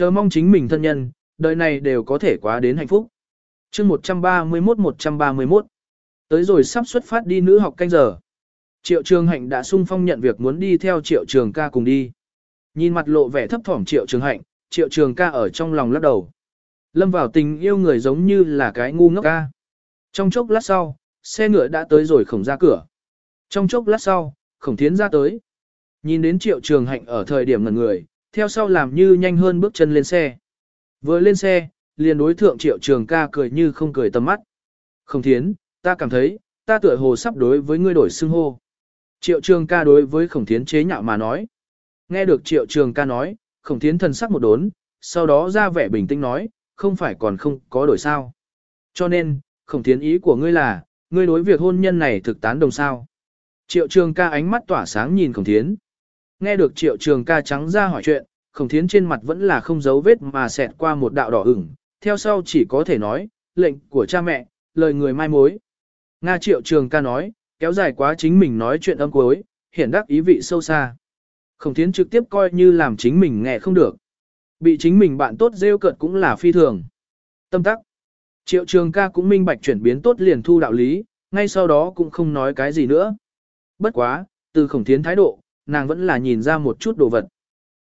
Chờ mong chính mình thân nhân, đời này đều có thể quá đến hạnh phúc. chương 131-131 Tới rồi sắp xuất phát đi nữ học canh giờ. Triệu trường hạnh đã sung phong nhận việc muốn đi theo triệu trường ca cùng đi. Nhìn mặt lộ vẻ thấp thỏm triệu trường hạnh, triệu trường ca ở trong lòng lắc đầu. Lâm vào tình yêu người giống như là cái ngu ngốc ca. Trong chốc lát sau, xe ngựa đã tới rồi khổng ra cửa. Trong chốc lát sau, khổng thiến ra tới. Nhìn đến triệu trường hạnh ở thời điểm ngần người, theo sau làm như nhanh hơn bước chân lên xe. Vừa lên xe, liền đối thượng triệu trường ca cười như không cười tầm mắt. Không thiến, ta cảm thấy, ta tựa hồ sắp đối với ngươi đổi xưng hô. Triệu trường ca đối với khổng thiến chế nhạo mà nói. Nghe được triệu trường ca nói, khổng thiến thần sắc một đốn, sau đó ra vẻ bình tĩnh nói, không phải còn không có đổi sao. Cho nên, khổng thiến ý của ngươi là, ngươi đối việc hôn nhân này thực tán đồng sao. Triệu trường ca ánh mắt tỏa sáng nhìn khổng thiến. Nghe được triệu trường ca trắng ra hỏi chuyện, khổng thiến trên mặt vẫn là không giấu vết mà xẹt qua một đạo đỏ ửng, theo sau chỉ có thể nói, lệnh của cha mẹ, lời người mai mối. Nga triệu trường ca nói, kéo dài quá chính mình nói chuyện âm cuối, hiển đắc ý vị sâu xa. Khổng thiến trực tiếp coi như làm chính mình nghe không được. Bị chính mình bạn tốt rêu cợt cũng là phi thường. Tâm tắc. Triệu trường ca cũng minh bạch chuyển biến tốt liền thu đạo lý, ngay sau đó cũng không nói cái gì nữa. Bất quá, từ khổng thiến thái độ, nàng vẫn là nhìn ra một chút đồ vật.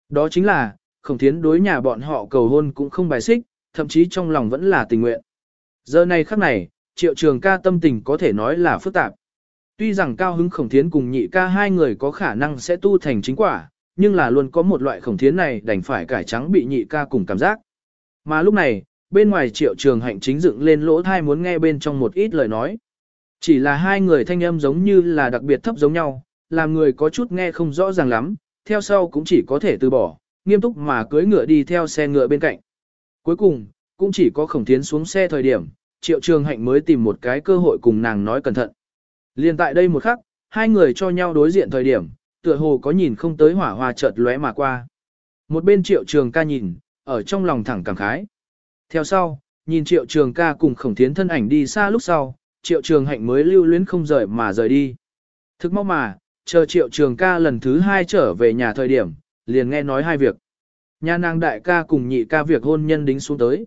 Đó chính là, khổng thiến đối nhà bọn họ cầu hôn cũng không bài xích, thậm chí trong lòng vẫn là tình nguyện. Giờ này khắc này, triệu trường ca tâm tình có thể nói là phức tạp. Tuy rằng cao hứng khổng thiến cùng nhị ca hai người có khả năng sẽ tu thành chính quả, nhưng là luôn có một loại khổng thiến này đành phải cải trắng bị nhị ca cùng cảm giác. Mà lúc này, bên ngoài triệu trường hạnh chính dựng lên lỗ thai muốn nghe bên trong một ít lời nói. Chỉ là hai người thanh âm giống như là đặc biệt thấp giống nhau, làm người có chút nghe không rõ ràng lắm, theo sau cũng chỉ có thể từ bỏ, nghiêm túc mà cưỡi ngựa đi theo xe ngựa bên cạnh. Cuối cùng, cũng chỉ có khổng tiến xuống xe thời điểm, triệu trường hạnh mới tìm một cái cơ hội cùng nàng nói cẩn thận. Liên tại đây một khắc, hai người cho nhau đối diện thời điểm, tựa hồ có nhìn không tới hỏa hoa chợt lóe mà qua. Một bên triệu trường ca nhìn, ở trong lòng thẳng cảm khái. Theo sau, nhìn triệu trường ca cùng khổng tiến thân ảnh đi xa lúc sau, triệu trường hạnh mới lưu luyến không rời mà rời đi. Thực mau mà, chờ triệu trường ca lần thứ hai trở về nhà thời điểm, liền nghe nói hai việc. Nhà nàng đại ca cùng nhị ca việc hôn nhân đính xuống tới.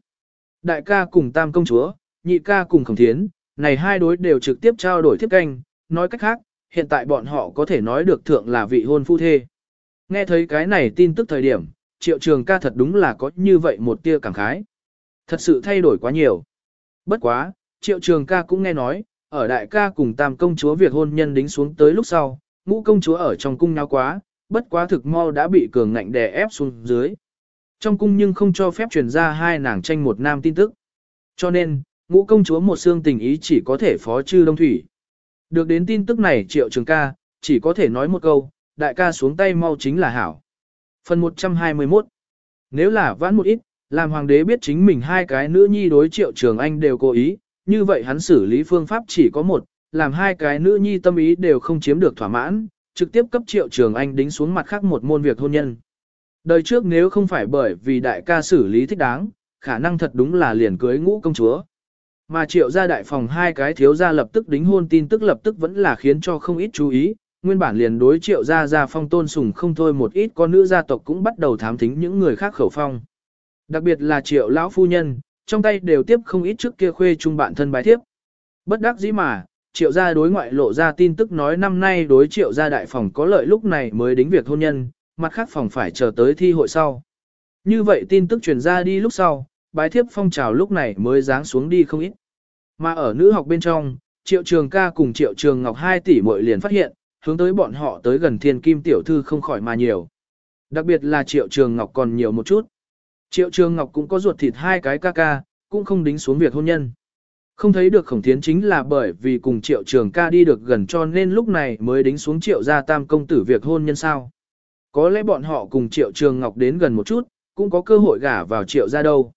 Đại ca cùng tam công chúa, nhị ca cùng khổng thiến, này hai đối đều trực tiếp trao đổi tiếp canh, nói cách khác, hiện tại bọn họ có thể nói được thượng là vị hôn phu thê. Nghe thấy cái này tin tức thời điểm, triệu trường ca thật đúng là có như vậy một tia cảm khái. Thật sự thay đổi quá nhiều. Bất quá, triệu trường ca cũng nghe nói, ở đại ca cùng tam công chúa việc hôn nhân đính xuống tới lúc sau, ngũ công chúa ở trong cung nhau quá, bất quá thực mau đã bị cường ngạnh đè ép xuống dưới. Trong cung nhưng không cho phép truyền ra hai nàng tranh một nam tin tức. Cho nên, ngũ công chúa một xương tình ý chỉ có thể phó chư đông thủy. Được đến tin tức này triệu trường ca, chỉ có thể nói một câu, đại ca xuống tay mau chính là hảo. Phần 121 Nếu là vãn một ít, làm hoàng đế biết chính mình hai cái nữ nhi đối triệu trường anh đều cố ý, như vậy hắn xử lý phương pháp chỉ có một, làm hai cái nữ nhi tâm ý đều không chiếm được thỏa mãn, trực tiếp cấp triệu trường anh đính xuống mặt khác một môn việc hôn nhân. Đời trước nếu không phải bởi vì đại ca xử lý thích đáng, khả năng thật đúng là liền cưới ngũ công chúa. Mà triệu gia đại phòng hai cái thiếu gia lập tức đính hôn tin tức lập tức vẫn là khiến cho không ít chú ý, nguyên bản liền đối triệu gia gia phong tôn sùng không thôi một ít con nữ gia tộc cũng bắt đầu thám thính những người khác khẩu phong. Đặc biệt là triệu lão phu nhân, trong tay đều tiếp không ít trước kia khuê chung bạn thân bài thiếp. Bất đắc dĩ mà, triệu gia đối ngoại lộ ra tin tức nói năm nay đối triệu gia đại phòng có lợi lúc này mới đính việc hôn nhân, mặt khác phòng phải chờ tới thi hội sau. Như vậy tin tức truyền ra đi lúc sau, bái thiếp phong trào lúc này mới giáng xuống đi không ít. Mà ở nữ học bên trong, triệu trường ca cùng triệu trường ngọc hai tỷ muội liền phát hiện, hướng tới bọn họ tới gần thiên kim tiểu thư không khỏi mà nhiều. Đặc biệt là triệu trường ngọc còn nhiều một chút. Triệu trường ngọc cũng có ruột thịt hai cái ca ca, cũng không đính xuống việc hôn nhân. Không thấy được khổng thiến chính là bởi vì cùng triệu trường ca đi được gần cho nên lúc này mới đính xuống triệu gia tam công tử việc hôn nhân sao. Có lẽ bọn họ cùng triệu trường ngọc đến gần một chút, cũng có cơ hội gả vào triệu gia đâu.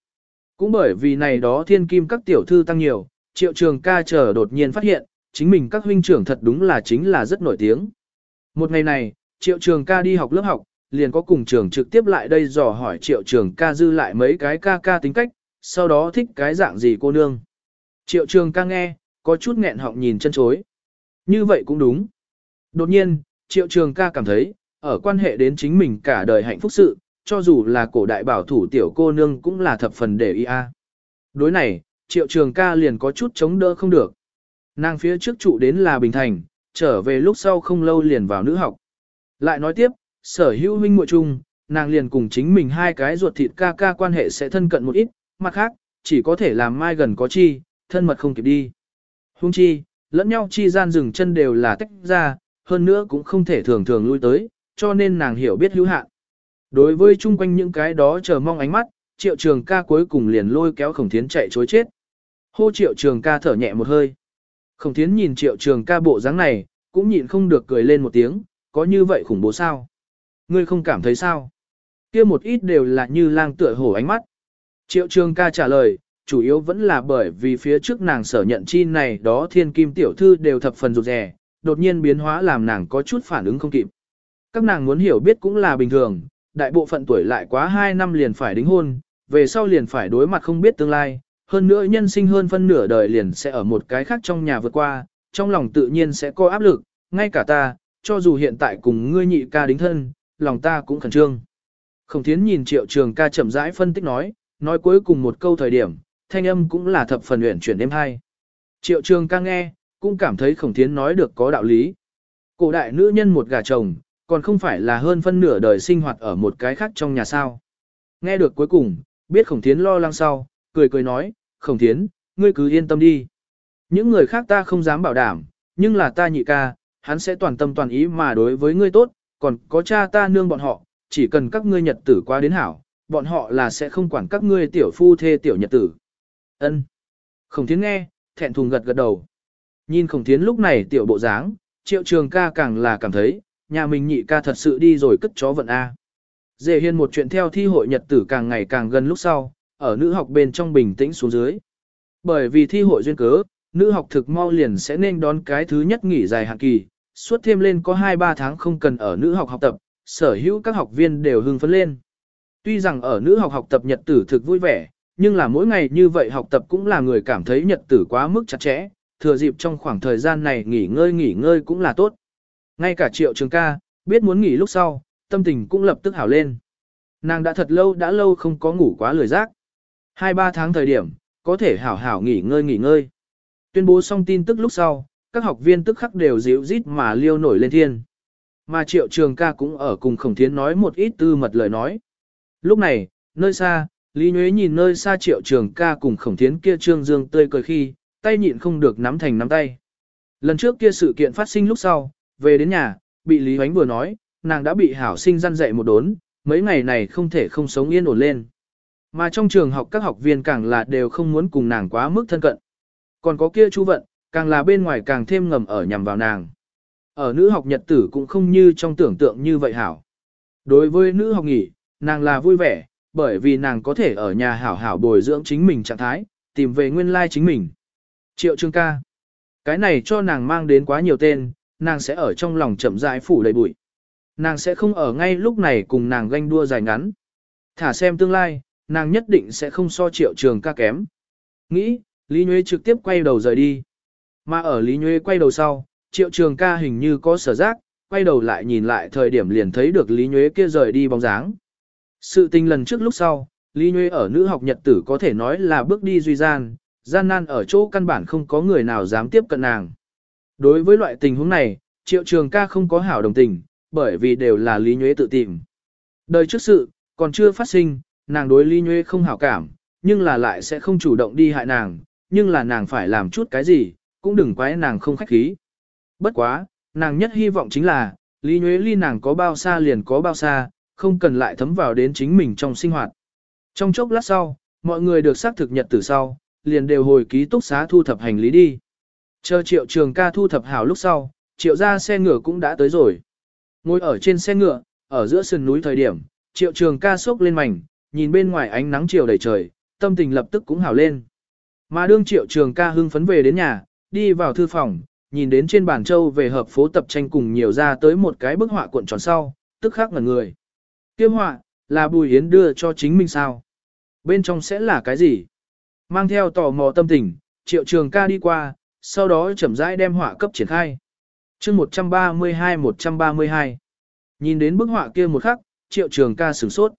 Cũng bởi vì này đó thiên kim các tiểu thư tăng nhiều, triệu trường ca chờ đột nhiên phát hiện, chính mình các huynh trưởng thật đúng là chính là rất nổi tiếng. Một ngày này, triệu trường ca đi học lớp học, liền có cùng trường trực tiếp lại đây dò hỏi triệu trường ca dư lại mấy cái ca ca tính cách, sau đó thích cái dạng gì cô nương. Triệu trường ca nghe, có chút nghẹn họng nhìn chân chối. Như vậy cũng đúng. Đột nhiên, triệu trường ca cảm thấy, ở quan hệ đến chính mình cả đời hạnh phúc sự, cho dù là cổ đại bảo thủ tiểu cô nương cũng là thập phần để ý a. Đối này, triệu trường ca liền có chút chống đỡ không được. Nàng phía trước trụ đến là Bình Thành, trở về lúc sau không lâu liền vào nữ học. Lại nói tiếp, sở hữu huynh muội chung, nàng liền cùng chính mình hai cái ruột thịt ca ca quan hệ sẽ thân cận một ít, mặt khác, chỉ có thể làm mai gần có chi, thân mật không kịp đi. Hung chi, lẫn nhau chi gian dừng chân đều là tách ra, hơn nữa cũng không thể thường thường lui tới, cho nên nàng hiểu biết hữu hạn. Đối với chung quanh những cái đó chờ mong ánh mắt, triệu trường ca cuối cùng liền lôi kéo khổng thiến chạy chối chết. Hô triệu trường ca thở nhẹ một hơi. Khổng thiến nhìn triệu trường ca bộ dáng này, cũng nhịn không được cười lên một tiếng, có như vậy khủng bố sao? Ngươi không cảm thấy sao? kia một ít đều là như lang tựa hổ ánh mắt. Triệu trường ca trả lời, chủ yếu vẫn là bởi vì phía trước nàng sở nhận chi này đó thiên kim tiểu thư đều thập phần rụt rè, đột nhiên biến hóa làm nàng có chút phản ứng không kịp. Các nàng muốn hiểu biết cũng là bình thường, đại bộ phận tuổi lại quá 2 năm liền phải đính hôn, về sau liền phải đối mặt không biết tương lai, hơn nữa nhân sinh hơn phân nửa đời liền sẽ ở một cái khác trong nhà vượt qua, trong lòng tự nhiên sẽ có áp lực, ngay cả ta, cho dù hiện tại cùng ngươi nhị ca đính thân, lòng ta cũng khẩn trương. Khổng thiến nhìn triệu trường ca chậm rãi phân tích nói, nói cuối cùng một câu thời điểm, thanh âm cũng là thập phần luyện chuyển đêm hai. Triệu trường ca nghe, cũng cảm thấy khổng thiến nói được có đạo lý. Cổ đại nữ nhân một gà chồng, còn không phải là hơn phân nửa đời sinh hoạt ở một cái khác trong nhà sao. Nghe được cuối cùng, biết khổng thiến lo lắng sau, cười cười nói, khổng thiến, ngươi cứ yên tâm đi. Những người khác ta không dám bảo đảm, nhưng là ta nhị ca, hắn sẽ toàn tâm toàn ý mà đối với ngươi tốt, còn có cha ta nương bọn họ, chỉ cần các ngươi nhật tử qua đến hảo, bọn họ là sẽ không quản các ngươi tiểu phu thê tiểu nhật tử. Ân. Khổng thiến nghe, thẹn thùng gật gật đầu. Nhìn khổng thiến lúc này tiểu bộ dáng, triệu trường ca càng là cảm thấy, nhà mình nhị ca thật sự đi rồi cất chó vận A. Dễ hiên một chuyện theo thi hội nhật tử càng ngày càng gần lúc sau, ở nữ học bên trong bình tĩnh xuống dưới. Bởi vì thi hội duyên cớ, nữ học thực mau liền sẽ nên đón cái thứ nhất nghỉ dài hạn kỳ, suốt thêm lên có 2-3 tháng không cần ở nữ học học tập, sở hữu các học viên đều hưng phấn lên. Tuy rằng ở nữ học học tập nhật tử thực vui vẻ, nhưng là mỗi ngày như vậy học tập cũng là người cảm thấy nhật tử quá mức chặt chẽ, thừa dịp trong khoảng thời gian này nghỉ ngơi nghỉ ngơi cũng là tốt. Ngay cả triệu trường ca, biết muốn nghỉ lúc sau, tâm tình cũng lập tức hảo lên. Nàng đã thật lâu đã lâu không có ngủ quá lười giác. Hai ba tháng thời điểm, có thể hảo hảo nghỉ ngơi nghỉ ngơi. Tuyên bố xong tin tức lúc sau, các học viên tức khắc đều dịu rít mà liêu nổi lên thiên. Mà triệu trường ca cũng ở cùng khổng thiến nói một ít tư mật lời nói. Lúc này, nơi xa, Lý Nhuế nhìn nơi xa triệu trường ca cùng khổng thiến kia trương dương tươi cười khi, tay nhịn không được nắm thành nắm tay. Lần trước kia sự kiện phát sinh lúc sau, về đến nhà, bị Lý Huánh vừa nói, nàng đã bị hảo sinh răn dạy một đốn, mấy ngày này không thể không sống yên ổn lên. Mà trong trường học các học viên càng là đều không muốn cùng nàng quá mức thân cận. Còn có kia chu vận, càng là bên ngoài càng thêm ngầm ở nhằm vào nàng. Ở nữ học nhật tử cũng không như trong tưởng tượng như vậy hảo. Đối với nữ học nghỉ, nàng là vui vẻ, bởi vì nàng có thể ở nhà hảo hảo bồi dưỡng chính mình trạng thái, tìm về nguyên lai chính mình. Triệu Trương ca. Cái này cho nàng mang đến quá nhiều tên, nàng sẽ ở trong lòng chậm rãi phủ đầy bụi. Nàng sẽ không ở ngay lúc này cùng nàng ganh đua dài ngắn. Thả xem tương lai, nàng nhất định sẽ không so triệu trường ca kém. Nghĩ, Lý Nhuê trực tiếp quay đầu rời đi. Mà ở Lý Nhuê quay đầu sau, triệu trường ca hình như có sở giác, quay đầu lại nhìn lại thời điểm liền thấy được Lý Nhuê kia rời đi bóng dáng. Sự tình lần trước lúc sau, Lý Nhuê ở nữ học nhật tử có thể nói là bước đi duy gian, gian nan ở chỗ căn bản không có người nào dám tiếp cận nàng. Đối với loại tình huống này, triệu trường ca không có hảo đồng tình, bởi vì đều là Lý Nhuê tự tìm. Đời trước sự, còn chưa phát sinh, nàng đối Lý Nhuê không hảo cảm, nhưng là lại sẽ không chủ động đi hại nàng, nhưng là nàng phải làm chút cái gì, cũng đừng quái nàng không khách khí. Bất quá, nàng nhất hy vọng chính là, Lý Nhuế ly nàng có bao xa liền có bao xa, không cần lại thấm vào đến chính mình trong sinh hoạt. Trong chốc lát sau, mọi người được xác thực nhật từ sau, liền đều hồi ký túc xá thu thập hành lý đi. Chờ triệu trường ca thu thập hảo lúc sau, triệu ra xe ngựa cũng đã tới rồi. Ngồi ở trên xe ngựa, ở giữa sườn núi thời điểm, triệu trường ca sốc lên mảnh, nhìn bên ngoài ánh nắng chiều đầy trời, tâm tình lập tức cũng hảo lên. Mà đương triệu trường ca hưng phấn về đến nhà, đi vào thư phòng, nhìn đến trên bàn châu về hợp phố tập tranh cùng nhiều ra tới một cái bức họa cuộn tròn sau, tức khắc ngẩn người. Kiêm họa, là Bùi Yến đưa cho chính mình sao? Bên trong sẽ là cái gì? Mang theo tò mò tâm tình, triệu trường ca đi qua, sau đó chậm rãi đem họa cấp triển khai. chương 132-132 Nhìn đến bức họa kia một khắc, triệu trường ca sửng sốt.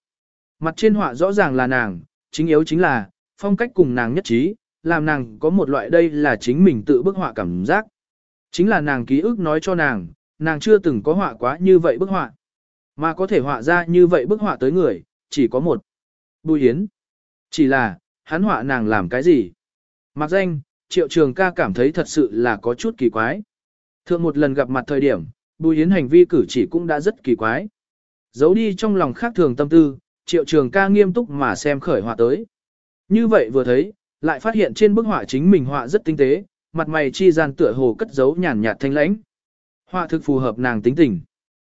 Mặt trên họa rõ ràng là nàng, chính yếu chính là, phong cách cùng nàng nhất trí, làm nàng có một loại đây là chính mình tự bức họa cảm giác. Chính là nàng ký ức nói cho nàng, nàng chưa từng có họa quá như vậy bức họa. Mà có thể họa ra như vậy bức họa tới người, chỉ có một. Bùi Hiến. Chỉ là, hắn họa nàng làm cái gì? Mặc danh, triệu trường ca cảm thấy thật sự là có chút kỳ quái. Thượng một lần gặp mặt thời điểm, Bùi Hiến hành vi cử chỉ cũng đã rất kỳ quái. Giấu đi trong lòng khác thường tâm tư, triệu trường ca nghiêm túc mà xem khởi họa tới. Như vậy vừa thấy, lại phát hiện trên bức họa chính mình họa rất tinh tế, mặt mày chi gian tựa hồ cất giấu nhàn nhạt thanh lãnh. Họa thực phù hợp nàng tính tình.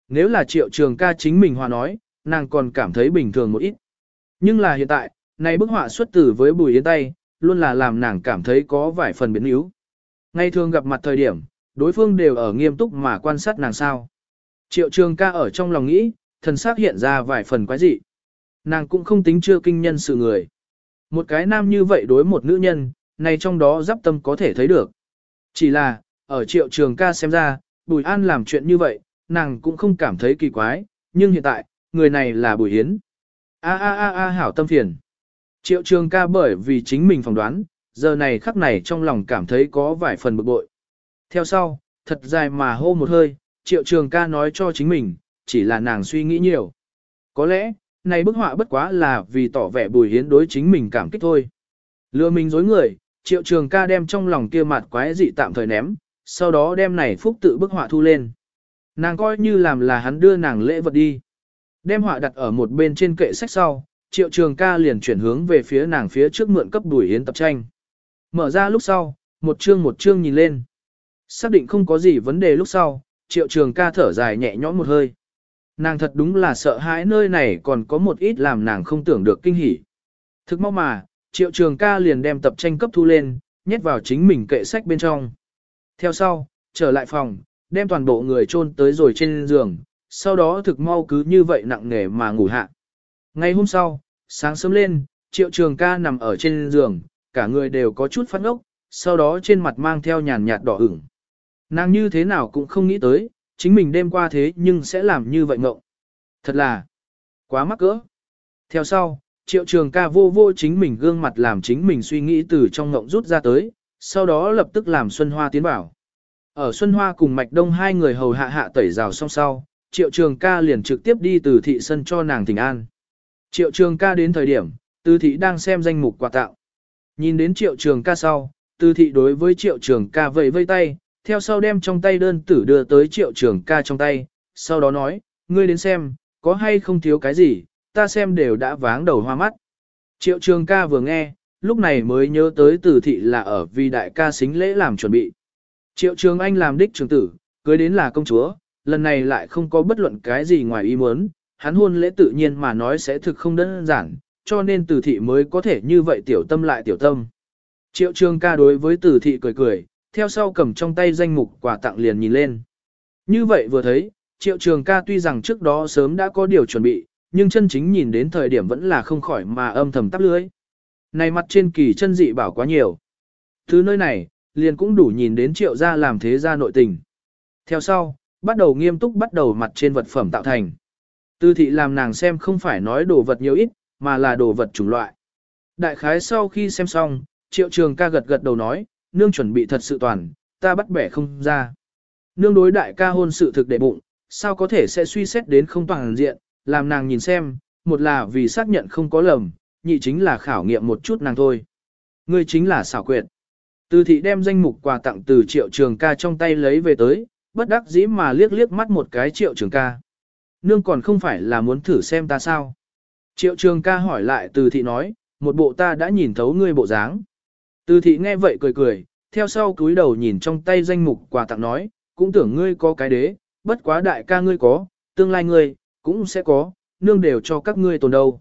Nếu là triệu trường ca chính mình hòa nói, nàng còn cảm thấy bình thường một ít. Nhưng là hiện tại, này bức họa xuất tử với bùi yên tay, luôn là làm nàng cảm thấy có vài phần biến yếu. Ngay thường gặp mặt thời điểm, đối phương đều ở nghiêm túc mà quan sát nàng sao. Triệu trường ca ở trong lòng nghĩ, thần xác hiện ra vài phần quái dị. Nàng cũng không tính chưa kinh nhân sự người. Một cái nam như vậy đối một nữ nhân, này trong đó giáp tâm có thể thấy được. Chỉ là, ở triệu trường ca xem ra, Bùi An làm chuyện như vậy, nàng cũng không cảm thấy kỳ quái, nhưng hiện tại, người này là Bùi Hiến. A a a a hảo tâm phiền. Triệu trường ca bởi vì chính mình phỏng đoán, giờ này khắc này trong lòng cảm thấy có vài phần bực bội. Theo sau, thật dài mà hô một hơi, triệu trường ca nói cho chính mình, chỉ là nàng suy nghĩ nhiều. Có lẽ, này bức họa bất quá là vì tỏ vẻ bùi hiến đối chính mình cảm kích thôi. Lừa mình dối người, triệu trường ca đem trong lòng kia mặt quái dị tạm thời ném, sau đó đem này phúc tự bức họa thu lên. Nàng coi như làm là hắn đưa nàng lễ vật đi. Đem họa đặt ở một bên trên kệ sách sau, triệu trường ca liền chuyển hướng về phía nàng phía trước mượn cấp đuổi hiến tập tranh. Mở ra lúc sau, một chương một chương nhìn lên. Xác định không có gì vấn đề lúc sau, triệu trường ca thở dài nhẹ nhõm một hơi. Nàng thật đúng là sợ hãi nơi này còn có một ít làm nàng không tưởng được kinh hỉ. Thực mau mà, triệu trường ca liền đem tập tranh cấp thu lên, nhét vào chính mình kệ sách bên trong. Theo sau, trở lại phòng, đem toàn bộ người chôn tới rồi trên giường, sau đó thực mau cứ như vậy nặng nề mà ngủ hạ. Ngày hôm sau, sáng sớm lên, triệu trường ca nằm ở trên giường, cả người đều có chút phát ốc, sau đó trên mặt mang theo nhàn nhạt đỏ ửng. Nàng như thế nào cũng không nghĩ tới, chính mình đêm qua thế nhưng sẽ làm như vậy ngộng. Thật là quá mắc cỡ. Theo sau, triệu trường ca vô vô chính mình gương mặt làm chính mình suy nghĩ từ trong ngộng rút ra tới, sau đó lập tức làm Xuân Hoa tiến bảo. Ở Xuân Hoa cùng Mạch Đông hai người hầu hạ hạ tẩy rào song sau, triệu trường ca liền trực tiếp đi từ thị sân cho nàng thỉnh an. Triệu trường ca đến thời điểm, từ thị đang xem danh mục quà tặng. Nhìn đến triệu trường ca sau, từ thị đối với triệu trường ca vẫy vây tay, theo sau đem trong tay đơn tử đưa tới triệu trường ca trong tay, sau đó nói, ngươi đến xem, có hay không thiếu cái gì, ta xem đều đã váng đầu hoa mắt. Triệu trường ca vừa nghe, lúc này mới nhớ tới từ thị là ở vì đại ca xính lễ làm chuẩn bị. Triệu trường anh làm đích trưởng tử, cưới đến là công chúa, lần này lại không có bất luận cái gì ngoài ý muốn, hắn hôn lễ tự nhiên mà nói sẽ thực không đơn giản, cho nên từ thị mới có thể như vậy tiểu tâm lại tiểu tâm. Triệu trường ca đối với từ thị cười cười, theo sau cầm trong tay danh mục quà tặng liền nhìn lên. Như vậy vừa thấy, triệu trường ca tuy rằng trước đó sớm đã có điều chuẩn bị, nhưng chân chính nhìn đến thời điểm vẫn là không khỏi mà âm thầm tắp lưới. Này mặt trên kỳ chân dị bảo quá nhiều. Thứ nơi này, liền cũng đủ nhìn đến triệu gia làm thế gia nội tình. Theo sau, bắt đầu nghiêm túc bắt đầu mặt trên vật phẩm tạo thành. Tư thị làm nàng xem không phải nói đồ vật nhiều ít, mà là đồ vật chủng loại. Đại khái sau khi xem xong, triệu trường ca gật gật đầu nói, nương chuẩn bị thật sự toàn, ta bắt bẻ không ra. Nương đối đại ca hôn sự thực để bụng, sao có thể sẽ suy xét đến không toàn diện, làm nàng nhìn xem, một là vì xác nhận không có lầm, nhị chính là khảo nghiệm một chút nàng thôi. Ngươi chính là xảo quyệt. Từ thị đem danh mục quà tặng từ triệu trường ca trong tay lấy về tới, bất đắc dĩ mà liếc liếc mắt một cái triệu trường ca. Nương còn không phải là muốn thử xem ta sao. Triệu trường ca hỏi lại từ thị nói, một bộ ta đã nhìn thấu ngươi bộ dáng. Từ thị nghe vậy cười cười, theo sau cúi đầu nhìn trong tay danh mục quà tặng nói, cũng tưởng ngươi có cái đế, bất quá đại ca ngươi có, tương lai ngươi, cũng sẽ có, nương đều cho các ngươi tồn đâu.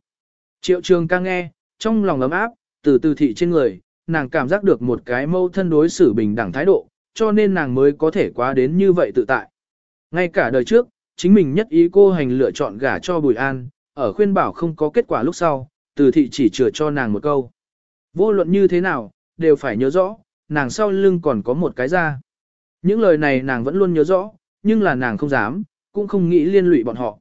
Triệu trường ca nghe, trong lòng ấm áp, từ từ thị trên người, nàng cảm giác được một cái mâu thân đối xử bình đẳng thái độ, cho nên nàng mới có thể quá đến như vậy tự tại. Ngay cả đời trước, chính mình nhất ý cô hành lựa chọn gả cho Bùi An, ở khuyên bảo không có kết quả lúc sau, từ thị chỉ chừa cho nàng một câu. Vô luận như thế nào, đều phải nhớ rõ, nàng sau lưng còn có một cái ra. Những lời này nàng vẫn luôn nhớ rõ, nhưng là nàng không dám, cũng không nghĩ liên lụy bọn họ.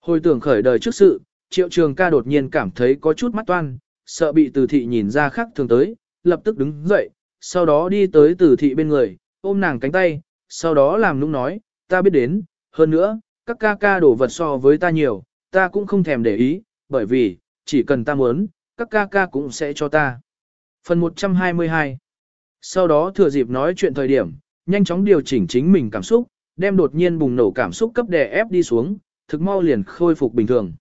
Hồi tưởng khởi đời trước sự, triệu trường ca đột nhiên cảm thấy có chút mắt toan, sợ bị từ thị nhìn ra khác thường tới, lập tức đứng dậy, sau đó đi tới từ thị bên người, ôm nàng cánh tay, sau đó làm nũng nói, ta biết đến, hơn nữa, các ca ca đổ vật so với ta nhiều, ta cũng không thèm để ý, bởi vì, chỉ cần ta muốn, các ca ca cũng sẽ cho ta. Phần 122 Sau đó thừa dịp nói chuyện thời điểm, nhanh chóng điều chỉnh chính mình cảm xúc, đem đột nhiên bùng nổ cảm xúc cấp đè ép đi xuống, thực mau liền khôi phục bình thường.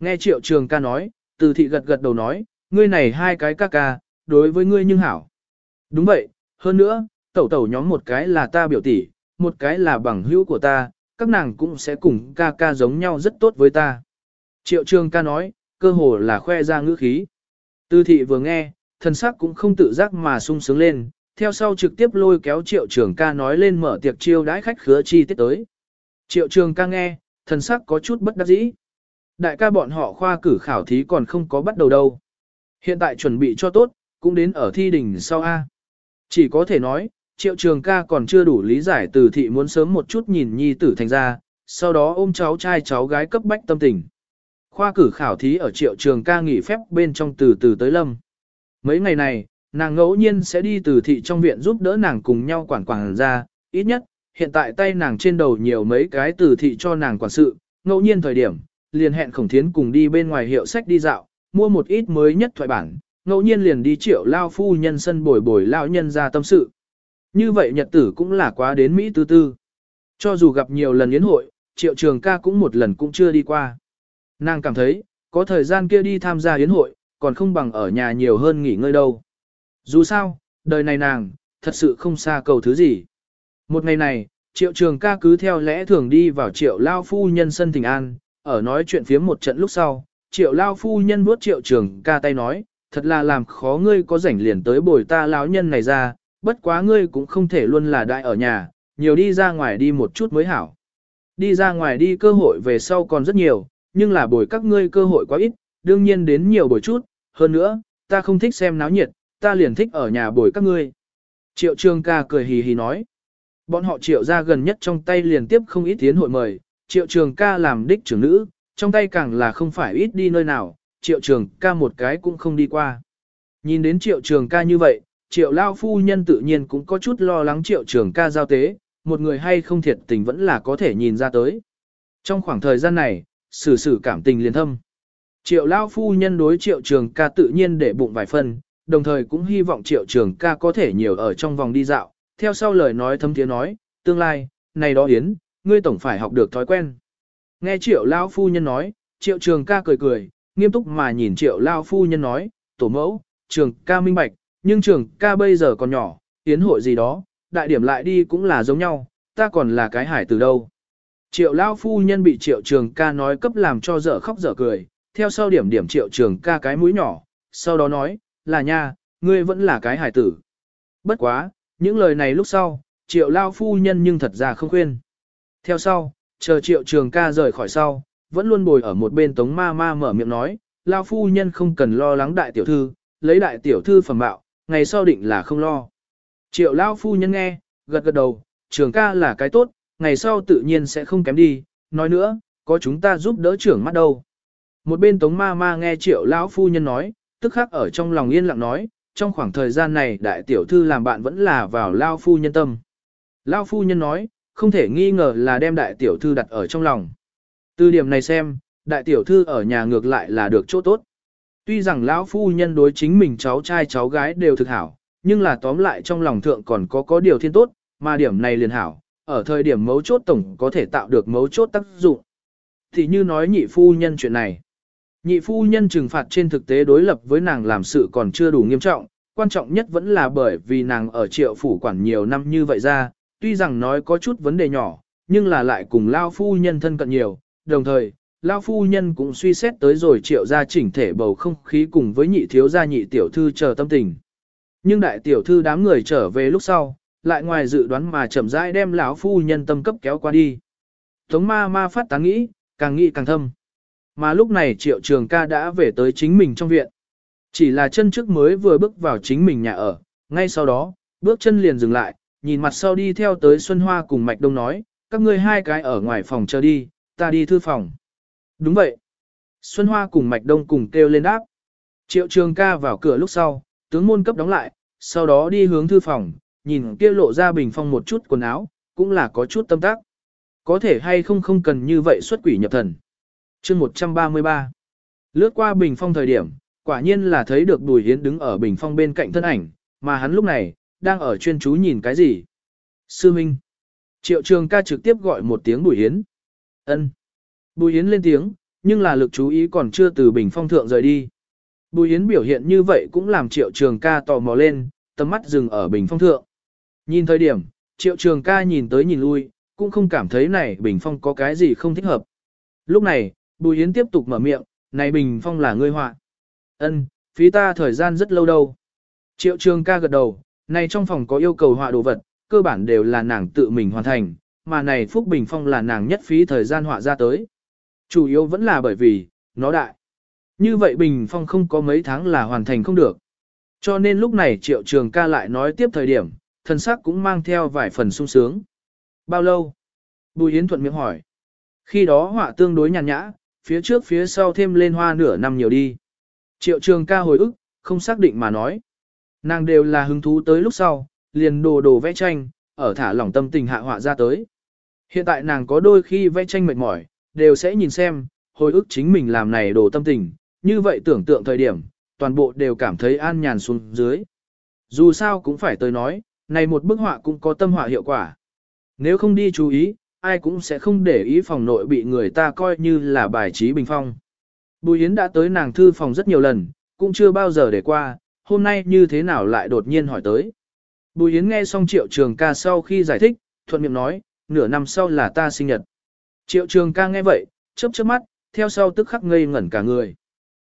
Nghe triệu trường ca nói, từ thị gật gật đầu nói, ngươi này hai cái ca ca, đối với ngươi nhưng hảo. Đúng vậy, hơn nữa, tẩu tẩu nhóm một cái là ta biểu tỷ, một cái là bằng hữu của ta, các nàng cũng sẽ cùng ca ca giống nhau rất tốt với ta. Triệu trường ca nói, cơ hồ là khoe ra ngữ khí. Tư thị vừa nghe, thần sắc cũng không tự giác mà sung sướng lên, theo sau trực tiếp lôi kéo triệu trường ca nói lên mở tiệc chiêu đãi khách khứa chi tiết tới. Triệu trường ca nghe, thần sắc có chút bất đắc dĩ. Đại ca bọn họ khoa cử khảo thí còn không có bắt đầu đâu. Hiện tại chuẩn bị cho tốt, cũng đến ở thi đình sau A. Chỉ có thể nói, triệu trường ca còn chưa đủ lý giải từ thị muốn sớm một chút nhìn nhi tử thành ra, sau đó ôm cháu trai cháu gái cấp bách tâm tình. Khoa cử khảo thí ở triệu trường ca nghỉ phép bên trong từ từ tới lâm. Mấy ngày này, nàng ngẫu nhiên sẽ đi từ thị trong viện giúp đỡ nàng cùng nhau quản quản ra, ít nhất, hiện tại tay nàng trên đầu nhiều mấy cái từ thị cho nàng quản sự, ngẫu nhiên thời điểm, liền hẹn khổng thiến cùng đi bên ngoài hiệu sách đi dạo, mua một ít mới nhất thoại bản, ngẫu nhiên liền đi triệu lao phu nhân sân bồi bồi lao nhân ra tâm sự. Như vậy nhật tử cũng là quá đến Mỹ tư tư. Cho dù gặp nhiều lần yến hội, triệu trường ca cũng một lần cũng chưa đi qua. Nàng cảm thấy, có thời gian kia đi tham gia yến hội, còn không bằng ở nhà nhiều hơn nghỉ ngơi đâu. Dù sao, đời này nàng, thật sự không xa cầu thứ gì. Một ngày này, triệu trường ca cứ theo lẽ thường đi vào triệu lao phu nhân sân thỉnh an, ở nói chuyện phiếm một trận lúc sau, triệu lao phu nhân vuốt triệu trường ca tay nói, thật là làm khó ngươi có rảnh liền tới bồi ta lão nhân này ra, bất quá ngươi cũng không thể luôn là đại ở nhà, nhiều đi ra ngoài đi một chút mới hảo. Đi ra ngoài đi cơ hội về sau còn rất nhiều, nhưng là bồi các ngươi cơ hội quá ít, đương nhiên đến nhiều bồi chút, hơn nữa, ta không thích xem náo nhiệt, ta liền thích ở nhà bồi các ngươi. Triệu Trường ca cười hì hì nói. Bọn họ triệu ra gần nhất trong tay liền tiếp không ít tiến hội mời, triệu trường ca làm đích trưởng nữ, trong tay càng là không phải ít đi nơi nào, triệu trường ca một cái cũng không đi qua. Nhìn đến triệu trường ca như vậy, triệu lao phu nhân tự nhiên cũng có chút lo lắng triệu trường ca giao tế, một người hay không thiệt tình vẫn là có thể nhìn ra tới. Trong khoảng thời gian này, xử xử cảm tình liền thâm. Triệu lao phu nhân đối triệu trường ca tự nhiên để bụng vài phần, đồng thời cũng hy vọng triệu trường ca có thể nhiều ở trong vòng đi dạo, theo sau lời nói thâm tiếng nói, tương lai, này đó yến, ngươi tổng phải học được thói quen. Nghe triệu lao phu nhân nói, triệu trường ca cười cười, nghiêm túc mà nhìn triệu lao phu nhân nói, tổ mẫu, trường ca minh bạch, nhưng trường ca bây giờ còn nhỏ, tiến hội gì đó, đại điểm lại đi cũng là giống nhau, ta còn là cái hải từ đâu. Triệu lao phu nhân bị triệu trường ca nói cấp làm cho dở khóc dở cười, theo sau điểm điểm triệu trường ca cái mũi nhỏ, sau đó nói, là nha, ngươi vẫn là cái hải tử. Bất quá, những lời này lúc sau, triệu lao phu nhân nhưng thật ra không khuyên. Theo sau, chờ triệu trường ca rời khỏi sau, vẫn luôn bồi ở một bên tống ma ma mở miệng nói, lao phu nhân không cần lo lắng đại tiểu thư, lấy đại tiểu thư phẩm bạo, ngày sau định là không lo. Triệu lao phu nhân nghe, gật gật đầu, trưởng ca là cái tốt, ngày sau tự nhiên sẽ không kém đi, nói nữa, có chúng ta giúp đỡ trưởng mắt đâu. Một bên tống ma ma nghe triệu lão phu nhân nói, tức khắc ở trong lòng yên lặng nói, trong khoảng thời gian này đại tiểu thư làm bạn vẫn là vào lao phu nhân tâm. Lao phu nhân nói, không thể nghi ngờ là đem đại tiểu thư đặt ở trong lòng. Từ điểm này xem, đại tiểu thư ở nhà ngược lại là được chỗ tốt. Tuy rằng lão phu nhân đối chính mình cháu trai cháu gái đều thực hảo, nhưng là tóm lại trong lòng thượng còn có có điều thiên tốt, mà điểm này liền hảo, ở thời điểm mấu chốt tổng có thể tạo được mấu chốt tác dụng. Thì như nói nhị phu nhân chuyện này. Nhị phu nhân trừng phạt trên thực tế đối lập với nàng làm sự còn chưa đủ nghiêm trọng, quan trọng nhất vẫn là bởi vì nàng ở triệu phủ quản nhiều năm như vậy ra, tuy rằng nói có chút vấn đề nhỏ, nhưng là lại cùng lao phu nhân thân cận nhiều, đồng thời, lao phu nhân cũng suy xét tới rồi triệu gia chỉnh thể bầu không khí cùng với nhị thiếu gia nhị tiểu thư chờ tâm tình. Nhưng đại tiểu thư đám người trở về lúc sau, lại ngoài dự đoán mà chậm rãi đem lão phu nhân tâm cấp kéo qua đi. Tống ma ma phát tán nghĩ, càng nghĩ càng thâm. Mà lúc này triệu trường ca đã về tới chính mình trong viện. Chỉ là chân trước mới vừa bước vào chính mình nhà ở, ngay sau đó, bước chân liền dừng lại, nhìn mặt sau đi theo tới Xuân Hoa cùng Mạch Đông nói, các ngươi hai cái ở ngoài phòng chờ đi, ta đi thư phòng. Đúng vậy. Xuân Hoa cùng Mạch Đông cùng kêu lên đáp. Triệu trường ca vào cửa lúc sau, tướng môn cấp đóng lại, sau đó đi hướng thư phòng, nhìn kia lộ ra bình phong một chút quần áo, cũng là có chút tâm tác. Có thể hay không không cần như vậy xuất quỷ nhập thần. chương 133 Lướt qua bình phong thời điểm, quả nhiên là thấy được Bùi Hiến đứng ở bình phong bên cạnh thân ảnh, mà hắn lúc này, đang ở chuyên chú nhìn cái gì. Sư Minh. Triệu trường ca trực tiếp gọi một tiếng Bùi Hiến ân Bùi Yến lên tiếng, nhưng là lực chú ý còn chưa từ bình phong thượng rời đi. Bùi Yến biểu hiện như vậy cũng làm triệu trường ca tò mò lên, tầm mắt dừng ở bình phong thượng. Nhìn thời điểm, triệu trường ca nhìn tới nhìn lui, cũng không cảm thấy này bình phong có cái gì không thích hợp. Lúc này, Bùi Yến tiếp tục mở miệng, này bình phong là ngươi họa. Ân, phí ta thời gian rất lâu đâu. Triệu trường ca gật đầu, này trong phòng có yêu cầu họa đồ vật, cơ bản đều là nàng tự mình hoàn thành, mà này Phúc Bình Phong là nàng nhất phí thời gian họa ra tới. Chủ yếu vẫn là bởi vì, nó đại. Như vậy Bình Phong không có mấy tháng là hoàn thành không được. Cho nên lúc này Triệu Trường ca lại nói tiếp thời điểm, thần sắc cũng mang theo vài phần sung sướng. Bao lâu? Bùi Yến thuận miệng hỏi. Khi đó họa tương đối nhàn nhã, phía trước phía sau thêm lên hoa nửa năm nhiều đi. Triệu Trường ca hồi ức, không xác định mà nói. Nàng đều là hứng thú tới lúc sau, liền đồ đồ vẽ tranh, ở thả lỏng tâm tình hạ họa ra tới. Hiện tại nàng có đôi khi vẽ tranh mệt mỏi, đều sẽ nhìn xem, hồi ức chính mình làm này đồ tâm tình, như vậy tưởng tượng thời điểm, toàn bộ đều cảm thấy an nhàn xuống dưới. Dù sao cũng phải tới nói, này một bức họa cũng có tâm họa hiệu quả. Nếu không đi chú ý, ai cũng sẽ không để ý phòng nội bị người ta coi như là bài trí bình phong. Bùi Yến đã tới nàng thư phòng rất nhiều lần, cũng chưa bao giờ để qua, hôm nay như thế nào lại đột nhiên hỏi tới. Bùi Yến nghe xong triệu trường ca sau khi giải thích, thuận miệng nói, nửa năm sau là ta sinh nhật. Triệu trường ca nghe vậy, chớp chớp mắt, theo sau tức khắc ngây ngẩn cả người.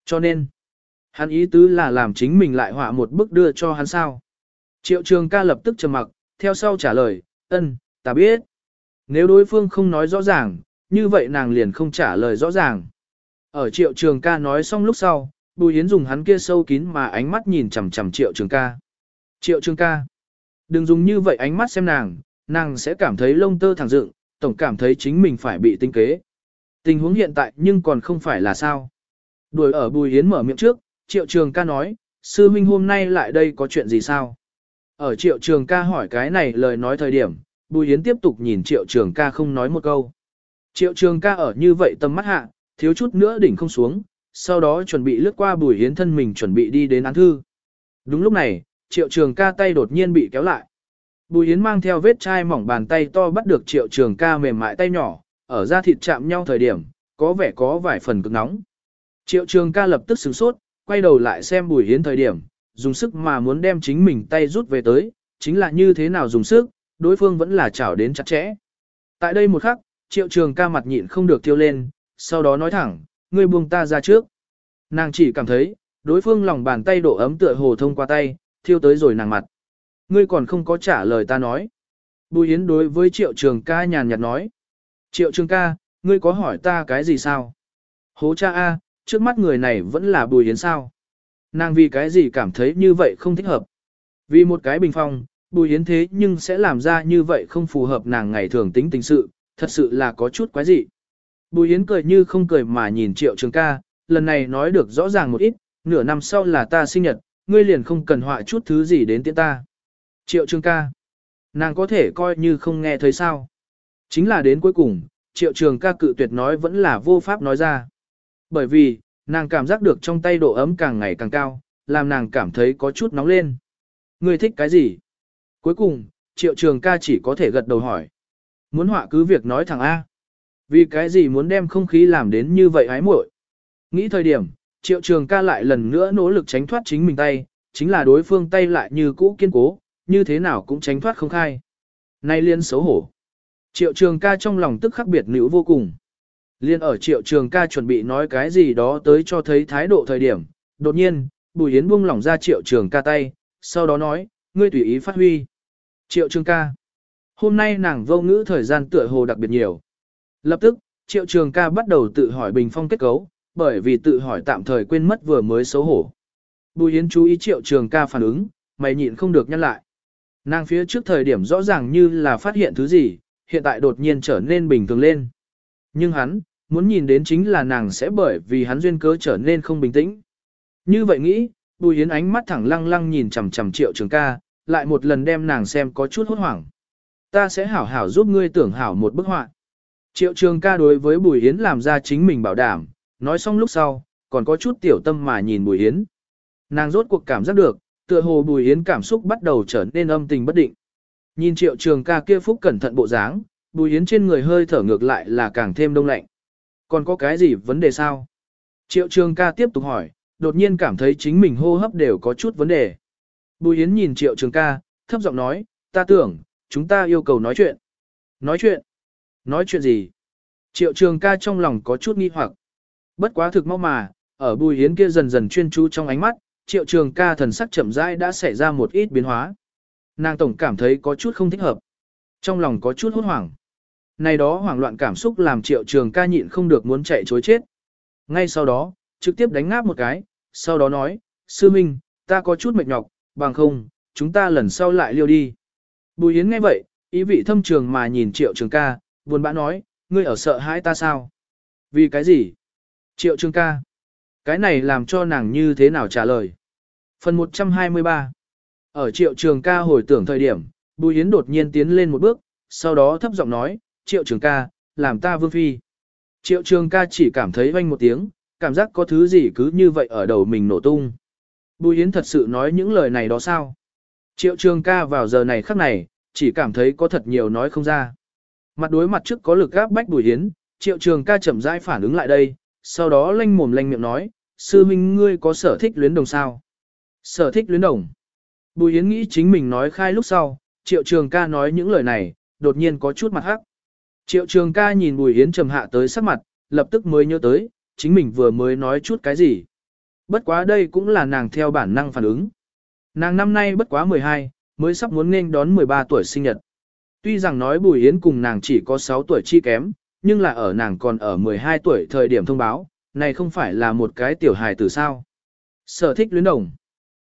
Cho nên, hắn ý tứ là làm chính mình lại họa một bức đưa cho hắn sao. Triệu trường ca lập tức trầm mặc, theo sau trả lời, ân, ta biết. Nếu đối phương không nói rõ ràng, như vậy nàng liền không trả lời rõ ràng. Ở triệu trường ca nói xong lúc sau, Bùi Yến dùng hắn kia sâu kín mà ánh mắt nhìn chằm chằm triệu trường ca. Triệu trường ca. Đừng dùng như vậy ánh mắt xem nàng, nàng sẽ cảm thấy lông tơ thẳng dựng, tổng cảm thấy chính mình phải bị tinh kế. Tình huống hiện tại nhưng còn không phải là sao. Đuổi ở Bùi Yến mở miệng trước, triệu trường ca nói, sư huynh hôm nay lại đây có chuyện gì sao? Ở triệu trường ca hỏi cái này lời nói thời điểm, Bùi Yến tiếp tục nhìn triệu trường ca không nói một câu. Triệu trường ca ở như vậy tầm mắt hạ, thiếu chút nữa đỉnh không xuống, sau đó chuẩn bị lướt qua Bùi Yến thân mình chuẩn bị đi đến án thư. Đúng lúc này, triệu trường ca tay đột nhiên bị kéo lại. Bùi Yến mang theo vết chai mỏng bàn tay to bắt được triệu trường ca mềm mại tay nhỏ, ở da thịt chạm nhau thời điểm, có vẻ có vài phần cực nóng. Triệu trường ca lập tức sửng sốt, quay đầu lại xem Bùi Yến thời điểm, dùng sức mà muốn đem chính mình tay rút về tới, chính là như thế nào dùng sức, đối phương vẫn là chảo đến chặt chẽ. Tại đây một khắc, triệu trường ca mặt nhịn không được tiêu lên, sau đó nói thẳng, ngươi buông ta ra trước. Nàng chỉ cảm thấy, đối phương lòng bàn tay độ ấm tựa hồ thông qua tay, thiêu tới rồi nàng mặt. Ngươi còn không có trả lời ta nói. Bùi Yến đối với triệu trường ca nhàn nhạt nói. Triệu trường ca, ngươi có hỏi ta cái gì sao? Hố cha A, trước mắt người này vẫn là bùi Yến sao? Nàng vì cái gì cảm thấy như vậy không thích hợp? Vì một cái bình phong, bùi Yến thế nhưng sẽ làm ra như vậy không phù hợp nàng ngày thường tính tình sự, thật sự là có chút quái dị. Bùi Yến cười như không cười mà nhìn triệu trường ca, lần này nói được rõ ràng một ít, nửa năm sau là ta sinh nhật, ngươi liền không cần họa chút thứ gì đến tiễn ta. Triệu trường ca. Nàng có thể coi như không nghe thấy sao. Chính là đến cuối cùng, triệu trường ca cự tuyệt nói vẫn là vô pháp nói ra. Bởi vì, nàng cảm giác được trong tay độ ấm càng ngày càng cao, làm nàng cảm thấy có chút nóng lên. Ngươi thích cái gì? Cuối cùng, triệu trường ca chỉ có thể gật đầu hỏi. Muốn họa cứ việc nói thẳng A. Vì cái gì muốn đem không khí làm đến như vậy hái muội? Nghĩ thời điểm, triệu trường ca lại lần nữa nỗ lực tránh thoát chính mình tay, chính là đối phương tay lại như cũ kiên cố, như thế nào cũng tránh thoát không khai. Nay liên xấu hổ. Triệu trường ca trong lòng tức khắc biệt nữ vô cùng. Liên ở triệu trường ca chuẩn bị nói cái gì đó tới cho thấy thái độ thời điểm, đột nhiên, Bùi Yến buông lỏng ra triệu trường ca tay, sau đó nói, ngươi tùy ý phát huy. Triệu trường ca. Hôm nay nàng vô ngữ thời gian tựa hồ đặc biệt nhiều. Lập tức, triệu trường ca bắt đầu tự hỏi bình phong kết cấu, bởi vì tự hỏi tạm thời quên mất vừa mới xấu hổ. Bùi Yến chú ý triệu trường ca phản ứng, mày nhịn không được nhắc lại. Nàng phía trước thời điểm rõ ràng như là phát hiện thứ gì, hiện tại đột nhiên trở nên bình thường lên. Nhưng hắn, muốn nhìn đến chính là nàng sẽ bởi vì hắn duyên cớ trở nên không bình tĩnh. Như vậy nghĩ, Bùi Yến ánh mắt thẳng lăng lăng nhìn chằm chằm triệu trường ca, lại một lần đem nàng xem có chút hốt hoảng. Ta sẽ hảo hảo giúp ngươi tưởng hảo một bức họa. Triệu trường ca đối với Bùi Yến làm ra chính mình bảo đảm, nói xong lúc sau, còn có chút tiểu tâm mà nhìn Bùi Yến. Nàng rốt cuộc cảm giác được, tựa hồ Bùi Yến cảm xúc bắt đầu trở nên âm tình bất định. Nhìn triệu trường ca kia phúc cẩn thận bộ dáng, Bùi Yến trên người hơi thở ngược lại là càng thêm đông lạnh. Còn có cái gì vấn đề sao? Triệu trường ca tiếp tục hỏi, đột nhiên cảm thấy chính mình hô hấp đều có chút vấn đề. Bùi Yến nhìn triệu trường ca, thấp giọng nói, ta tưởng, chúng ta yêu cầu nói chuyện. Nói chuyện? Nói chuyện gì? Triệu trường ca trong lòng có chút nghi hoặc. Bất quá thực mau mà, ở bùi Yến kia dần dần chuyên chú trong ánh mắt, triệu trường ca thần sắc chậm rãi đã xảy ra một ít biến hóa. Nàng tổng cảm thấy có chút không thích hợp. Trong lòng có chút hốt hoảng. Này đó hoảng loạn cảm xúc làm triệu trường ca nhịn không được muốn chạy chối chết. Ngay sau đó, trực tiếp đánh ngáp một cái, sau đó nói, sư minh, ta có chút mệt nhọc, bằng không, chúng ta lần sau lại liêu đi. Bùi Yến nghe vậy, ý vị thâm trường mà nhìn triệu trường ca, buồn bã nói, ngươi ở sợ hãi ta sao? Vì cái gì? Triệu trường ca. Cái này làm cho nàng như thế nào trả lời? Phần 123 Ở triệu trường ca hồi tưởng thời điểm, Bùi Yến đột nhiên tiến lên một bước, sau đó thấp giọng nói, triệu trường ca, làm ta vương phi. Triệu trường ca chỉ cảm thấy vanh một tiếng, cảm giác có thứ gì cứ như vậy ở đầu mình nổ tung. Bùi Yến thật sự nói những lời này đó sao? Triệu trường ca vào giờ này khắc này, chỉ cảm thấy có thật nhiều nói không ra. Mặt đối mặt trước có lực gáp bách Bùi Yến, triệu trường ca chậm rãi phản ứng lại đây, sau đó lanh mồm lanh miệng nói, sư minh ngươi có sở thích luyến đồng sao? Sở thích luyến đồng. Bùi Yến nghĩ chính mình nói khai lúc sau, triệu trường ca nói những lời này, đột nhiên có chút mặt hắc. Triệu trường ca nhìn Bùi Yến trầm hạ tới sắc mặt, lập tức mới nhớ tới, chính mình vừa mới nói chút cái gì. Bất quá đây cũng là nàng theo bản năng phản ứng. Nàng năm nay bất quá 12, mới sắp muốn nên đón 13 tuổi sinh nhật. Tuy rằng nói Bùi Yến cùng nàng chỉ có 6 tuổi chi kém, nhưng là ở nàng còn ở 12 tuổi thời điểm thông báo, này không phải là một cái tiểu hài từ sao. Sở thích luyến đồng.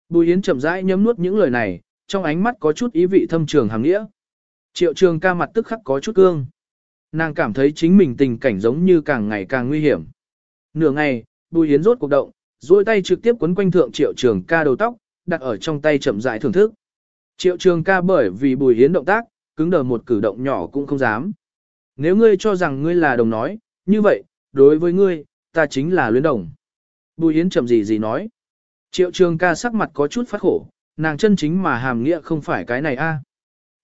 Bùi Yến chậm rãi nhấm nuốt những lời này, trong ánh mắt có chút ý vị thâm trường hàng nghĩa. Triệu trường ca mặt tức khắc có chút cương. Nàng cảm thấy chính mình tình cảnh giống như càng ngày càng nguy hiểm. Nửa ngày, Bùi Yến rốt cuộc động, duỗi tay trực tiếp quấn quanh thượng Triệu Trường Ca đầu tóc, đặt ở trong tay chậm rãi thưởng thức. Triệu Trường Ca bởi vì Bùi Yến động tác, cứng đờ một cử động nhỏ cũng không dám. Nếu ngươi cho rằng ngươi là đồng nói, như vậy, đối với ngươi, ta chính là luyến đồng. Bùi Yến chậm gì gì nói. Triệu Trường Ca sắc mặt có chút phát khổ, nàng chân chính mà hàm nghĩa không phải cái này a.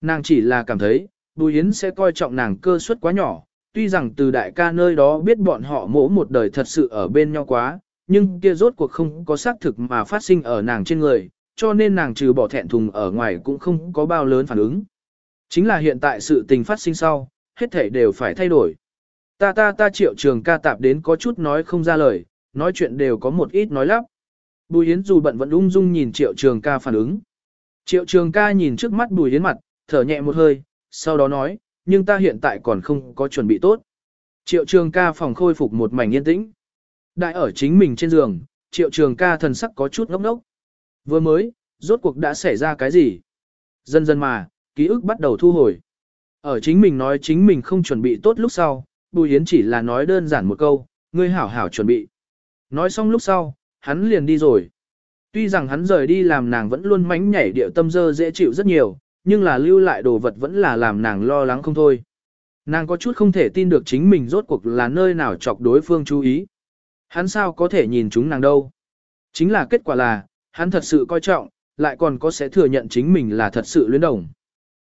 Nàng chỉ là cảm thấy, Bùi Yến sẽ coi trọng nàng cơ suất quá nhỏ, tuy rằng từ đại ca nơi đó biết bọn họ mỗ một đời thật sự ở bên nhau quá, nhưng kia rốt cuộc không có xác thực mà phát sinh ở nàng trên người, cho nên nàng trừ bỏ thẹn thùng ở ngoài cũng không có bao lớn phản ứng. Chính là hiện tại sự tình phát sinh sau, hết thể đều phải thay đổi. Ta ta ta triệu trường ca tạp đến có chút nói không ra lời, nói chuyện đều có một ít nói lắp. Bùi Yến dù bận vẫn ung dung nhìn triệu trường ca phản ứng. Triệu trường ca nhìn trước mắt bùi Yến mặt, thở nhẹ một hơi, sau đó nói, nhưng ta hiện tại còn không có chuẩn bị tốt. Triệu trường ca phòng khôi phục một mảnh yên tĩnh. Đại ở chính mình trên giường, triệu trường ca thần sắc có chút ngốc ngốc. Vừa mới, rốt cuộc đã xảy ra cái gì? Dần dần mà, ký ức bắt đầu thu hồi. Ở chính mình nói chính mình không chuẩn bị tốt lúc sau, Bùi Yến chỉ là nói đơn giản một câu, ngươi hảo hảo chuẩn bị. Nói xong lúc sau, hắn liền đi rồi. Tuy rằng hắn rời đi làm nàng vẫn luôn mánh nhảy điệu tâm dơ dễ chịu rất nhiều, nhưng là lưu lại đồ vật vẫn là làm nàng lo lắng không thôi. Nàng có chút không thể tin được chính mình rốt cuộc là nơi nào chọc đối phương chú ý. Hắn sao có thể nhìn chúng nàng đâu. Chính là kết quả là, hắn thật sự coi trọng, lại còn có sẽ thừa nhận chính mình là thật sự luyến đồng.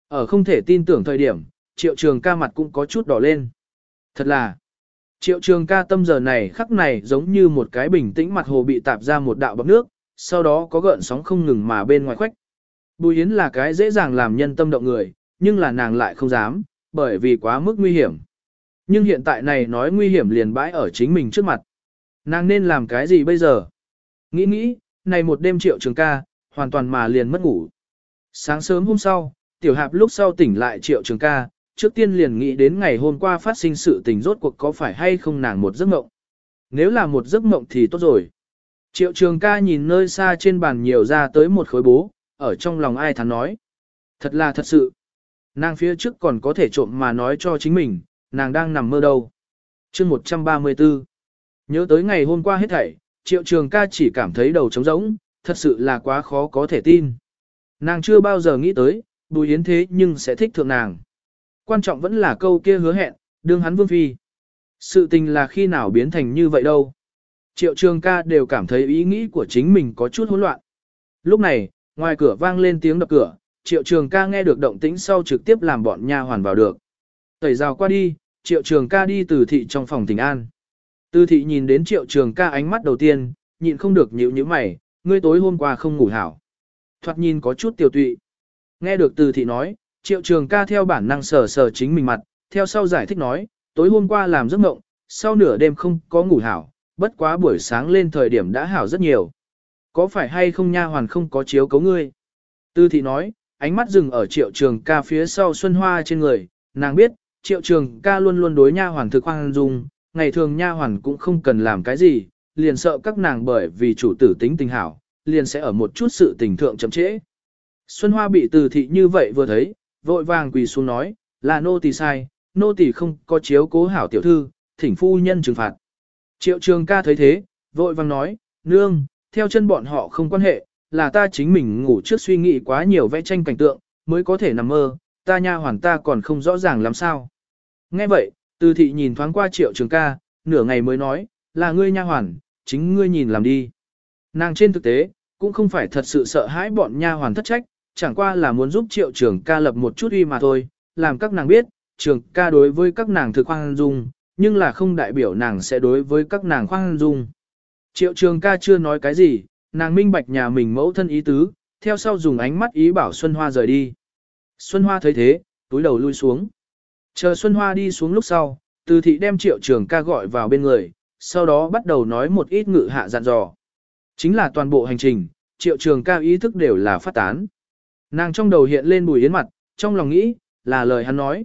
Ở không thể tin tưởng thời điểm, triệu trường ca mặt cũng có chút đỏ lên. Thật là, triệu trường ca tâm giờ này khắc này giống như một cái bình tĩnh mặt hồ bị tạp ra một đạo bọc nước, sau đó có gợn sóng không ngừng mà bên ngoài khoách. Bùi Yến là cái dễ dàng làm nhân tâm động người, nhưng là nàng lại không dám, bởi vì quá mức nguy hiểm. Nhưng hiện tại này nói nguy hiểm liền bãi ở chính mình trước mặt. Nàng nên làm cái gì bây giờ? Nghĩ nghĩ, này một đêm triệu trường ca, hoàn toàn mà liền mất ngủ. Sáng sớm hôm sau, tiểu hạp lúc sau tỉnh lại triệu trường ca, trước tiên liền nghĩ đến ngày hôm qua phát sinh sự tình rốt cuộc có phải hay không nàng một giấc mộng. Nếu là một giấc mộng thì tốt rồi. Triệu trường ca nhìn nơi xa trên bàn nhiều ra tới một khối bố, ở trong lòng ai thắn nói. Thật là thật sự. Nàng phía trước còn có thể trộm mà nói cho chính mình, nàng đang nằm mơ đâu. chương 134 Nhớ tới ngày hôm qua hết thảy, triệu trường ca chỉ cảm thấy đầu trống rỗng, thật sự là quá khó có thể tin. Nàng chưa bao giờ nghĩ tới, bùi yến thế nhưng sẽ thích thượng nàng. Quan trọng vẫn là câu kia hứa hẹn, đương hắn vương phi. Sự tình là khi nào biến thành như vậy đâu. Triệu trường ca đều cảm thấy ý nghĩ của chính mình có chút hỗn loạn. Lúc này, ngoài cửa vang lên tiếng đập cửa, triệu trường ca nghe được động tĩnh sau trực tiếp làm bọn nha hoàn vào được. Tẩy rào qua đi, triệu trường ca đi từ thị trong phòng tình an. Từ thị nhìn đến triệu trường ca ánh mắt đầu tiên, nhịn không được nhíu nhíu mày, ngươi tối hôm qua không ngủ hảo. Thoạt nhìn có chút tiểu tụy. Nghe được từ thị nói, triệu trường ca theo bản năng sờ sờ chính mình mặt, theo sau giải thích nói, tối hôm qua làm giấc mộng, sau nửa đêm không có ngủ hảo, bất quá buổi sáng lên thời điểm đã hảo rất nhiều. Có phải hay không nha hoàn không có chiếu cấu ngươi? Tư thị nói, ánh mắt dừng ở triệu trường ca phía sau xuân hoa trên người, nàng biết, triệu trường ca luôn luôn đối nha hoàn thực hoang dung, ngày thường nha hoàn cũng không cần làm cái gì, liền sợ các nàng bởi vì chủ tử tính tình hảo, liền sẽ ở một chút sự tình thượng chậm trễ. Xuân Hoa bị từ thị như vậy vừa thấy, vội vàng quỳ xuống nói, là nô tỳ sai, nô tỳ không có chiếu cố hảo tiểu thư, thỉnh phu nhân trừng phạt. Triệu trường ca thấy thế, vội vàng nói, nương, theo chân bọn họ không quan hệ, là ta chính mình ngủ trước suy nghĩ quá nhiều vẽ tranh cảnh tượng, mới có thể nằm mơ, ta nha hoàn ta còn không rõ ràng làm sao. Nghe vậy, từ thị nhìn thoáng qua triệu trường ca, nửa ngày mới nói, là ngươi nha hoàn, chính ngươi nhìn làm đi. Nàng trên thực tế, cũng không phải thật sự sợ hãi bọn nha hoàn thất trách, chẳng qua là muốn giúp triệu trường ca lập một chút uy mà thôi, làm các nàng biết, trường ca đối với các nàng thực khoan dung, nhưng là không đại biểu nàng sẽ đối với các nàng khoan dung. Triệu trường ca chưa nói cái gì, nàng minh bạch nhà mình mẫu thân ý tứ, theo sau dùng ánh mắt ý bảo Xuân Hoa rời đi. Xuân Hoa thấy thế, túi đầu lui xuống. Chờ Xuân Hoa đi xuống lúc sau, từ thị đem triệu trường ca gọi vào bên người, sau đó bắt đầu nói một ít ngự hạ dặn dò. Chính là toàn bộ hành trình, triệu trường ca ý thức đều là phát tán. Nàng trong đầu hiện lên bùi yến mặt, trong lòng nghĩ, là lời hắn nói.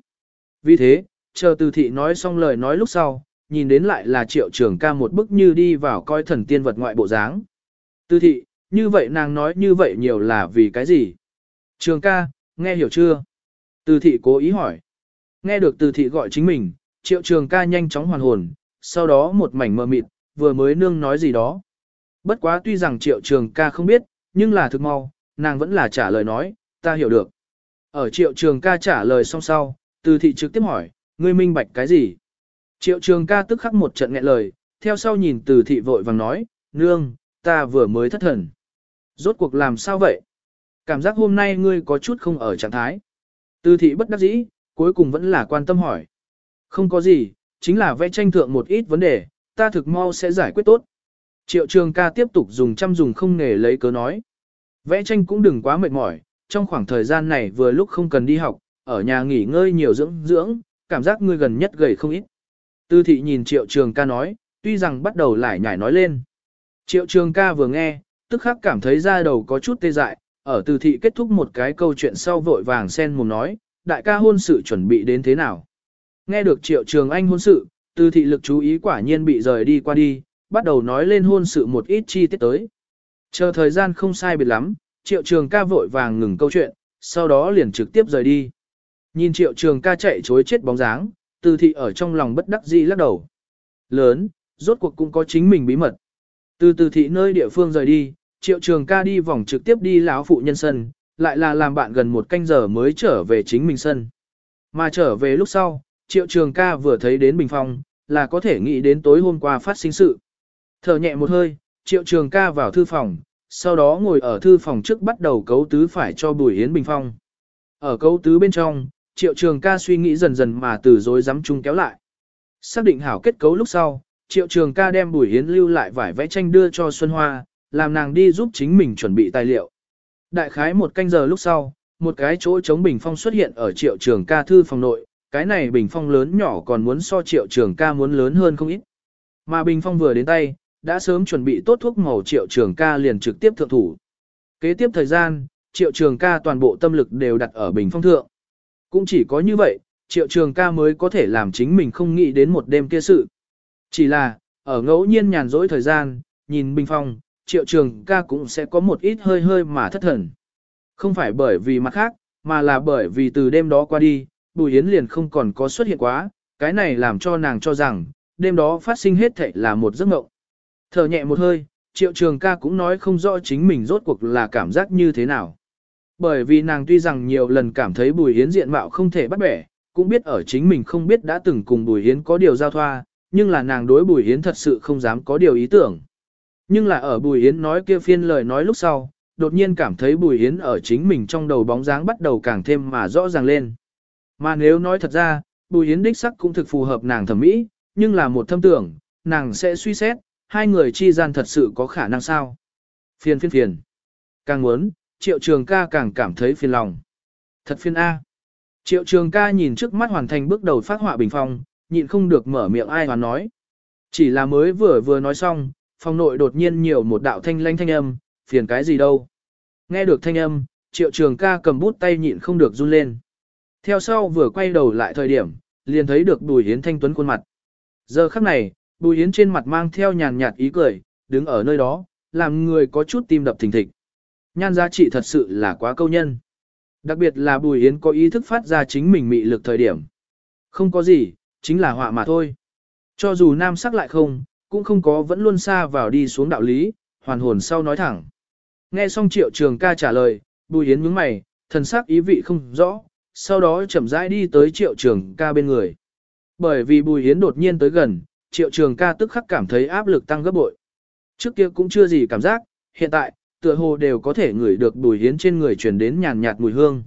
Vì thế, chờ từ thị nói xong lời nói lúc sau, nhìn đến lại là triệu trường ca một bức như đi vào coi thần tiên vật ngoại bộ dáng. Từ thị, như vậy nàng nói như vậy nhiều là vì cái gì? Trường ca, nghe hiểu chưa? Từ thị cố ý hỏi. Nghe được từ thị gọi chính mình, triệu trường ca nhanh chóng hoàn hồn, sau đó một mảnh mờ mịt, vừa mới nương nói gì đó. Bất quá tuy rằng triệu trường ca không biết, nhưng là thực mau, nàng vẫn là trả lời nói, ta hiểu được. Ở triệu trường ca trả lời xong sau, từ thị trực tiếp hỏi, ngươi minh bạch cái gì? Triệu trường ca tức khắc một trận nghẹn lời, theo sau nhìn từ thị vội vàng nói, nương, ta vừa mới thất thần. Rốt cuộc làm sao vậy? Cảm giác hôm nay ngươi có chút không ở trạng thái. Từ thị bất đắc dĩ, cuối cùng vẫn là quan tâm hỏi. Không có gì, chính là vẽ tranh thượng một ít vấn đề, ta thực mau sẽ giải quyết tốt. Triệu trường ca tiếp tục dùng chăm dùng không nghề lấy cớ nói. Vẽ tranh cũng đừng quá mệt mỏi, trong khoảng thời gian này vừa lúc không cần đi học, ở nhà nghỉ ngơi nhiều dưỡng dưỡng, cảm giác ngươi gần nhất gầy không ít. Tư thị nhìn triệu trường ca nói, tuy rằng bắt đầu lại nhảy nói lên. Triệu trường ca vừa nghe, tức khắc cảm thấy da đầu có chút tê dại, ở tư thị kết thúc một cái câu chuyện sau vội vàng sen mồm nói, đại ca hôn sự chuẩn bị đến thế nào. Nghe được triệu trường anh hôn sự, tư thị lực chú ý quả nhiên bị rời đi qua đi, bắt đầu nói lên hôn sự một ít chi tiết tới. Chờ thời gian không sai biệt lắm, triệu trường ca vội vàng ngừng câu chuyện, sau đó liền trực tiếp rời đi. Nhìn triệu trường ca chạy chối chết bóng dáng, từ thị ở trong lòng bất đắc dĩ lắc đầu. Lớn, rốt cuộc cũng có chính mình bí mật. Từ từ thị nơi địa phương rời đi, triệu trường ca đi vòng trực tiếp đi lão phụ nhân sân, lại là làm bạn gần một canh giờ mới trở về chính mình sân. Mà trở về lúc sau, triệu trường ca vừa thấy đến bình phong, là có thể nghĩ đến tối hôm qua phát sinh sự. Thở nhẹ một hơi, triệu trường ca vào thư phòng, sau đó ngồi ở thư phòng trước bắt đầu cấu tứ phải cho Bùi Yến bình phong. Ở cấu tứ bên trong, triệu trường ca suy nghĩ dần dần mà từ dối dám chung kéo lại. Xác định hảo kết cấu lúc sau, triệu trường ca đem Bùi Yến lưu lại vải vẽ tranh đưa cho Xuân Hoa, làm nàng đi giúp chính mình chuẩn bị tài liệu. Đại khái một canh giờ lúc sau, một cái chỗ chống bình phong xuất hiện ở triệu trường ca thư phòng nội, cái này bình phong lớn nhỏ còn muốn so triệu trường ca muốn lớn hơn không ít. Mà bình phong vừa đến tay, đã sớm chuẩn bị tốt thuốc màu triệu trường ca liền trực tiếp thượng thủ. Kế tiếp thời gian, triệu trường ca toàn bộ tâm lực đều đặt ở bình phong thượng. Cũng chỉ có như vậy, triệu trường ca mới có thể làm chính mình không nghĩ đến một đêm kia sự. Chỉ là, ở ngẫu nhiên nhàn rỗi thời gian, nhìn bình phong, triệu trường ca cũng sẽ có một ít hơi hơi mà thất thần. Không phải bởi vì mặt khác, mà là bởi vì từ đêm đó qua đi, Bùi Yến liền không còn có xuất hiện quá, cái này làm cho nàng cho rằng, đêm đó phát sinh hết thảy là một giấc mộng. Thở nhẹ một hơi, triệu trường ca cũng nói không rõ chính mình rốt cuộc là cảm giác như thế nào. Bởi vì nàng tuy rằng nhiều lần cảm thấy Bùi Hiến diện mạo không thể bắt bẻ, cũng biết ở chính mình không biết đã từng cùng Bùi Hiến có điều giao thoa, nhưng là nàng đối Bùi Hiến thật sự không dám có điều ý tưởng. Nhưng là ở Bùi Hiến nói kia phiên lời nói lúc sau, đột nhiên cảm thấy Bùi Hiến ở chính mình trong đầu bóng dáng bắt đầu càng thêm mà rõ ràng lên. Mà nếu nói thật ra, Bùi Hiến đích sắc cũng thực phù hợp nàng thẩm mỹ, nhưng là một thâm tưởng, nàng sẽ suy xét, hai người chi gian thật sự có khả năng sao. Phiền phiền phiền. Càng muốn, triệu trường ca càng cảm thấy phiền lòng. Thật phiền A. Triệu trường ca nhìn trước mắt hoàn thành bước đầu phát họa bình phong, nhịn không được mở miệng ai hoàn nói. Chỉ là mới vừa vừa nói xong, phòng nội đột nhiên nhiều một đạo thanh lanh thanh âm, phiền cái gì đâu. Nghe được thanh âm, triệu trường ca cầm bút tay nhịn không được run lên. Theo sau vừa quay đầu lại thời điểm, liền thấy được Bùi Hiến thanh tuấn khuôn mặt. Giờ khắc này, Bùi Yến trên mặt mang theo nhàn nhạt ý cười, đứng ở nơi đó, làm người có chút tim đập thình thịch. Nhan giá trị thật sự là quá câu nhân. Đặc biệt là Bùi Yến có ý thức phát ra chính mình mị lực thời điểm. Không có gì, chính là họa mà thôi. Cho dù nam sắc lại không, cũng không có vẫn luôn xa vào đi xuống đạo lý, hoàn hồn sau nói thẳng. Nghe xong triệu trường ca trả lời, Bùi Yến nhướng mày, thần sắc ý vị không rõ, sau đó chậm rãi đi tới triệu trường ca bên người. Bởi vì Bùi Yến đột nhiên tới gần, triệu trường ca tức khắc cảm thấy áp lực tăng gấp bội. Trước kia cũng chưa gì cảm giác, hiện tại, tựa hồ đều có thể ngửi được Bùi Hiến trên người truyền đến nhàn nhạt mùi hương.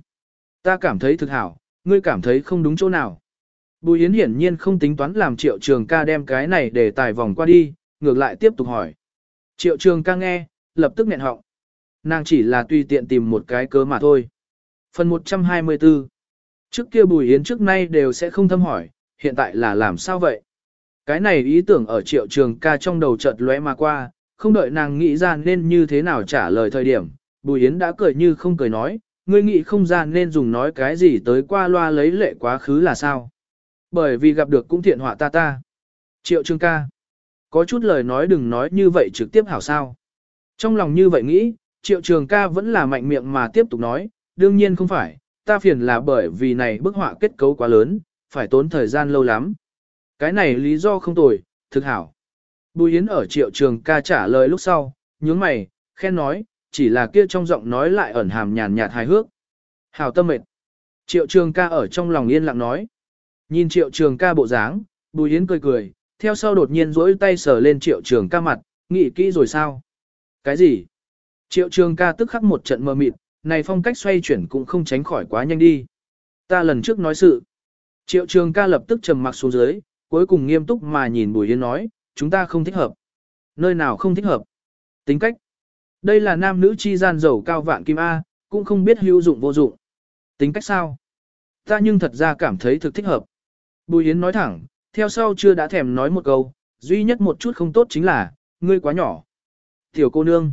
Ta cảm thấy thực hảo, ngươi cảm thấy không đúng chỗ nào. Bùi Hiến hiển nhiên không tính toán làm triệu trường ca đem cái này để tài vòng qua đi, ngược lại tiếp tục hỏi. Triệu trường ca nghe, lập tức nghẹn họng. Nàng chỉ là tùy tiện tìm một cái cớ mà thôi. Phần 124 Trước kia Bùi Yến trước nay đều sẽ không thâm hỏi, hiện tại là làm sao vậy? Cái này ý tưởng ở triệu trường ca trong đầu chợt lóe mà qua, không đợi nàng nghĩ ra nên như thế nào trả lời thời điểm. Bùi Yến đã cười như không cười nói, ngươi nghĩ không ra nên dùng nói cái gì tới qua loa lấy lệ quá khứ là sao? Bởi vì gặp được cũng thiện họa ta ta. Triệu trường ca. Có chút lời nói đừng nói như vậy trực tiếp hảo sao. Trong lòng như vậy nghĩ, triệu trường ca vẫn là mạnh miệng mà tiếp tục nói, đương nhiên không phải, ta phiền là bởi vì này bức họa kết cấu quá lớn, phải tốn thời gian lâu lắm. Cái này lý do không tồi, thực hảo. Bùi Yến ở triệu trường ca trả lời lúc sau, nhướng mày, khen nói, chỉ là kia trong giọng nói lại ẩn hàm nhàn nhạt hài hước. Hảo tâm mệt. Triệu trường ca ở trong lòng yên lặng nói. Nhìn triệu trường ca bộ dáng, Bùi Yến cười cười, theo sau đột nhiên rỗi tay sờ lên triệu trường ca mặt, nghĩ kỹ rồi sao? Cái gì? Triệu trường ca tức khắc một trận mơ mịt, này phong cách xoay chuyển cũng không tránh khỏi quá nhanh đi. Ta lần trước nói sự. Triệu trường ca lập tức trầm mặc xuống dưới, cuối cùng nghiêm túc mà nhìn Bùi Yến nói, chúng ta không thích hợp. Nơi nào không thích hợp? Tính cách. Đây là nam nữ chi gian giàu cao vạn kim A, cũng không biết hữu dụng vô dụng. Tính cách sao? Ta nhưng thật ra cảm thấy thực thích hợp. Bùi Yến nói thẳng, theo sau chưa đã thèm nói một câu, duy nhất một chút không tốt chính là, ngươi quá nhỏ. Tiểu cô nương.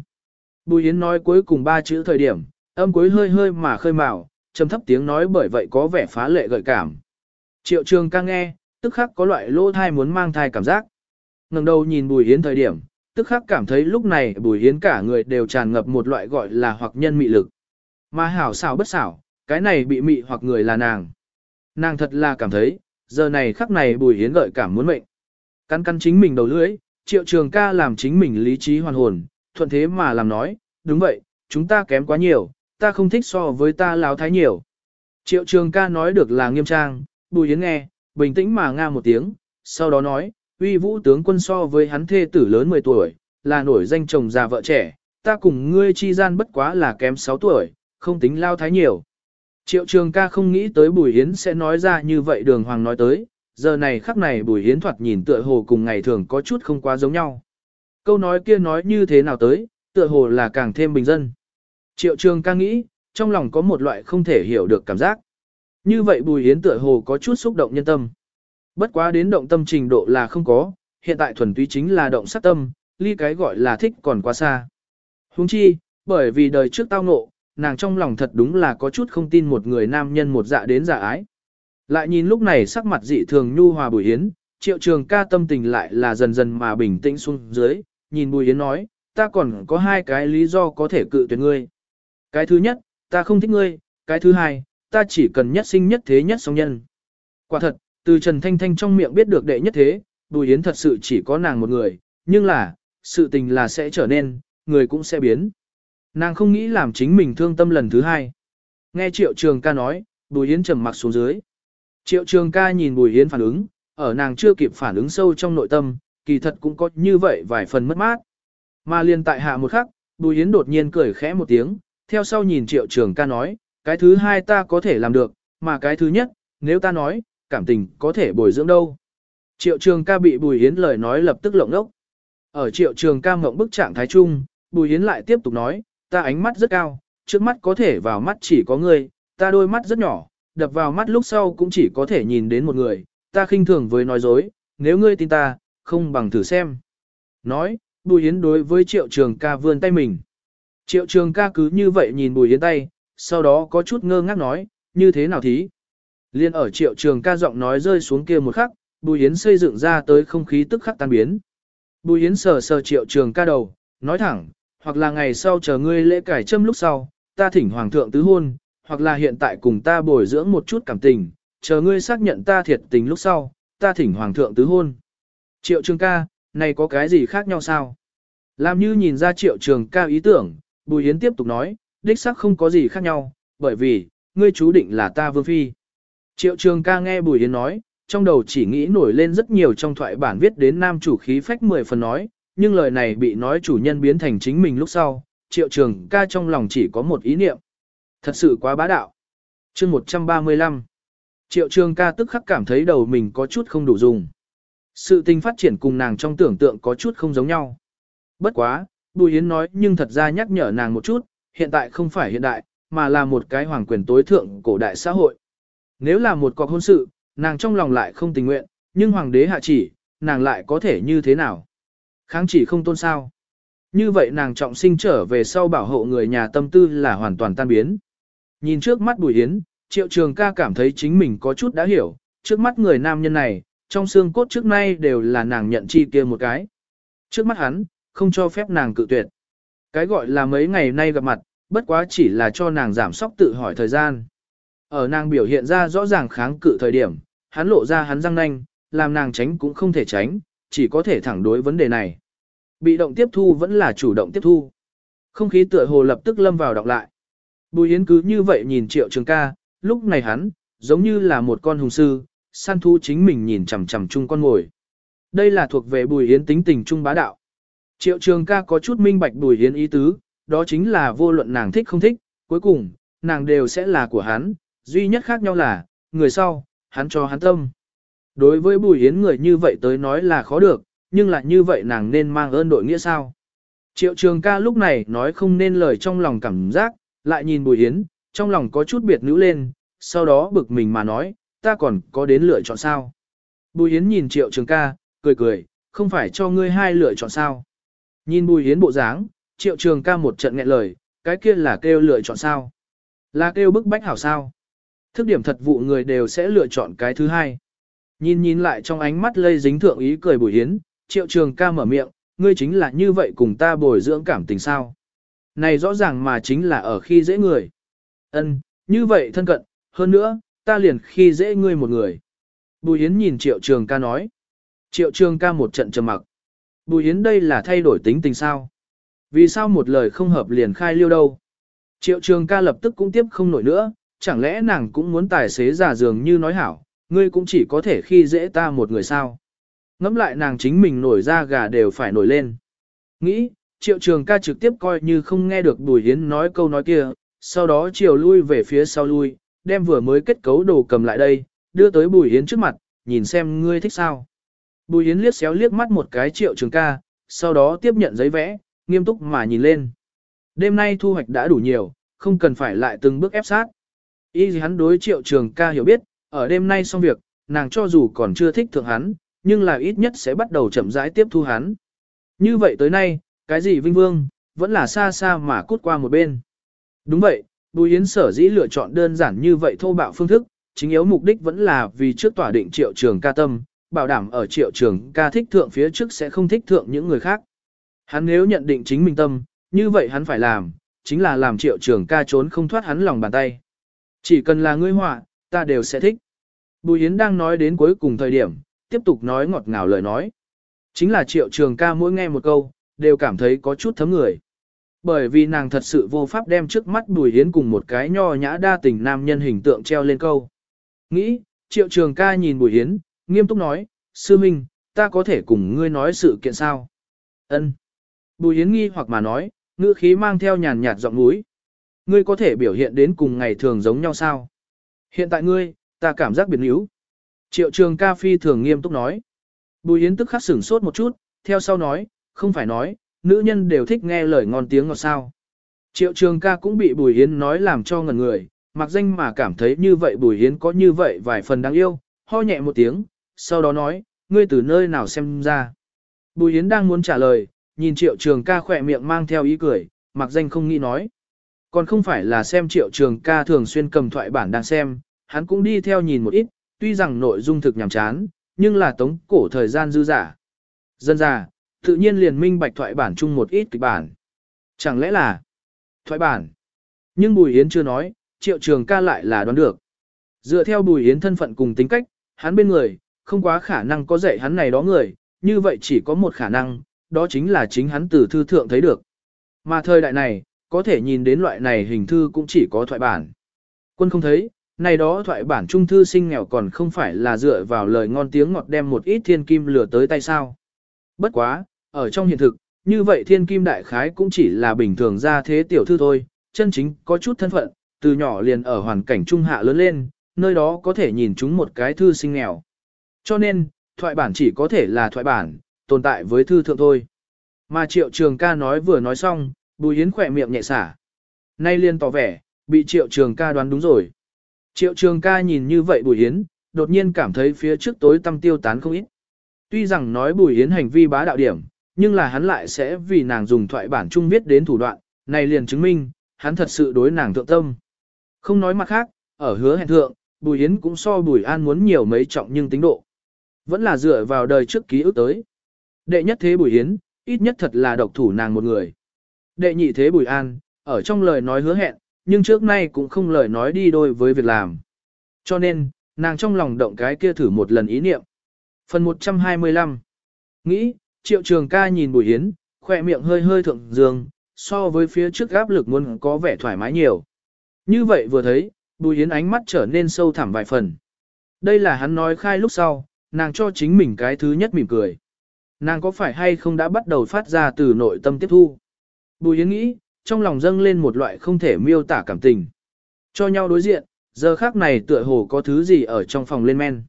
Bùi Yến nói cuối cùng ba chữ thời điểm, âm cuối hơi hơi mà khơi mào, trầm thấp tiếng nói bởi vậy có vẻ phá lệ gợi cảm. Triệu trường ca nghe, tức khắc có loại lỗ thai muốn mang thai cảm giác. ngẩng đầu nhìn Bùi Yến thời điểm, tức khắc cảm thấy lúc này Bùi Yến cả người đều tràn ngập một loại gọi là hoặc nhân mị lực. Mà hảo xảo bất xảo, cái này bị mị hoặc người là nàng. Nàng thật là cảm thấy, giờ này khắc này Bùi Yến gợi cảm muốn mệnh. Cắn cắn chính mình đầu lưỡi, triệu trường ca làm chính mình lý trí hoàn hồn, thuận thế mà làm nói, đúng vậy, chúng ta kém quá nhiều, ta không thích so với ta láo thái nhiều. Triệu trường ca nói được là nghiêm trang, Bùi Yến nghe, bình tĩnh mà nga một tiếng, sau đó nói, uy vũ tướng quân so với hắn thê tử lớn 10 tuổi, là nổi danh chồng già vợ trẻ, ta cùng ngươi chi gian bất quá là kém 6 tuổi, không tính lao thái nhiều. Triệu trường ca không nghĩ tới Bùi hiến sẽ nói ra như vậy đường hoàng nói tới, giờ này khắc này Bùi hiến thoạt nhìn tựa hồ cùng ngày thường có chút không quá giống nhau. Câu nói kia nói như thế nào tới, tựa hồ là càng thêm bình dân. Triệu trường ca nghĩ, trong lòng có một loại không thể hiểu được cảm giác. Như vậy Bùi Yến tựa hồ có chút xúc động nhân tâm. Bất quá đến động tâm trình độ là không có, hiện tại thuần túy chính là động sát tâm, ly cái gọi là thích còn quá xa. Huống chi, bởi vì đời trước tao ngộ, nàng trong lòng thật đúng là có chút không tin một người nam nhân một dạ đến dạ ái. Lại nhìn lúc này sắc mặt dị thường nhu hòa Bùi Yến, triệu trường ca tâm tình lại là dần dần mà bình tĩnh xuống dưới, nhìn Bùi Yến nói, ta còn có hai cái lý do có thể cự tuyệt ngươi. Cái thứ nhất, ta không thích ngươi, cái thứ hai, ta chỉ cần nhất sinh nhất thế nhất song nhân. Quả thật, từ Trần Thanh Thanh trong miệng biết được đệ nhất thế, Bùi Yến thật sự chỉ có nàng một người, nhưng là, sự tình là sẽ trở nên, người cũng sẽ biến. Nàng không nghĩ làm chính mình thương tâm lần thứ hai. Nghe Triệu Trường ca nói, Bùi Yến trầm mặc xuống dưới. Triệu Trường ca nhìn Bùi Yến phản ứng, ở nàng chưa kịp phản ứng sâu trong nội tâm, kỳ thật cũng có như vậy vài phần mất mát. Mà liền tại hạ một khắc, Bùi Yến đột nhiên cười khẽ một tiếng, theo sau nhìn Triệu Trường ca nói, cái thứ hai ta có thể làm được, mà cái thứ nhất, nếu ta nói, cảm tình có thể bồi dưỡng đâu. Triệu Trường ca bị Bùi Yến lời nói lập tức lộng ốc. Ở Triệu Trường ca mộng bức trạng thái chung, Bùi Yến lại tiếp tục nói, ta ánh mắt rất cao, trước mắt có thể vào mắt chỉ có người, ta đôi mắt rất nhỏ, đập vào mắt lúc sau cũng chỉ có thể nhìn đến một người, ta khinh thường với nói dối, nếu ngươi tin ta, không bằng thử xem. Nói, Bùi Yến đối với Triệu Trường ca vươn tay mình. Triệu Trường ca cứ như vậy nhìn Bùi Yến tay, sau đó có chút ngơ ngác nói, như thế nào thí? Liên ở Triệu Trường ca giọng nói rơi xuống kia một khắc, Bùi Yến xây dựng ra tới không khí tức khắc tan biến. Bùi Yến sờ sờ Triệu Trường ca đầu, nói thẳng, hoặc là ngày sau chờ ngươi lễ cải châm lúc sau, ta thỉnh Hoàng thượng tứ hôn, hoặc là hiện tại cùng ta bồi dưỡng một chút cảm tình, chờ ngươi xác nhận ta thiệt tình lúc sau, ta thỉnh Hoàng thượng tứ hôn. Triệu Trường ca, này có cái gì khác nhau sao? Làm như nhìn ra triệu trường ca ý tưởng, Bùi Yến tiếp tục nói, đích xác không có gì khác nhau, bởi vì, ngươi chú định là ta vương phi. Triệu trường ca nghe Bùi Yến nói, trong đầu chỉ nghĩ nổi lên rất nhiều trong thoại bản viết đến nam chủ khí phách 10 phần nói, nhưng lời này bị nói chủ nhân biến thành chính mình lúc sau, triệu trường ca trong lòng chỉ có một ý niệm. Thật sự quá bá đạo. chương 135 Triệu trường ca tức khắc cảm thấy đầu mình có chút không đủ dùng. Sự tình phát triển cùng nàng trong tưởng tượng có chút không giống nhau. Bất quá, Bùi Yến nói nhưng thật ra nhắc nhở nàng một chút, hiện tại không phải hiện đại, mà là một cái hoàng quyền tối thượng cổ đại xã hội. Nếu là một cọc hôn sự, nàng trong lòng lại không tình nguyện, nhưng hoàng đế hạ chỉ, nàng lại có thể như thế nào? Kháng chỉ không tôn sao. Như vậy nàng trọng sinh trở về sau bảo hộ người nhà tâm tư là hoàn toàn tan biến. Nhìn trước mắt Bùi Yến, Triệu Trường ca cảm thấy chính mình có chút đã hiểu, trước mắt người nam nhân này, trong xương cốt trước nay đều là nàng nhận chi kia một cái. Trước mắt hắn, không cho phép nàng cự tuyệt. Cái gọi là mấy ngày nay gặp mặt, bất quá chỉ là cho nàng giảm sóc tự hỏi thời gian. Ở nàng biểu hiện ra rõ ràng kháng cự thời điểm, hắn lộ ra hắn răng nanh, làm nàng tránh cũng không thể tránh, chỉ có thể thẳng đối vấn đề này. Bị động tiếp thu vẫn là chủ động tiếp thu. Không khí tựa hồ lập tức lâm vào đọc lại. Bùi Yến cứ như vậy nhìn triệu trường ca, lúc này hắn, giống như là một con hùng sư, săn thu chính mình nhìn chằm chằm chung con ngồi. Đây là thuộc về Bùi Yến tính tình trung bá đạo. Triệu trường ca có chút minh bạch Bùi Yến ý tứ, đó chính là vô luận nàng thích không thích, cuối cùng, nàng đều sẽ là của hắn, duy nhất khác nhau là, người sau, hắn cho hắn tâm. Đối với Bùi Yến người như vậy tới nói là khó được, nhưng lại như vậy nàng nên mang ơn đội nghĩa sao. Triệu trường ca lúc này nói không nên lời trong lòng cảm giác, lại nhìn Bùi Yến, trong lòng có chút biệt nữ lên, sau đó bực mình mà nói, ta còn có đến lựa chọn sao. Bùi Yến nhìn Triệu Trường ca, cười cười, không phải cho ngươi hai lựa chọn sao. Nhìn Bùi Hiến bộ dáng, Triệu Trường ca một trận nghẹn lời, cái kia là kêu lựa chọn sao. Là kêu bức bách hảo sao. Thức điểm thật vụ người đều sẽ lựa chọn cái thứ hai. Nhìn nhìn lại trong ánh mắt lây dính thượng ý cười Bùi Hiến, Triệu Trường ca mở miệng, ngươi chính là như vậy cùng ta bồi dưỡng cảm tình sao. Này rõ ràng mà chính là ở khi dễ người. Ân, như vậy thân cận, hơn nữa, ta liền khi dễ ngươi một người. Bùi Yến nhìn Triệu Trường ca nói. Triệu Trường ca một trận trầm mặc. Bùi Yến đây là thay đổi tính tình sao? Vì sao một lời không hợp liền khai liêu đâu? Triệu Trường ca lập tức cũng tiếp không nổi nữa, chẳng lẽ nàng cũng muốn tài xế giả dường như nói hảo, ngươi cũng chỉ có thể khi dễ ta một người sao? Ngắm lại nàng chính mình nổi ra gà đều phải nổi lên. Nghĩ, Triệu Trường ca trực tiếp coi như không nghe được Bùi Yến nói câu nói kia, sau đó chiều lui về phía sau lui, đem vừa mới kết cấu đồ cầm lại đây, đưa tới Bùi Yến trước mặt, nhìn xem ngươi thích sao. Bùi Yến liếc xéo liếc mắt một cái triệu trường ca, sau đó tiếp nhận giấy vẽ, nghiêm túc mà nhìn lên. Đêm nay thu hoạch đã đủ nhiều, không cần phải lại từng bước ép sát. Ý gì hắn đối triệu trường ca hiểu biết, ở đêm nay xong việc, nàng cho dù còn chưa thích thượng hắn, nhưng là ít nhất sẽ bắt đầu chậm rãi tiếp thu hắn. Như vậy tới nay, cái gì vinh vương, vẫn là xa xa mà cút qua một bên. Đúng vậy, Bùi Yến sở dĩ lựa chọn đơn giản như vậy thô bạo phương thức, chính yếu mục đích vẫn là vì trước tỏa định triệu trường ca tâm, bảo đảm ở triệu trường ca thích thượng phía trước sẽ không thích thượng những người khác. Hắn nếu nhận định chính mình tâm, như vậy hắn phải làm, chính là làm triệu trường ca trốn không thoát hắn lòng bàn tay. Chỉ cần là ngươi họa, ta đều sẽ thích. Bùi Yến đang nói đến cuối cùng thời điểm, tiếp tục nói ngọt ngào lời nói. Chính là triệu trường ca mỗi nghe một câu, đều cảm thấy có chút thấm người. Bởi vì nàng thật sự vô pháp đem trước mắt Bùi Yến cùng một cái nho nhã đa tình nam nhân hình tượng treo lên câu. Nghĩ, triệu trường ca nhìn Bùi Yến nghiêm túc nói, Sư Minh, ta có thể cùng ngươi nói sự kiện sao? Ân. Bùi Hiến nghi hoặc mà nói, ngữ khí mang theo nhàn nhạt giọng núi. Ngươi có thể biểu hiện đến cùng ngày thường giống nhau sao? Hiện tại ngươi, ta cảm giác biến yếu. Triệu trường ca phi thường nghiêm túc nói. Bùi Yến tức khắc sửng sốt một chút, theo sau nói, không phải nói, nữ nhân đều thích nghe lời ngon tiếng ngọt sao. Triệu trường ca cũng bị Bùi Yến nói làm cho ngần người, mặc danh mà cảm thấy như vậy Bùi Yến có như vậy vài phần đáng yêu, ho nhẹ một tiếng, sau đó nói, ngươi từ nơi nào xem ra. Bùi Yến đang muốn trả lời, nhìn triệu trường ca khỏe miệng mang theo ý cười, mặc danh không nghĩ nói. Còn không phải là xem triệu trường ca thường xuyên cầm thoại bản đang xem, hắn cũng đi theo nhìn một ít, tuy rằng nội dung thực nhàm chán, nhưng là tống cổ thời gian dư giả. Dân ra, tự nhiên liền minh bạch thoại bản chung một ít kịch bản. Chẳng lẽ là thoại bản? Nhưng Bùi Yến chưa nói, triệu trường ca lại là đoán được. Dựa theo Bùi Yến thân phận cùng tính cách, hắn bên người, không quá khả năng có dạy hắn này đó người, như vậy chỉ có một khả năng, đó chính là chính hắn từ thư thượng thấy được. Mà thời đại này, có thể nhìn đến loại này hình thư cũng chỉ có thoại bản. Quân không thấy, này đó thoại bản trung thư sinh nghèo còn không phải là dựa vào lời ngon tiếng ngọt đem một ít thiên kim lừa tới tay sao. Bất quá, ở trong hiện thực, như vậy thiên kim đại khái cũng chỉ là bình thường ra thế tiểu thư thôi, chân chính có chút thân phận, từ nhỏ liền ở hoàn cảnh trung hạ lớn lên, nơi đó có thể nhìn chúng một cái thư sinh nghèo. Cho nên, thoại bản chỉ có thể là thoại bản, tồn tại với thư thượng thôi. Mà triệu trường ca nói vừa nói xong, bùi hiến khỏe miệng nhẹ xả. Nay liên tỏ vẻ, bị triệu trường ca đoán đúng rồi. Triệu trường ca nhìn như vậy bùi hiến, đột nhiên cảm thấy phía trước tối tâm tiêu tán không ít. Tuy rằng nói bùi hiến hành vi bá đạo điểm, nhưng là hắn lại sẽ vì nàng dùng thoại bản chung viết đến thủ đoạn, này liền chứng minh, hắn thật sự đối nàng thượng tâm. Không nói mặt khác, ở hứa hẹn thượng, bùi hiến cũng so bùi an muốn nhiều mấy trọng nhưng tính độ. Vẫn là dựa vào đời trước ký ức tới. Đệ nhất thế bùi hiến, ít nhất thật là độc thủ nàng một người. Đệ nhị thế bùi an, ở trong lời nói hứa hẹn, nhưng trước nay cũng không lời nói đi đôi với việc làm. Cho nên, nàng trong lòng động cái kia thử một lần ý niệm. Phần 125 Nghĩ, triệu trường ca nhìn bùi hiến, khoe miệng hơi hơi thượng dương, so với phía trước áp lực muốn có vẻ thoải mái nhiều. Như vậy vừa thấy, bùi hiến ánh mắt trở nên sâu thẳm vài phần. Đây là hắn nói khai lúc sau, nàng cho chính mình cái thứ nhất mỉm cười. Nàng có phải hay không đã bắt đầu phát ra từ nội tâm tiếp thu? Bùi Yến nghĩ, trong lòng dâng lên một loại không thể miêu tả cảm tình. Cho nhau đối diện, giờ khác này tựa hồ có thứ gì ở trong phòng lên men.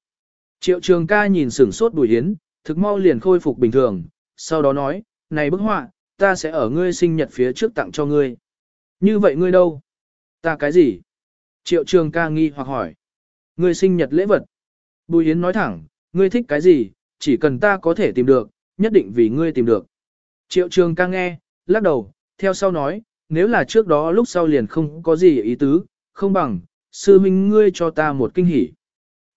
Triệu trường ca nhìn sửng sốt Bùi Yến, thực mau liền khôi phục bình thường, sau đó nói, này bức họa, ta sẽ ở ngươi sinh nhật phía trước tặng cho ngươi. Như vậy ngươi đâu? Ta cái gì? Triệu trường ca nghi hoặc hỏi. Ngươi sinh nhật lễ vật. Bùi Yến nói thẳng, ngươi thích cái gì, chỉ cần ta có thể tìm được, nhất định vì ngươi tìm được. Triệu trường ca nghe, lắc đầu, theo sau nói, nếu là trước đó lúc sau liền không có gì ý tứ, không bằng, sư huynh ngươi cho ta một kinh hỉ.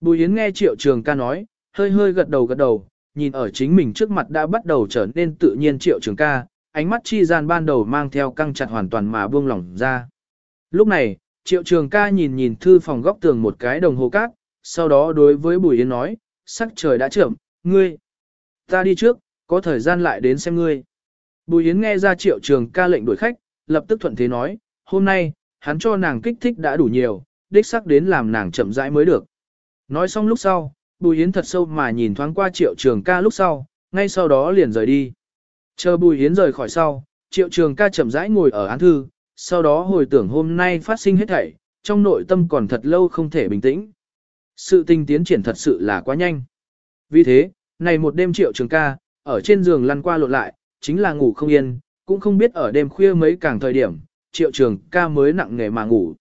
Bùi Yến nghe triệu trường ca nói, hơi hơi gật đầu gật đầu, nhìn ở chính mình trước mặt đã bắt đầu trở nên tự nhiên triệu trường ca, ánh mắt chi gian ban đầu mang theo căng chặt hoàn toàn mà buông lỏng ra. Lúc này, triệu trường ca nhìn nhìn thư phòng góc tường một cái đồng hồ cát, sau đó đối với Bùi Yến nói, sắc trời đã trưởng, ngươi. Ta đi trước, có thời gian lại đến xem ngươi. Bùi Yến nghe ra triệu trường ca lệnh đuổi khách, lập tức thuận thế nói, hôm nay, hắn cho nàng kích thích đã đủ nhiều, đích sắc đến làm nàng chậm rãi mới được. Nói xong lúc sau, Bùi Yến thật sâu mà nhìn thoáng qua triệu trường ca lúc sau, ngay sau đó liền rời đi. Chờ Bùi Yến rời khỏi sau, triệu trường ca chậm rãi ngồi ở án thư, sau đó hồi tưởng hôm nay phát sinh hết thảy, trong nội tâm còn thật lâu không thể bình tĩnh. Sự tình tiến triển thật sự là quá nhanh. Vì thế, này một đêm triệu trường ca, ở trên giường lăn qua lộn lại, chính là ngủ không yên, cũng không biết ở đêm khuya mấy càng thời điểm, triệu trường ca mới nặng nghề mà ngủ.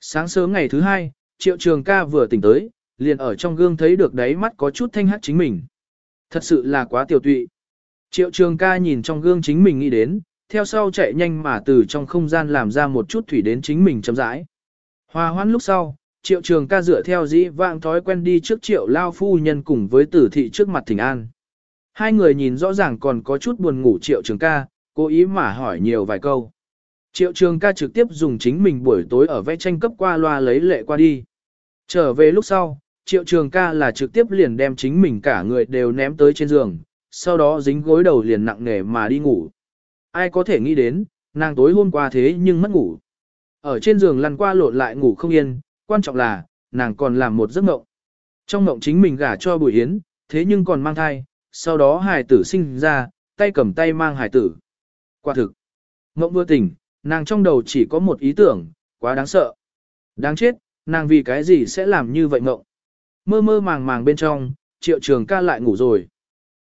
Sáng sớm ngày thứ hai, triệu trường ca vừa tỉnh tới, liền ở trong gương thấy được đáy mắt có chút thanh hắt chính mình. Thật sự là quá tiểu tụy. Triệu trường ca nhìn trong gương chính mình nghĩ đến, theo sau chạy nhanh mà từ trong không gian làm ra một chút thủy đến chính mình chấm rãi. Hòa hoãn lúc sau, triệu trường ca dựa theo dĩ vãng thói quen đi trước triệu lao phu nhân cùng với tử thị trước mặt thỉnh an. Hai người nhìn rõ ràng còn có chút buồn ngủ triệu trường ca, cố ý mà hỏi nhiều vài câu. Triệu trường ca trực tiếp dùng chính mình buổi tối ở vẽ tranh cấp qua loa lấy lệ qua đi. Trở về lúc sau, triệu trường ca là trực tiếp liền đem chính mình cả người đều ném tới trên giường, sau đó dính gối đầu liền nặng nề mà đi ngủ. Ai có thể nghĩ đến, nàng tối hôm qua thế nhưng mất ngủ. Ở trên giường lăn qua lộn lại ngủ không yên, quan trọng là, nàng còn làm một giấc mộng. Trong mộng chính mình gả cho Bùi Yến, thế nhưng còn mang thai, sau đó hài tử sinh ra, tay cầm tay mang hài tử. Quả thực, mộng vừa tỉnh, nàng trong đầu chỉ có một ý tưởng, quá đáng sợ. Đáng chết, nàng vì cái gì sẽ làm như vậy mộng. Mơ mơ màng màng bên trong, triệu trường ca lại ngủ rồi.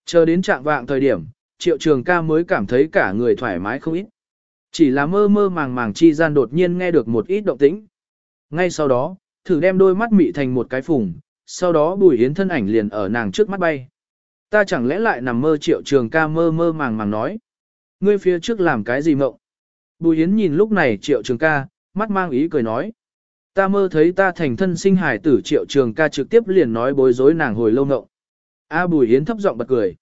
Chờ đến trạng vạng thời điểm, triệu trường ca mới cảm thấy cả người thoải mái không ít. Chỉ là mơ mơ màng màng chi gian đột nhiên nghe được một ít động tĩnh. Ngay sau đó, thử đem đôi mắt mị thành một cái phùng, sau đó bùi yến thân ảnh liền ở nàng trước mắt bay. Ta chẳng lẽ lại nằm mơ triệu trường ca mơ mơ màng màng nói. Ngươi phía trước làm cái gì mộng? Bùi yến nhìn lúc này triệu trường ca, mắt mang ý cười nói. Ta mơ thấy ta thành thân sinh hải tử triệu trường ca trực tiếp liền nói bối rối nàng hồi lâu ngộng. A bùi yến thấp giọng bật cười.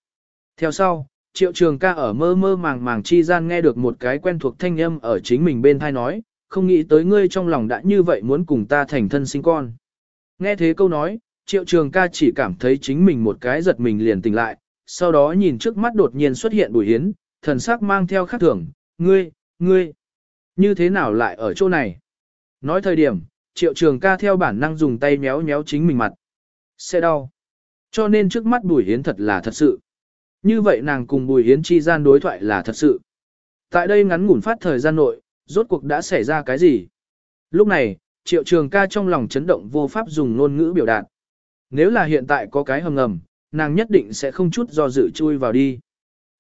Theo sau, triệu trường ca ở mơ mơ màng màng chi gian nghe được một cái quen thuộc thanh âm ở chính mình bên thai nói, không nghĩ tới ngươi trong lòng đã như vậy muốn cùng ta thành thân sinh con. Nghe thế câu nói, triệu trường ca chỉ cảm thấy chính mình một cái giật mình liền tỉnh lại, sau đó nhìn trước mắt đột nhiên xuất hiện bùi hiến, thần sắc mang theo khắc thường, ngươi, ngươi, như thế nào lại ở chỗ này? Nói thời điểm, triệu trường ca theo bản năng dùng tay méo méo chính mình mặt. Sẽ đau. Cho nên trước mắt bùi hiến thật là thật sự. Như vậy nàng cùng bùi hiến chi gian đối thoại là thật sự. Tại đây ngắn ngủn phát thời gian nội, rốt cuộc đã xảy ra cái gì? Lúc này, triệu trường ca trong lòng chấn động vô pháp dùng ngôn ngữ biểu đạt. Nếu là hiện tại có cái hầm ngầm, nàng nhất định sẽ không chút do dự chui vào đi.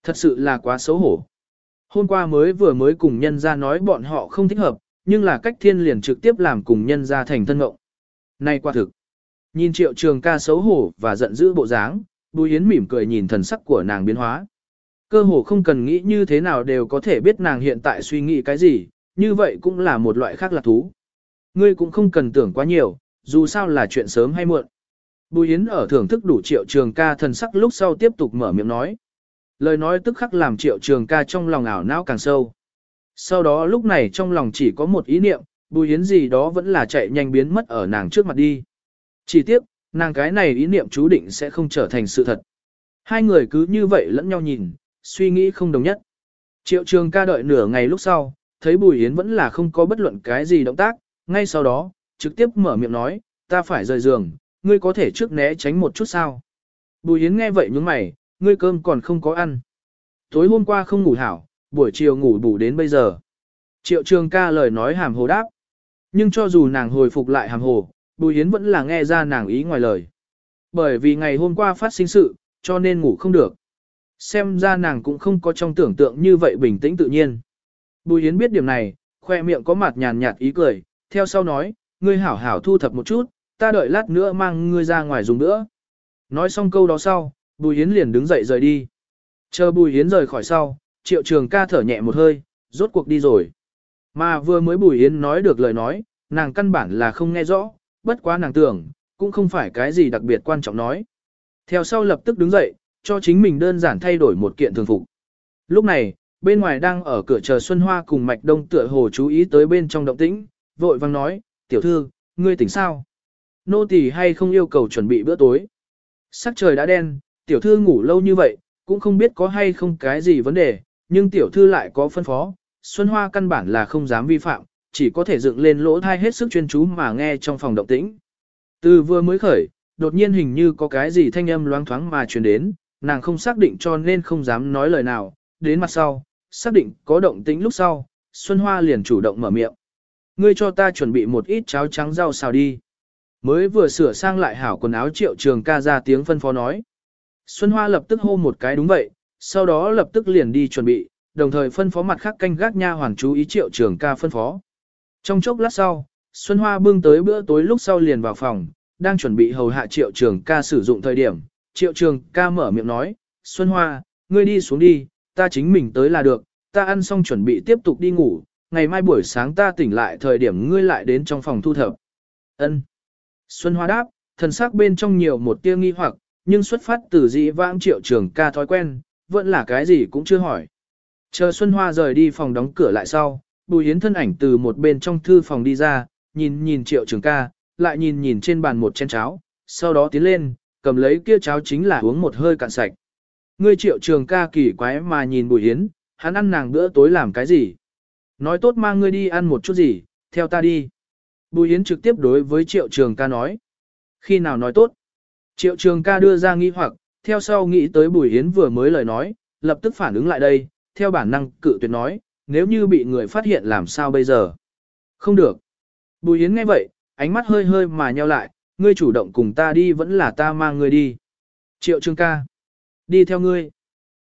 Thật sự là quá xấu hổ. Hôm qua mới vừa mới cùng nhân ra nói bọn họ không thích hợp, nhưng là cách thiên liền trực tiếp làm cùng nhân ra thành thân ngộng. Nay qua thực. Nhìn triệu trường ca xấu hổ và giận dữ bộ dáng, Bùi Yến mỉm cười nhìn thần sắc của nàng biến hóa. Cơ hồ không cần nghĩ như thế nào đều có thể biết nàng hiện tại suy nghĩ cái gì, như vậy cũng là một loại khác lạc thú. Ngươi cũng không cần tưởng quá nhiều, dù sao là chuyện sớm hay muộn. Bùi Yến ở thưởng thức đủ triệu trường ca thần sắc lúc sau tiếp tục mở miệng nói. Lời nói tức khắc làm triệu trường ca trong lòng ảo não càng sâu. Sau đó lúc này trong lòng chỉ có một ý niệm, bùi Yến gì đó vẫn là chạy nhanh biến mất ở nàng trước mặt đi. Chỉ tiếc, nàng cái này ý niệm chú định sẽ không trở thành sự thật. Hai người cứ như vậy lẫn nhau nhìn, suy nghĩ không đồng nhất. Triệu trường ca đợi nửa ngày lúc sau, thấy Bùi Yến vẫn là không có bất luận cái gì động tác, ngay sau đó, trực tiếp mở miệng nói, ta phải rời giường, ngươi có thể trước né tránh một chút sao. Bùi Yến nghe vậy nhướng mày, ngươi cơm còn không có ăn. Tối hôm qua không ngủ hảo, buổi chiều ngủ bù đến bây giờ. Triệu trường ca lời nói hàm hồ đáp. Nhưng cho dù nàng hồi phục lại hàm hồ, Bùi Yến vẫn là nghe ra nàng ý ngoài lời. Bởi vì ngày hôm qua phát sinh sự, cho nên ngủ không được. Xem ra nàng cũng không có trong tưởng tượng như vậy bình tĩnh tự nhiên. Bùi Yến biết điểm này, khoe miệng có mặt nhàn nhạt ý cười, theo sau nói, ngươi hảo hảo thu thập một chút, ta đợi lát nữa mang ngươi ra ngoài dùng nữa. Nói xong câu đó sau, Bùi Yến liền đứng dậy rời đi. Chờ Bùi Yến rời khỏi sau, triệu trường ca thở nhẹ một hơi, rốt cuộc đi rồi. Mà vừa mới Bùi Yến nói được lời nói, nàng căn bản là không nghe rõ, bất quá nàng tưởng, cũng không phải cái gì đặc biệt quan trọng nói. Theo sau lập tức đứng dậy, cho chính mình đơn giản thay đổi một kiện thường phục. Lúc này, bên ngoài đang ở cửa chờ Xuân Hoa cùng Mạch Đông tựa hồ chú ý tới bên trong động tĩnh, vội vang nói, tiểu thư, ngươi tỉnh sao? Nô tỳ hay không yêu cầu chuẩn bị bữa tối? Sắc trời đã đen, tiểu thư ngủ lâu như vậy, cũng không biết có hay không cái gì vấn đề, nhưng tiểu thư lại có phân phó, Xuân Hoa căn bản là không dám vi phạm, chỉ có thể dựng lên lỗ thai hết sức chuyên chú mà nghe trong phòng động tĩnh. Từ vừa mới khởi, đột nhiên hình như có cái gì thanh âm loáng thoáng mà truyền đến, nàng không xác định cho nên không dám nói lời nào, đến mặt sau, xác định có động tĩnh lúc sau, Xuân Hoa liền chủ động mở miệng. Ngươi cho ta chuẩn bị một ít cháo trắng rau xào đi. Mới vừa sửa sang lại hảo quần áo triệu trường ca ra tiếng phân phó nói. Xuân Hoa lập tức hô một cái đúng vậy, sau đó lập tức liền đi chuẩn bị, đồng thời phân phó mặt khác canh gác nha hoàn chú ý triệu trường ca phân phó. Trong chốc lát sau, Xuân Hoa bưng tới bữa tối lúc sau liền vào phòng, đang chuẩn bị hầu hạ triệu trường ca sử dụng thời điểm. Triệu trường ca mở miệng nói, Xuân Hoa, ngươi đi xuống đi, ta chính mình tới là được, ta ăn xong chuẩn bị tiếp tục đi ngủ, ngày mai buổi sáng ta tỉnh lại thời điểm ngươi lại đến trong phòng thu thập. Ân. Xuân Hoa đáp, thần sắc bên trong nhiều một tia nghi hoặc, nhưng xuất phát từ dĩ vãng triệu trường ca thói quen, vẫn là cái gì cũng chưa hỏi. Chờ Xuân Hoa rời đi phòng đóng cửa lại sau, Bùi Yến thân ảnh từ một bên trong thư phòng đi ra, nhìn nhìn triệu trường ca, lại nhìn nhìn trên bàn một chén cháo, sau đó tiến lên, cầm lấy kia cháo chính là uống một hơi cạn sạch. Ngươi triệu trường ca kỳ quái mà nhìn Bùi Hiến, hắn ăn nàng bữa tối làm cái gì? Nói tốt mang ngươi đi ăn một chút gì, theo ta đi. Bùi Hiến trực tiếp đối với triệu trường ca nói. Khi nào nói tốt? Triệu trường ca đưa ra nghi hoặc, theo sau nghĩ tới Bùi Hiến vừa mới lời nói, lập tức phản ứng lại đây, theo bản năng cự tuyệt nói, nếu như bị người phát hiện làm sao bây giờ? Không được. Bùi Hiến nghe vậy, ánh mắt hơi hơi mà nheo lại, ngươi chủ động cùng ta đi vẫn là ta mang ngươi đi. Triệu trường ca. Đi theo ngươi.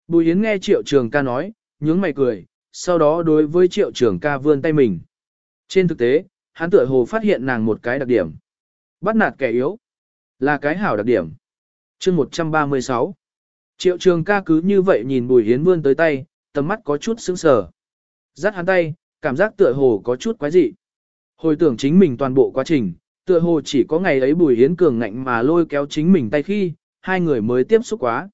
Bùi Yến nghe triệu trường ca nói, nhướng mày cười, sau đó đối với triệu trường ca vươn tay mình. Trên thực tế, hắn tựa hồ phát hiện nàng một cái đặc điểm. Bắt nạt kẻ yếu. Là cái hảo đặc điểm. chương 136. Triệu trường ca cứ như vậy nhìn Bùi Yến vươn tới tay, tầm mắt có chút sững sờ. Dắt hắn tay, cảm giác tựa hồ có chút quái dị. Hồi tưởng chính mình toàn bộ quá trình, tựa hồ chỉ có ngày ấy Bùi Yến cường ngạnh mà lôi kéo chính mình tay khi, hai người mới tiếp xúc quá.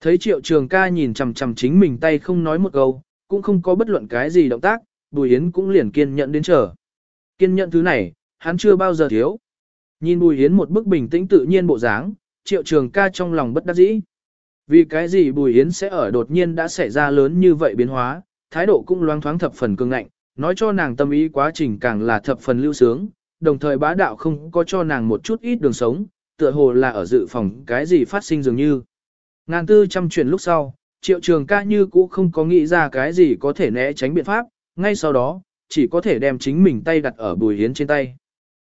Thấy triệu trường ca nhìn chằm chằm chính mình tay không nói một câu, cũng không có bất luận cái gì động tác, Bùi yến cũng liền kiên nhẫn đến chờ. Kiên nhẫn thứ này, hắn chưa bao giờ thiếu. Nhìn Bùi yến một bức bình tĩnh tự nhiên bộ dáng, triệu trường ca trong lòng bất đắc dĩ. Vì cái gì Bùi yến sẽ ở đột nhiên đã xảy ra lớn như vậy biến hóa, thái độ cũng loáng thoáng thập phần cương ngạnh, nói cho nàng tâm ý quá trình càng là thập phần lưu sướng, đồng thời bá đạo không có cho nàng một chút ít đường sống, tựa hồ là ở dự phòng cái gì phát sinh dường như. Ngàn tư trăm chuyển lúc sau, triệu trường ca như cũ không có nghĩ ra cái gì có thể né tránh biện pháp, ngay sau đó, chỉ có thể đem chính mình tay đặt ở bùi hiến trên tay.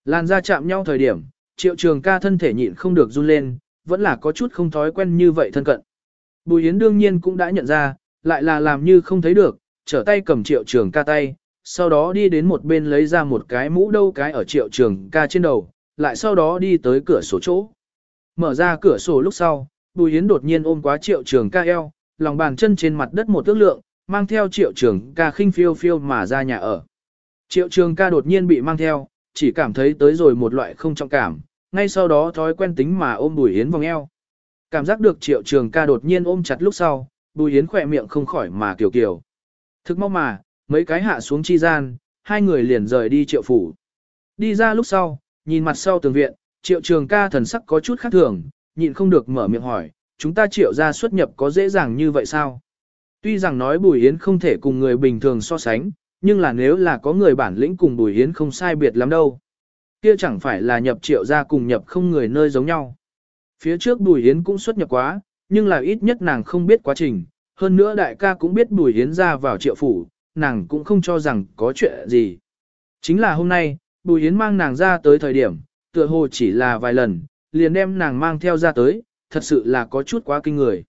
Làn ra chạm nhau thời điểm, triệu trường ca thân thể nhịn không được run lên, vẫn là có chút không thói quen như vậy thân cận. Bùi hiến đương nhiên cũng đã nhận ra, lại là làm như không thấy được, trở tay cầm triệu trường ca tay, sau đó đi đến một bên lấy ra một cái mũ đâu cái ở triệu trường ca trên đầu, lại sau đó đi tới cửa sổ chỗ. Mở ra cửa sổ lúc sau, Bùi Yến đột nhiên ôm quá triệu trường ca eo, lòng bàn chân trên mặt đất một tước lượng, mang theo triệu trường ca khinh phiêu phiêu mà ra nhà ở. Triệu trường ca đột nhiên bị mang theo, chỉ cảm thấy tới rồi một loại không trọng cảm, ngay sau đó thói quen tính mà ôm Bùi Yến vòng eo. Cảm giác được triệu trường ca đột nhiên ôm chặt lúc sau, Bùi Yến khỏe miệng không khỏi mà kiểu kiểu. Thực mong mà, mấy cái hạ xuống chi gian, hai người liền rời đi triệu phủ. Đi ra lúc sau, nhìn mặt sau tường viện, triệu trường ca thần sắc có chút khác thường, nhịn không được mở miệng hỏi, chúng ta triệu ra xuất nhập có dễ dàng như vậy sao? Tuy rằng nói Bùi Yến không thể cùng người bình thường so sánh, nhưng là nếu là có người bản lĩnh cùng Bùi Yến không sai biệt lắm đâu. Kia chẳng phải là nhập triệu ra cùng nhập không người nơi giống nhau. Phía trước Bùi Yến cũng xuất nhập quá, nhưng là ít nhất nàng không biết quá trình. Hơn nữa đại ca cũng biết Bùi Yến ra vào triệu phủ, nàng cũng không cho rằng có chuyện gì. Chính là hôm nay, Bùi Yến mang nàng ra tới thời điểm, tựa hồ chỉ là vài lần, liền đem nàng mang theo ra tới, thật sự là có chút quá kinh người.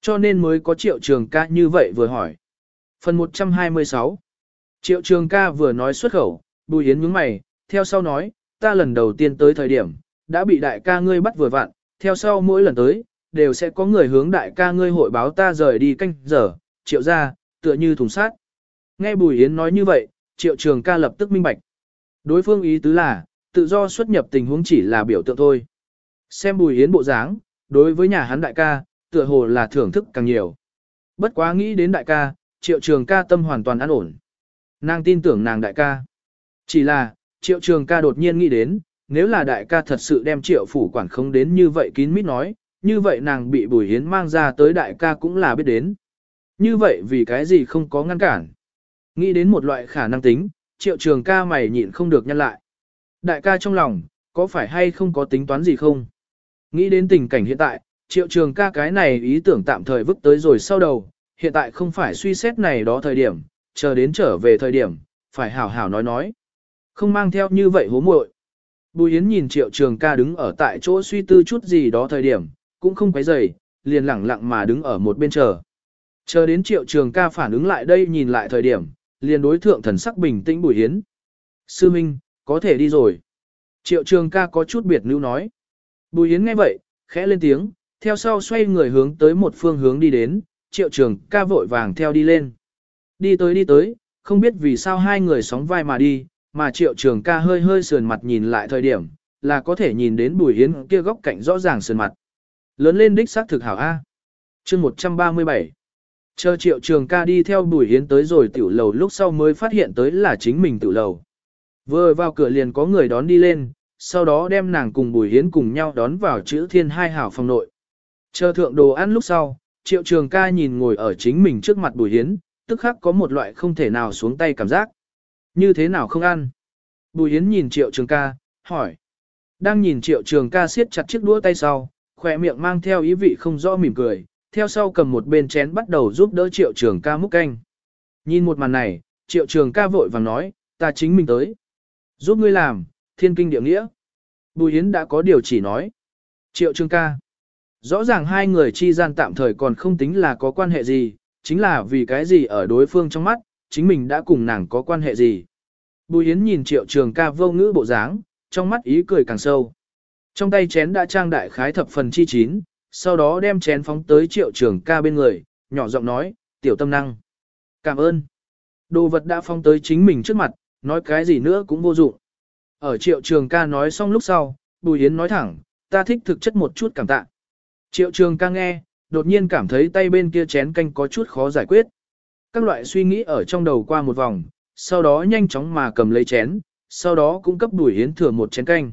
Cho nên mới có triệu trường ca như vậy vừa hỏi. Phần 126 Triệu trường ca vừa nói xuất khẩu, Bùi Yến nhướng mày, theo sau nói, ta lần đầu tiên tới thời điểm, đã bị đại ca ngươi bắt vừa vặn, theo sau mỗi lần tới, đều sẽ có người hướng đại ca ngươi hội báo ta rời đi canh giờ, triệu ra, tựa như thùng sát. Nghe Bùi Yến nói như vậy, triệu trường ca lập tức minh bạch. Đối phương ý tứ là, tự do xuất nhập tình huống chỉ là biểu tượng thôi. Xem Bùi Yến bộ dáng, đối với nhà hắn đại ca, tựa hồ là thưởng thức càng nhiều. Bất quá nghĩ đến đại ca, triệu trường ca tâm hoàn toàn an ổn. Nàng tin tưởng nàng đại ca. Chỉ là, triệu trường ca đột nhiên nghĩ đến, nếu là đại ca thật sự đem triệu phủ quản không đến như vậy kín mít nói, như vậy nàng bị bùi hiến mang ra tới đại ca cũng là biết đến. Như vậy vì cái gì không có ngăn cản. Nghĩ đến một loại khả năng tính, triệu trường ca mày nhịn không được nhăn lại. Đại ca trong lòng, có phải hay không có tính toán gì không? Nghĩ đến tình cảnh hiện tại, triệu trường ca cái này ý tưởng tạm thời vứt tới rồi sau đầu, hiện tại không phải suy xét này đó thời điểm, chờ đến trở về thời điểm, phải hảo hảo nói nói. Không mang theo như vậy hố muội. Bùi Yến nhìn triệu trường ca đứng ở tại chỗ suy tư chút gì đó thời điểm, cũng không quấy rầy, liền lẳng lặng mà đứng ở một bên chờ. Chờ đến triệu trường ca phản ứng lại đây nhìn lại thời điểm, liền đối thượng thần sắc bình tĩnh Bùi Yến. Sư Minh, có thể đi rồi. Triệu trường ca có chút biệt lưu nói. Bùi Yến nghe vậy, khẽ lên tiếng, theo sau xoay người hướng tới một phương hướng đi đến, triệu trường ca vội vàng theo đi lên. Đi tới đi tới, không biết vì sao hai người sóng vai mà đi, mà triệu trường ca hơi hơi sườn mặt nhìn lại thời điểm, là có thể nhìn đến bùi Yến kia góc cạnh rõ ràng sườn mặt. Lớn lên đích xác thực hảo A. chương 137 Chờ triệu trường ca đi theo bùi Yến tới rồi tiểu lầu lúc sau mới phát hiện tới là chính mình tiểu lầu. Vừa vào cửa liền có người đón đi lên, sau đó đem nàng cùng Bùi Hiến cùng nhau đón vào chữ thiên hai hảo phòng nội. Chờ thượng đồ ăn lúc sau, triệu trường ca nhìn ngồi ở chính mình trước mặt Bùi Hiến, tức khắc có một loại không thể nào xuống tay cảm giác. Như thế nào không ăn? Bùi Hiến nhìn triệu trường ca, hỏi. Đang nhìn triệu trường ca siết chặt chiếc đũa tay sau, khỏe miệng mang theo ý vị không rõ mỉm cười, theo sau cầm một bên chén bắt đầu giúp đỡ triệu trường ca múc canh. Nhìn một màn này, triệu trường ca vội vàng nói, ta chính mình tới. Giúp ngươi làm, thiên kinh địa nghĩa. Bùi Hiến đã có điều chỉ nói. Triệu trường ca. Rõ ràng hai người chi gian tạm thời còn không tính là có quan hệ gì, chính là vì cái gì ở đối phương trong mắt, chính mình đã cùng nàng có quan hệ gì. Bùi Hiến nhìn triệu trường ca vô ngữ bộ dáng, trong mắt ý cười càng sâu. Trong tay chén đã trang đại khái thập phần chi chín, sau đó đem chén phóng tới triệu trường ca bên người, nhỏ giọng nói, tiểu tâm năng. Cảm ơn. Đồ vật đã phóng tới chính mình trước mặt, nói cái gì nữa cũng vô dụng. Ở triệu trường ca nói xong lúc sau, Bùi Yến nói thẳng, ta thích thực chất một chút cảm tạ. Triệu trường ca nghe, đột nhiên cảm thấy tay bên kia chén canh có chút khó giải quyết. Các loại suy nghĩ ở trong đầu qua một vòng, sau đó nhanh chóng mà cầm lấy chén, sau đó cũng cấp Bùi Yến thừa một chén canh.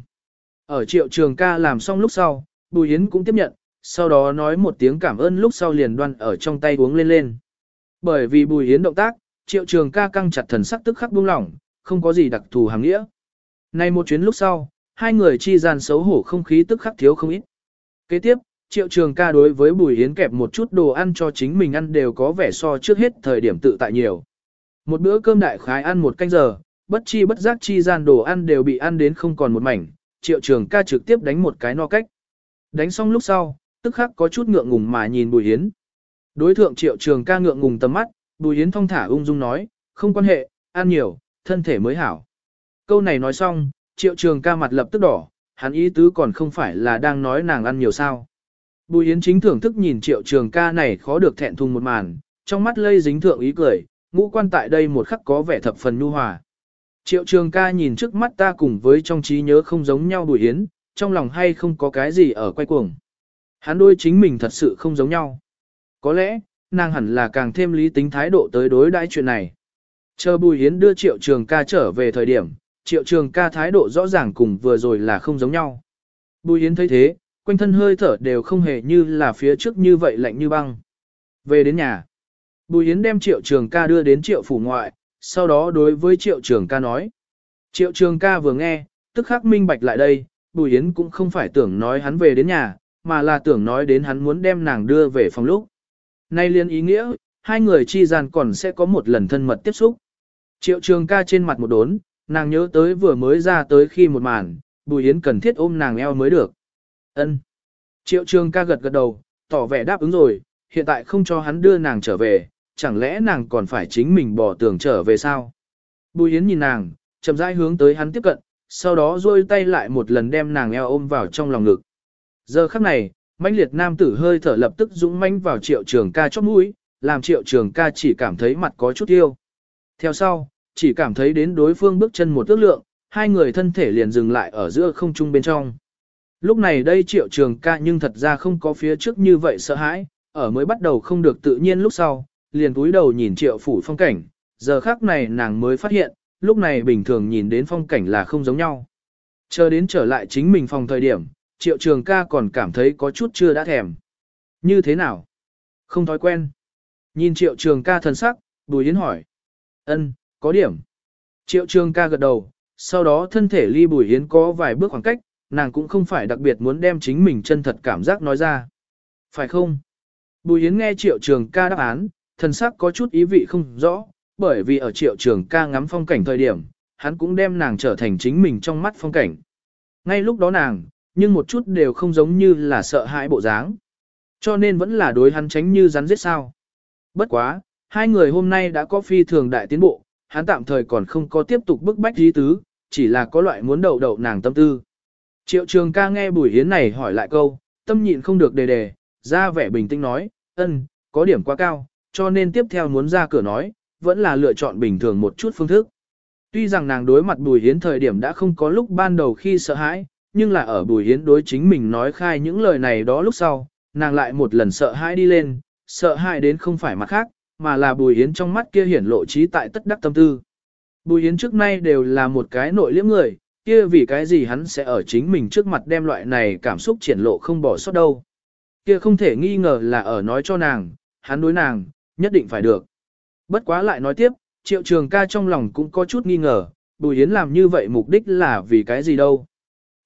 Ở triệu trường ca làm xong lúc sau, Bùi Yến cũng tiếp nhận, sau đó nói một tiếng cảm ơn lúc sau liền đoan ở trong tay uống lên lên. Bởi vì Bùi Yến động tác, triệu trường ca căng chặt thần sắc tức khắc buông lỏng, không có gì đặc thù hàng nghĩa. Nay một chuyến lúc sau, hai người chi gian xấu hổ không khí tức khắc thiếu không ít. Kế tiếp, triệu trường ca đối với Bùi Yến kẹp một chút đồ ăn cho chính mình ăn đều có vẻ so trước hết thời điểm tự tại nhiều. Một bữa cơm đại khái ăn một canh giờ, bất chi bất giác chi gian đồ ăn đều bị ăn đến không còn một mảnh, triệu trường ca trực tiếp đánh một cái no cách. Đánh xong lúc sau, tức khắc có chút ngượng ngùng mà nhìn Bùi Hiến. Đối thượng triệu trường ca ngượng ngùng tầm mắt, Bùi Hiến thong thả ung dung nói, không quan hệ, ăn nhiều, thân thể mới hảo. Câu này nói xong, triệu trường ca mặt lập tức đỏ, hắn ý tứ còn không phải là đang nói nàng ăn nhiều sao. Bùi Yến chính thưởng thức nhìn triệu trường ca này khó được thẹn thùng một màn, trong mắt lây dính thượng ý cười, ngũ quan tại đây một khắc có vẻ thập phần nhu hòa. Triệu trường ca nhìn trước mắt ta cùng với trong trí nhớ không giống nhau Bùi Yến, trong lòng hay không có cái gì ở quay cuồng. Hắn đôi chính mình thật sự không giống nhau. Có lẽ, nàng hẳn là càng thêm lý tính thái độ tới đối đãi chuyện này. Chờ Bùi Yến đưa Triệu Trường ca trở về thời điểm, Triệu Trường ca thái độ rõ ràng cùng vừa rồi là không giống nhau. Bùi Yến thấy thế, quanh thân hơi thở đều không hề như là phía trước như vậy lạnh như băng. Về đến nhà, Bùi Yến đem Triệu Trường ca đưa đến Triệu Phủ ngoại, sau đó đối với Triệu Trường ca nói. Triệu Trường ca vừa nghe, tức khắc minh bạch lại đây, Bùi Yến cũng không phải tưởng nói hắn về đến nhà, mà là tưởng nói đến hắn muốn đem nàng đưa về phòng lúc. Nay liên ý nghĩa, hai người chi gian còn sẽ có một lần thân mật tiếp xúc. Triệu trường ca trên mặt một đốn, nàng nhớ tới vừa mới ra tới khi một màn, Bùi Yến cần thiết ôm nàng eo mới được. Ân. Triệu trường ca gật gật đầu, tỏ vẻ đáp ứng rồi, hiện tại không cho hắn đưa nàng trở về, chẳng lẽ nàng còn phải chính mình bỏ tường trở về sao? Bùi Yến nhìn nàng, chậm rãi hướng tới hắn tiếp cận, sau đó duỗi tay lại một lần đem nàng eo ôm vào trong lòng ngực. Giờ khắc này, mãnh liệt nam tử hơi thở lập tức dũng mãnh vào triệu trường ca chót mũi, làm triệu trường ca chỉ cảm thấy mặt có chút tiêu. Theo sau, chỉ cảm thấy đến đối phương bước chân một ước lượng, hai người thân thể liền dừng lại ở giữa không trung bên trong. Lúc này đây triệu trường ca nhưng thật ra không có phía trước như vậy sợ hãi, ở mới bắt đầu không được tự nhiên lúc sau, liền túi đầu nhìn triệu phủ phong cảnh, giờ khác này nàng mới phát hiện, lúc này bình thường nhìn đến phong cảnh là không giống nhau. Chờ đến trở lại chính mình phòng thời điểm, triệu trường ca còn cảm thấy có chút chưa đã thèm. Như thế nào? Không thói quen. Nhìn triệu trường ca thần sắc, Bùi Yến hỏi. Ân, có điểm. Triệu trường ca gật đầu, sau đó thân thể ly Bùi Yến có vài bước khoảng cách, nàng cũng không phải đặc biệt muốn đem chính mình chân thật cảm giác nói ra. Phải không? Bùi Yến nghe triệu trường ca đáp án, thần sắc có chút ý vị không rõ, bởi vì ở triệu trường ca ngắm phong cảnh thời điểm, hắn cũng đem nàng trở thành chính mình trong mắt phong cảnh. Ngay lúc đó nàng, nhưng một chút đều không giống như là sợ hãi bộ dáng. Cho nên vẫn là đối hắn tránh như rắn giết sao. Bất quá, hai người hôm nay đã có phi thường đại tiến bộ, hắn tạm thời còn không có tiếp tục bức bách dí tứ, chỉ là có loại muốn đậu đậu nàng tâm tư. Triệu trường ca nghe Bùi Hiến này hỏi lại câu, tâm nhịn không được đề đề, ra vẻ bình tĩnh nói, ân, có điểm quá cao, cho nên tiếp theo muốn ra cửa nói, vẫn là lựa chọn bình thường một chút phương thức. Tuy rằng nàng đối mặt Bùi Hiến thời điểm đã không có lúc ban đầu khi sợ hãi, nhưng là ở Bùi Hiến đối chính mình nói khai những lời này đó lúc sau, nàng lại một lần sợ hãi đi lên, sợ hãi đến không phải mặt khác, mà là Bùi yến trong mắt kia hiển lộ trí tại tất đắc tâm tư. Bùi yến trước nay đều là một cái nội liễm người, kia vì cái gì hắn sẽ ở chính mình trước mặt đem loại này cảm xúc triển lộ không bỏ sót đâu. Kia không thể nghi ngờ là ở nói cho nàng, hắn đối nàng, nhất định phải được. Bất quá lại nói tiếp, triệu trường ca trong lòng cũng có chút nghi ngờ, Bùi Yến làm như vậy mục đích là vì cái gì đâu.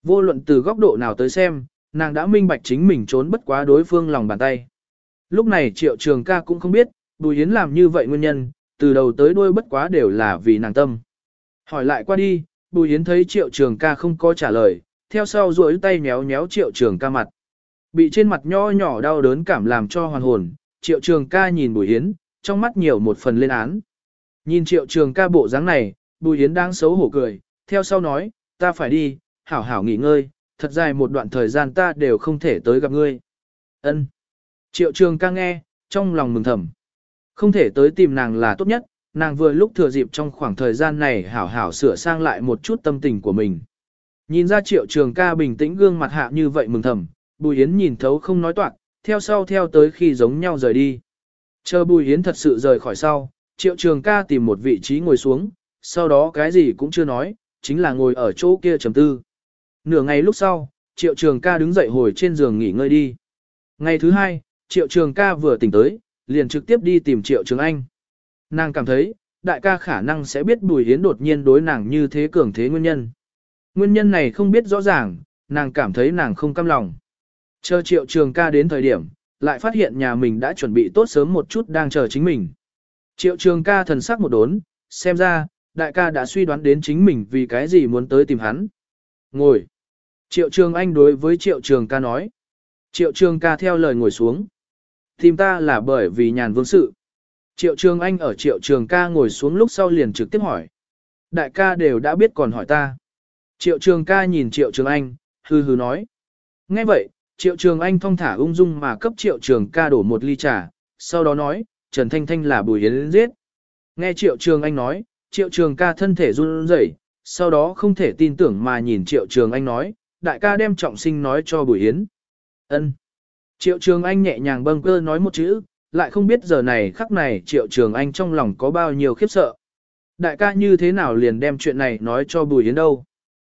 Vô luận từ góc độ nào tới xem, nàng đã minh bạch chính mình trốn bất quá đối phương lòng bàn tay. Lúc này triệu trường ca cũng không biết, Bùi Yến làm như vậy nguyên nhân, từ đầu tới đuôi bất quá đều là vì nàng tâm. Hỏi lại qua đi, Bùi Yến thấy triệu trường ca không có trả lời, theo sau duỗi tay méo méo triệu trường ca mặt. Bị trên mặt nho nhỏ đau đớn cảm làm cho hoàn hồn, triệu trường ca nhìn Bùi Yến, trong mắt nhiều một phần lên án. Nhìn triệu trường ca bộ dáng này, Bùi Yến đang xấu hổ cười, theo sau nói, ta phải đi, hảo hảo nghỉ ngơi, thật dài một đoạn thời gian ta đều không thể tới gặp ngươi. Ân. Triệu trường ca nghe, trong lòng mừng thầm. Không thể tới tìm nàng là tốt nhất, nàng vừa lúc thừa dịp trong khoảng thời gian này hảo hảo sửa sang lại một chút tâm tình của mình. Nhìn ra triệu trường ca bình tĩnh gương mặt hạ như vậy mừng thầm, Bùi Yến nhìn thấu không nói toạc, theo sau theo tới khi giống nhau rời đi. Chờ Bùi Yến thật sự rời khỏi sau, triệu trường ca tìm một vị trí ngồi xuống, sau đó cái gì cũng chưa nói, chính là ngồi ở chỗ kia trầm tư. Nửa ngày lúc sau, triệu trường ca đứng dậy hồi trên giường nghỉ ngơi đi. Ngày thứ hai, triệu trường ca vừa tỉnh tới, liền trực tiếp đi tìm triệu trường anh. Nàng cảm thấy, đại ca khả năng sẽ biết Bùi Yến đột nhiên đối nàng như thế cường thế nguyên nhân. Nguyên nhân này không biết rõ ràng, nàng cảm thấy nàng không căm lòng. Chờ triệu trường ca đến thời điểm, lại phát hiện nhà mình đã chuẩn bị tốt sớm một chút đang chờ chính mình. Triệu trường ca thần sắc một đốn, xem ra, đại ca đã suy đoán đến chính mình vì cái gì muốn tới tìm hắn. Ngồi. Triệu trường anh đối với triệu trường ca nói. Triệu trường ca theo lời ngồi xuống. Tìm ta là bởi vì nhàn vương sự. Triệu trường anh ở triệu trường ca ngồi xuống lúc sau liền trực tiếp hỏi. Đại ca đều đã biết còn hỏi ta. Triệu trường ca nhìn triệu trường anh, hư hư nói. Nghe vậy, triệu trường anh thong thả ung dung mà cấp triệu trường ca đổ một ly trà, sau đó nói, Trần Thanh Thanh là bùi yến giết. Nghe triệu trường anh nói, triệu trường ca thân thể run rẩy, sau đó không thể tin tưởng mà nhìn triệu trường anh nói, đại ca đem trọng sinh nói cho bùi yến. ân Triệu trường anh nhẹ nhàng bâng cơ nói một chữ, lại không biết giờ này khắc này triệu trường anh trong lòng có bao nhiêu khiếp sợ. Đại ca như thế nào liền đem chuyện này nói cho Bùi Yến đâu.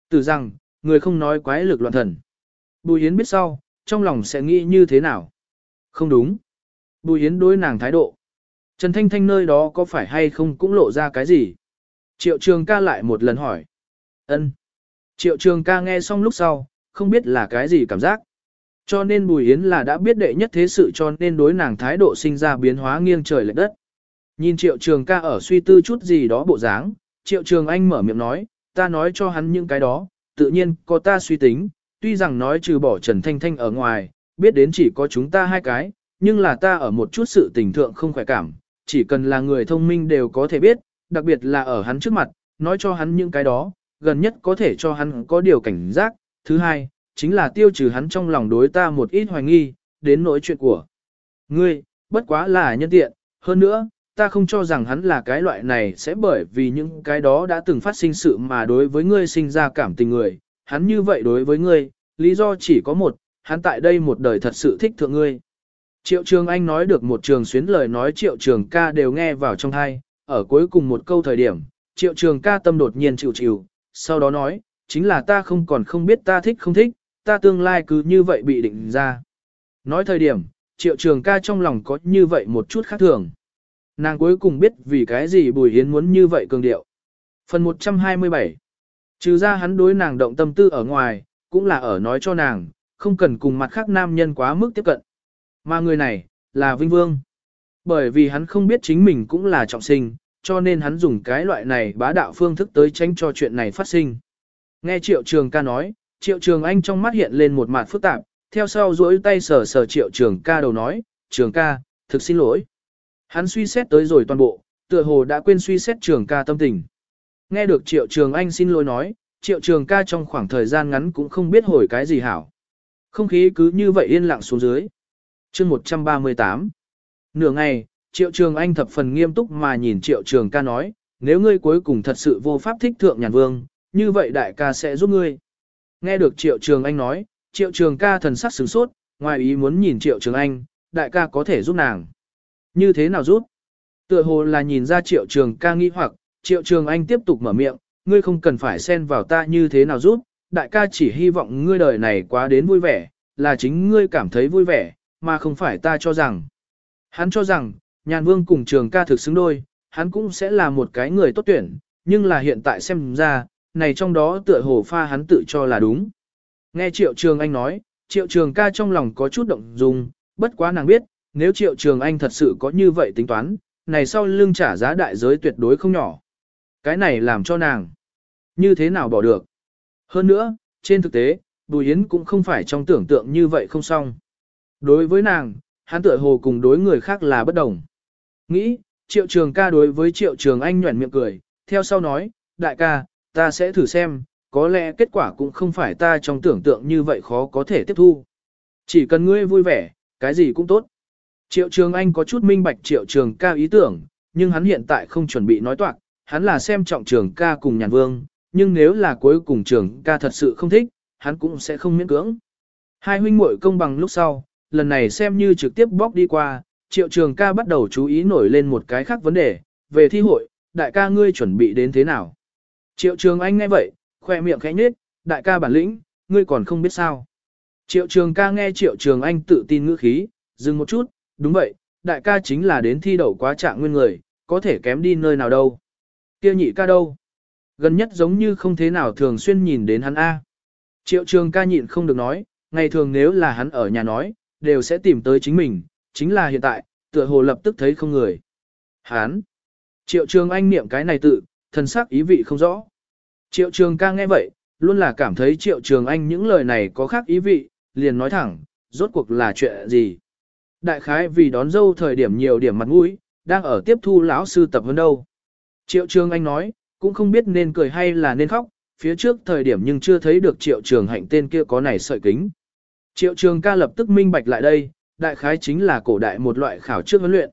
Từ rằng, người không nói quái lực loạn thần. Bùi Yến biết sau, trong lòng sẽ nghĩ như thế nào. Không đúng. Bùi Yến đối nàng thái độ. Trần Thanh Thanh nơi đó có phải hay không cũng lộ ra cái gì. Triệu trường ca lại một lần hỏi. ân Triệu trường ca nghe xong lúc sau, không biết là cái gì cảm giác. Cho nên Bùi Yến là đã biết đệ nhất thế sự cho nên đối nàng thái độ sinh ra biến hóa nghiêng trời lệch đất. Nhìn Triệu Trường ca ở suy tư chút gì đó bộ dáng, Triệu Trường Anh mở miệng nói, ta nói cho hắn những cái đó, tự nhiên có ta suy tính, tuy rằng nói trừ bỏ Trần Thanh Thanh ở ngoài, biết đến chỉ có chúng ta hai cái, nhưng là ta ở một chút sự tình thượng không khỏe cảm, chỉ cần là người thông minh đều có thể biết, đặc biệt là ở hắn trước mặt, nói cho hắn những cái đó, gần nhất có thể cho hắn có điều cảnh giác. Thứ hai, chính là tiêu trừ hắn trong lòng đối ta một ít hoài nghi, đến nỗi chuyện của. Ngươi, bất quá là nhân tiện, hơn nữa, ta không cho rằng hắn là cái loại này sẽ bởi vì những cái đó đã từng phát sinh sự mà đối với ngươi sinh ra cảm tình người, hắn như vậy đối với ngươi, lý do chỉ có một, hắn tại đây một đời thật sự thích thượng ngươi. Triệu Trường Anh nói được một trường xuyến lời nói Triệu Trường ca đều nghe vào trong thai, ở cuối cùng một câu thời điểm, Triệu Trường ca tâm đột nhiên chịu chịu, sau đó nói, chính là ta không còn không biết ta thích không thích, ta tương lai cứ như vậy bị định ra. Nói thời điểm, triệu trường ca trong lòng có như vậy một chút khác thường. Nàng cuối cùng biết vì cái gì Bùi Hiến muốn như vậy cường điệu. Phần 127 Trừ ra hắn đối nàng động tâm tư ở ngoài, cũng là ở nói cho nàng, không cần cùng mặt khác nam nhân quá mức tiếp cận. Mà người này, là Vinh Vương. Bởi vì hắn không biết chính mình cũng là trọng sinh, cho nên hắn dùng cái loại này bá đạo phương thức tới tránh cho chuyện này phát sinh. Nghe Triệu Trường ca nói, Triệu Trường Anh trong mắt hiện lên một mặt phức tạp, theo sau duỗi tay sờ sờ Triệu Trường ca đầu nói, Trường ca, thực xin lỗi. Hắn suy xét tới rồi toàn bộ, tựa hồ đã quên suy xét Trường ca tâm tình. Nghe được Triệu Trường Anh xin lỗi nói, Triệu Trường ca trong khoảng thời gian ngắn cũng không biết hồi cái gì hảo. Không khí cứ như vậy yên lặng xuống dưới. chương 138 Nửa ngày, Triệu Trường Anh thập phần nghiêm túc mà nhìn Triệu Trường ca nói, nếu ngươi cuối cùng thật sự vô pháp thích thượng nhàn vương, như vậy đại ca sẽ giúp ngươi. Nghe được Triệu Trường Anh nói, Triệu Trường ca thần sắc sửng sốt, ngoài ý muốn nhìn Triệu Trường Anh, đại ca có thể giúp nàng. Như thế nào giúp? Tựa hồ là nhìn ra Triệu Trường ca nghi hoặc, Triệu Trường Anh tiếp tục mở miệng, ngươi không cần phải xen vào ta như thế nào giúp, đại ca chỉ hy vọng ngươi đời này quá đến vui vẻ, là chính ngươi cảm thấy vui vẻ, mà không phải ta cho rằng. Hắn cho rằng, nhàn vương cùng trường ca thực xứng đôi, hắn cũng sẽ là một cái người tốt tuyển, nhưng là hiện tại xem ra, này trong đó tựa hồ pha hắn tự cho là đúng. Nghe triệu trường anh nói, triệu trường ca trong lòng có chút động dung, bất quá nàng biết, nếu triệu trường anh thật sự có như vậy tính toán, này sau lưng trả giá đại giới tuyệt đối không nhỏ. Cái này làm cho nàng như thế nào bỏ được. Hơn nữa, trên thực tế, Bùi Yến cũng không phải trong tưởng tượng như vậy không xong. Đối với nàng, hắn tựa hồ cùng đối người khác là bất đồng. Nghĩ, triệu trường ca đối với triệu trường anh nhuẩn miệng cười, theo sau nói, đại ca, ta sẽ thử xem, có lẽ kết quả cũng không phải ta trong tưởng tượng như vậy khó có thể tiếp thu. Chỉ cần ngươi vui vẻ, cái gì cũng tốt. Triệu trường anh có chút minh bạch triệu trường ca ý tưởng, nhưng hắn hiện tại không chuẩn bị nói toạc, hắn là xem trọng trường ca cùng nhàn vương, nhưng nếu là cuối cùng trường ca thật sự không thích, hắn cũng sẽ không miễn cưỡng. Hai huynh muội công bằng lúc sau, lần này xem như trực tiếp bóc đi qua, triệu trường ca bắt đầu chú ý nổi lên một cái khác vấn đề, về thi hội, đại ca ngươi chuẩn bị đến thế nào. Triệu trường anh nghe vậy, khoe miệng khẽ nhếch, đại ca bản lĩnh, ngươi còn không biết sao. Triệu trường ca nghe triệu trường anh tự tin ngữ khí, dừng một chút, đúng vậy, đại ca chính là đến thi đậu quá trạng nguyên người, có thể kém đi nơi nào đâu. Kia nhị ca đâu? Gần nhất giống như không thế nào thường xuyên nhìn đến hắn A. Triệu trường ca nhịn không được nói, ngày thường nếu là hắn ở nhà nói, đều sẽ tìm tới chính mình, chính là hiện tại, tựa hồ lập tức thấy không người. Hắn. Triệu trường anh niệm cái này tự, thần sắc ý vị không rõ. Triệu trường ca nghe vậy, luôn là cảm thấy triệu trường anh những lời này có khác ý vị, liền nói thẳng, rốt cuộc là chuyện gì. Đại khái vì đón dâu thời điểm nhiều điểm mặt mũi, đang ở tiếp thu lão sư tập hơn đâu. Triệu trường anh nói, cũng không biết nên cười hay là nên khóc, phía trước thời điểm nhưng chưa thấy được triệu trường hạnh tên kia có này sợi kính. Triệu trường ca lập tức minh bạch lại đây, đại khái chính là cổ đại một loại khảo trước huấn luyện.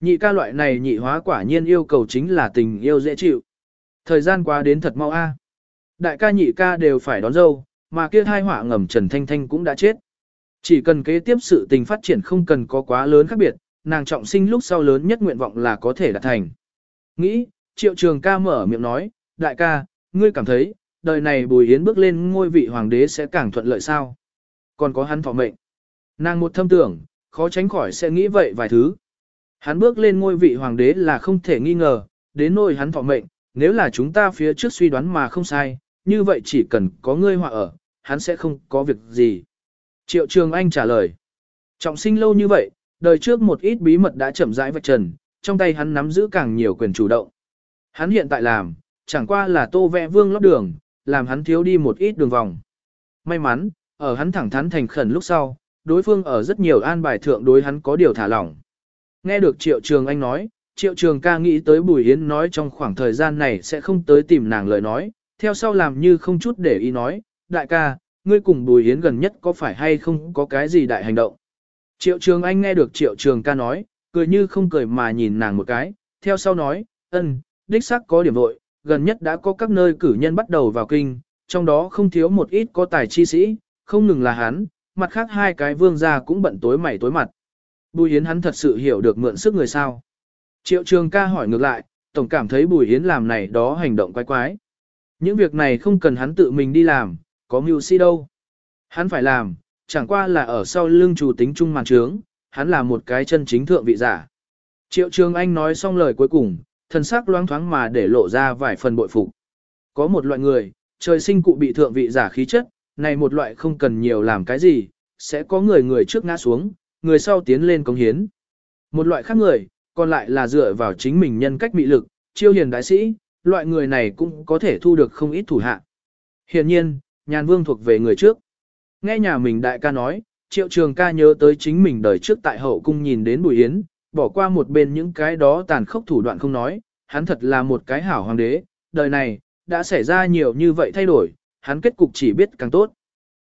Nhị ca loại này nhị hóa quả nhiên yêu cầu chính là tình yêu dễ chịu. Thời gian qua đến thật mau a. À. Đại ca nhị ca đều phải đón dâu, mà kia thai họa ngầm Trần Thanh Thanh cũng đã chết. Chỉ cần kế tiếp sự tình phát triển không cần có quá lớn khác biệt, nàng trọng sinh lúc sau lớn nhất nguyện vọng là có thể đạt thành. Nghĩ, triệu trường ca mở miệng nói, đại ca, ngươi cảm thấy, đời này Bùi Yến bước lên ngôi vị hoàng đế sẽ càng thuận lợi sao? Còn có hắn thọ mệnh. Nàng một thâm tưởng, khó tránh khỏi sẽ nghĩ vậy vài thứ. Hắn bước lên ngôi vị hoàng đế là không thể nghi ngờ, đến nỗi hắn thọ mệnh, nếu là chúng ta phía trước suy đoán mà không sai, như vậy chỉ cần có ngươi họa ở, hắn sẽ không có việc gì. Triệu Trường Anh trả lời. Trọng sinh lâu như vậy, đời trước một ít bí mật đã chậm rãi vạch trần, trong tay hắn nắm giữ càng nhiều quyền chủ động. Hắn hiện tại làm, chẳng qua là tô vẽ vương lót đường, làm hắn thiếu đi một ít đường vòng. May mắn, ở hắn thẳng thắn thành khẩn lúc sau, đối phương ở rất nhiều an bài thượng đối hắn có điều thả lỏng. Nghe được Triệu Trường Anh nói, Triệu Trường ca nghĩ tới Bùi Yến nói trong khoảng thời gian này sẽ không tới tìm nàng lời nói, theo sau làm như không chút để ý nói, đại ca, ngươi cùng Bùi Yến gần nhất có phải hay không có cái gì đại hành động. Triệu Trường Anh nghe được Triệu Trường ca nói, cười như không cười mà nhìn nàng một cái, theo sau nói, ân, đích xác có điểm vội, gần nhất đã có các nơi cử nhân bắt đầu vào kinh, trong đó không thiếu một ít có tài chi sĩ, không ngừng là hắn, mặt khác hai cái vương gia cũng bận tối mày tối mặt. Bùi Yến hắn thật sự hiểu được mượn sức người sao. Triệu trường ca hỏi ngược lại, tổng cảm thấy Bùi Yến làm này đó hành động quái quái. Những việc này không cần hắn tự mình đi làm, có mưu si đâu. Hắn phải làm, chẳng qua là ở sau lưng chủ tính trung màn trướng, hắn là một cái chân chính thượng vị giả. Triệu trường anh nói xong lời cuối cùng, thân xác loáng thoáng mà để lộ ra vài phần bội phục. Có một loại người, trời sinh cụ bị thượng vị giả khí chất, này một loại không cần nhiều làm cái gì, sẽ có người người trước ngã xuống, người sau tiến lên cống hiến. Một loại khác người, còn lại là dựa vào chính mình nhân cách mị lực, chiêu hiền đại sĩ, loại người này cũng có thể thu được không ít thủ hạ. Hiện nhiên, nhàn vương thuộc về người trước. Nghe nhà mình đại ca nói, triệu trường ca nhớ tới chính mình đời trước tại hậu cung nhìn đến bùi yến, bỏ qua một bên những cái đó tàn khốc thủ đoạn không nói, hắn thật là một cái hảo hoàng đế, đời này, đã xảy ra nhiều như vậy thay đổi, hắn kết cục chỉ biết càng tốt.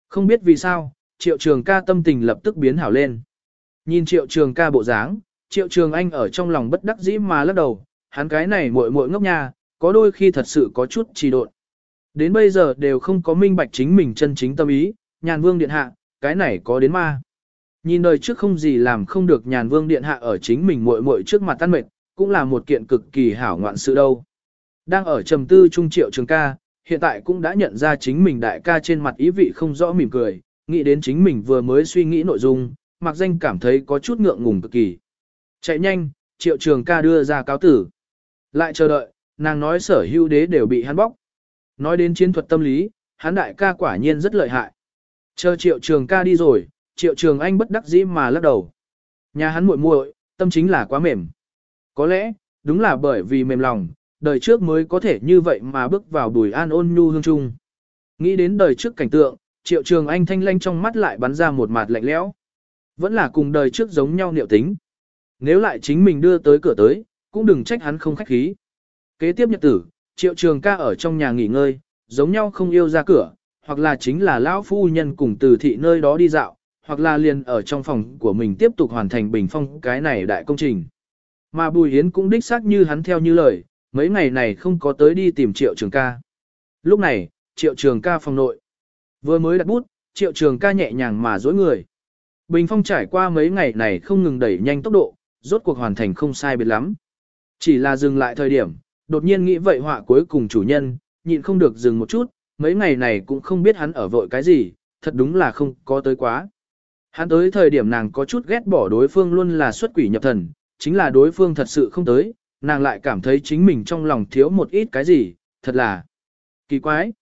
Không biết vì sao, triệu trường ca tâm tình lập tức biến hảo lên. Nhìn triệu trường ca bộ dáng, triệu trường anh ở trong lòng bất đắc dĩ mà lắc đầu, hắn cái này muội muội ngốc nha, có đôi khi thật sự có chút trì độn. Đến bây giờ đều không có minh bạch chính mình chân chính tâm ý, nhàn vương điện hạ, cái này có đến ma. Nhìn đời trước không gì làm không được nhàn vương điện hạ ở chính mình muội muội trước mặt tan mệt, cũng là một kiện cực kỳ hảo ngoạn sự đâu. Đang ở trầm tư trung triệu trường ca, hiện tại cũng đã nhận ra chính mình đại ca trên mặt ý vị không rõ mỉm cười, nghĩ đến chính mình vừa mới suy nghĩ nội dung, mặc danh cảm thấy có chút ngượng ngùng cực kỳ. Chạy nhanh, triệu trường ca đưa ra cáo tử. Lại chờ đợi, nàng nói sở hữu đế đều bị hắn bóc. Nói đến chiến thuật tâm lý, hắn đại ca quả nhiên rất lợi hại. Chờ triệu trường ca đi rồi, triệu trường anh bất đắc dĩ mà lắc đầu. Nhà hắn muội muội, tâm chính là quá mềm. Có lẽ, đúng là bởi vì mềm lòng, đời trước mới có thể như vậy mà bước vào bùi an ôn nhu hương trung. Nghĩ đến đời trước cảnh tượng, triệu trường anh thanh lanh trong mắt lại bắn ra một mặt lạnh lẽo. Vẫn là cùng đời trước giống nhau niệu tính. Nếu lại chính mình đưa tới cửa tới, cũng đừng trách hắn không khách khí. Kế tiếp nhật tử, triệu trường ca ở trong nhà nghỉ ngơi, giống nhau không yêu ra cửa, hoặc là chính là lão phu nhân cùng từ thị nơi đó đi dạo, hoặc là liền ở trong phòng của mình tiếp tục hoàn thành bình phong cái này đại công trình. Mà Bùi Hiến cũng đích xác như hắn theo như lời, mấy ngày này không có tới đi tìm triệu trường ca. Lúc này, triệu trường ca phòng nội. Vừa mới đặt bút, triệu trường ca nhẹ nhàng mà dối người. Bình phong trải qua mấy ngày này không ngừng đẩy nhanh tốc độ, rốt cuộc hoàn thành không sai biệt lắm. Chỉ là dừng lại thời điểm, đột nhiên nghĩ vậy họa cuối cùng chủ nhân, nhịn không được dừng một chút, mấy ngày này cũng không biết hắn ở vội cái gì, thật đúng là không có tới quá. Hắn tới thời điểm nàng có chút ghét bỏ đối phương luôn là xuất quỷ nhập thần, chính là đối phương thật sự không tới, nàng lại cảm thấy chính mình trong lòng thiếu một ít cái gì, thật là kỳ quái.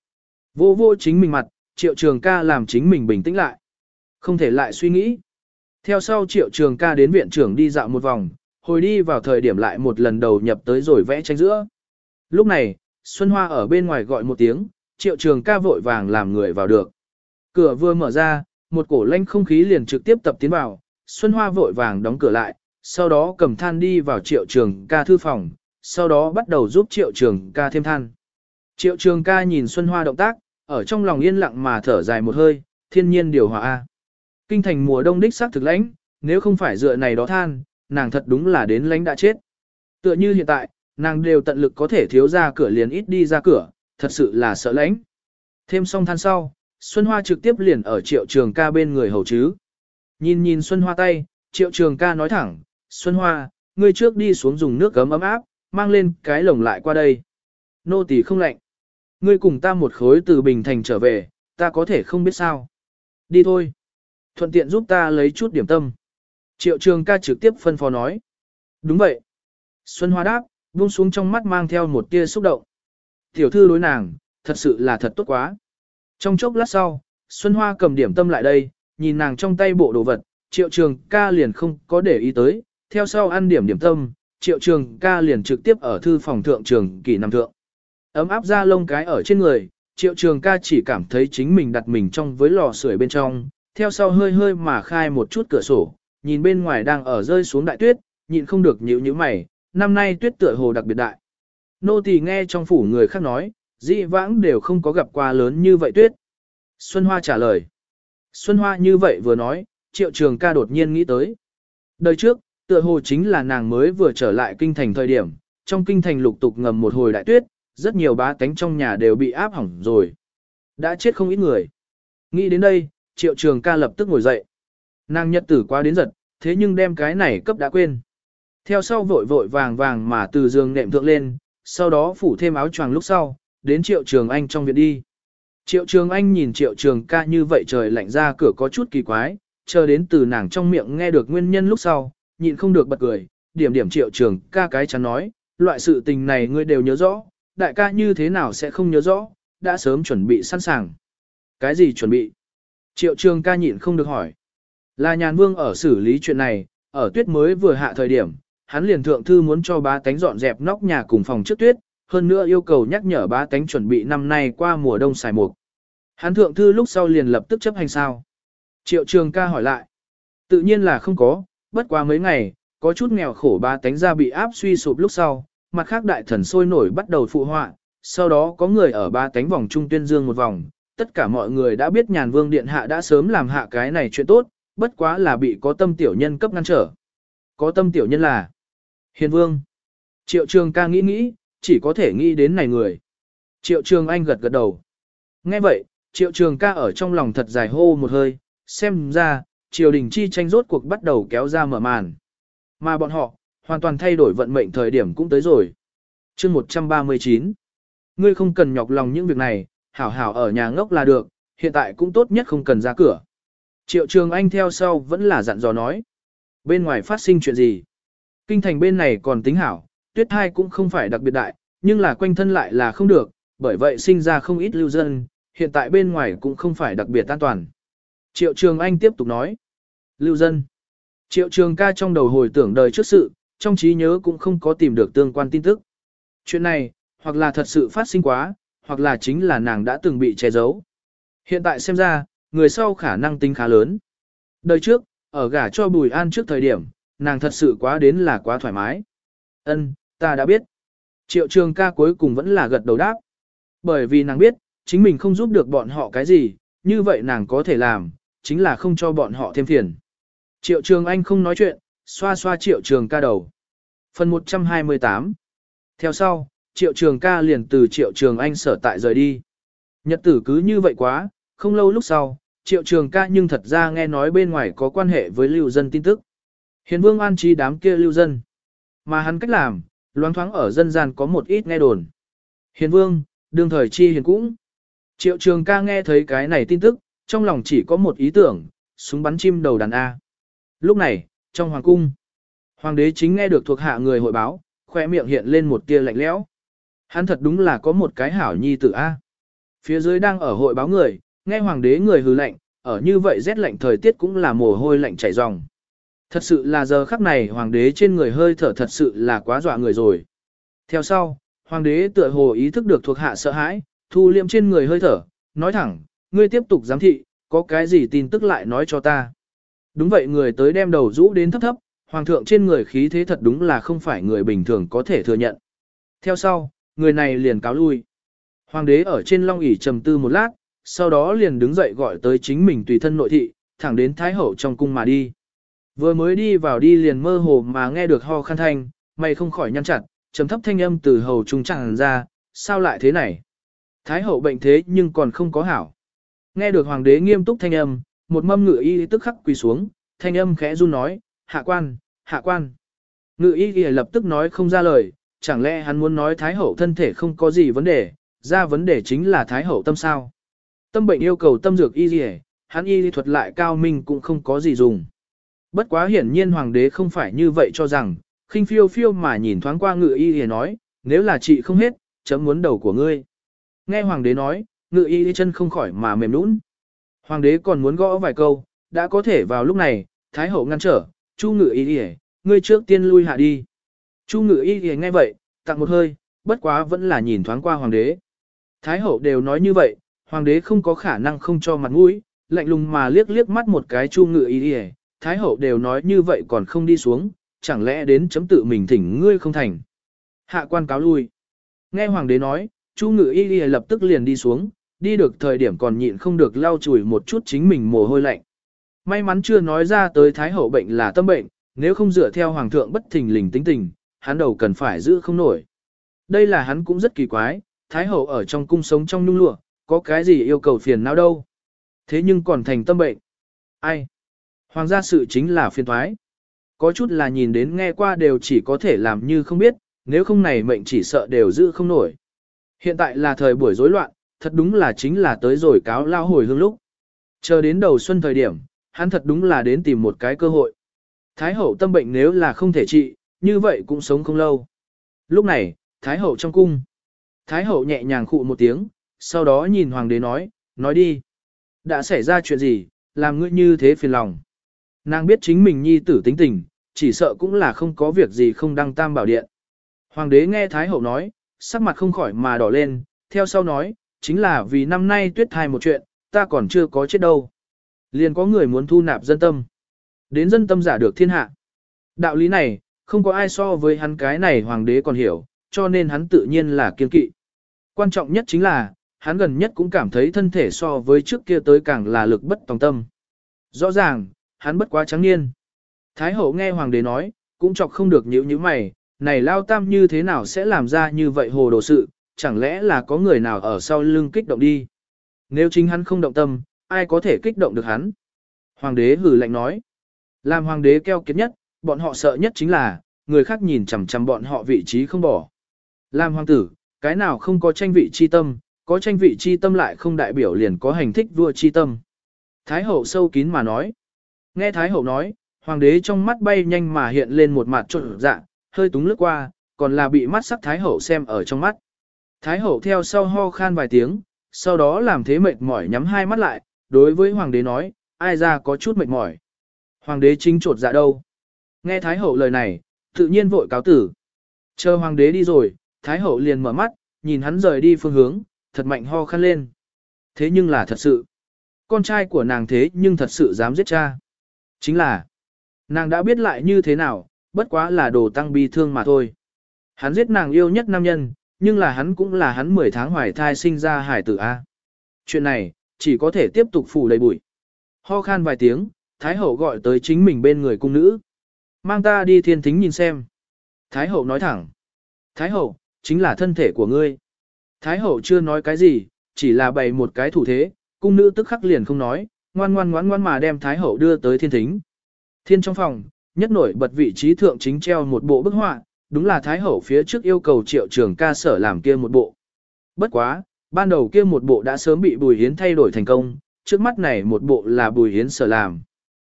Vô vô chính mình mặt, triệu trường ca làm chính mình bình tĩnh lại. Không thể lại suy nghĩ. Theo sau triệu trường ca đến viện trưởng đi dạo một vòng, hồi đi vào thời điểm lại một lần đầu nhập tới rồi vẽ tranh giữa. Lúc này, Xuân Hoa ở bên ngoài gọi một tiếng, triệu trường ca vội vàng làm người vào được. Cửa vừa mở ra, một cổ lanh không khí liền trực tiếp tập tiến vào, Xuân Hoa vội vàng đóng cửa lại, sau đó cầm than đi vào triệu trường ca thư phòng, sau đó bắt đầu giúp triệu trường ca thêm than. Triệu trường ca nhìn Xuân Hoa động tác, ở trong lòng yên lặng mà thở dài một hơi, thiên nhiên điều hòa A. Kinh thành mùa đông đích xác thực lãnh, nếu không phải dựa này đó than, nàng thật đúng là đến lãnh đã chết. Tựa như hiện tại, nàng đều tận lực có thể thiếu ra cửa liền ít đi ra cửa, thật sự là sợ lãnh. Thêm xong than sau, Xuân Hoa trực tiếp liền ở triệu trường ca bên người hầu chứ. Nhìn nhìn Xuân Hoa tay, triệu trường ca nói thẳng, Xuân Hoa, ngươi trước đi xuống dùng nước gấm ấm áp, mang lên cái lồng lại qua đây. Nô tỳ không lạnh. Ngươi cùng ta một khối từ Bình Thành trở về, ta có thể không biết sao. Đi thôi. Thuận tiện giúp ta lấy chút điểm tâm. Triệu trường ca trực tiếp phân phó nói. Đúng vậy. Xuân Hoa đáp, buông xuống trong mắt mang theo một tia xúc động. Tiểu thư đối nàng, thật sự là thật tốt quá. Trong chốc lát sau, Xuân Hoa cầm điểm tâm lại đây, nhìn nàng trong tay bộ đồ vật, triệu trường ca liền không có để ý tới, theo sau ăn điểm điểm tâm, triệu trường ca liền trực tiếp ở thư phòng thượng trường kỳ nằm thượng. Ấm áp ra lông cái ở trên người, triệu trường ca chỉ cảm thấy chính mình đặt mình trong với lò sưởi bên trong, theo sau hơi hơi mà khai một chút cửa sổ, nhìn bên ngoài đang ở rơi xuống đại tuyết, nhịn không được nhíu nhíu mày, năm nay tuyết tựa hồ đặc biệt đại. Nô tỳ nghe trong phủ người khác nói, dị vãng đều không có gặp qua lớn như vậy tuyết. Xuân Hoa trả lời. Xuân Hoa như vậy vừa nói, triệu trường ca đột nhiên nghĩ tới. Đời trước, tựa hồ chính là nàng mới vừa trở lại kinh thành thời điểm, trong kinh thành lục tục ngầm một hồi đại tuyết, rất nhiều bá tánh trong nhà đều bị áp hỏng rồi. Đã chết không ít người. Nghĩ đến đây, triệu trường ca lập tức ngồi dậy. Nàng nhật tử quá đến giật, thế nhưng đem cái này cấp đã quên. Theo sau vội vội vàng vàng mà từ giường nệm thượng lên, sau đó phủ thêm áo choàng lúc sau, đến triệu trường anh trong viện đi. Triệu trường anh nhìn triệu trường ca như vậy trời lạnh ra cửa có chút kỳ quái, chờ đến từ nàng trong miệng nghe được nguyên nhân lúc sau, nhịn không được bật cười, điểm điểm triệu trường ca cái chắn nói, loại sự tình này ngươi đều nhớ rõ, đại ca như thế nào sẽ không nhớ rõ, đã sớm chuẩn bị sẵn sàng. Cái gì chuẩn bị? Triệu trường ca nhịn không được hỏi. Là nhàn vương ở xử lý chuyện này, ở tuyết mới vừa hạ thời điểm, hắn liền thượng thư muốn cho bá tánh dọn dẹp nóc nhà cùng phòng trước tuyết, hơn nữa yêu cầu nhắc nhở bá tánh chuẩn bị năm nay qua mùa đông xài mục. Hắn thượng thư lúc sau liền lập tức chấp hành sao? Triệu trường ca hỏi lại. Tự nhiên là không có, bất quá mấy ngày, có chút nghèo khổ ba tánh ra bị áp suy sụp lúc sau, mặt khác đại thần sôi nổi bắt đầu phụ họa, sau đó có người ở ba tánh vòng trung tuyên dương một vòng, tất cả mọi người đã biết nhàn vương điện hạ đã sớm làm hạ cái này chuyện tốt, bất quá là bị có tâm tiểu nhân cấp ngăn trở. Có tâm tiểu nhân là Hiền vương. Triệu trường ca nghĩ nghĩ, chỉ có thể nghĩ đến này người. Triệu trường anh gật gật đầu. Nghe vậy, triệu trường ca ở trong lòng thật dài hô một hơi, xem ra, triều đình chi tranh rốt cuộc bắt đầu kéo ra mở màn. Mà bọn họ, hoàn toàn thay đổi vận mệnh thời điểm cũng tới rồi. chương 139 Ngươi không cần nhọc lòng những việc này, hảo hảo ở nhà ngốc là được, hiện tại cũng tốt nhất không cần ra cửa. Triệu trường anh theo sau vẫn là dặn dò nói. Bên ngoài phát sinh chuyện gì? Kinh thành bên này còn tính hảo, tuyết thai cũng không phải đặc biệt đại, nhưng là quanh thân lại là không được, bởi vậy sinh ra không ít lưu dân, hiện tại bên ngoài cũng không phải đặc biệt an toàn. Triệu trường anh tiếp tục nói. Lưu dân. Triệu trường ca trong đầu hồi tưởng đời trước sự, trong trí nhớ cũng không có tìm được tương quan tin tức. Chuyện này, hoặc là thật sự phát sinh quá, hoặc là chính là nàng đã từng bị che giấu. Hiện tại xem ra, người sau khả năng tính khá lớn. Đời trước, ở gả cho Bùi An trước thời điểm, nàng thật sự quá đến là quá thoải mái. Ân, ta đã biết. Triệu trường ca cuối cùng vẫn là gật đầu đáp. Bởi vì nàng biết, chính mình không giúp được bọn họ cái gì, như vậy nàng có thể làm, chính là không cho bọn họ thêm phiền. Triệu trường anh không nói chuyện, xoa xoa triệu trường ca đầu. Phần 128 Theo sau, triệu trường ca liền từ triệu trường anh sở tại rời đi. Nhật tử cứ như vậy quá, không lâu lúc sau, triệu trường ca nhưng thật ra nghe nói bên ngoài có quan hệ với lưu dân tin tức. Hiền vương an trí đám kia lưu dân. Mà hắn cách làm, loáng thoáng ở dân gian có một ít nghe đồn. Hiền vương, đương thời chi hiền cũng. Triệu trường ca nghe thấy cái này tin tức, trong lòng chỉ có một ý tưởng, súng bắn chim đầu đàn A. Lúc này, trong hoàng cung, hoàng đế chính nghe được thuộc hạ người hội báo, khoe miệng hiện lên một tia lạnh lẽo. Hắn thật đúng là có một cái hảo nhi tử A. À. Phía dưới đang ở hội báo người, nghe hoàng đế người hừ lạnh, ở như vậy rét lạnh thời tiết cũng là mồ hôi lạnh chảy ròng. Thật sự là giờ khắc này hoàng đế trên người hơi thở thật sự là quá dọa người rồi. Theo sau, hoàng đế tựa hồ ý thức được thuộc hạ sợ hãi, thu liệm trên người hơi thở, nói thẳng, ngươi tiếp tục giám thị, có cái gì tin tức lại nói cho ta. Đúng vậy người tới đem đầu rũ đến thấp thấp, hoàng thượng trên người khí thế thật đúng là không phải người bình thường có thể thừa nhận. Theo sau, người này liền cáo lui. Hoàng đế ở trên long ỷ trầm tư một lát, sau đó liền đứng dậy gọi tới chính mình tùy thân nội thị, thẳng đến thái hậu trong cung mà đi. Vừa mới đi vào đi liền mơ hồ mà nghe được ho khăn thanh, mày không khỏi nhăn chặt, trầm thấp thanh âm từ hầu trung chẳng ra, sao lại thế này? Thái hậu bệnh thế nhưng còn không có hảo. Nghe được hoàng đế nghiêm túc thanh âm, một mâm ngự y tức khắc quỳ xuống, thanh âm khẽ run nói, hạ quan, hạ quan. Ngự y lập tức nói không ra lời, chẳng lẽ hắn muốn nói thái hậu thân thể không có gì vấn đề, ra vấn đề chính là thái hậu tâm sao. Tâm bệnh yêu cầu tâm dược y gì hắn y thuật lại cao minh cũng không có gì dùng. Bất quá hiển nhiên hoàng đế không phải như vậy cho rằng, khinh phiêu phiêu mà nhìn thoáng qua ngự y thì nói, nếu là chị không hết, chấm muốn đầu của ngươi. Nghe hoàng đế nói, ngự y chân không khỏi mà mềm nũng. Hoàng đế còn muốn gõ vài câu, đã có thể vào lúc này, thái hậu ngăn trở, chu ngự y ngươi trước tiên lui hạ đi. Chu ngự y thì nghe vậy, tặng một hơi, bất quá vẫn là nhìn thoáng qua hoàng đế. Thái hậu đều nói như vậy, hoàng đế không có khả năng không cho mặt mũi, lạnh lùng mà liếc liếc mắt một cái chu ngự y thì thái hậu đều nói như vậy còn không đi xuống, chẳng lẽ đến chấm tự mình thỉnh ngươi không thành. Hạ quan cáo lui. Nghe hoàng đế nói, chu ngự y thì lập tức liền đi xuống, đi được thời điểm còn nhịn không được lau chùi một chút chính mình mồ hôi lạnh. May mắn chưa nói ra tới thái hậu bệnh là tâm bệnh, nếu không dựa theo hoàng thượng bất thình lình tính tình, hắn đầu cần phải giữ không nổi. Đây là hắn cũng rất kỳ quái, thái hậu ở trong cung sống trong nhung lụa, có cái gì yêu cầu phiền não đâu. Thế nhưng còn thành tâm bệnh. Ai? Hoàng gia sự chính là phiền thoái. Có chút là nhìn đến nghe qua đều chỉ có thể làm như không biết, nếu không này mệnh chỉ sợ đều giữ không nổi. Hiện tại là thời buổi rối loạn, thật đúng là chính là tới rồi cáo lao hồi hương lúc. Chờ đến đầu xuân thời điểm, hắn thật đúng là đến tìm một cái cơ hội. Thái hậu tâm bệnh nếu là không thể trị, như vậy cũng sống không lâu. Lúc này, Thái hậu trong cung. Thái hậu nhẹ nhàng khụ một tiếng, sau đó nhìn hoàng đế nói, nói đi. Đã xảy ra chuyện gì, làm ngươi như thế phiền lòng. Nàng biết chính mình nhi tử tính tình, chỉ sợ cũng là không có việc gì không đăng tam bảo điện. Hoàng đế nghe Thái hậu nói, sắc mặt không khỏi mà đỏ lên, theo sau nói, chính là vì năm nay tuyết thai một chuyện, ta còn chưa có chết đâu. Liền có người muốn thu nạp dân tâm. Đến dân tâm giả được thiên hạ. Đạo lý này, không có ai so với hắn cái này hoàng đế còn hiểu, cho nên hắn tự nhiên là kiên kỵ. Quan trọng nhất chính là, hắn gần nhất cũng cảm thấy thân thể so với trước kia tới càng là lực bất tòng tâm. Rõ ràng, hắn bất quá trắng niên. Thái hậu nghe hoàng đế nói, cũng chọc không được nhíu như mày, này lao tam như thế nào sẽ làm ra như vậy hồ đồ sự, chẳng lẽ là có người nào ở sau lưng kích động đi. Nếu chính hắn không động tâm, ai có thể kích động được hắn. Hoàng đế hử lạnh nói, làm hoàng đế keo kiệt nhất, bọn họ sợ nhất chính là, người khác nhìn chằm chằm bọn họ vị trí không bỏ. Làm hoàng tử, cái nào không có tranh vị chi tâm, có tranh vị chi tâm lại không đại biểu liền có hành thích vua chi tâm. Thái hậu sâu kín mà nói. Nghe Thái hậu nói, hoàng đế trong mắt bay nhanh mà hiện lên một mặt trộn dạ, hơi túng lướt qua, còn là bị mắt sắc Thái hậu xem ở trong mắt. Thái hậu theo sau ho khan vài tiếng, sau đó làm thế mệt mỏi nhắm hai mắt lại, đối với hoàng đế nói, ai ra có chút mệt mỏi. Hoàng đế chính trột dạ đâu. Nghe Thái hậu lời này, tự nhiên vội cáo tử. Chờ hoàng đế đi rồi, Thái hậu liền mở mắt, nhìn hắn rời đi phương hướng, thật mạnh ho khăn lên. Thế nhưng là thật sự. Con trai của nàng thế nhưng thật sự dám giết cha. Chính là, nàng đã biết lại như thế nào, bất quá là đồ tăng bi thương mà thôi. Hắn giết nàng yêu nhất nam nhân, nhưng là hắn cũng là hắn 10 tháng hoài thai sinh ra hải tử A. Chuyện này, chỉ có thể tiếp tục phủ đầy bụi. Ho khan vài tiếng, Thái hậu gọi tới chính mình bên người cung nữ. Mang ta đi thiên thính nhìn xem. Thái hậu nói thẳng. Thái hậu, chính là thân thể của ngươi. Thái hậu chưa nói cái gì, chỉ là bày một cái thủ thế, cung nữ tức khắc liền không nói, ngoan ngoan ngoan ngoan mà đem Thái hậu đưa tới thiên thính. Thiên trong phòng, nhất nổi bật vị trí thượng chính treo một bộ bức họa, đúng là Thái hậu phía trước yêu cầu triệu trường ca sở làm kia một bộ. Bất quá, ban đầu kia một bộ đã sớm bị Bùi Hiến thay đổi thành công, trước mắt này một bộ là Bùi Hiến sở làm.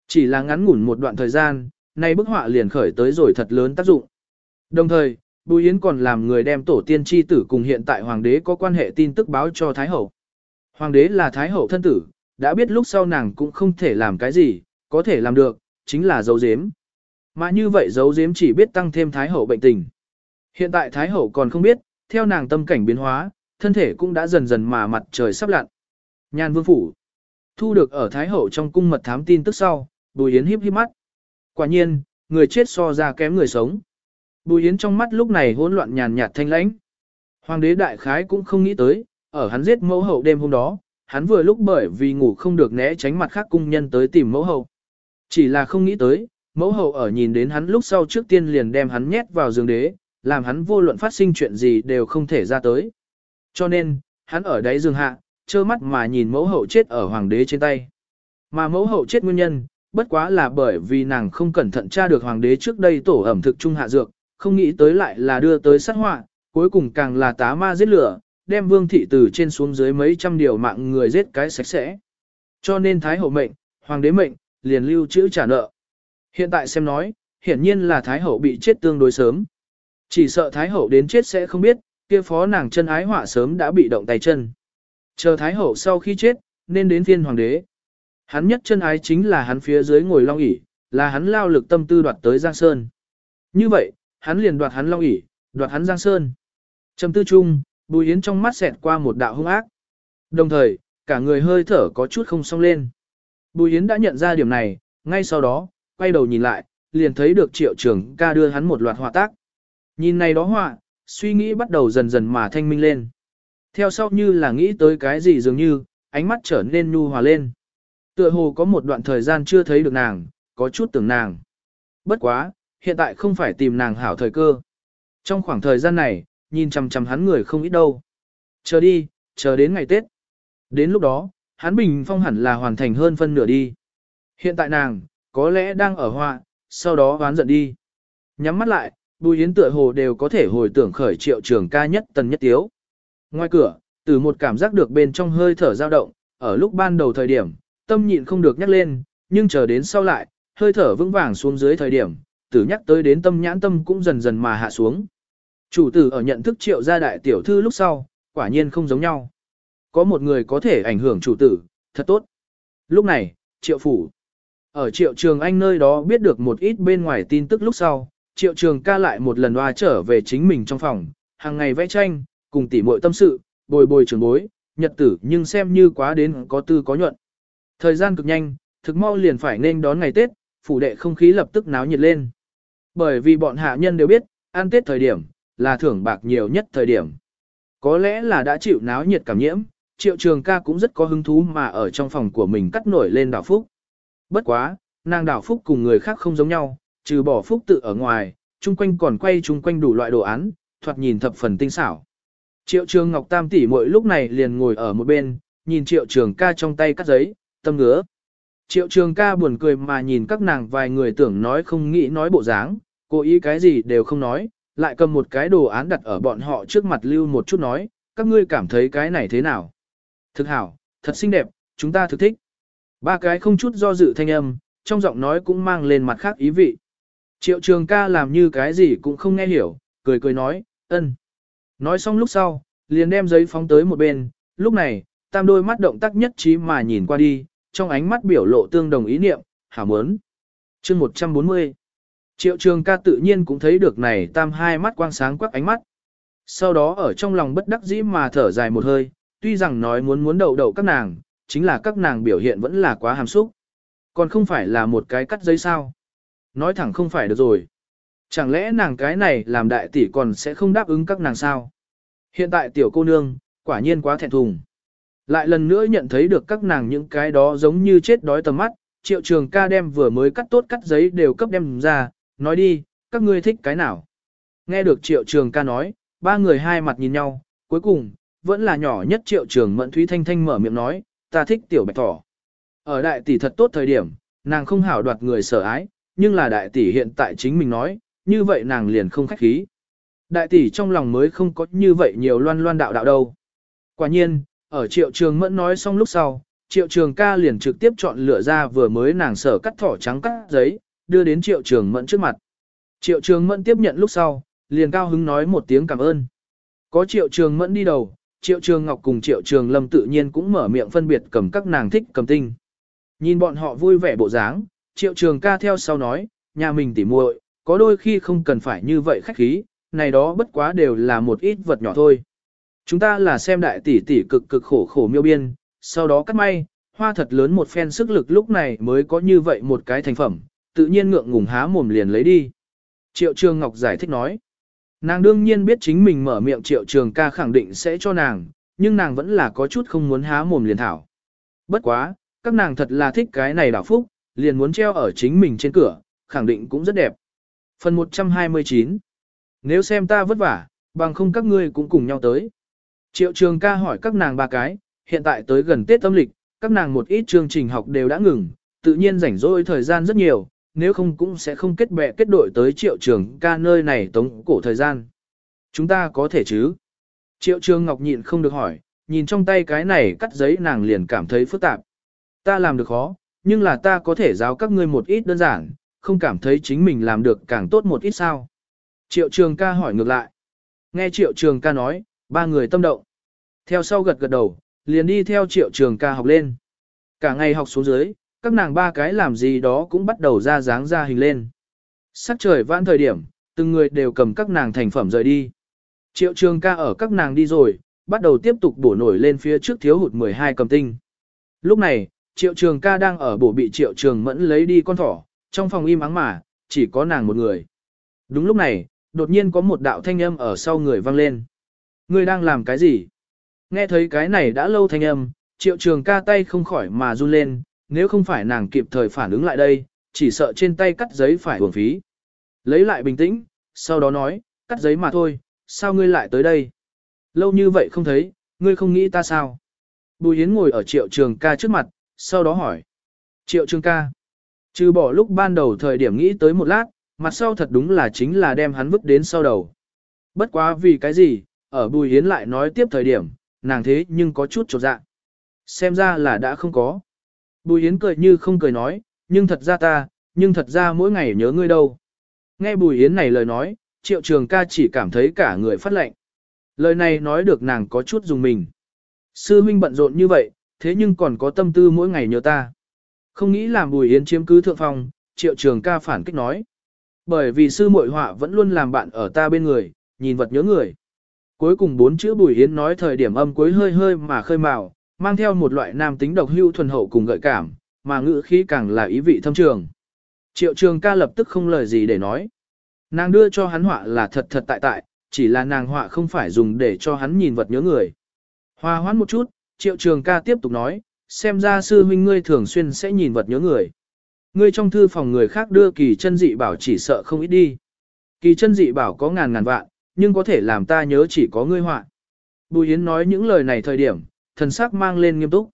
Chỉ là ngắn ngủn một đoạn thời gian, nay bức họa liền khởi tới rồi thật lớn tác dụng. Đồng thời, Bùi Yến còn làm người đem tổ tiên tri tử cùng hiện tại hoàng đế có quan hệ tin tức báo cho Thái Hậu. Hoàng đế là Thái Hậu thân tử, đã biết lúc sau nàng cũng không thể làm cái gì, có thể làm được, chính là giấu giếm. Mà như vậy giấu giếm chỉ biết tăng thêm Thái Hậu bệnh tình. Hiện tại Thái Hậu còn không biết, theo nàng tâm cảnh biến hóa, thân thể cũng đã dần dần mà mặt trời sắp lặn. Nhan Vương Phủ Thu được ở Thái Hậu trong cung mật thám tin tức sau, Bùi Yến híp híp mắt. Quả nhiên, người chết so ra kém người sống. Bùi Yến trong mắt lúc này hỗn loạn nhàn nhạt thanh lãnh. Hoàng đế đại khái cũng không nghĩ tới, ở hắn giết mẫu hậu đêm hôm đó, hắn vừa lúc bởi vì ngủ không được né tránh mặt khác cung nhân tới tìm mẫu hậu. Chỉ là không nghĩ tới, mẫu hậu ở nhìn đến hắn lúc sau trước tiên liền đem hắn nhét vào giường đế, làm hắn vô luận phát sinh chuyện gì đều không thể ra tới. Cho nên, hắn ở đáy giường hạ, trơ mắt mà nhìn mẫu hậu chết ở hoàng đế trên tay. Mà mẫu hậu chết nguyên nhân, bất quá là bởi vì nàng không cẩn thận tra được hoàng đế trước đây tổ ẩm thực trung hạ dược, không nghĩ tới lại là đưa tới sát họa, cuối cùng càng là tá ma giết lửa, đem vương thị từ trên xuống dưới mấy trăm điều mạng người giết cái sạch sẽ. Cho nên Thái hậu mệnh, hoàng đế mệnh, liền lưu chữ trả nợ. Hiện tại xem nói, hiển nhiên là Thái hậu bị chết tương đối sớm. Chỉ sợ Thái hậu đến chết sẽ không biết, kia phó nàng chân ái họa sớm đã bị động tay chân. Chờ Thái hậu sau khi chết, nên đến phiên hoàng đế. Hắn nhất chân ái chính là hắn phía dưới ngồi long ỷ, là hắn lao lực tâm tư đoạt tới Giang Sơn. Như vậy, hắn liền đoạt hắn long ỷ, đoạt hắn Giang Sơn. Trầm tư chung, Bùi Yến trong mắt xẹt qua một đạo hung ác. Đồng thời, cả người hơi thở có chút không song lên. Bùi Yến đã nhận ra điểm này, ngay sau đó, quay đầu nhìn lại, liền thấy được triệu trưởng ca đưa hắn một loạt họa tác. Nhìn này đó họa, suy nghĩ bắt đầu dần dần mà thanh minh lên. Theo sau như là nghĩ tới cái gì dường như, ánh mắt trở nên nhu hòa lên. Tựa hồ có một đoạn thời gian chưa thấy được nàng, có chút tưởng nàng. Bất quá, hiện tại không phải tìm nàng hảo thời cơ. Trong khoảng thời gian này, nhìn chằm chằm hắn người không ít đâu. Chờ đi, chờ đến ngày Tết. Đến lúc đó, hắn bình phong hẳn là hoàn thành hơn phân nửa đi. Hiện tại nàng, có lẽ đang ở họa, sau đó ván giận đi. Nhắm mắt lại, Bùi Yến tựa hồ đều có thể hồi tưởng khởi triệu trường ca nhất tần nhất tiếu. Ngoài cửa, từ một cảm giác được bên trong hơi thở dao động, ở lúc ban đầu thời điểm, tâm nhịn không được nhắc lên, nhưng chờ đến sau lại, hơi thở vững vàng xuống dưới thời điểm, tử nhắc tới đến tâm nhãn tâm cũng dần dần mà hạ xuống. Chủ tử ở nhận thức triệu gia đại tiểu thư lúc sau, quả nhiên không giống nhau. Có một người có thể ảnh hưởng chủ tử, thật tốt. Lúc này, triệu phủ. Ở triệu trường anh nơi đó biết được một ít bên ngoài tin tức lúc sau, triệu trường ca lại một lần hoa trở về chính mình trong phòng, hàng ngày vẽ tranh, cùng tỉ muội tâm sự, bồi bồi trường bối, nhật tử nhưng xem như quá đến có tư có nhuận. Thời gian cực nhanh, thực mau liền phải nên đón ngày Tết, phủ đệ không khí lập tức náo nhiệt lên. Bởi vì bọn hạ nhân đều biết, ăn Tết thời điểm, là thưởng bạc nhiều nhất thời điểm. Có lẽ là đã chịu náo nhiệt cảm nhiễm, triệu trường ca cũng rất có hứng thú mà ở trong phòng của mình cắt nổi lên đảo phúc. Bất quá, nàng đảo phúc cùng người khác không giống nhau, trừ bỏ phúc tự ở ngoài, chung quanh còn quay chung quanh đủ loại đồ án, thoạt nhìn thập phần tinh xảo. Triệu trường Ngọc Tam tỷ mỗi lúc này liền ngồi ở một bên, nhìn triệu trường ca trong tay cắt giấy, tâm ngứa. Triệu trường ca buồn cười mà nhìn các nàng vài người tưởng nói không nghĩ nói bộ dáng, cố ý cái gì đều không nói, lại cầm một cái đồ án đặt ở bọn họ trước mặt lưu một chút nói, các ngươi cảm thấy cái này thế nào? Thực hảo, thật xinh đẹp, chúng ta thực thích. Ba cái không chút do dự thanh âm, trong giọng nói cũng mang lên mặt khác ý vị. Triệu trường ca làm như cái gì cũng không nghe hiểu, cười cười nói, ân. Nói xong lúc sau, liền đem giấy phóng tới một bên, lúc này, tam đôi mắt động tác nhất trí mà nhìn qua đi, trong ánh mắt biểu lộ tương đồng ý niệm, hảo muốn. chương 140 Triệu trường ca tự nhiên cũng thấy được này tam hai mắt quang sáng quắc ánh mắt. Sau đó ở trong lòng bất đắc dĩ mà thở dài một hơi, tuy rằng nói muốn muốn đậu đậu các nàng, chính là các nàng biểu hiện vẫn là quá hàm xúc. Còn không phải là một cái cắt giấy sao. Nói thẳng không phải được rồi. Chẳng lẽ nàng cái này làm đại tỷ còn sẽ không đáp ứng các nàng sao? Hiện tại tiểu cô nương, quả nhiên quá thẹn thùng. Lại lần nữa nhận thấy được các nàng những cái đó giống như chết đói tầm mắt, triệu trường ca đem vừa mới cắt tốt cắt giấy đều cấp đem ra, nói đi, các ngươi thích cái nào. Nghe được triệu trường ca nói, ba người hai mặt nhìn nhau, cuối cùng, vẫn là nhỏ nhất triệu trường mẫn thúy thanh thanh mở miệng nói, ta thích tiểu bạch thỏ. Ở đại tỷ thật tốt thời điểm, nàng không hảo đoạt người sở ái, nhưng là đại tỷ hiện tại chính mình nói, như vậy nàng liền không khách khí. Đại tỷ trong lòng mới không có như vậy nhiều loan loan đạo đạo đâu. Quả nhiên, ở triệu trường mẫn nói xong lúc sau, triệu trường ca liền trực tiếp chọn lựa ra vừa mới nàng sở cắt thỏ trắng cắt giấy, đưa đến triệu trường mẫn trước mặt. Triệu trường mẫn tiếp nhận lúc sau, liền cao hứng nói một tiếng cảm ơn. Có triệu trường mẫn đi đầu, triệu trường ngọc cùng triệu trường lâm tự nhiên cũng mở miệng phân biệt cầm các nàng thích cầm tinh. Nhìn bọn họ vui vẻ bộ dáng, triệu trường ca theo sau nói, nhà mình tỉ muội, có đôi khi không cần phải như vậy khách khí, này đó bất quá đều là một ít vật nhỏ thôi. Chúng ta là xem đại tỷ tỷ cực cực khổ khổ miêu biên, sau đó cắt may, hoa thật lớn một phen sức lực lúc này mới có như vậy một cái thành phẩm, tự nhiên ngượng ngùng há mồm liền lấy đi. Triệu Trường Ngọc giải thích nói, nàng đương nhiên biết chính mình mở miệng Triệu Trường ca khẳng định sẽ cho nàng, nhưng nàng vẫn là có chút không muốn há mồm liền thảo. Bất quá, các nàng thật là thích cái này đảo phúc, liền muốn treo ở chính mình trên cửa, khẳng định cũng rất đẹp. Phần 129 Nếu xem ta vất vả, bằng không các ngươi cũng cùng nhau tới. Triệu trường ca hỏi các nàng ba cái, hiện tại tới gần Tết âm lịch, các nàng một ít chương trình học đều đã ngừng, tự nhiên rảnh rỗi thời gian rất nhiều, nếu không cũng sẽ không kết bè kết đội tới triệu trường ca nơi này tống cổ thời gian. Chúng ta có thể chứ? Triệu trường ngọc nhịn không được hỏi, nhìn trong tay cái này cắt giấy nàng liền cảm thấy phức tạp. Ta làm được khó, nhưng là ta có thể giáo các ngươi một ít đơn giản, không cảm thấy chính mình làm được càng tốt một ít sao. Triệu trường ca hỏi ngược lại. Nghe triệu trường ca nói, ba người tâm động. Theo sau gật gật đầu, liền đi theo triệu trường ca học lên. Cả ngày học xuống dưới, các nàng ba cái làm gì đó cũng bắt đầu ra dáng ra hình lên. Sắc trời vãn thời điểm, từng người đều cầm các nàng thành phẩm rời đi. Triệu trường ca ở các nàng đi rồi, bắt đầu tiếp tục bổ nổi lên phía trước thiếu hụt 12 cầm tinh. Lúc này, triệu trường ca đang ở bổ bị triệu trường mẫn lấy đi con thỏ, trong phòng im ắng mà, chỉ có nàng một người. Đúng lúc này, đột nhiên có một đạo thanh âm ở sau người vang lên. Ngươi đang làm cái gì? Nghe thấy cái này đã lâu thanh âm, triệu trường ca tay không khỏi mà run lên, nếu không phải nàng kịp thời phản ứng lại đây, chỉ sợ trên tay cắt giấy phải hưởng phí. Lấy lại bình tĩnh, sau đó nói, cắt giấy mà thôi, sao ngươi lại tới đây? Lâu như vậy không thấy, ngươi không nghĩ ta sao? Bùi Yến ngồi ở triệu trường ca trước mặt, sau đó hỏi. Triệu trường ca. Trừ bỏ lúc ban đầu thời điểm nghĩ tới một lát, mặt sau thật đúng là chính là đem hắn vứt đến sau đầu. Bất quá vì cái gì, ở Bùi Yến lại nói tiếp thời điểm, nàng thế nhưng có chút chột dạ. Xem ra là đã không có. Bùi Yến cười như không cười nói, nhưng thật ra ta, nhưng thật ra mỗi ngày nhớ ngươi đâu. Nghe Bùi Yến này lời nói, triệu trường ca chỉ cảm thấy cả người phát lệnh. Lời này nói được nàng có chút dùng mình. Sư huynh bận rộn như vậy, thế nhưng còn có tâm tư mỗi ngày nhớ ta. Không nghĩ làm Bùi Yến chiếm cứ thượng phòng triệu trường ca phản kích nói. Bởi vì sư muội họa vẫn luôn làm bạn ở ta bên người, nhìn vật nhớ người. Cuối cùng bốn chữ Bùi Yến nói thời điểm âm cuối hơi hơi mà khơi mào, mang theo một loại nam tính độc hưu thuần hậu cùng gợi cảm, mà ngữ khí càng là ý vị thâm trường. Triệu trường ca lập tức không lời gì để nói. Nàng đưa cho hắn họa là thật thật tại tại, chỉ là nàng họa không phải dùng để cho hắn nhìn vật nhớ người. Hòa hoãn một chút, triệu trường ca tiếp tục nói, xem ra sư huynh ngươi thường xuyên sẽ nhìn vật nhớ người. Ngươi trong thư phòng người khác đưa kỳ chân dị bảo chỉ sợ không ít đi. Kỳ chân dị bảo có ngàn ngàn vạn, nhưng có thể làm ta nhớ chỉ có ngươi họa. Bùi Yến nói những lời này thời điểm, thần sắc mang lên nghiêm túc.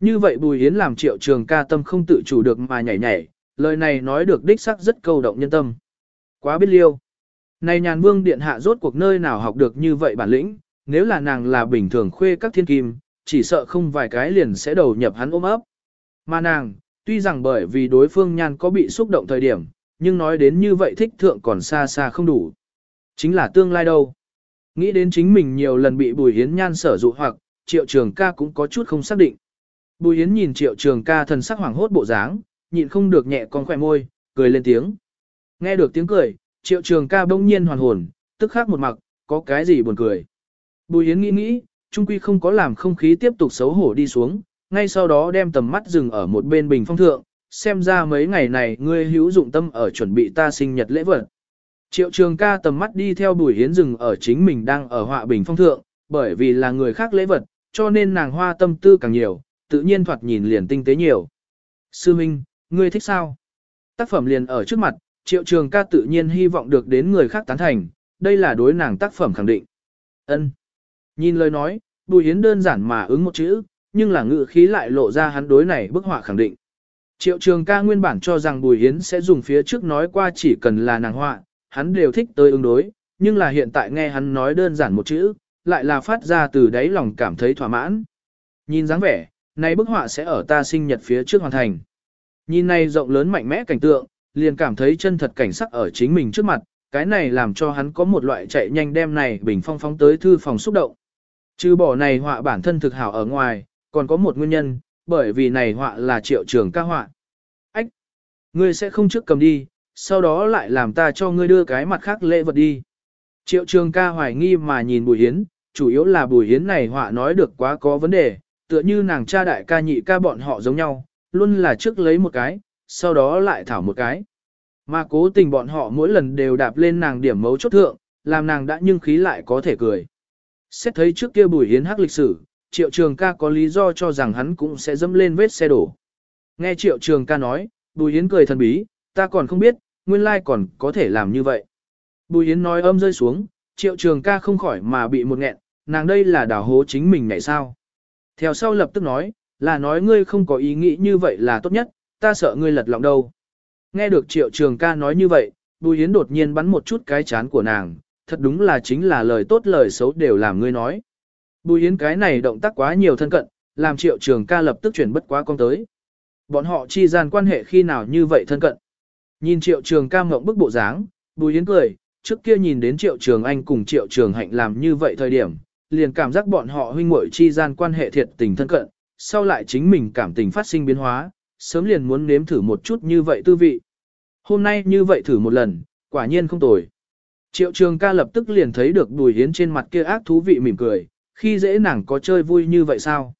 Như vậy Bùi Yến làm triệu trường ca tâm không tự chủ được mà nhảy nhảy, lời này nói được đích sắc rất câu động nhân tâm. Quá biết liêu. Này nhàn vương điện hạ rốt cuộc nơi nào học được như vậy bản lĩnh, nếu là nàng là bình thường khuê các thiên kim, chỉ sợ không vài cái liền sẽ đầu nhập hắn ôm ấp. Mà nàng, tuy rằng bởi vì đối phương nhan có bị xúc động thời điểm, nhưng nói đến như vậy thích thượng còn xa xa không đủ. Chính là tương lai đâu. Nghĩ đến chính mình nhiều lần bị Bùi Hiến nhan sở dụ hoặc, triệu trường ca cũng có chút không xác định. Bùi Hiến nhìn triệu trường ca thần sắc hoảng hốt bộ dáng, nhịn không được nhẹ con khỏe môi, cười lên tiếng. Nghe được tiếng cười, triệu trường ca bỗng nhiên hoàn hồn, tức khắc một mặc, có cái gì buồn cười. Bùi Hiến nghĩ nghĩ, trung quy không có làm không khí tiếp tục xấu hổ đi xuống, ngay sau đó đem tầm mắt dừng ở một bên bình phong thượng, xem ra mấy ngày này ngươi hữu dụng tâm ở chuẩn bị ta sinh nhật lễ vật. Triệu trường ca tầm mắt đi theo bùi hiến rừng ở chính mình đang ở họa bình phong thượng, bởi vì là người khác lễ vật, cho nên nàng hoa tâm tư càng nhiều, tự nhiên thoạt nhìn liền tinh tế nhiều. Sư Minh, ngươi thích sao? Tác phẩm liền ở trước mặt, triệu trường ca tự nhiên hy vọng được đến người khác tán thành, đây là đối nàng tác phẩm khẳng định. ân Nhìn lời nói, bùi hiến đơn giản mà ứng một chữ, nhưng là ngữ khí lại lộ ra hắn đối này bức họa khẳng định. Triệu trường ca nguyên bản cho rằng bùi hiến sẽ dùng phía trước nói qua chỉ cần là nàng họa, hắn đều thích tới ứng đối, nhưng là hiện tại nghe hắn nói đơn giản một chữ, lại là phát ra từ đáy lòng cảm thấy thỏa mãn. Nhìn dáng vẻ, này bức họa sẽ ở ta sinh nhật phía trước hoàn thành. Nhìn này rộng lớn mạnh mẽ cảnh tượng, liền cảm thấy chân thật cảnh sắc ở chính mình trước mặt, cái này làm cho hắn có một loại chạy nhanh đem này bình phong phóng tới thư phòng xúc động. Trừ bỏ này họa bản thân thực hảo ở ngoài, còn có một nguyên nhân, bởi vì này họa là triệu trường ca họa. Ách! Ngươi sẽ không trước cầm đi, sau đó lại làm ta cho ngươi đưa cái mặt khác lễ vật đi. Triệu trường ca hoài nghi mà nhìn Bùi Hiến, chủ yếu là Bùi Hiến này họa nói được quá có vấn đề, tựa như nàng cha đại ca nhị ca bọn họ giống nhau, luôn là trước lấy một cái, sau đó lại thảo một cái. Mà cố tình bọn họ mỗi lần đều đạp lên nàng điểm mấu chốt thượng, làm nàng đã nhưng khí lại có thể cười. Xét thấy trước kia Bùi Hiến hắc lịch sử, Triệu Trường ca có lý do cho rằng hắn cũng sẽ dẫm lên vết xe đổ. Nghe Triệu Trường ca nói, Bùi Hiến cười thần bí, ta còn không biết, nguyên lai còn có thể làm như vậy. Bùi Yến nói âm rơi xuống, triệu trường ca không khỏi mà bị một nghẹn, nàng đây là đào hố chính mình này sao. Theo sau lập tức nói, là nói ngươi không có ý nghĩ như vậy là tốt nhất, ta sợ ngươi lật lọng đâu. Nghe được triệu trường ca nói như vậy, Bùi Yến đột nhiên bắn một chút cái chán của nàng, thật đúng là chính là lời tốt lời xấu đều làm ngươi nói. Bùi Yến cái này động tác quá nhiều thân cận, làm triệu trường ca lập tức chuyển bất quá con tới. Bọn họ chi gian quan hệ khi nào như vậy thân cận. Nhìn triệu trường ca mộng bức bộ dáng, bùi yến cười, trước kia nhìn đến triệu trường anh cùng triệu trường hạnh làm như vậy thời điểm, liền cảm giác bọn họ huynh muội chi gian quan hệ thiệt tình thân cận, sau lại chính mình cảm tình phát sinh biến hóa, sớm liền muốn nếm thử một chút như vậy tư vị. Hôm nay như vậy thử một lần, quả nhiên không tồi. Triệu trường ca lập tức liền thấy được bùi hiến trên mặt kia ác thú vị mỉm cười, khi dễ nàng có chơi vui như vậy sao?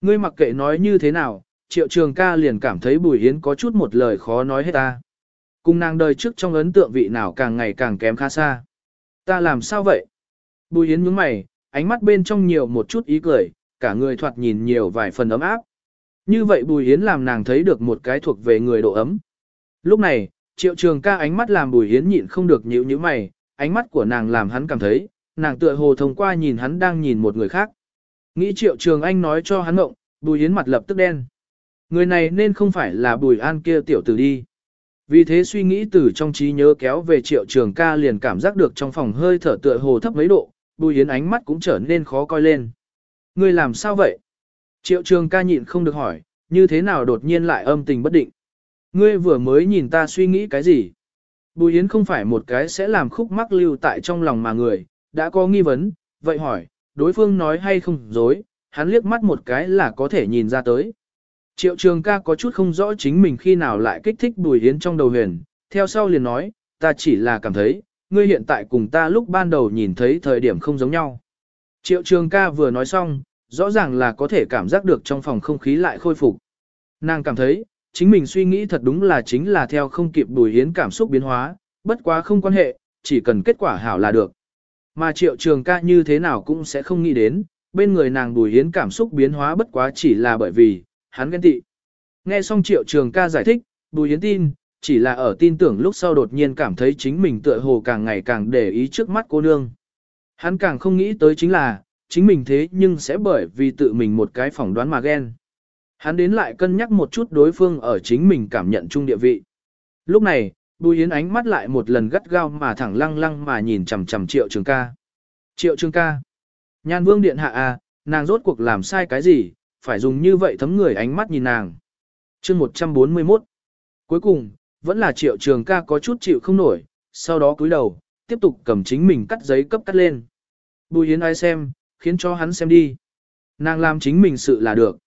Ngươi mặc kệ nói như thế nào, triệu trường ca liền cảm thấy bùi hiến có chút một lời khó nói hết ta. Cùng nàng đời trước trong ấn tượng vị nào càng ngày càng kém khá xa. Ta làm sao vậy? Bùi Yến nhướng mày, ánh mắt bên trong nhiều một chút ý cười, cả người thoạt nhìn nhiều vài phần ấm áp. Như vậy Bùi Yến làm nàng thấy được một cái thuộc về người độ ấm. Lúc này, triệu trường ca ánh mắt làm Bùi Yến nhịn không được nhíu nhíu mày, ánh mắt của nàng làm hắn cảm thấy, nàng tựa hồ thông qua nhìn hắn đang nhìn một người khác. Nghĩ triệu trường anh nói cho hắn ngộng, Bùi Yến mặt lập tức đen. Người này nên không phải là Bùi An kia tiểu tử đi. Vì thế suy nghĩ từ trong trí nhớ kéo về triệu trường ca liền cảm giác được trong phòng hơi thở tựa hồ thấp mấy độ, bùi yến ánh mắt cũng trở nên khó coi lên. Ngươi làm sao vậy? Triệu trường ca nhịn không được hỏi, như thế nào đột nhiên lại âm tình bất định? Ngươi vừa mới nhìn ta suy nghĩ cái gì? Bùi yến không phải một cái sẽ làm khúc mắc lưu tại trong lòng mà người, đã có nghi vấn, vậy hỏi, đối phương nói hay không dối, hắn liếc mắt một cái là có thể nhìn ra tới. Triệu trường ca có chút không rõ chính mình khi nào lại kích thích bùi hiến trong đầu huyền, theo sau liền nói, ta chỉ là cảm thấy, ngươi hiện tại cùng ta lúc ban đầu nhìn thấy thời điểm không giống nhau. Triệu trường ca vừa nói xong, rõ ràng là có thể cảm giác được trong phòng không khí lại khôi phục. Nàng cảm thấy, chính mình suy nghĩ thật đúng là chính là theo không kịp bùi hiến cảm xúc biến hóa, bất quá không quan hệ, chỉ cần kết quả hảo là được. Mà triệu trường ca như thế nào cũng sẽ không nghĩ đến, bên người nàng bùi hiến cảm xúc biến hóa bất quá chỉ là bởi vì, hắn ghen tị. Nghe xong triệu trường ca giải thích, Bùi Yến tin, chỉ là ở tin tưởng lúc sau đột nhiên cảm thấy chính mình tựa hồ càng ngày càng để ý trước mắt cô nương. Hắn càng không nghĩ tới chính là, chính mình thế nhưng sẽ bởi vì tự mình một cái phỏng đoán mà ghen. Hắn đến lại cân nhắc một chút đối phương ở chính mình cảm nhận chung địa vị. Lúc này, Bùi Yến ánh mắt lại một lần gắt gao mà thẳng lăng lăng mà nhìn chằm chằm triệu trường ca. Triệu trường ca. Nhan vương điện hạ à, nàng rốt cuộc làm sai cái gì, phải dùng như vậy thấm người ánh mắt nhìn nàng. chương 141. Cuối cùng, vẫn là triệu trường ca có chút chịu không nổi, sau đó cúi đầu, tiếp tục cầm chính mình cắt giấy cấp cắt lên. Bùi Yến ai xem, khiến cho hắn xem đi. Nàng làm chính mình sự là được.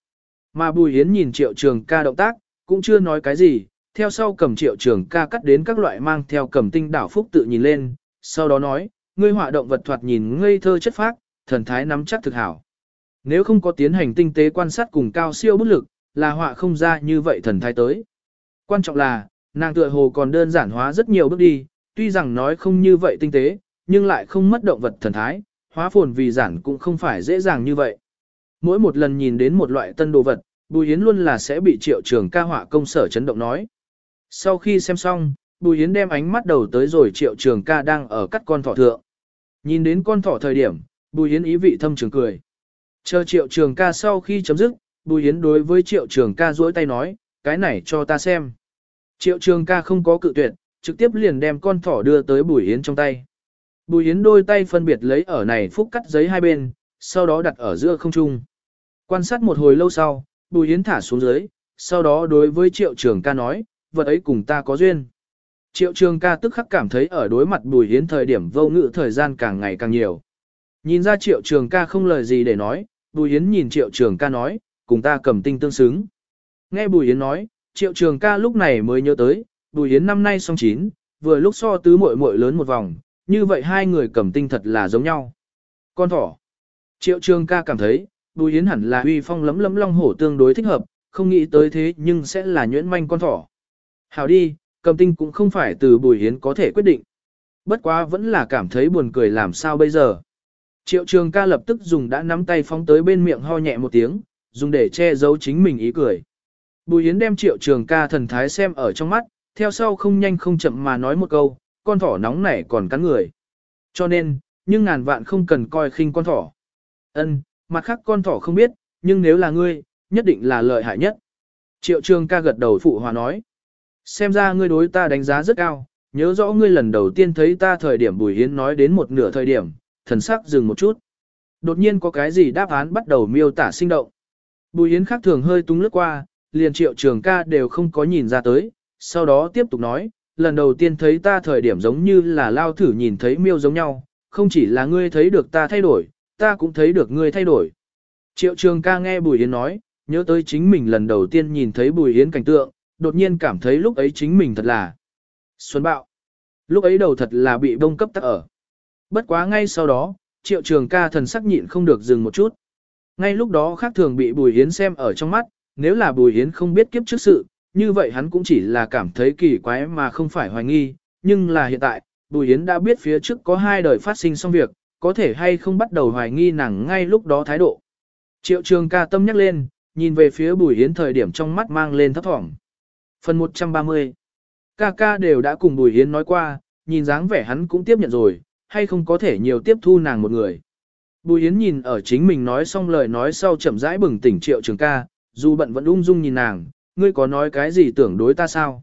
Mà Bùi Yến nhìn triệu trường ca động tác, cũng chưa nói cái gì, theo sau cầm triệu trường ca cắt đến các loại mang theo cầm tinh đảo phúc tự nhìn lên, sau đó nói, ngươi họa động vật thoạt nhìn ngây thơ chất phác, thần thái nắm chắc thực hảo. Nếu không có tiến hành tinh tế quan sát cùng cao siêu bút lực, là họa không ra như vậy thần thái tới. Quan trọng là, nàng tựa hồ còn đơn giản hóa rất nhiều bước đi, tuy rằng nói không như vậy tinh tế, nhưng lại không mất động vật thần thái, hóa phồn vì giản cũng không phải dễ dàng như vậy. Mỗi một lần nhìn đến một loại tân đồ vật, Bùi Yến luôn là sẽ bị triệu trường ca họa công sở chấn động nói. Sau khi xem xong, Bùi Yến đem ánh mắt đầu tới rồi triệu trường ca đang ở cắt con thỏ thượng. Nhìn đến con thỏ thời điểm, Bùi Yến ý vị thâm trường cười. Chờ triệu trường ca sau khi chấm dứt, Bùi Yến đối với triệu trường ca duỗi tay nói, cái này cho ta xem. Triệu trường ca không có cự tuyệt, trực tiếp liền đem con thỏ đưa tới Bùi Yến trong tay. Bùi Yến đôi tay phân biệt lấy ở này phúc cắt giấy hai bên, sau đó đặt ở giữa không trung. Quan sát một hồi lâu sau, Bùi Yến thả xuống dưới, sau đó đối với triệu trường ca nói, vật ấy cùng ta có duyên. Triệu trường ca tức khắc cảm thấy ở đối mặt Bùi Yến thời điểm vô ngữ thời gian càng ngày càng nhiều. Nhìn ra triệu trường ca không lời gì để nói, Bùi Yến nhìn triệu trường ca nói, cùng ta cầm tinh tương xứng. Nghe Bùi Yến nói, triệu trường ca lúc này mới nhớ tới, Bùi Yến năm nay song chín, vừa lúc so tứ muội muội lớn một vòng, như vậy hai người cầm tinh thật là giống nhau. Con thỏ. Triệu trường ca cảm thấy, Bùi Yến hẳn là uy phong lấm lấm long hổ tương đối thích hợp, không nghĩ tới thế nhưng sẽ là nhuyễn manh con thỏ. Hảo đi, cầm tinh cũng không phải từ Bùi Yến có thể quyết định. Bất quá vẫn là cảm thấy buồn cười làm sao bây giờ. Triệu trường ca lập tức dùng đã nắm tay phóng tới bên miệng ho nhẹ một tiếng, dùng để che giấu chính mình ý cười. Bùi Yến đem triệu trường ca thần thái xem ở trong mắt, theo sau không nhanh không chậm mà nói một câu, con thỏ nóng nảy còn cắn người. Cho nên, nhưng ngàn vạn không cần coi khinh con thỏ. Ân, mặt khác con thỏ không biết, nhưng nếu là ngươi, nhất định là lợi hại nhất. Triệu trường ca gật đầu phụ hòa nói. Xem ra ngươi đối ta đánh giá rất cao, nhớ rõ ngươi lần đầu tiên thấy ta thời điểm Bùi Yến nói đến một nửa thời điểm, thần sắc dừng một chút. Đột nhiên có cái gì đáp án bắt đầu miêu tả sinh động. Bùi Yến khác thường hơi tung lướt qua, liền triệu trường ca đều không có nhìn ra tới, sau đó tiếp tục nói, lần đầu tiên thấy ta thời điểm giống như là lao thử nhìn thấy miêu giống nhau, không chỉ là ngươi thấy được ta thay đổi, ta cũng thấy được ngươi thay đổi. Triệu trường ca nghe Bùi Yến nói, nhớ tới chính mình lần đầu tiên nhìn thấy Bùi Yến cảnh tượng, đột nhiên cảm thấy lúc ấy chính mình thật là xuân bạo. Lúc ấy đầu thật là bị bông cấp tắc ở. Bất quá ngay sau đó, triệu trường ca thần sắc nhịn không được dừng một chút. Ngay lúc đó khác thường bị Bùi hiến xem ở trong mắt, nếu là Bùi hiến không biết kiếp trước sự, như vậy hắn cũng chỉ là cảm thấy kỳ quái mà không phải hoài nghi, nhưng là hiện tại, Bùi hiến đã biết phía trước có hai đời phát sinh xong việc, có thể hay không bắt đầu hoài nghi nàng ngay lúc đó thái độ. Triệu trường ca tâm nhắc lên, nhìn về phía Bùi hiến thời điểm trong mắt mang lên thấp thỏm. Phần 130 Ca ca đều đã cùng Bùi hiến nói qua, nhìn dáng vẻ hắn cũng tiếp nhận rồi, hay không có thể nhiều tiếp thu nàng một người. Bùi Yến nhìn ở chính mình nói xong lời nói sau chậm rãi bừng tỉnh triệu trường ca, dù bận vẫn ung dung nhìn nàng, ngươi có nói cái gì tưởng đối ta sao?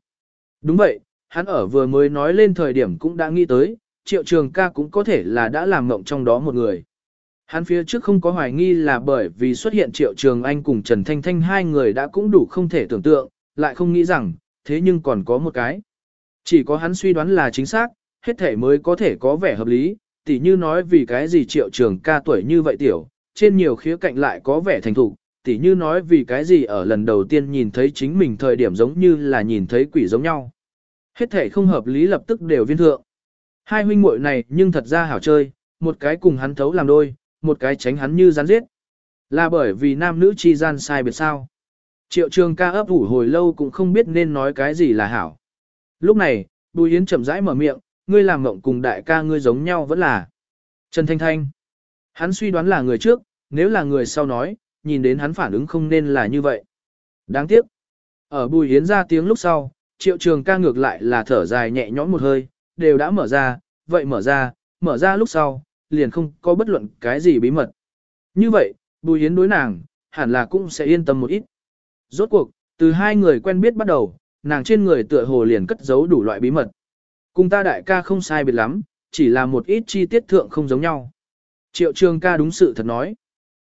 Đúng vậy, hắn ở vừa mới nói lên thời điểm cũng đã nghĩ tới, triệu trường ca cũng có thể là đã làm mộng trong đó một người. Hắn phía trước không có hoài nghi là bởi vì xuất hiện triệu trường anh cùng Trần Thanh Thanh hai người đã cũng đủ không thể tưởng tượng, lại không nghĩ rằng, thế nhưng còn có một cái. Chỉ có hắn suy đoán là chính xác, hết thể mới có thể có vẻ hợp lý, tỉ như nói vì cái gì triệu trường ca tuổi như vậy tiểu, trên nhiều khía cạnh lại có vẻ thành thục, tỉ như nói vì cái gì ở lần đầu tiên nhìn thấy chính mình thời điểm giống như là nhìn thấy quỷ giống nhau. Hết thể không hợp lý lập tức đều viên thượng. Hai huynh muội này nhưng thật ra hảo chơi, một cái cùng hắn thấu làm đôi, một cái tránh hắn như rắn giết. Là bởi vì nam nữ chi gian sai biệt sao. Triệu trường ca ấp ủ hồi lâu cũng không biết nên nói cái gì là hảo. Lúc này, Bùi Yến chậm rãi mở miệng, ngươi làm mộng cùng đại ca ngươi giống nhau vẫn là. Trần Thanh Thanh. Hắn suy đoán là người trước, nếu là người sau nói, nhìn đến hắn phản ứng không nên là như vậy. Đáng tiếc. Ở Bùi Hiến ra tiếng lúc sau, triệu trường ca ngược lại là thở dài nhẹ nhõm một hơi, đều đã mở ra, vậy mở ra, mở ra lúc sau, liền không có bất luận cái gì bí mật. Như vậy, Bùi Hiến đối nàng, hẳn là cũng sẽ yên tâm một ít. Rốt cuộc, từ hai người quen biết bắt đầu, nàng trên người tựa hồ liền cất giấu đủ loại bí mật. Cùng ta đại ca không sai biệt lắm, chỉ là một ít chi tiết thượng không giống nhau. Triệu trường ca đúng sự thật nói.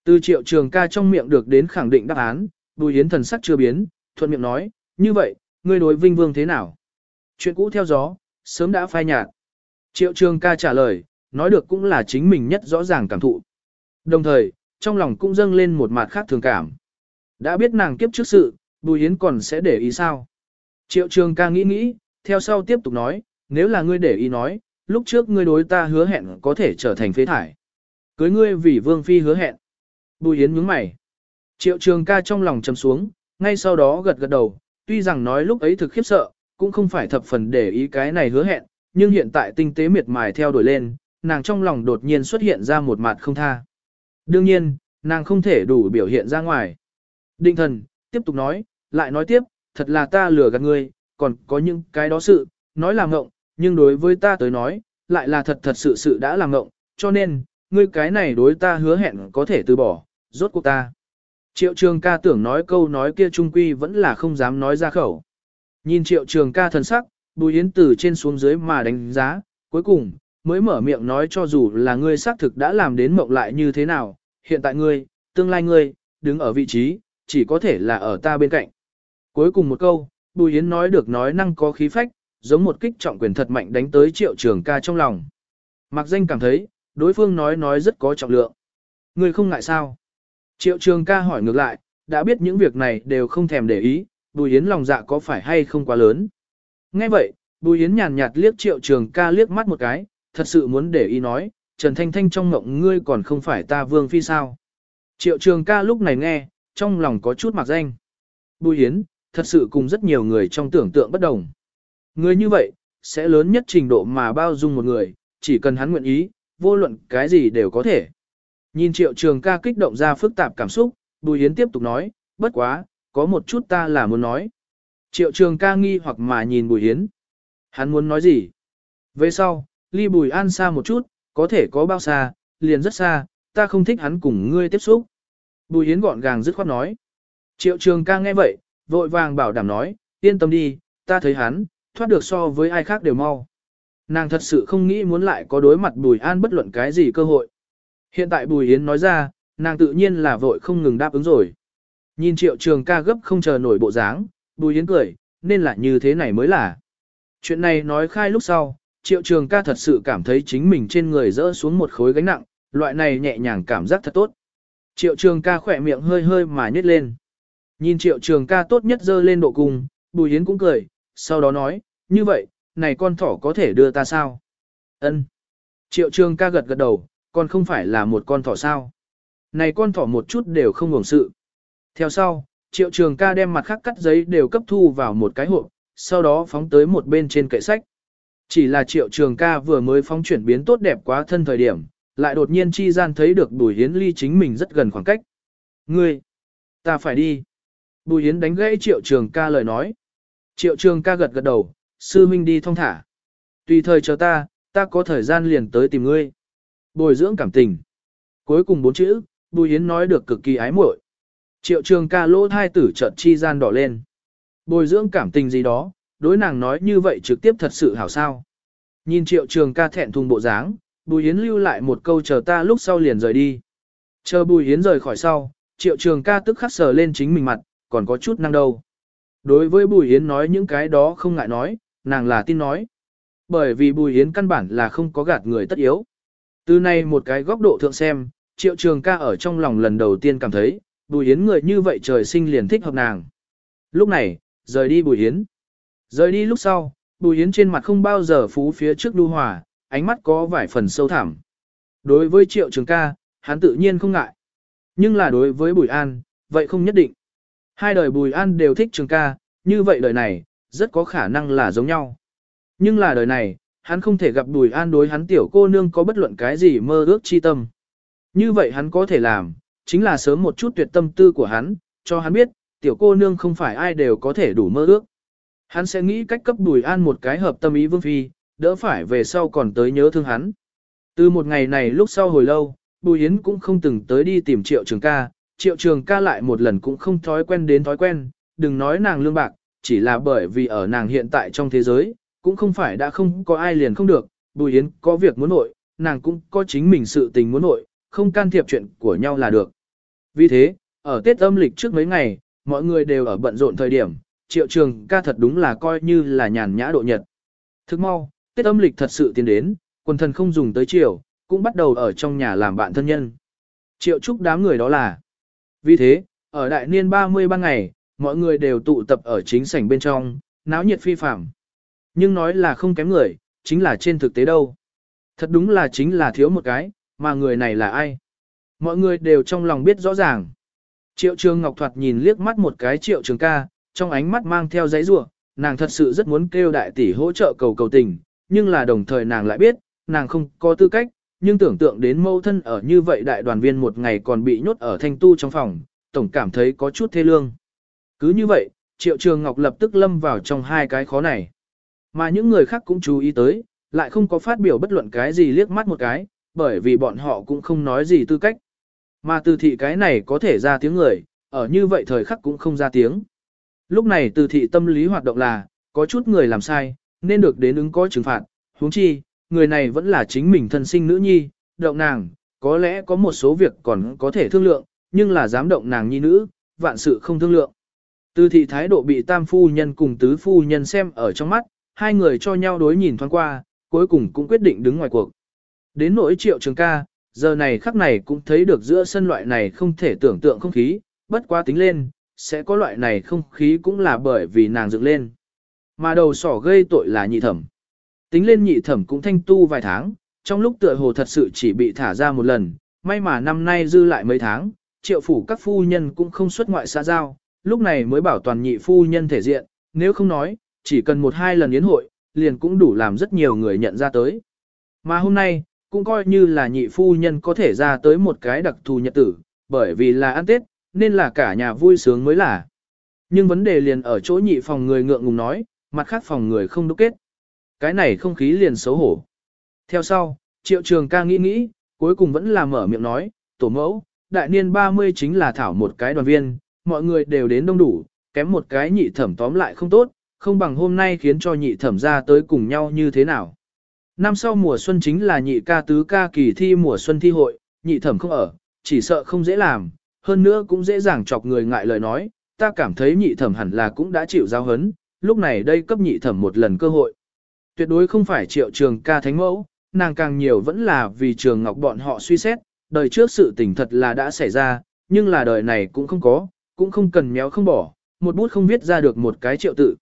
Từ triệu trường ca trong miệng được đến khẳng định đáp án, bùi yến thần sắc chưa biến, thuận miệng nói, như vậy, ngươi đối vinh vương thế nào? Chuyện cũ theo gió, sớm đã phai nhạt. Triệu trường ca trả lời, nói được cũng là chính mình nhất rõ ràng cảm thụ. Đồng thời, trong lòng cũng dâng lên một mặt khác thường cảm. Đã biết nàng kiếp trước sự, Bùi Yến còn sẽ để ý sao? Triệu trường ca nghĩ nghĩ, theo sau tiếp tục nói, nếu là ngươi để ý nói, lúc trước ngươi đối ta hứa hẹn có thể trở thành phế thải. Cưới ngươi vì vương phi hứa hẹn. Bùi Yến nhướng mày. Triệu trường ca trong lòng trầm xuống, ngay sau đó gật gật đầu, tuy rằng nói lúc ấy thực khiếp sợ, cũng không phải thập phần để ý cái này hứa hẹn, nhưng hiện tại tinh tế miệt mài theo đuổi lên, nàng trong lòng đột nhiên xuất hiện ra một mặt không tha. Đương nhiên, nàng không thể đủ biểu hiện ra ngoài. Định thần, tiếp tục nói, lại nói tiếp, thật là ta lừa gạt ngươi, còn có những cái đó sự, nói là ngộng, nhưng đối với ta tới nói, lại là thật thật sự sự đã làm ngộng, cho nên, ngươi cái này đối ta hứa hẹn có thể từ bỏ, rốt cuộc ta. Triệu trường ca tưởng nói câu nói kia trung quy vẫn là không dám nói ra khẩu. Nhìn triệu trường ca thần sắc, bùi yến từ trên xuống dưới mà đánh giá, cuối cùng, mới mở miệng nói cho dù là ngươi xác thực đã làm đến mộng lại như thế nào, hiện tại ngươi, tương lai ngươi, đứng ở vị trí, chỉ có thể là ở ta bên cạnh. Cuối cùng một câu, Bùi Yến nói được nói năng có khí phách, giống một kích trọng quyền thật mạnh đánh tới triệu trường ca trong lòng. Mạc danh cảm thấy, đối phương nói nói rất có trọng lượng. Người không ngại sao? Triệu trường ca hỏi ngược lại, đã biết những việc này đều không thèm để ý, Bùi Yến lòng dạ có phải hay không quá lớn. Nghe vậy, Bùi Yến nhàn nhạt liếc triệu trường ca liếc mắt một cái, thật sự muốn để ý nói, Trần Thanh Thanh trong ngộng ngươi còn không phải ta vương phi sao. Triệu trường ca lúc này nghe, trong lòng có chút mặc danh. Bùi Yến, thật sự cùng rất nhiều người trong tưởng tượng bất đồng. Người như vậy, sẽ lớn nhất trình độ mà bao dung một người, chỉ cần hắn nguyện ý, vô luận cái gì đều có thể. Nhìn triệu trường ca kích động ra phức tạp cảm xúc, Bùi Yến tiếp tục nói, bất quá, có một chút ta là muốn nói. Triệu trường ca nghi hoặc mà nhìn Bùi Yến. Hắn muốn nói gì? Về sau, ly Bùi An xa một chút, có thể có bao xa, liền rất xa, ta không thích hắn cùng ngươi tiếp xúc. Bùi Yến gọn gàng dứt khoát nói. Triệu trường ca nghe vậy, vội vàng bảo đảm nói, yên tâm đi, ta thấy hắn, thoát được so với ai khác đều mau. Nàng thật sự không nghĩ muốn lại có đối mặt Bùi An bất luận cái gì cơ hội. Hiện tại Bùi Yến nói ra, nàng tự nhiên là vội không ngừng đáp ứng rồi. Nhìn triệu trường ca gấp không chờ nổi bộ dáng, Bùi Yến cười, nên là như thế này mới là. Chuyện này nói khai lúc sau, triệu trường ca thật sự cảm thấy chính mình trên người rỡ xuống một khối gánh nặng, loại này nhẹ nhàng cảm giác thật tốt. Triệu trường ca khỏe miệng hơi hơi mà nhếch lên. Nhìn triệu trường ca tốt nhất dơ lên độ cung, Bùi Yến cũng cười, sau đó nói, như vậy, này con thỏ có thể đưa ta sao? Ân. Triệu trường ca gật gật đầu, còn không phải là một con thỏ sao? Này con thỏ một chút đều không ngủng sự. Theo sau, triệu trường ca đem mặt khác cắt giấy đều cấp thu vào một cái hộp, sau đó phóng tới một bên trên kệ sách. Chỉ là triệu trường ca vừa mới phóng chuyển biến tốt đẹp quá thân thời điểm, lại đột nhiên chi gian thấy được Bùi Hiến ly chính mình rất gần khoảng cách. Ngươi, ta phải đi. Bùi Hiến đánh gãy triệu trường ca lời nói. Triệu trường ca gật gật đầu, sư minh đi thong thả. Tùy thời chờ ta, ta có thời gian liền tới tìm ngươi. Bồi dưỡng cảm tình. Cuối cùng bốn chữ, Bùi Yến nói được cực kỳ ái muội. Triệu trường ca lỗ thai tử trợn chi gian đỏ lên. Bồi dưỡng cảm tình gì đó, đối nàng nói như vậy trực tiếp thật sự hảo sao. Nhìn triệu trường ca thẹn thùng bộ dáng, Bùi Yến lưu lại một câu chờ ta lúc sau liền rời đi. Chờ Bùi Yến rời khỏi sau, triệu trường ca tức khắc sờ lên chính mình mặt, còn có chút năng đâu. Đối với Bùi Yến nói những cái đó không ngại nói, nàng là tin nói. Bởi vì Bùi Hiến căn bản là không có gạt người tất yếu. Từ nay một cái góc độ thượng xem, triệu trường ca ở trong lòng lần đầu tiên cảm thấy, Bùi Hiến người như vậy trời sinh liền thích hợp nàng. Lúc này, rời đi Bùi Hiến. Rời đi lúc sau, Bùi Hiến trên mặt không bao giờ phú phía trước đu hòa, ánh mắt có vài phần sâu thẳm. Đối với triệu trường ca, hắn tự nhiên không ngại. Nhưng là đối với Bùi An, vậy không nhất định. Hai đời Bùi An đều thích trường ca, như vậy đời này, rất có khả năng là giống nhau. Nhưng là đời này, hắn không thể gặp Bùi An đối hắn tiểu cô nương có bất luận cái gì mơ ước chi tâm. Như vậy hắn có thể làm, chính là sớm một chút tuyệt tâm tư của hắn, cho hắn biết, tiểu cô nương không phải ai đều có thể đủ mơ ước. Hắn sẽ nghĩ cách cấp Bùi An một cái hợp tâm ý vương phi, đỡ phải về sau còn tới nhớ thương hắn. Từ một ngày này lúc sau hồi lâu, Bùi Yến cũng không từng tới đi tìm triệu trường ca, triệu trường ca lại một lần cũng không thói quen đến thói quen, đừng nói nàng lương bạc, chỉ là bởi vì ở nàng hiện tại trong thế giới, cũng không phải đã không có ai liền không được, Bùi Yến có việc muốn nội, nàng cũng có chính mình sự tình muốn nội, không can thiệp chuyện của nhau là được. Vì thế, ở Tết âm lịch trước mấy ngày, mọi người đều ở bận rộn thời điểm, triệu trường ca thật đúng là coi như là nhàn nhã độ nhật. Thức mau, Tết âm lịch thật sự tiến đến, quần thần không dùng tới chiều, cũng bắt đầu ở trong nhà làm bạn thân nhân. Triệu chúc đám người đó là. Vì thế, ở đại niên 30 ban ngày, mọi người đều tụ tập ở chính sảnh bên trong, náo nhiệt phi phạm. Nhưng nói là không kém người, chính là trên thực tế đâu. Thật đúng là chính là thiếu một cái, mà người này là ai? Mọi người đều trong lòng biết rõ ràng. Triệu trường Ngọc Thoạt nhìn liếc mắt một cái triệu trường ca, trong ánh mắt mang theo giấy rủa nàng thật sự rất muốn kêu đại tỷ hỗ trợ cầu cầu tình, nhưng là đồng thời nàng lại biết, nàng không có tư cách, nhưng tưởng tượng đến mâu thân ở như vậy đại đoàn viên một ngày còn bị nhốt ở thanh tu trong phòng, tổng cảm thấy có chút thê lương. Cứ như vậy, Triệu Trường Ngọc lập tức lâm vào trong hai cái khó này. Mà những người khác cũng chú ý tới, lại không có phát biểu bất luận cái gì liếc mắt một cái, bởi vì bọn họ cũng không nói gì tư cách. Mà từ thị cái này có thể ra tiếng người, ở như vậy thời khắc cũng không ra tiếng. Lúc này từ thị tâm lý hoạt động là, có chút người làm sai, nên được đến ứng có trừng phạt, huống chi, người này vẫn là chính mình thân sinh nữ nhi, động nàng, có lẽ có một số việc còn có thể thương lượng, nhưng là dám động nàng nhi nữ, vạn sự không thương lượng. Từ thị thái độ bị tam phu nhân cùng tứ phu nhân xem ở trong mắt, hai người cho nhau đối nhìn thoáng qua, cuối cùng cũng quyết định đứng ngoài cuộc. Đến nỗi triệu trường ca, giờ này khắc này cũng thấy được giữa sân loại này không thể tưởng tượng không khí, bất quá tính lên, sẽ có loại này không khí cũng là bởi vì nàng dựng lên. Mà đầu sỏ gây tội là nhị thẩm. Tính lên nhị thẩm cũng thanh tu vài tháng, trong lúc tựa hồ thật sự chỉ bị thả ra một lần, may mà năm nay dư lại mấy tháng, triệu phủ các phu nhân cũng không xuất ngoại xã giao, lúc này mới bảo toàn nhị phu nhân thể diện, nếu không nói, chỉ cần một hai lần yến hội, liền cũng đủ làm rất nhiều người nhận ra tới. Mà hôm nay, cũng coi như là nhị phu nhân có thể ra tới một cái đặc thù nhật tử, bởi vì là ăn Tết, nên là cả nhà vui sướng mới là. Nhưng vấn đề liền ở chỗ nhị phòng người ngượng ngùng nói, mặt khác phòng người không đúc kết. Cái này không khí liền xấu hổ. Theo sau, triệu trường ca nghĩ nghĩ, cuối cùng vẫn là mở miệng nói, tổ mẫu, đại niên 30 chính là thảo một cái đoàn viên, mọi người đều đến đông đủ, kém một cái nhị thẩm tóm lại không tốt, không bằng hôm nay khiến cho nhị thẩm ra tới cùng nhau như thế nào. Năm sau mùa xuân chính là nhị ca tứ ca kỳ thi mùa xuân thi hội, nhị thẩm không ở, chỉ sợ không dễ làm, hơn nữa cũng dễ dàng chọc người ngại lời nói, ta cảm thấy nhị thẩm hẳn là cũng đã chịu giao hấn, lúc này đây cấp nhị thẩm một lần cơ hội. Tuyệt đối không phải triệu trường ca thánh mẫu, nàng càng nhiều vẫn là vì trường ngọc bọn họ suy xét, đời trước sự tình thật là đã xảy ra, nhưng là đời này cũng không có, cũng không cần méo không bỏ, một bút không viết ra được một cái triệu tự.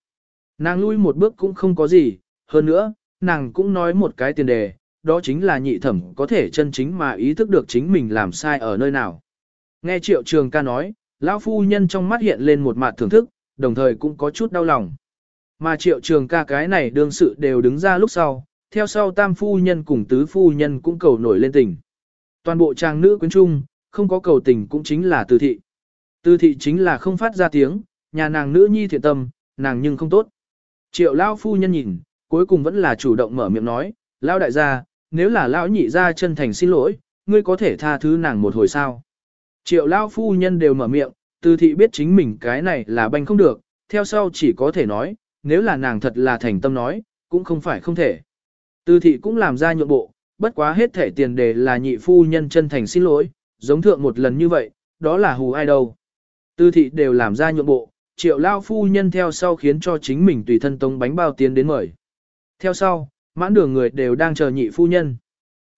Nàng lui một bước cũng không có gì, hơn nữa, nàng cũng nói một cái tiền đề, đó chính là nhị thẩm có thể chân chính mà ý thức được chính mình làm sai ở nơi nào. Nghe triệu trường ca nói, lão phu nhân trong mắt hiện lên một mặt thưởng thức, đồng thời cũng có chút đau lòng. Mà triệu trường ca cái này đương sự đều đứng ra lúc sau, theo sau tam phu nhân cùng tứ phu nhân cũng cầu nổi lên tình. Toàn bộ trang nữ quyến trung, không có cầu tình cũng chính là từ thị. Từ thị chính là không phát ra tiếng, nhà nàng nữ nhi thiện tâm, nàng nhưng không tốt. Triệu lao phu nhân nhìn, cuối cùng vẫn là chủ động mở miệng nói, lao đại gia, nếu là lão nhị gia chân thành xin lỗi, ngươi có thể tha thứ nàng một hồi sao. Triệu lao phu nhân đều mở miệng, từ thị biết chính mình cái này là banh không được, theo sau chỉ có thể nói, nếu là nàng thật là thành tâm nói, cũng không phải không thể. Từ thị cũng làm ra nhượng bộ, bất quá hết thể tiền đề là nhị phu nhân chân thành xin lỗi, giống thượng một lần như vậy, đó là hù ai đâu. Từ thị đều làm ra nhượng bộ, triệu lao phu nhân theo sau khiến cho chính mình tùy thân tống bánh bao tiến đến mời. Theo sau, mãn đường người đều đang chờ nhị phu nhân.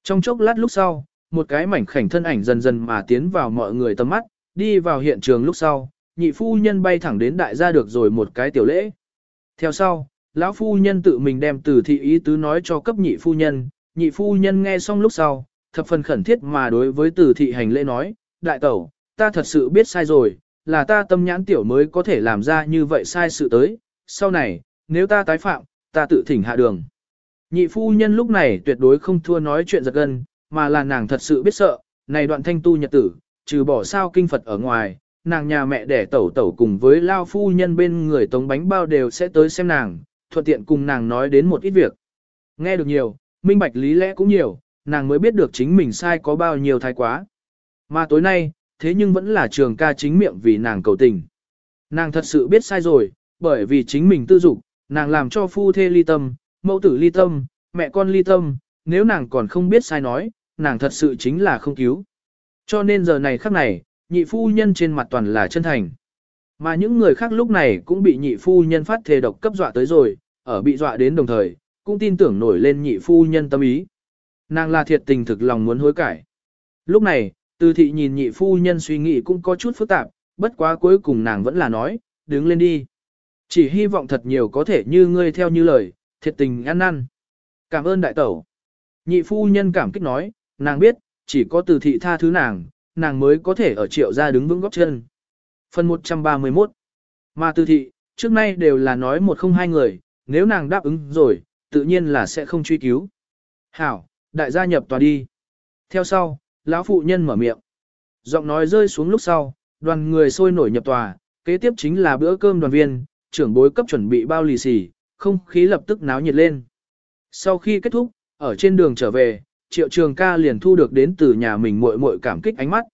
Trong chốc lát lúc sau, một cái mảnh khảnh thân ảnh dần dần mà tiến vào mọi người tầm mắt, đi vào hiện trường lúc sau, nhị phu nhân bay thẳng đến đại gia được rồi một cái tiểu lễ. Theo sau, lão phu nhân tự mình đem từ thị ý tứ nói cho cấp nhị phu nhân, nhị phu nhân nghe xong lúc sau, thập phần khẩn thiết mà đối với từ thị hành lễ nói, đại tẩu, ta thật sự biết sai rồi, là ta tâm nhãn tiểu mới có thể làm ra như vậy sai sự tới, sau này, nếu ta tái phạm, ta tự thỉnh hạ đường. Nhị phu nhân lúc này tuyệt đối không thua nói chuyện giật gân, mà là nàng thật sự biết sợ, này đoạn thanh tu nhật tử, trừ bỏ sao kinh Phật ở ngoài, nàng nhà mẹ đẻ tẩu tẩu cùng với lao phu nhân bên người tống bánh bao đều sẽ tới xem nàng, thuận tiện cùng nàng nói đến một ít việc. Nghe được nhiều, minh bạch lý lẽ cũng nhiều, nàng mới biết được chính mình sai có bao nhiêu thái quá. Mà tối nay, thế nhưng vẫn là trường ca chính miệng vì nàng cầu tình. Nàng thật sự biết sai rồi, bởi vì chính mình tư dục, nàng làm cho phu thê ly tâm, Mẫu tử ly tâm, mẹ con ly tâm, nếu nàng còn không biết sai nói, nàng thật sự chính là không cứu. Cho nên giờ này khắc này, nhị phu nhân trên mặt toàn là chân thành. Mà những người khác lúc này cũng bị nhị phu nhân phát thề độc cấp dọa tới rồi, ở bị dọa đến đồng thời, cũng tin tưởng nổi lên nhị phu nhân tâm ý. Nàng là thiệt tình thực lòng muốn hối cải. Lúc này, từ thị nhìn nhị phu nhân suy nghĩ cũng có chút phức tạp, bất quá cuối cùng nàng vẫn là nói, đứng lên đi. Chỉ hy vọng thật nhiều có thể như ngươi theo như lời, thiệt tình ăn năn. Cảm ơn đại tẩu. Nhị phu nhân cảm kích nói, nàng biết, chỉ có từ thị tha thứ nàng, nàng mới có thể ở triệu gia đứng vững góc chân. Phần 131 Mà từ thị, trước nay đều là nói một không hai người, nếu nàng đáp ứng rồi, tự nhiên là sẽ không truy cứu. Hảo, đại gia nhập tòa đi. Theo sau, lão phụ nhân mở miệng. Giọng nói rơi xuống lúc sau, đoàn người sôi nổi nhập tòa, kế tiếp chính là bữa cơm đoàn viên, trưởng bối cấp chuẩn bị bao lì xì, không khí lập tức náo nhiệt lên. Sau khi kết thúc, ở trên đường trở về, triệu trường ca liền thu được đến từ nhà mình muội muội cảm kích ánh mắt.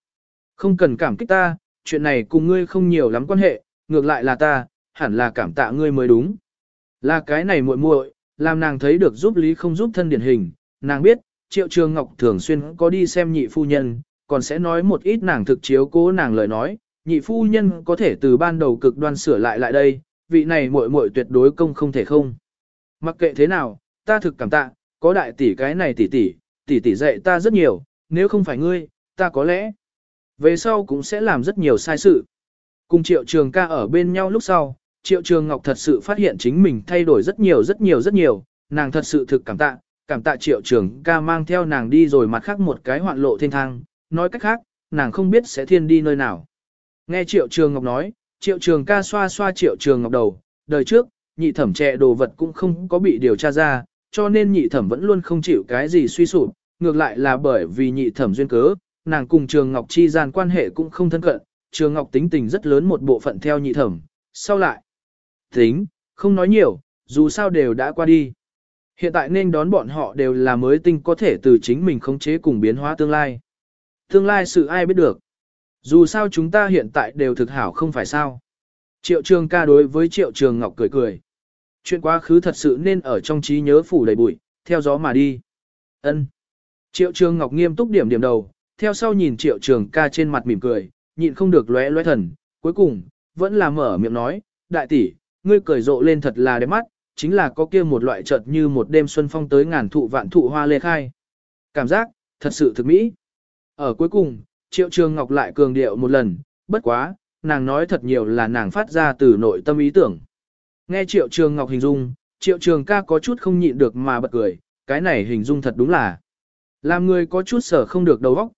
Không cần cảm kích ta, chuyện này cùng ngươi không nhiều lắm quan hệ, ngược lại là ta, hẳn là cảm tạ ngươi mới đúng. Là cái này muội muội, làm nàng thấy được giúp lý không giúp thân điển hình, nàng biết, triệu trường ngọc thường xuyên có đi xem nhị phu nhân, còn sẽ nói một ít nàng thực chiếu cố nàng lời nói, nhị phu nhân có thể từ ban đầu cực đoan sửa lại lại đây, vị này muội muội tuyệt đối công không thể không. Mặc kệ thế nào, ta thực cảm tạ, có đại tỷ cái này tỷ tỷ, tỷ tỷ dạy ta rất nhiều, nếu không phải ngươi, ta có lẽ về sau cũng sẽ làm rất nhiều sai sự. Cùng triệu trường ca ở bên nhau lúc sau, triệu trường ngọc thật sự phát hiện chính mình thay đổi rất nhiều rất nhiều rất nhiều, nàng thật sự thực cảm tạ, cảm tạ triệu trường ca mang theo nàng đi rồi mặt khác một cái hoạn lộ thiên thang, nói cách khác, nàng không biết sẽ thiên đi nơi nào. Nghe triệu trường ngọc nói, triệu trường ca xoa xoa triệu trường ngọc đầu, đời trước, nhị thẩm trẻ đồ vật cũng không có bị điều tra ra, cho nên nhị thẩm vẫn luôn không chịu cái gì suy sụp, ngược lại là bởi vì nhị thẩm duyên cớ, nàng cùng Trường Ngọc chi gian quan hệ cũng không thân cận, Trường Ngọc tính tình rất lớn một bộ phận theo nhị thẩm, sau lại. Tính, không nói nhiều, dù sao đều đã qua đi. Hiện tại nên đón bọn họ đều là mới tinh có thể từ chính mình khống chế cùng biến hóa tương lai. Tương lai sự ai biết được. Dù sao chúng ta hiện tại đều thực hảo không phải sao. Triệu trường ca đối với triệu trường ngọc cười cười. Chuyện quá khứ thật sự nên ở trong trí nhớ phủ đầy bụi, theo gió mà đi. ân Triệu trường ngọc nghiêm túc điểm điểm đầu, theo sau nhìn triệu trường ca trên mặt mỉm cười, nhịn không được lóe lóe thần, cuối cùng, vẫn là mở miệng nói, đại tỷ, ngươi cười rộ lên thật là đẹp mắt, chính là có kia một loại chợt như một đêm xuân phong tới ngàn thụ vạn thụ hoa lê khai. Cảm giác, thật sự thực mỹ. Ở cuối cùng, triệu trường ngọc lại cường điệu một lần, bất quá, nàng nói thật nhiều là nàng phát ra từ nội tâm ý tưởng. Nghe triệu trường ngọc hình dung, triệu trường ca có chút không nhịn được mà bật cười, cái này hình dung thật đúng là. Làm người có chút sở không được đầu óc.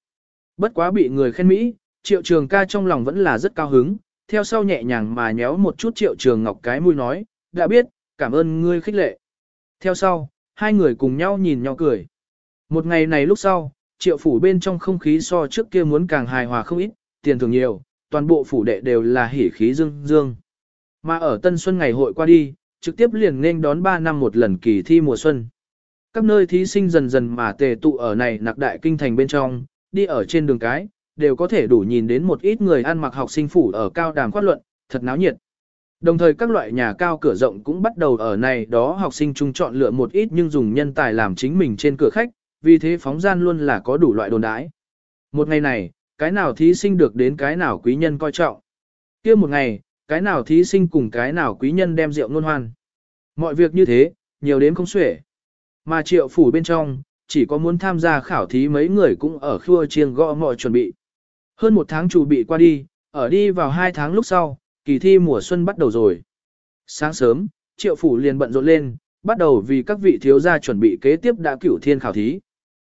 Bất quá bị người khen Mỹ, triệu trường ca trong lòng vẫn là rất cao hứng, theo sau nhẹ nhàng mà nhéo một chút triệu trường ngọc cái mũi nói, đã biết, cảm ơn ngươi khích lệ. Theo sau, hai người cùng nhau nhìn nhau cười. Một ngày này lúc sau, triệu phủ bên trong không khí so trước kia muốn càng hài hòa không ít, tiền thường nhiều, toàn bộ phủ đệ đều là hỉ khí dương dương. Mà ở Tân Xuân ngày hội qua đi, trực tiếp liền nên đón 3 năm một lần kỳ thi mùa xuân. Các nơi thí sinh dần dần mà tề tụ ở này nặc đại kinh thành bên trong, đi ở trên đường cái, đều có thể đủ nhìn đến một ít người ăn mặc học sinh phủ ở cao đàm khoát luận, thật náo nhiệt. Đồng thời các loại nhà cao cửa rộng cũng bắt đầu ở này đó học sinh chung chọn lựa một ít nhưng dùng nhân tài làm chính mình trên cửa khách, vì thế phóng gian luôn là có đủ loại đồn đãi. Một ngày này, cái nào thí sinh được đến cái nào quý nhân coi trọng. kia một ngày, cái nào thí sinh cùng cái nào quý nhân đem rượu ngôn hoan. Mọi việc như thế, nhiều đến không xuể. Mà triệu phủ bên trong, chỉ có muốn tham gia khảo thí mấy người cũng ở khua chiêng gõ mọi chuẩn bị. Hơn một tháng chủ bị qua đi, ở đi vào hai tháng lúc sau, kỳ thi mùa xuân bắt đầu rồi. Sáng sớm, triệu phủ liền bận rộn lên, bắt đầu vì các vị thiếu gia chuẩn bị kế tiếp đã cửu thiên khảo thí.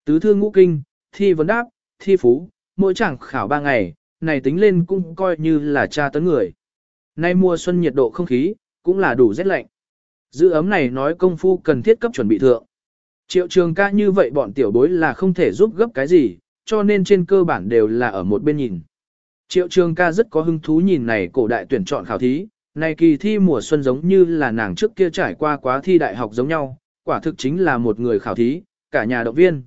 Tứ thư ngũ kinh, thi vấn đáp, thi phú, mỗi chẳng khảo ba ngày, này tính lên cũng coi như là tra tấn người. Nay mùa xuân nhiệt độ không khí, cũng là đủ rét lạnh. Giữ ấm này nói công phu cần thiết cấp chuẩn bị thượng. Triệu trường ca như vậy bọn tiểu bối là không thể giúp gấp cái gì, cho nên trên cơ bản đều là ở một bên nhìn. Triệu trường ca rất có hứng thú nhìn này cổ đại tuyển chọn khảo thí, này kỳ thi mùa xuân giống như là nàng trước kia trải qua quá thi đại học giống nhau, quả thực chính là một người khảo thí, cả nhà động viên.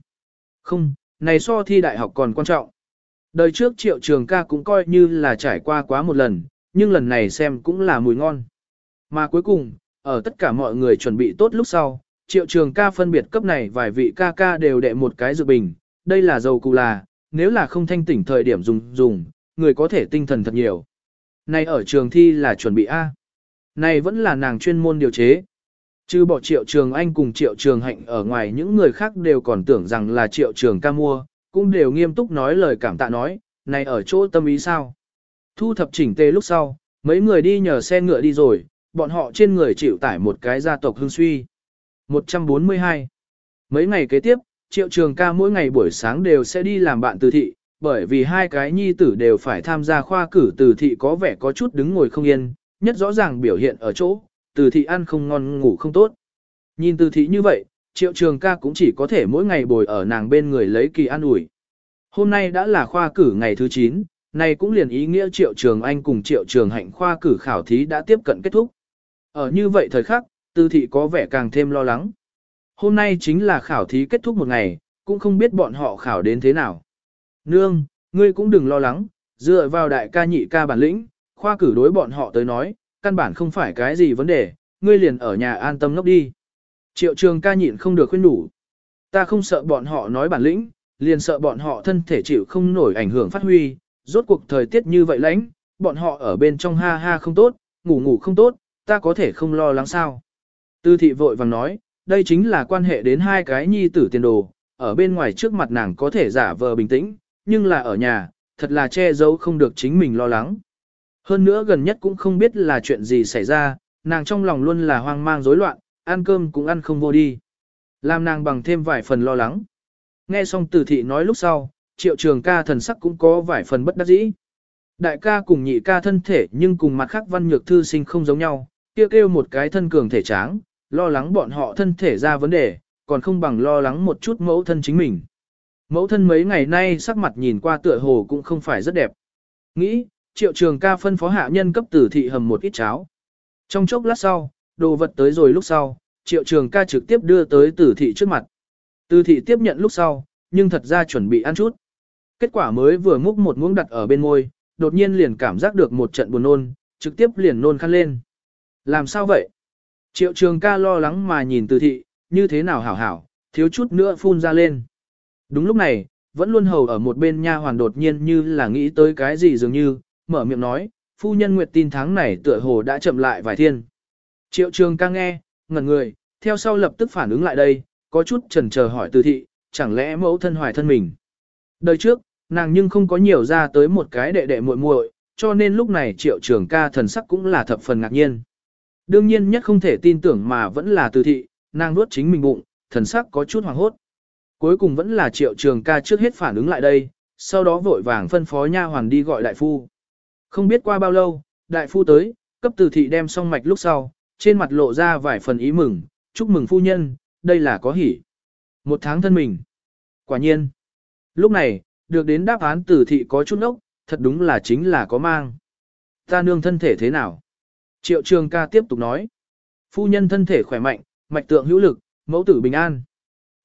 Không, này so thi đại học còn quan trọng. Đời trước triệu trường ca cũng coi như là trải qua quá một lần, nhưng lần này xem cũng là mùi ngon. Mà cuối cùng, ở tất cả mọi người chuẩn bị tốt lúc sau, triệu trường ca phân biệt cấp này vài vị ca ca đều đệ một cái dự bình, đây là dầu cụ là, nếu là không thanh tỉnh thời điểm dùng dùng, người có thể tinh thần thật nhiều. Này ở trường thi là chuẩn bị A. Này vẫn là nàng chuyên môn điều chế. Chứ bỏ triệu trường anh cùng triệu trường hạnh ở ngoài những người khác đều còn tưởng rằng là triệu trường ca mua, cũng đều nghiêm túc nói lời cảm tạ nói, này ở chỗ tâm ý sao. Thu thập chỉnh tê lúc sau, mấy người đi nhờ xe ngựa đi rồi, bọn họ trên người chịu tải một cái gia tộc hương suy. 142. Mấy ngày kế tiếp, triệu trường ca mỗi ngày buổi sáng đều sẽ đi làm bạn từ thị, bởi vì hai cái nhi tử đều phải tham gia khoa cử từ thị có vẻ có chút đứng ngồi không yên, nhất rõ ràng biểu hiện ở chỗ, từ thị ăn không ngon ngủ không tốt. Nhìn từ thị như vậy, triệu trường ca cũng chỉ có thể mỗi ngày bồi ở nàng bên người lấy kỳ ăn ủi. Hôm nay đã là khoa cử ngày thứ 9, này cũng liền ý nghĩa triệu trường anh cùng triệu trường hạnh khoa cử khảo thí đã tiếp cận kết thúc. Ở như vậy thời khắc, từ thị có vẻ càng thêm lo lắng. Hôm nay chính là khảo thí kết thúc một ngày, cũng không biết bọn họ khảo đến thế nào. Nương, ngươi cũng đừng lo lắng, dựa vào đại ca nhị ca bản lĩnh, khoa cử đối bọn họ tới nói, căn bản không phải cái gì vấn đề, ngươi liền ở nhà an tâm ngốc đi. Triệu trường ca nhịn không được khuyên đủ. Ta không sợ bọn họ nói bản lĩnh, liền sợ bọn họ thân thể chịu không nổi ảnh hưởng phát huy, rốt cuộc thời tiết như vậy lãnh, bọn họ ở bên trong ha ha không tốt, ngủ ngủ không tốt, ta có thể không lo lắng sao. Tư thị vội vàng nói, đây chính là quan hệ đến hai cái nhi tử tiền đồ, ở bên ngoài trước mặt nàng có thể giả vờ bình tĩnh, nhưng là ở nhà, thật là che giấu không được chính mình lo lắng. Hơn nữa gần nhất cũng không biết là chuyện gì xảy ra, nàng trong lòng luôn là hoang mang rối loạn, ăn cơm cũng ăn không vô đi. Làm nàng bằng thêm vài phần lo lắng. Nghe xong tử thị nói lúc sau, triệu trường ca thần sắc cũng có vài phần bất đắc dĩ. Đại ca cùng nhị ca thân thể nhưng cùng mặt khác văn nhược thư sinh không giống nhau, kia kêu, kêu một cái thân cường thể tráng, lo lắng bọn họ thân thể ra vấn đề, còn không bằng lo lắng một chút mẫu thân chính mình. Mẫu thân mấy ngày nay sắc mặt nhìn qua tựa hồ cũng không phải rất đẹp. Nghĩ, triệu trường ca phân phó hạ nhân cấp tử thị hầm một ít cháo. Trong chốc lát sau, đồ vật tới rồi lúc sau, triệu trường ca trực tiếp đưa tới tử thị trước mặt. Tử thị tiếp nhận lúc sau, nhưng thật ra chuẩn bị ăn chút. Kết quả mới vừa múc một muỗng đặt ở bên môi, đột nhiên liền cảm giác được một trận buồn nôn, trực tiếp liền nôn khăn lên. Làm sao vậy? Triệu trường ca lo lắng mà nhìn từ thị, như thế nào hảo hảo, thiếu chút nữa phun ra lên. Đúng lúc này, vẫn luôn hầu ở một bên nha hoàn đột nhiên như là nghĩ tới cái gì dường như, mở miệng nói, phu nhân nguyệt tin tháng này tựa hồ đã chậm lại vài thiên. Triệu trường ca nghe, ngẩn người, theo sau lập tức phản ứng lại đây, có chút chần chờ hỏi từ thị, chẳng lẽ mẫu thân hoài thân mình. Đời trước, nàng nhưng không có nhiều ra tới một cái đệ đệ muội muội, cho nên lúc này triệu trường ca thần sắc cũng là thập phần ngạc nhiên. Đương nhiên nhất không thể tin tưởng mà vẫn là từ thị, nàng nuốt chính mình bụng, thần sắc có chút hoàng hốt. Cuối cùng vẫn là triệu trường ca trước hết phản ứng lại đây, sau đó vội vàng phân phó nha hoàn đi gọi đại phu. Không biết qua bao lâu, đại phu tới, cấp từ thị đem xong mạch lúc sau, trên mặt lộ ra vài phần ý mừng, chúc mừng phu nhân, đây là có hỉ. Một tháng thân mình. Quả nhiên. Lúc này, được đến đáp án từ thị có chút ốc, thật đúng là chính là có mang. Ta nương thân thể thế nào? Triệu trường ca tiếp tục nói. Phu nhân thân thể khỏe mạnh, mạch tượng hữu lực, mẫu tử bình an.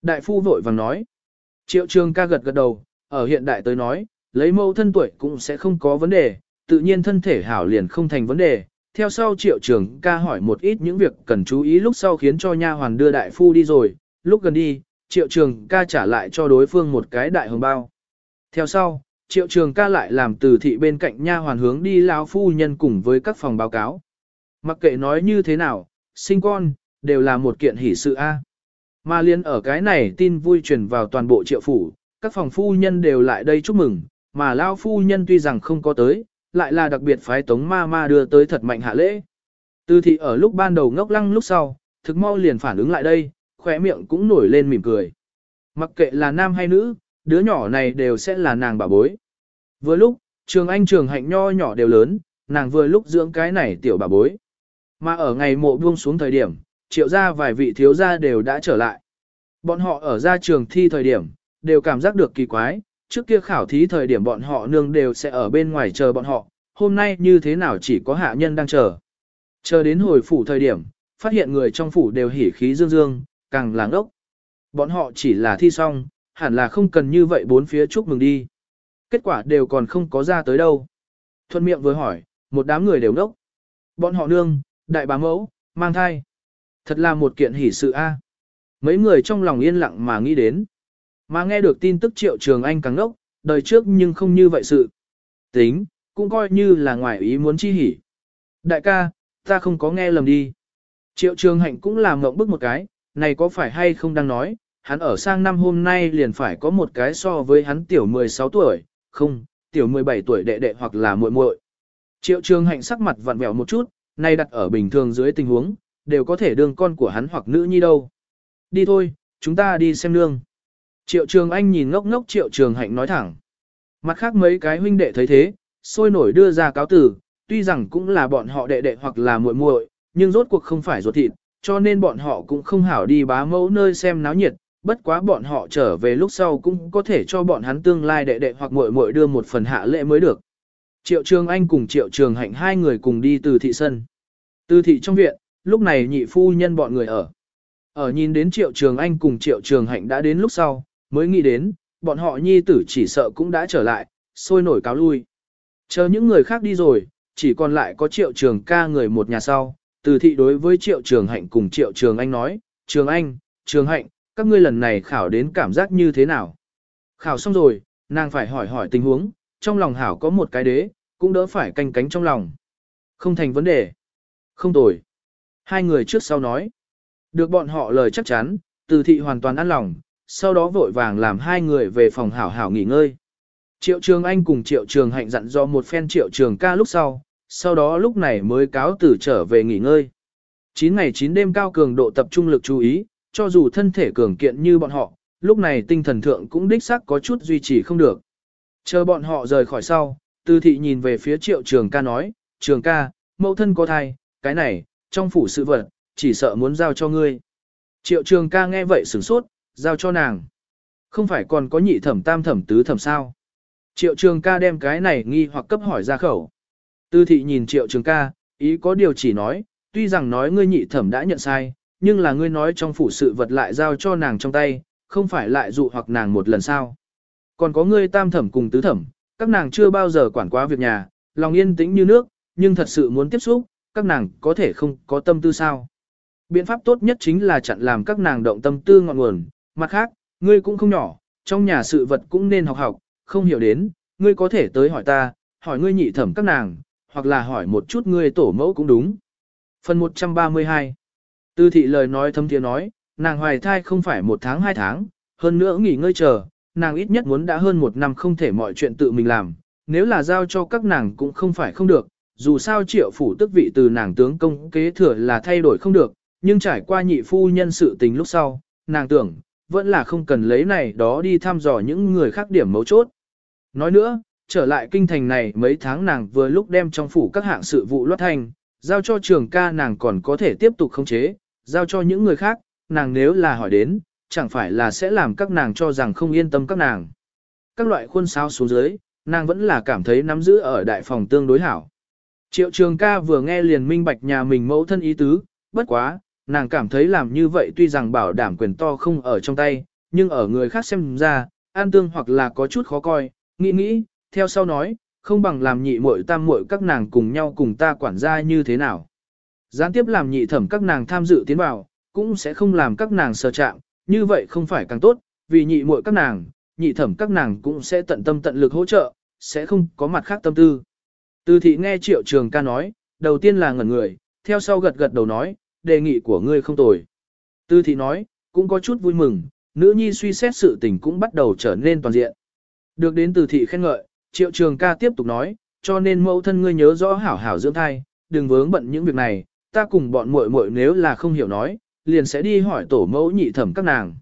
Đại phu vội vàng nói. Triệu trường ca gật gật đầu, ở hiện đại tới nói, lấy mẫu thân tuổi cũng sẽ không có vấn đề, tự nhiên thân thể hảo liền không thành vấn đề. Theo sau triệu trường ca hỏi một ít những việc cần chú ý lúc sau khiến cho nha hoàn đưa đại phu đi rồi, lúc gần đi, triệu trường ca trả lại cho đối phương một cái đại hồng bao. Theo sau, triệu trường ca lại làm từ thị bên cạnh nha hoàn hướng đi lão phu nhân cùng với các phòng báo cáo. Mặc kệ nói như thế nào, sinh con, đều là một kiện hỷ sự A. Mà liên ở cái này tin vui truyền vào toàn bộ triệu phủ, các phòng phu nhân đều lại đây chúc mừng, mà lao phu nhân tuy rằng không có tới, lại là đặc biệt phái tống ma ma đưa tới thật mạnh hạ lễ. Từ thị ở lúc ban đầu ngốc lăng lúc sau, thực mau liền phản ứng lại đây, khỏe miệng cũng nổi lên mỉm cười. Mặc kệ là nam hay nữ, đứa nhỏ này đều sẽ là nàng bà bối. Vừa lúc, trường anh trường hạnh nho nhỏ đều lớn, nàng vừa lúc dưỡng cái này tiểu bà bối. Mà ở ngày mộ buông xuống thời điểm, triệu gia vài vị thiếu gia đều đã trở lại. Bọn họ ở ra trường thi thời điểm, đều cảm giác được kỳ quái, trước kia khảo thí thời điểm bọn họ nương đều sẽ ở bên ngoài chờ bọn họ, hôm nay như thế nào chỉ có hạ nhân đang chờ. Chờ đến hồi phủ thời điểm, phát hiện người trong phủ đều hỉ khí dương dương, càng làng ốc. Bọn họ chỉ là thi xong, hẳn là không cần như vậy bốn phía chúc mừng đi. Kết quả đều còn không có ra tới đâu. Thuận miệng vừa hỏi, một đám người đều đốc. Bọn họ nương, đại bá mẫu, mang thai. Thật là một kiện hỷ sự a. À. Mấy người trong lòng yên lặng mà nghĩ đến. Mà nghe được tin tức triệu trường anh càng ngốc, đời trước nhưng không như vậy sự. Tính, cũng coi như là ngoài ý muốn chi hỉ. Đại ca, ta không có nghe lầm đi. Triệu trường hạnh cũng làm ngộng bức một cái, này có phải hay không đang nói, hắn ở sang năm hôm nay liền phải có một cái so với hắn tiểu 16 tuổi, không, tiểu 17 tuổi đệ đệ hoặc là muội muội. Triệu trường hạnh sắc mặt vặn vẹo một chút, nay đặt ở bình thường dưới tình huống, đều có thể đương con của hắn hoặc nữ nhi đâu. Đi thôi, chúng ta đi xem nương. Triệu trường anh nhìn ngốc ngốc triệu trường hạnh nói thẳng. Mặt khác mấy cái huynh đệ thấy thế, sôi nổi đưa ra cáo tử, tuy rằng cũng là bọn họ đệ đệ hoặc là muội muội, nhưng rốt cuộc không phải ruột thịt, cho nên bọn họ cũng không hảo đi bá mẫu nơi xem náo nhiệt, bất quá bọn họ trở về lúc sau cũng có thể cho bọn hắn tương lai đệ đệ hoặc muội muội đưa một phần hạ lễ mới được. Triệu Trường Anh cùng Triệu Trường Hạnh hai người cùng đi từ thị sân. Từ thị trong viện, lúc này nhị phu nhân bọn người ở. Ở nhìn đến Triệu Trường Anh cùng Triệu Trường Hạnh đã đến lúc sau, mới nghĩ đến, bọn họ nhi tử chỉ sợ cũng đã trở lại, sôi nổi cáo lui. Chờ những người khác đi rồi, chỉ còn lại có Triệu Trường ca người một nhà sau, từ thị đối với Triệu Trường Hạnh cùng Triệu Trường Anh nói, Trường Anh, Trường Hạnh, các ngươi lần này khảo đến cảm giác như thế nào? Khảo xong rồi, nàng phải hỏi hỏi tình huống, trong lòng hảo có một cái đế, cũng đỡ phải canh cánh trong lòng. Không thành vấn đề. Không tồi. Hai người trước sau nói. Được bọn họ lời chắc chắn, từ thị hoàn toàn an lòng, sau đó vội vàng làm hai người về phòng hảo hảo nghỉ ngơi. Triệu Trường Anh cùng Triệu Trường Hạnh dặn do một phen Triệu Trường ca lúc sau, sau đó lúc này mới cáo từ trở về nghỉ ngơi. 9 ngày 9 đêm cao cường độ tập trung lực chú ý, cho dù thân thể cường kiện như bọn họ, lúc này tinh thần thượng cũng đích xác có chút duy trì không được. Chờ bọn họ rời khỏi sau, Từ thị nhìn về phía Triệu Trường ca nói, Trường ca, mẫu thân có thai, cái này, trong phủ sự vật, chỉ sợ muốn giao cho ngươi. Triệu Trường ca nghe vậy sửng sốt, giao cho nàng. Không phải còn có nhị thẩm tam thẩm tứ thẩm sao. Triệu Trường ca đem cái này nghi hoặc cấp hỏi ra khẩu. Tư thị nhìn Triệu Trường ca, ý có điều chỉ nói, tuy rằng nói ngươi nhị thẩm đã nhận sai, nhưng là ngươi nói trong phủ sự vật lại giao cho nàng trong tay, không phải lại dụ hoặc nàng một lần sao. Còn có ngươi tam thẩm cùng tứ thẩm, các nàng chưa bao giờ quản quá việc nhà, lòng yên tĩnh như nước, nhưng thật sự muốn tiếp xúc, các nàng có thể không có tâm tư sao. Biện pháp tốt nhất chính là chặn làm các nàng động tâm tư ngọn nguồn, mặt khác, ngươi cũng không nhỏ, trong nhà sự vật cũng nên học học, không hiểu đến, ngươi có thể tới hỏi ta, hỏi ngươi nhị thẩm các nàng, hoặc là hỏi một chút ngươi tổ mẫu cũng đúng. Phần 132 Tư thị lời nói thâm tiếng nói, nàng hoài thai không phải một tháng hai tháng, hơn nữa nghỉ ngơi chờ, nàng ít nhất muốn đã hơn một năm không thể mọi chuyện tự mình làm, nếu là giao cho các nàng cũng không phải không được, dù sao triệu phủ tức vị từ nàng tướng công kế thừa là thay đổi không được, nhưng trải qua nhị phu nhân sự tình lúc sau, nàng tưởng, vẫn là không cần lấy này đó đi thăm dò những người khác điểm mấu chốt. Nói nữa, trở lại kinh thành này mấy tháng nàng vừa lúc đem trong phủ các hạng sự vụ loát thành, giao cho trường ca nàng còn có thể tiếp tục khống chế, giao cho những người khác, nàng nếu là hỏi đến, chẳng phải là sẽ làm các nàng cho rằng không yên tâm các nàng. Các loại khuôn sao xuống dưới, nàng vẫn là cảm thấy nắm giữ ở đại phòng tương đối hảo. Triệu trường ca vừa nghe liền minh bạch nhà mình mẫu thân ý tứ, bất quá, nàng cảm thấy làm như vậy tuy rằng bảo đảm quyền to không ở trong tay, nhưng ở người khác xem ra, an tương hoặc là có chút khó coi, nghĩ nghĩ, theo sau nói, không bằng làm nhị muội tam muội các nàng cùng nhau cùng ta quản gia như thế nào. Gián tiếp làm nhị thẩm các nàng tham dự tiến vào, cũng sẽ không làm các nàng sờ chạm, như vậy không phải càng tốt, vì nhị muội các nàng, nhị thẩm các nàng cũng sẽ tận tâm tận lực hỗ trợ, sẽ không có mặt khác tâm tư. Từ thị nghe triệu trường ca nói, đầu tiên là ngẩn người, theo sau gật gật đầu nói, đề nghị của ngươi không tồi. Từ thị nói, cũng có chút vui mừng, nữ nhi suy xét sự tình cũng bắt đầu trở nên toàn diện. Được đến từ thị khen ngợi, triệu trường ca tiếp tục nói, cho nên mẫu thân ngươi nhớ rõ hảo hảo dưỡng thai, đừng vướng bận những việc này, ta cùng bọn muội muội nếu là không hiểu nói, liền sẽ đi hỏi tổ mẫu nhị thẩm các nàng.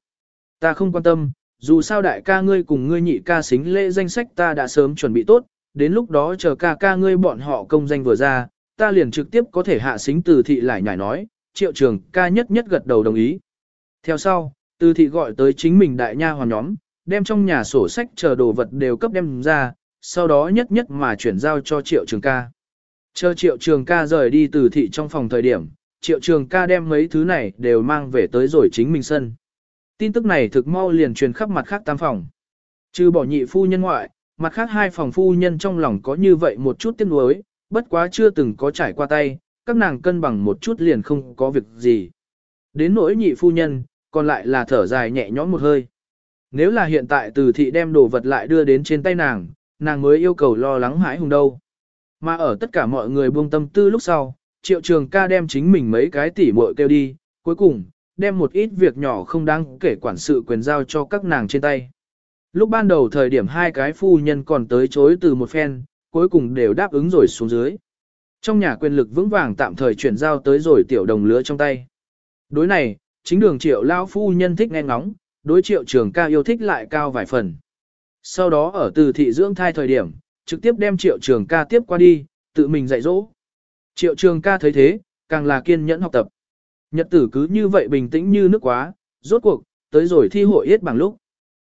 Ta không quan tâm, dù sao đại ca ngươi cùng ngươi nhị ca xính lễ danh sách ta đã sớm chuẩn bị tốt, đến lúc đó chờ ca ca ngươi bọn họ công danh vừa ra, ta liền trực tiếp có thể hạ xính từ thị lại nhảy nói, triệu trường ca nhất nhất gật đầu đồng ý. Theo sau, từ thị gọi tới chính mình đại nha hoàn nhóm, đem trong nhà sổ sách chờ đồ vật đều cấp đem ra, sau đó nhất nhất mà chuyển giao cho triệu trường ca. Chờ triệu trường ca rời đi từ thị trong phòng thời điểm, triệu trường ca đem mấy thứ này đều mang về tới rồi chính mình sân. Tin tức này thực mau liền truyền khắp mặt khác tam phòng. Trừ bỏ nhị phu nhân ngoại, mặt khác hai phòng phu nhân trong lòng có như vậy một chút tiếc nuối, bất quá chưa từng có trải qua tay, các nàng cân bằng một chút liền không có việc gì. Đến nỗi nhị phu nhân, còn lại là thở dài nhẹ nhõm một hơi. Nếu là hiện tại từ thị đem đồ vật lại đưa đến trên tay nàng, nàng mới yêu cầu lo lắng hãi hùng đâu. Mà ở tất cả mọi người buông tâm tư lúc sau, triệu trường ca đem chính mình mấy cái tỉ muội kêu đi, cuối cùng, đem một ít việc nhỏ không đáng kể quản sự quyền giao cho các nàng trên tay. Lúc ban đầu thời điểm hai cái phu nhân còn tới chối từ một phen, cuối cùng đều đáp ứng rồi xuống dưới. Trong nhà quyền lực vững vàng tạm thời chuyển giao tới rồi tiểu đồng lứa trong tay. Đối này, chính đường triệu lao phu nhân thích nghe ngóng, đối triệu trường ca yêu thích lại cao vài phần. Sau đó ở từ thị dưỡng thai thời điểm, trực tiếp đem triệu trường ca tiếp qua đi, tự mình dạy dỗ. Triệu trường ca thấy thế, càng là kiên nhẫn học tập. Nhật tử cứ như vậy bình tĩnh như nước quá, rốt cuộc, tới rồi thi hội yết bằng lúc.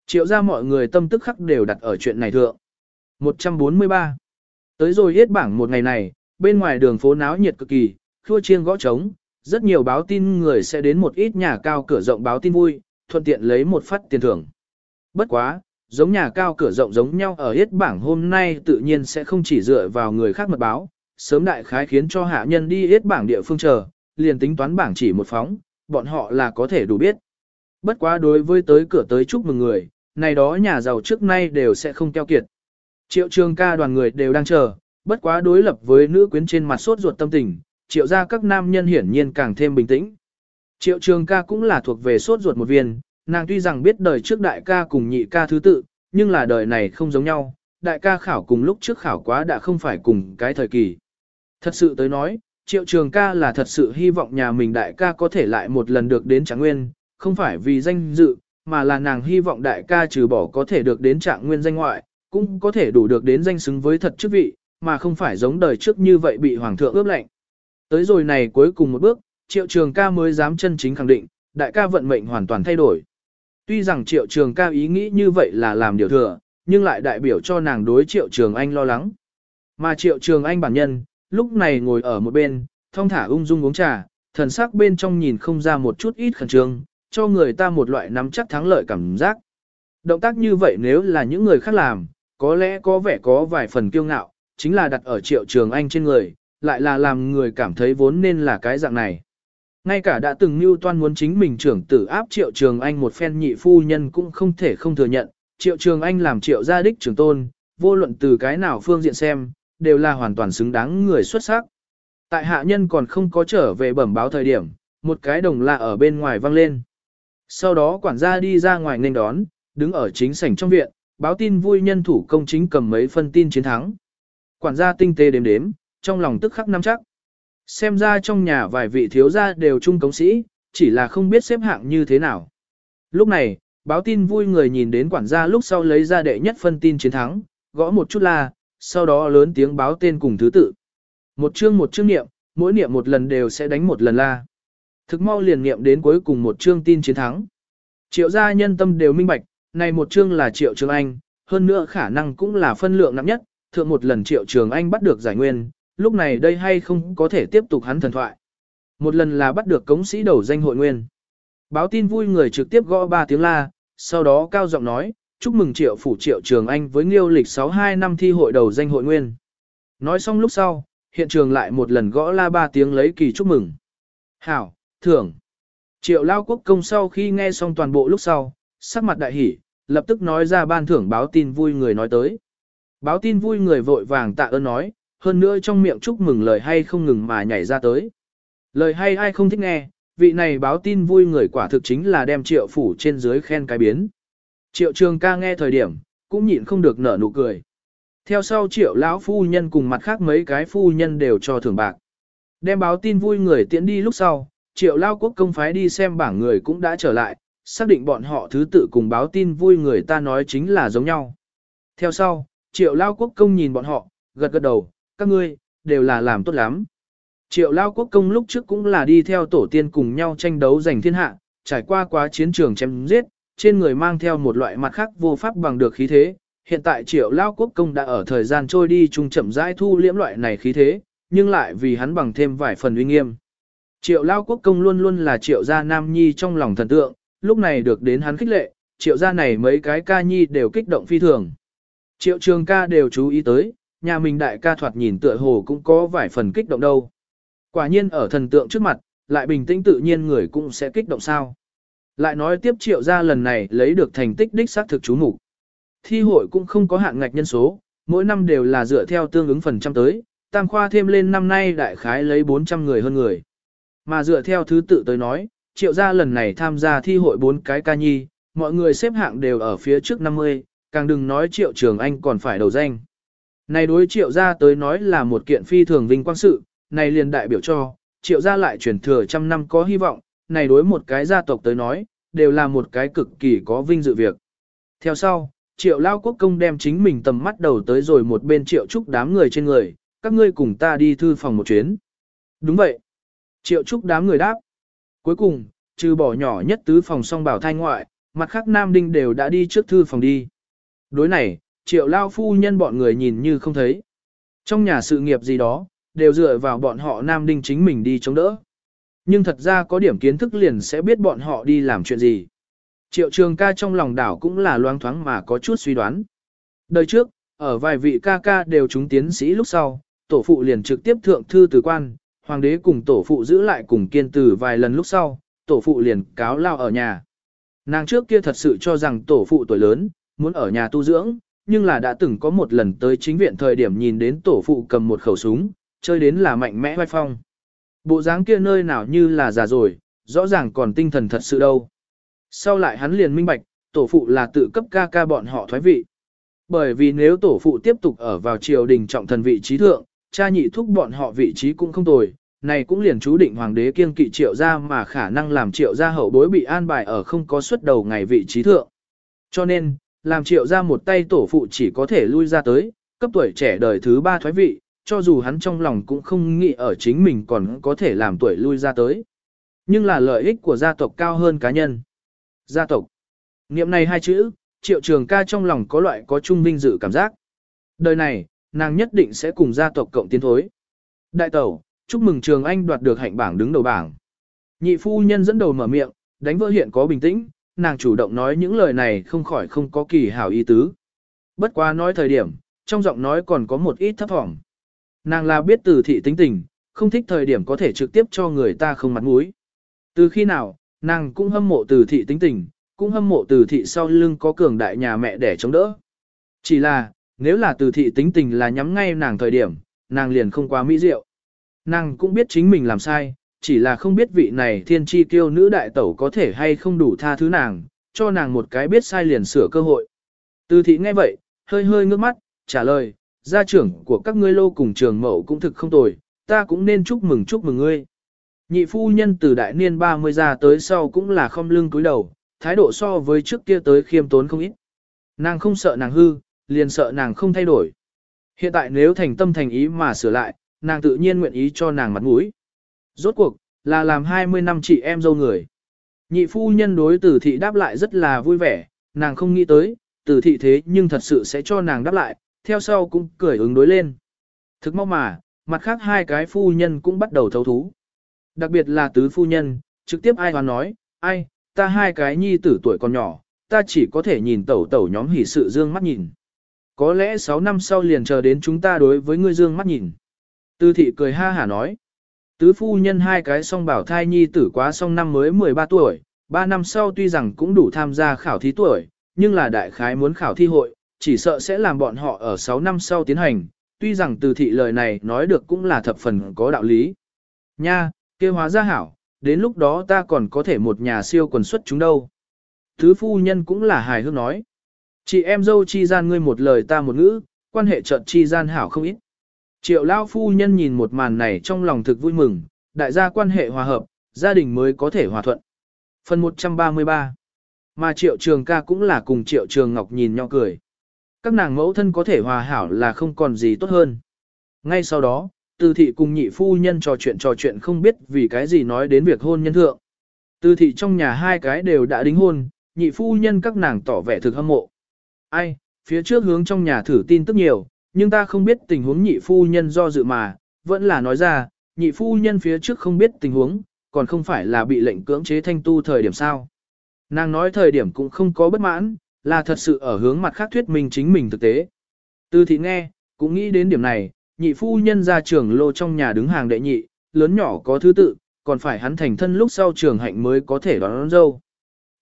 Triệu ra mọi người tâm tức khắc đều đặt ở chuyện này thượng. 143. Tới rồi hết bảng một ngày này, bên ngoài đường phố náo nhiệt cực kỳ, khua chiêng gõ trống, rất nhiều báo tin người sẽ đến một ít nhà cao cửa rộng báo tin vui, thuận tiện lấy một phát tiền thưởng. Bất quá, giống nhà cao cửa rộng giống nhau ở hết bảng hôm nay tự nhiên sẽ không chỉ dựa vào người khác mật báo, sớm đại khái khiến cho hạ nhân đi hết bảng địa phương chờ, liền tính toán bảng chỉ một phóng, bọn họ là có thể đủ biết. Bất quá đối với tới cửa tới chúc mừng người, này đó nhà giàu trước nay đều sẽ không keo kiệt. Triệu trường ca đoàn người đều đang chờ, bất quá đối lập với nữ quyến trên mặt sốt ruột tâm tình, triệu ra các nam nhân hiển nhiên càng thêm bình tĩnh. Triệu trường ca cũng là thuộc về sốt ruột một viên, nàng tuy rằng biết đời trước đại ca cùng nhị ca thứ tự, nhưng là đời này không giống nhau, đại ca khảo cùng lúc trước khảo quá đã không phải cùng cái thời kỳ. Thật sự tới nói, triệu trường ca là thật sự hy vọng nhà mình đại ca có thể lại một lần được đến tráng nguyên, không phải vì danh dự, mà là nàng hy vọng đại ca trừ bỏ có thể được đến trạng nguyên danh ngoại, cũng có thể đủ được đến danh xứng với thật chức vị, mà không phải giống đời trước như vậy bị hoàng thượng ướp lạnh. Tới rồi này cuối cùng một bước, triệu trường ca mới dám chân chính khẳng định, đại ca vận mệnh hoàn toàn thay đổi. Tuy rằng triệu trường ca ý nghĩ như vậy là làm điều thừa, nhưng lại đại biểu cho nàng đối triệu trường anh lo lắng. Mà triệu trường anh bản nhân, lúc này ngồi ở một bên, thong thả ung dung uống trà, thần sắc bên trong nhìn không ra một chút ít khẩn trương, cho người ta một loại nắm chắc thắng lợi cảm giác. Động tác như vậy nếu là những người khác làm, có lẽ có vẻ có vài phần kiêu ngạo, chính là đặt ở triệu trường anh trên người, lại là làm người cảm thấy vốn nên là cái dạng này. Ngay cả đã từng mưu toan muốn chính mình trưởng tử áp triệu trường anh một phen nhị phu nhân cũng không thể không thừa nhận, triệu trường anh làm triệu gia đích trưởng tôn, vô luận từ cái nào phương diện xem, đều là hoàn toàn xứng đáng người xuất sắc. Tại hạ nhân còn không có trở về bẩm báo thời điểm, một cái đồng lạ ở bên ngoài vang lên. Sau đó quản gia đi ra ngoài nên đón, đứng ở chính sảnh trong viện, báo tin vui nhân thủ công chính cầm mấy phân tin chiến thắng. Quản gia tinh tế đếm đếm, trong lòng tức khắc nắm chắc. Xem ra trong nhà vài vị thiếu gia đều trung cống sĩ, chỉ là không biết xếp hạng như thế nào. Lúc này, báo tin vui người nhìn đến quản gia lúc sau lấy ra đệ nhất phân tin chiến thắng, gõ một chút là, sau đó lớn tiếng báo tên cùng thứ tự. Một chương một chương niệm, mỗi niệm một lần đều sẽ đánh một lần la. Thực mau liền nghiệm đến cuối cùng một chương tin chiến thắng. Triệu gia nhân tâm đều minh bạch, này một chương là triệu trường anh, hơn nữa khả năng cũng là phân lượng nặng nhất, thượng một lần triệu trường anh bắt được giải nguyên, lúc này đây hay không có thể tiếp tục hắn thần thoại. Một lần là bắt được cống sĩ đầu danh hội nguyên. Báo tin vui người trực tiếp gõ ba tiếng la, sau đó cao giọng nói, chúc mừng triệu phủ triệu trường anh với nghiêu lịch 62 năm thi hội đầu danh hội nguyên. Nói xong lúc sau, hiện trường lại một lần gõ la ba tiếng lấy kỳ chúc mừng. Hảo, thưởng. Triệu lao quốc công sau khi nghe xong toàn bộ lúc sau, sắc mặt đại hỉ, lập tức nói ra ban thưởng báo tin vui người nói tới. Báo tin vui người vội vàng tạ ơn nói, hơn nữa trong miệng chúc mừng lời hay không ngừng mà nhảy ra tới. Lời hay ai không thích nghe, vị này báo tin vui người quả thực chính là đem triệu phủ trên dưới khen cái biến. Triệu trường ca nghe thời điểm, cũng nhịn không được nở nụ cười. Theo sau triệu lão phu nhân cùng mặt khác mấy cái phu nhân đều cho thưởng bạc. Đem báo tin vui người tiễn đi lúc sau, triệu lao quốc công phái đi xem bảng người cũng đã trở lại, xác định bọn họ thứ tự cùng báo tin vui người ta nói chính là giống nhau. Theo sau, triệu lao quốc công nhìn bọn họ, gật gật đầu, các ngươi, đều là làm tốt lắm. Triệu lao quốc công lúc trước cũng là đi theo tổ tiên cùng nhau tranh đấu giành thiên hạ, trải qua quá chiến trường chém giết, trên người mang theo một loại mặt khác vô pháp bằng được khí thế. Hiện tại triệu lao quốc công đã ở thời gian trôi đi chung chậm rãi thu liễm loại này khí thế, nhưng lại vì hắn bằng thêm vài phần uy nghiêm. Triệu lao quốc công luôn luôn là triệu gia nam nhi trong lòng thần tượng, lúc này được đến hắn khích lệ, triệu gia này mấy cái ca nhi đều kích động phi thường. Triệu trường ca đều chú ý tới, nhà mình đại ca thoạt nhìn tựa hồ cũng có vài phần kích động đâu. Quả nhiên ở thần tượng trước mặt, lại bình tĩnh tự nhiên người cũng sẽ kích động sao. Lại nói tiếp triệu gia lần này lấy được thành tích đích xác thực chú mục Thi hội cũng không có hạn ngạch nhân số, mỗi năm đều là dựa theo tương ứng phần trăm tới, tam khoa thêm lên năm nay đại khái lấy 400 người hơn người. Mà dựa theo thứ tự tới nói, triệu gia lần này tham gia thi hội bốn cái ca nhi, mọi người xếp hạng đều ở phía trước 50, càng đừng nói triệu trường anh còn phải đầu danh. Này đối triệu gia tới nói là một kiện phi thường vinh quang sự, này liền đại biểu cho, triệu gia lại truyền thừa trăm năm có hy vọng, này đối một cái gia tộc tới nói, đều là một cái cực kỳ có vinh dự việc. Theo sau, triệu lao quốc công đem chính mình tầm mắt đầu tới rồi một bên triệu trúc đám người trên người, các ngươi cùng ta đi thư phòng một chuyến. Đúng vậy. Triệu trúc đám người đáp. Cuối cùng, trừ bỏ nhỏ nhất tứ phòng song bảo thai ngoại, mặt khác nam đinh đều đã đi trước thư phòng đi. Đối này, triệu lao phu nhân bọn người nhìn như không thấy. Trong nhà sự nghiệp gì đó, đều dựa vào bọn họ nam đinh chính mình đi chống đỡ. Nhưng thật ra có điểm kiến thức liền sẽ biết bọn họ đi làm chuyện gì. Triệu trường ca trong lòng đảo cũng là loang thoáng mà có chút suy đoán. Đời trước, ở vài vị ca ca đều trúng tiến sĩ lúc sau, tổ phụ liền trực tiếp thượng thư từ quan, hoàng đế cùng tổ phụ giữ lại cùng kiên tử vài lần lúc sau, tổ phụ liền cáo lao ở nhà. Nàng trước kia thật sự cho rằng tổ phụ tuổi lớn, muốn ở nhà tu dưỡng, nhưng là đã từng có một lần tới chính viện thời điểm nhìn đến tổ phụ cầm một khẩu súng, chơi đến là mạnh mẽ vai phong. Bộ dáng kia nơi nào như là già rồi, rõ ràng còn tinh thần thật sự đâu. Sau lại hắn liền minh bạch, tổ phụ là tự cấp ca ca bọn họ thoái vị. Bởi vì nếu tổ phụ tiếp tục ở vào triều đình trọng thần vị trí thượng, cha nhị thúc bọn họ vị trí cũng không tồi, này cũng liền chú định hoàng đế kiêng kỵ triệu gia mà khả năng làm triệu gia hậu bối bị an bài ở không có xuất đầu ngày vị trí thượng. Cho nên, làm triệu gia một tay tổ phụ chỉ có thể lui ra tới, cấp tuổi trẻ đời thứ ba thoái vị, cho dù hắn trong lòng cũng không nghĩ ở chính mình còn có thể làm tuổi lui ra tới. Nhưng là lợi ích của gia tộc cao hơn cá nhân. Gia tộc. Niệm này hai chữ, triệu trường ca trong lòng có loại có trung vinh dự cảm giác. Đời này, nàng nhất định sẽ cùng gia tộc cộng tiến thối. Đại tẩu, chúc mừng trường anh đoạt được hạnh bảng đứng đầu bảng. Nhị phu nhân dẫn đầu mở miệng, đánh vỡ hiện có bình tĩnh, nàng chủ động nói những lời này không khỏi không có kỳ hảo ý tứ. Bất quá nói thời điểm, trong giọng nói còn có một ít thấp thỏm. Nàng là biết từ thị tính tình, không thích thời điểm có thể trực tiếp cho người ta không mặt mũi. Từ khi nào, nàng cũng hâm mộ từ thị tính tình, cũng hâm mộ từ thị sau lưng có cường đại nhà mẹ để chống đỡ. Chỉ là, nếu là từ thị tính tình là nhắm ngay nàng thời điểm, nàng liền không quá mỹ diệu. Nàng cũng biết chính mình làm sai, chỉ là không biết vị này thiên tri kiêu nữ đại tẩu có thể hay không đủ tha thứ nàng, cho nàng một cái biết sai liền sửa cơ hội. Từ thị nghe vậy, hơi hơi ngước mắt, trả lời, gia trưởng của các ngươi lô cùng trường mẫu cũng thực không tồi, ta cũng nên chúc mừng chúc mừng ngươi. Nhị phu nhân từ đại niên 30 ra tới sau cũng là không lưng cúi đầu, thái độ so với trước kia tới khiêm tốn không ít. Nàng không sợ nàng hư, liền sợ nàng không thay đổi. Hiện tại nếu thành tâm thành ý mà sửa lại, nàng tự nhiên nguyện ý cho nàng mặt mũi. Rốt cuộc, là làm 20 năm chị em dâu người. Nhị phu nhân đối tử thị đáp lại rất là vui vẻ, nàng không nghĩ tới, tử thị thế nhưng thật sự sẽ cho nàng đáp lại, theo sau cũng cười ứng đối lên. Thực mau mà, mặt khác hai cái phu nhân cũng bắt đầu thấu thú. Đặc biệt là tứ phu nhân, trực tiếp ai hoán nói, ai, ta hai cái nhi tử tuổi còn nhỏ, ta chỉ có thể nhìn tẩu tẩu nhóm hỉ sự dương mắt nhìn. Có lẽ 6 năm sau liền chờ đến chúng ta đối với ngươi dương mắt nhìn. Tư thị cười ha hả nói. Tứ phu nhân hai cái song bảo thai nhi tử quá song năm mới 13 tuổi, 3 năm sau tuy rằng cũng đủ tham gia khảo thí tuổi, nhưng là đại khái muốn khảo thi hội, chỉ sợ sẽ làm bọn họ ở 6 năm sau tiến hành, tuy rằng từ thị lời này nói được cũng là thập phần có đạo lý. Nha, kêu hóa ra hảo, đến lúc đó ta còn có thể một nhà siêu quần xuất chúng đâu. Thứ phu nhân cũng là hài hước nói. Chị em dâu chi gian ngươi một lời ta một ngữ, quan hệ trận chi gian hảo không ít. Triệu lao phu nhân nhìn một màn này trong lòng thực vui mừng, đại gia quan hệ hòa hợp, gia đình mới có thể hòa thuận. Phần 133 Mà triệu trường ca cũng là cùng triệu trường ngọc nhìn nhau cười. Các nàng mẫu thân có thể hòa hảo là không còn gì tốt hơn. Ngay sau đó, từ thị cùng nhị phu nhân trò chuyện trò chuyện không biết vì cái gì nói đến việc hôn nhân thượng. Từ thị trong nhà hai cái đều đã đính hôn, nhị phu nhân các nàng tỏ vẻ thực hâm mộ. Ai, phía trước hướng trong nhà thử tin tức nhiều, nhưng ta không biết tình huống nhị phu nhân do dự mà, vẫn là nói ra, nhị phu nhân phía trước không biết tình huống, còn không phải là bị lệnh cưỡng chế thanh tu thời điểm sao. Nàng nói thời điểm cũng không có bất mãn, là thật sự ở hướng mặt khác thuyết minh chính mình thực tế. Từ thị nghe, cũng nghĩ đến điểm này, nhị phu nhân ra trường lô trong nhà đứng hàng đệ nhị, lớn nhỏ có thứ tự, còn phải hắn thành thân lúc sau trường hạnh mới có thể đón, đón dâu.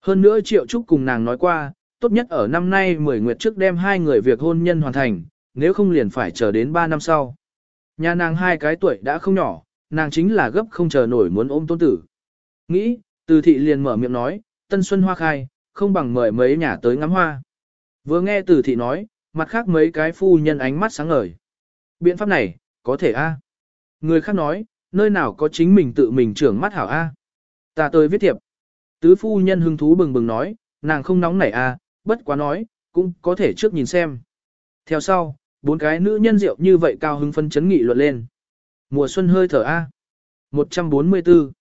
Hơn nữa Triệu Trúc cùng nàng nói qua, tốt nhất ở năm nay 10 nguyệt trước đem hai người việc hôn nhân hoàn thành, nếu không liền phải chờ đến 3 năm sau. Nhà nàng hai cái tuổi đã không nhỏ, nàng chính là gấp không chờ nổi muốn ôm tôn tử. Nghĩ, từ thị liền mở miệng nói, tân xuân hoa khai, không bằng mời mấy nhà tới ngắm hoa. Vừa nghe từ thị nói, mặt khác mấy cái phu nhân ánh mắt sáng ngời. Biện pháp này, có thể a. Người khác nói, nơi nào có chính mình tự mình trưởng mắt hảo a. Ta tới viết thiệp. Tứ phu nhân hứng thú bừng bừng nói, nàng không nóng nảy a, bất quá nói, cũng có thể trước nhìn xem. Theo sau, bốn cái nữ nhân rượu như vậy cao hứng phân chấn nghị luận lên. Mùa xuân hơi thở A. 144.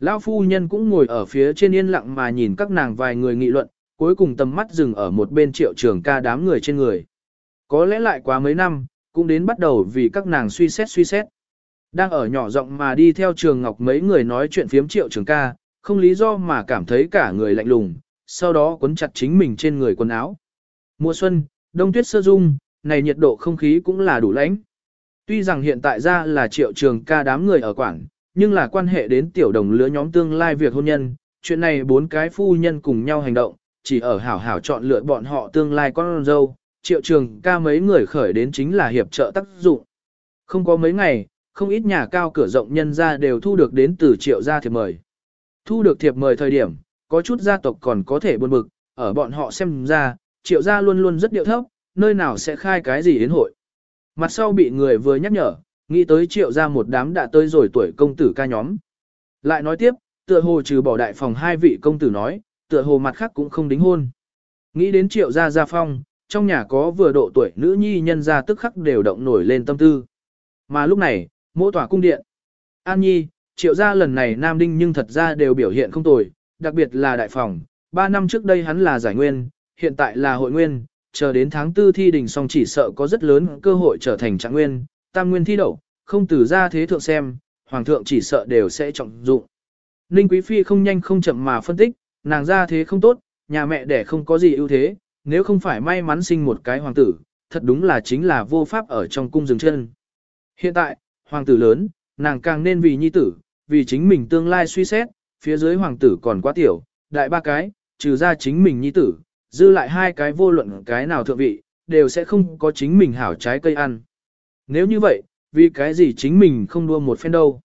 Lão phu nhân cũng ngồi ở phía trên yên lặng mà nhìn các nàng vài người nghị luận, cuối cùng tầm mắt dừng ở một bên triệu trường ca đám người trên người. Có lẽ lại quá mấy năm, cũng đến bắt đầu vì các nàng suy xét suy xét. Đang ở nhỏ rộng mà đi theo trường ngọc mấy người nói chuyện phiếm triệu trường ca, không lý do mà cảm thấy cả người lạnh lùng, sau đó cuốn chặt chính mình trên người quần áo. Mùa xuân, đông tuyết sơ dung, này nhiệt độ không khí cũng là đủ lãnh. Tuy rằng hiện tại ra là triệu trường ca đám người ở quảng, nhưng là quan hệ đến tiểu đồng lứa nhóm tương lai việc hôn nhân, chuyện này bốn cái phu nhân cùng nhau hành động, chỉ ở hảo hảo chọn lựa bọn họ tương lai con dâu, triệu trường ca mấy người khởi đến chính là hiệp trợ tác dụng. Không có mấy ngày, không ít nhà cao cửa rộng nhân ra đều thu được đến từ triệu gia thiệp mời. Thu được thiệp mời thời điểm, có chút gia tộc còn có thể buồn bực, ở bọn họ xem ra, triệu gia luôn luôn rất điệu thấp, nơi nào sẽ khai cái gì đến hội. Mặt sau bị người vừa nhắc nhở, nghĩ tới triệu gia một đám đã tới rồi tuổi công tử ca nhóm. Lại nói tiếp, tựa hồ trừ bỏ đại phòng hai vị công tử nói, tựa hồ mặt khác cũng không đính hôn. Nghĩ đến triệu gia gia phong, trong nhà có vừa độ tuổi nữ nhi nhân gia tức khắc đều động nổi lên tâm tư. Mà lúc này, mỗi tòa cung điện. An nhi, triệu gia lần này nam đinh nhưng thật ra đều biểu hiện không tồi, đặc biệt là đại phòng. Ba năm trước đây hắn là giải nguyên, hiện tại là hội nguyên, chờ đến tháng tư thi đình xong chỉ sợ có rất lớn cơ hội trở thành trạng nguyên, tam nguyên thi đậu, không từ ra thế thượng xem, hoàng thượng chỉ sợ đều sẽ trọng dụng. Ninh Quý Phi không nhanh không chậm mà phân tích, nàng ra thế không tốt, nhà mẹ đẻ không có gì ưu thế, nếu không phải may mắn sinh một cái hoàng tử, thật đúng là chính là vô pháp ở trong cung dừng chân. Hiện tại, hoàng tử lớn, nàng càng nên vì nhi tử, vì chính mình tương lai suy xét, phía dưới hoàng tử còn quá tiểu, đại ba cái, trừ ra chính mình nhi tử, dư lại hai cái vô luận cái nào thượng vị, đều sẽ không có chính mình hảo trái cây ăn. Nếu như vậy, vì cái gì chính mình không đua một phen đâu.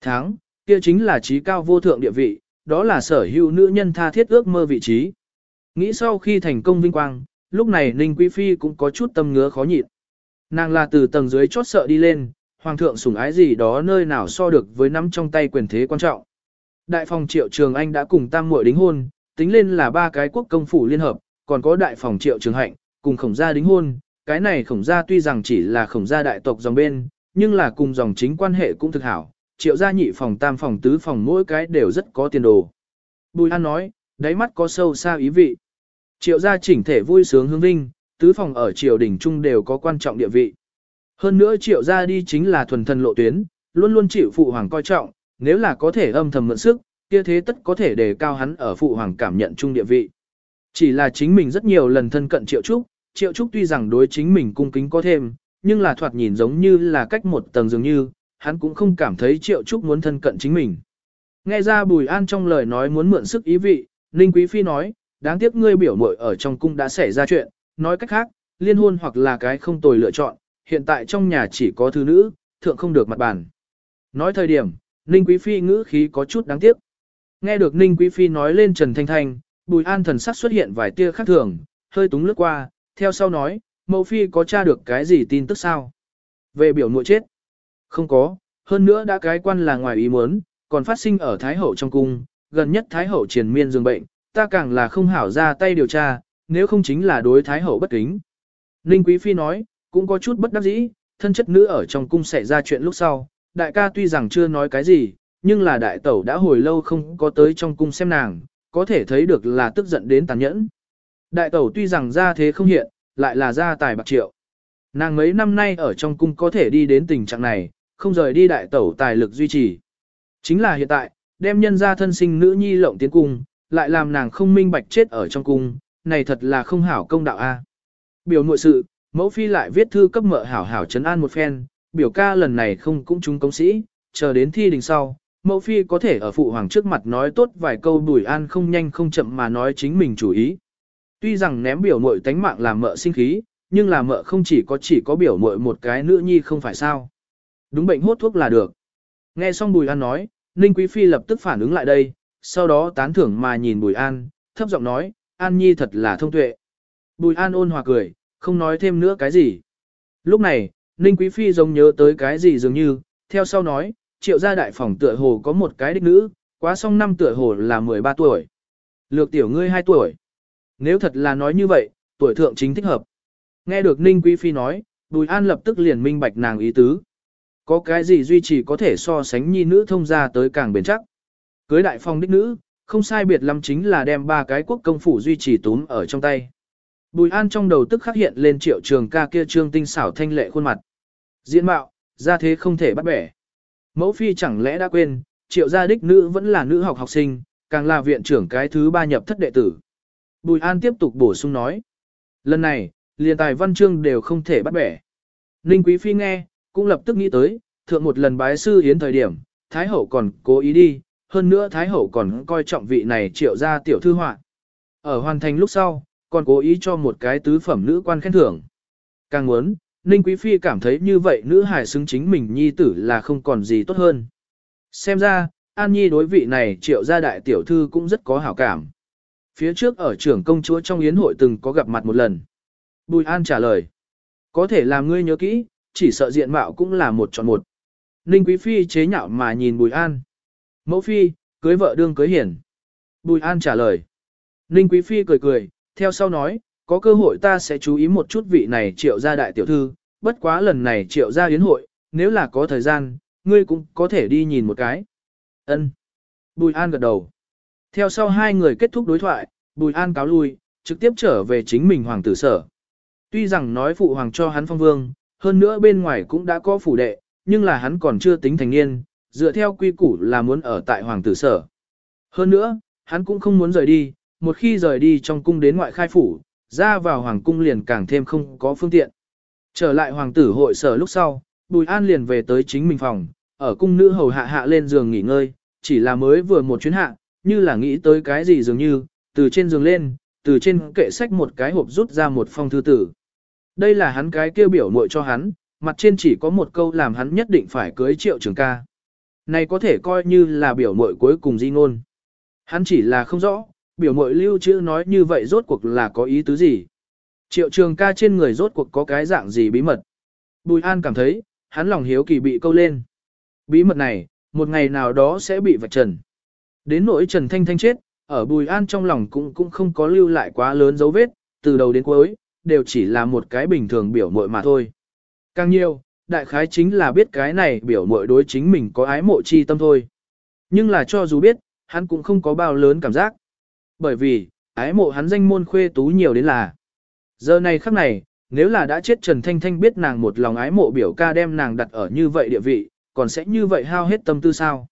Tháng, kia chính là trí cao vô thượng địa vị, đó là sở hữu nữ nhân tha thiết ước mơ vị trí. Nghĩ sau khi thành công vinh quang, lúc này Ninh Quý Phi cũng có chút tâm ngứa khó nhịn. Nàng là từ tầng dưới chót sợ đi lên, hoàng thượng sủng ái gì đó nơi nào so được với nắm trong tay quyền thế quan trọng. Đại phòng triệu trường anh đã cùng tam muội đính hôn, tính lên là ba cái quốc công phủ liên hợp, còn có đại phòng triệu trường hạnh, cùng khổng gia đính hôn, cái này khổng gia tuy rằng chỉ là khổng gia đại tộc dòng bên, nhưng là cùng dòng chính quan hệ cũng thực hảo, triệu gia nhị phòng tam phòng tứ phòng mỗi cái đều rất có tiền đồ. Bùi An nói, đáy mắt có sâu xa ý vị. Triệu gia chỉnh thể vui sướng hương vinh, tứ phòng ở triều đình trung đều có quan trọng địa vị. Hơn nữa triệu gia đi chính là thuần thân lộ tuyến, luôn luôn chịu phụ hoàng coi trọng, nếu là có thể âm thầm mượn sức, kia thế tất có thể đề cao hắn ở phụ hoàng cảm nhận chung địa vị. Chỉ là chính mình rất nhiều lần thân cận Triệu Trúc, Triệu Trúc tuy rằng đối chính mình cung kính có thêm, nhưng là thoạt nhìn giống như là cách một tầng dường như, hắn cũng không cảm thấy Triệu Trúc muốn thân cận chính mình. Nghe ra Bùi An trong lời nói muốn mượn sức ý vị, Ninh Quý Phi nói, đáng tiếc ngươi biểu muội ở trong cung đã xảy ra chuyện, nói cách khác, liên hôn hoặc là cái không tồi lựa chọn, hiện tại trong nhà chỉ có thứ nữ, thượng không được mặt bàn. Nói thời điểm, Ninh Quý Phi ngữ khí có chút đáng tiếc. Nghe được Ninh Quý Phi nói lên Trần Thanh Thanh, Bùi An thần sắc xuất hiện vài tia khác thường, hơi túng lướt qua, theo sau nói, mẫu phi có tra được cái gì tin tức sao? Về biểu muội chết? Không có, hơn nữa đã cái quan là ngoài ý muốn, còn phát sinh ở Thái Hậu trong cung, gần nhất Thái Hậu triền miên dương bệnh, ta càng là không hảo ra tay điều tra, nếu không chính là đối Thái Hậu bất kính. Ninh Quý Phi nói, cũng có chút bất đắc dĩ, thân chất nữ ở trong cung xảy ra chuyện lúc sau, đại ca tuy rằng chưa nói cái gì, nhưng là đại tẩu đã hồi lâu không có tới trong cung xem nàng, có thể thấy được là tức giận đến tàn nhẫn. Đại tẩu tuy rằng ra thế không hiện, lại là gia tài bạc triệu. Nàng mấy năm nay ở trong cung có thể đi đến tình trạng này, không rời đi đại tẩu tài lực duy trì. Chính là hiện tại, đem nhân ra thân sinh nữ nhi lộng tiến cung, lại làm nàng không minh bạch chết ở trong cung, này thật là không hảo công đạo a. Biểu nội sự, mẫu phi lại viết thư cấp mợ hảo hảo trấn an một phen, biểu ca lần này không cũng chúng công sĩ, chờ đến thi đình sau, mẫu phi có thể ở phụ hoàng trước mặt nói tốt vài câu Bùi An không nhanh không chậm mà nói chính mình chủ ý. Tuy rằng ném biểu mội tánh mạng làm mợ sinh khí, nhưng là mợ không chỉ có chỉ có biểu mội một cái nữ nhi không phải sao. Đúng bệnh hốt thuốc là được. Nghe xong Bùi An nói, Ninh Quý Phi lập tức phản ứng lại đây, sau đó tán thưởng mà nhìn Bùi An, thấp giọng nói, An Nhi thật là thông tuệ. Bùi An ôn hòa cười, không nói thêm nữa cái gì. Lúc này, Ninh Quý Phi giống nhớ tới cái gì dường như, theo sau nói, triệu gia đại phòng tựa hồ có một cái đích nữ, quá xong năm tựa hồ là 13 tuổi. Lược tiểu ngươi 2 tuổi. Nếu thật là nói như vậy, tuổi thượng chính thích hợp. Nghe được Ninh Quý Phi nói, Bùi An lập tức liền minh bạch nàng ý tứ. Có cái gì duy trì có thể so sánh nhi nữ thông gia tới càng bền chắc. Cưới đại phong đích nữ, không sai biệt lắm chính là đem ba cái quốc công phủ duy trì túm ở trong tay. Bùi An trong đầu tức khắc hiện lên triệu trường ca kia trương tinh xảo thanh lệ khuôn mặt. Diễn mạo, ra thế không thể bắt bẻ. Mẫu phi chẳng lẽ đã quên, triệu gia đích nữ vẫn là nữ học học sinh, càng là viện trưởng cái thứ ba nhập thất đệ tử. Bùi An tiếp tục bổ sung nói. Lần này, liền tài văn chương đều không thể bắt bẻ. Ninh Quý Phi nghe, cũng lập tức nghĩ tới, thượng một lần bái sư hiến thời điểm, Thái Hậu còn cố ý đi, hơn nữa Thái Hậu còn coi trọng vị này triệu gia tiểu thư họa. Ở hoàn thành lúc sau, còn cố ý cho một cái tứ phẩm nữ quan khen thưởng. Càng muốn, Ninh Quý Phi cảm thấy như vậy nữ hài xứng chính mình nhi tử là không còn gì tốt hơn. Xem ra, An Nhi đối vị này triệu gia đại tiểu thư cũng rất có hảo cảm. Phía trước ở trưởng công chúa trong yến hội từng có gặp mặt một lần. Bùi An trả lời. Có thể làm ngươi nhớ kỹ, chỉ sợ diện mạo cũng là một chọn một. Ninh Quý Phi chế nhạo mà nhìn Bùi An. Mẫu Phi, cưới vợ đương cưới hiển. Bùi An trả lời. Ninh Quý Phi cười cười, theo sau nói, có cơ hội ta sẽ chú ý một chút vị này triệu gia đại tiểu thư, bất quá lần này triệu gia yến hội, nếu là có thời gian, ngươi cũng có thể đi nhìn một cái. Ân. Bùi An gật đầu. Theo sau hai người kết thúc đối thoại, Bùi An cáo lui, trực tiếp trở về chính mình hoàng tử sở. Tuy rằng nói phụ hoàng cho hắn phong vương, hơn nữa bên ngoài cũng đã có phủ đệ, nhưng là hắn còn chưa tính thành niên, dựa theo quy củ là muốn ở tại hoàng tử sở. Hơn nữa, hắn cũng không muốn rời đi, một khi rời đi trong cung đến ngoại khai phủ, ra vào hoàng cung liền càng thêm không có phương tiện. Trở lại hoàng tử hội sở lúc sau, Bùi An liền về tới chính mình phòng, ở cung nữ hầu hạ hạ lên giường nghỉ ngơi, chỉ là mới vừa một chuyến hạ, như là nghĩ tới cái gì dường như, từ trên giường lên, từ trên kệ sách một cái hộp rút ra một phong thư tử. Đây là hắn cái kêu biểu muội cho hắn, mặt trên chỉ có một câu làm hắn nhất định phải cưới triệu trường ca. Này có thể coi như là biểu muội cuối cùng di ngôn. Hắn chỉ là không rõ, biểu muội lưu chữ nói như vậy rốt cuộc là có ý tứ gì. Triệu trường ca trên người rốt cuộc có cái dạng gì bí mật. Bùi An cảm thấy, hắn lòng hiếu kỳ bị câu lên. Bí mật này, một ngày nào đó sẽ bị vạch trần. Đến nỗi Trần Thanh Thanh chết, ở Bùi An trong lòng cũng cũng không có lưu lại quá lớn dấu vết, từ đầu đến cuối, đều chỉ là một cái bình thường biểu muội mà thôi. Càng nhiều, đại khái chính là biết cái này biểu muội đối chính mình có ái mộ chi tâm thôi. Nhưng là cho dù biết, hắn cũng không có bao lớn cảm giác. Bởi vì, ái mộ hắn danh môn khuê tú nhiều đến là. Giờ này khắc này, nếu là đã chết Trần Thanh Thanh biết nàng một lòng ái mộ biểu ca đem nàng đặt ở như vậy địa vị, còn sẽ như vậy hao hết tâm tư sao?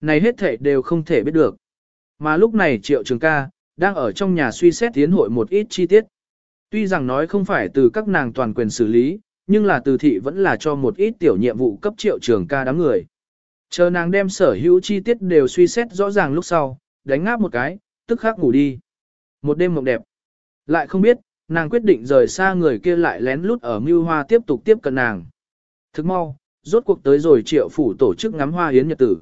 Này hết thể đều không thể biết được. Mà lúc này Triệu Trường ca, đang ở trong nhà suy xét tiến hội một ít chi tiết. Tuy rằng nói không phải từ các nàng toàn quyền xử lý, nhưng là từ thị vẫn là cho một ít tiểu nhiệm vụ cấp Triệu Trường ca đám người. Chờ nàng đem sở hữu chi tiết đều suy xét rõ ràng lúc sau, đánh ngáp một cái, tức khắc ngủ đi. Một đêm mộng đẹp. Lại không biết, nàng quyết định rời xa người kia lại lén lút ở mưu hoa tiếp tục tiếp cận nàng. Thức mau, rốt cuộc tới rồi triệu phủ tổ chức ngắm hoa hiến nhật tử.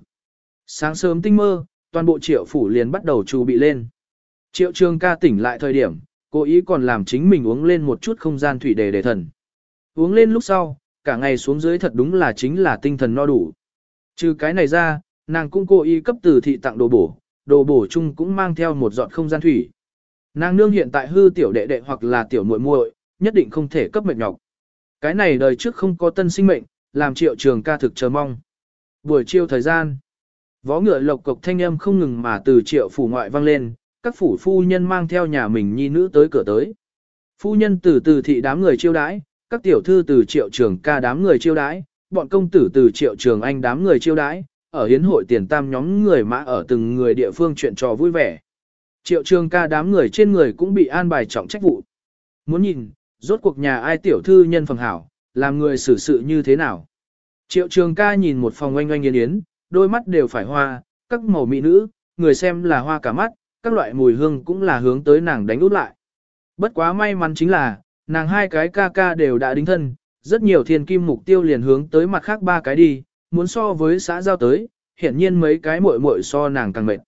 Sáng sớm tinh mơ, toàn bộ triệu phủ liền bắt đầu trù bị lên. Triệu trường ca tỉnh lại thời điểm, cố ý còn làm chính mình uống lên một chút không gian thủy đề để thần. Uống lên lúc sau, cả ngày xuống dưới thật đúng là chính là tinh thần no đủ. Trừ cái này ra, nàng cũng cố ý cấp từ thị tặng đồ bổ, đồ bổ chung cũng mang theo một giọt không gian thủy. Nàng nương hiện tại hư tiểu đệ đệ hoặc là tiểu muội muội, nhất định không thể cấp mệt nhọc. Cái này đời trước không có tân sinh mệnh, làm triệu trường ca thực chờ mong. Buổi chiều thời gian, vó ngựa lộc cộc thanh âm không ngừng mà từ triệu phủ ngoại vang lên, các phủ phu nhân mang theo nhà mình nhi nữ tới cửa tới. Phu nhân từ từ thị đám người chiêu đãi, các tiểu thư từ triệu trường ca đám người chiêu đãi, bọn công tử từ triệu trường anh đám người chiêu đãi, ở hiến hội tiền tam nhóm người mã ở từng người địa phương chuyện trò vui vẻ. Triệu trường ca đám người trên người cũng bị an bài trọng trách vụ. Muốn nhìn, rốt cuộc nhà ai tiểu thư nhân phẩm hảo, làm người xử sự như thế nào. Triệu trường ca nhìn một phòng oanh oanh yên yến, đôi mắt đều phải hoa, các màu mỹ nữ, người xem là hoa cả mắt, các loại mùi hương cũng là hướng tới nàng đánh út lại. Bất quá may mắn chính là, nàng hai cái ca ca đều đã đính thân, rất nhiều thiên kim mục tiêu liền hướng tới mặt khác ba cái đi, muốn so với xã giao tới, hiển nhiên mấy cái muội muội so nàng càng mệt.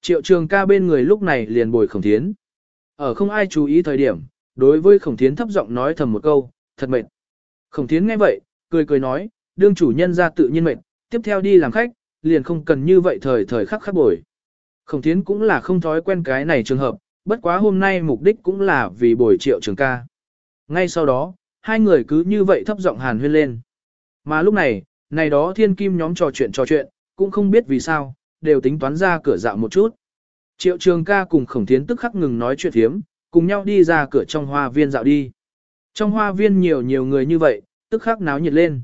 Triệu trường ca bên người lúc này liền bồi khổng thiến. Ở không ai chú ý thời điểm, đối với khổng thiến thấp giọng nói thầm một câu, thật mệt. Khổng thiến nghe vậy, cười cười nói, đương chủ nhân ra tự nhiên mệt, tiếp theo đi làm khách, liền không cần như vậy thời thời khắc khắc bồi. Khổng thiến cũng là không thói quen cái này trường hợp, bất quá hôm nay mục đích cũng là vì bồi triệu trường ca. Ngay sau đó, hai người cứ như vậy thấp giọng hàn huyên lên. Mà lúc này, này đó thiên kim nhóm trò chuyện trò chuyện, cũng không biết vì sao, đều tính toán ra cửa dạo một chút. Triệu trường ca cùng khổng thiến tức khắc ngừng nói chuyện thiếm, cùng nhau đi ra cửa trong hoa viên dạo đi. Trong hoa viên nhiều nhiều người như vậy, tức khắc náo nhiệt lên.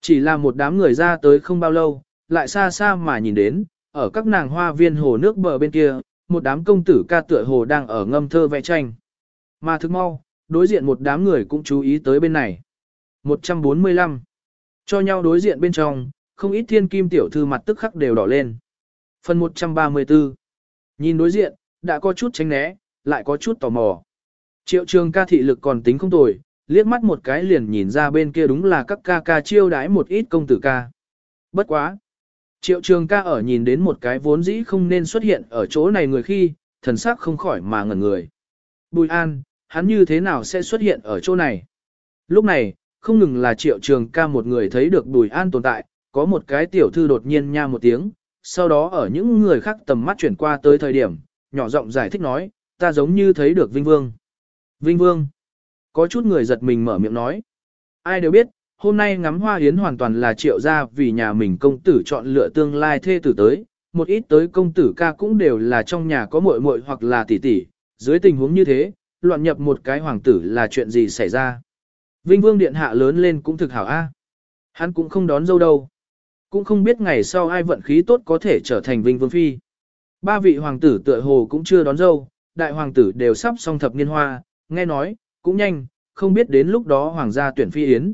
Chỉ là một đám người ra tới không bao lâu, lại xa xa mà nhìn đến, ở các nàng hoa viên hồ nước bờ bên kia, một đám công tử ca tựa hồ đang ở ngâm thơ vẽ tranh. Mà thức mau, đối diện một đám người cũng chú ý tới bên này. 145. Cho nhau đối diện bên trong, không ít thiên kim tiểu thư mặt tức khắc đều đỏ lên. Phần 134. Nhìn đối diện, đã có chút tránh né, lại có chút tò mò. Triệu trường ca thị lực còn tính không tồi, liếc mắt một cái liền nhìn ra bên kia đúng là các ca ca chiêu đái một ít công tử ca. Bất quá. Triệu trường ca ở nhìn đến một cái vốn dĩ không nên xuất hiện ở chỗ này người khi, thần sắc không khỏi mà ngẩn người. Bùi an, hắn như thế nào sẽ xuất hiện ở chỗ này? Lúc này, không ngừng là triệu trường ca một người thấy được bùi an tồn tại, có một cái tiểu thư đột nhiên nha một tiếng, sau đó ở những người khác tầm mắt chuyển qua tới thời điểm, nhỏ giọng giải thích nói, ta giống như thấy được Vinh Vương. Vinh Vương. Có chút người giật mình mở miệng nói. Ai đều biết, hôm nay ngắm hoa yến hoàn toàn là triệu gia vì nhà mình công tử chọn lựa tương lai thê tử tới, một ít tới công tử ca cũng đều là trong nhà có muội muội hoặc là tỷ tỷ, dưới tình huống như thế, loạn nhập một cái hoàng tử là chuyện gì xảy ra. Vinh Vương Điện Hạ lớn lên cũng thực hảo a. Hắn cũng không đón dâu đâu. Cũng không biết ngày sau ai vận khí tốt có thể trở thành Vinh Vương Phi. Ba vị hoàng tử tựa hồ cũng chưa đón dâu, đại hoàng tử đều sắp xong thập niên hoa, nghe nói, cũng nhanh, không biết đến lúc đó hoàng gia tuyển phi yến.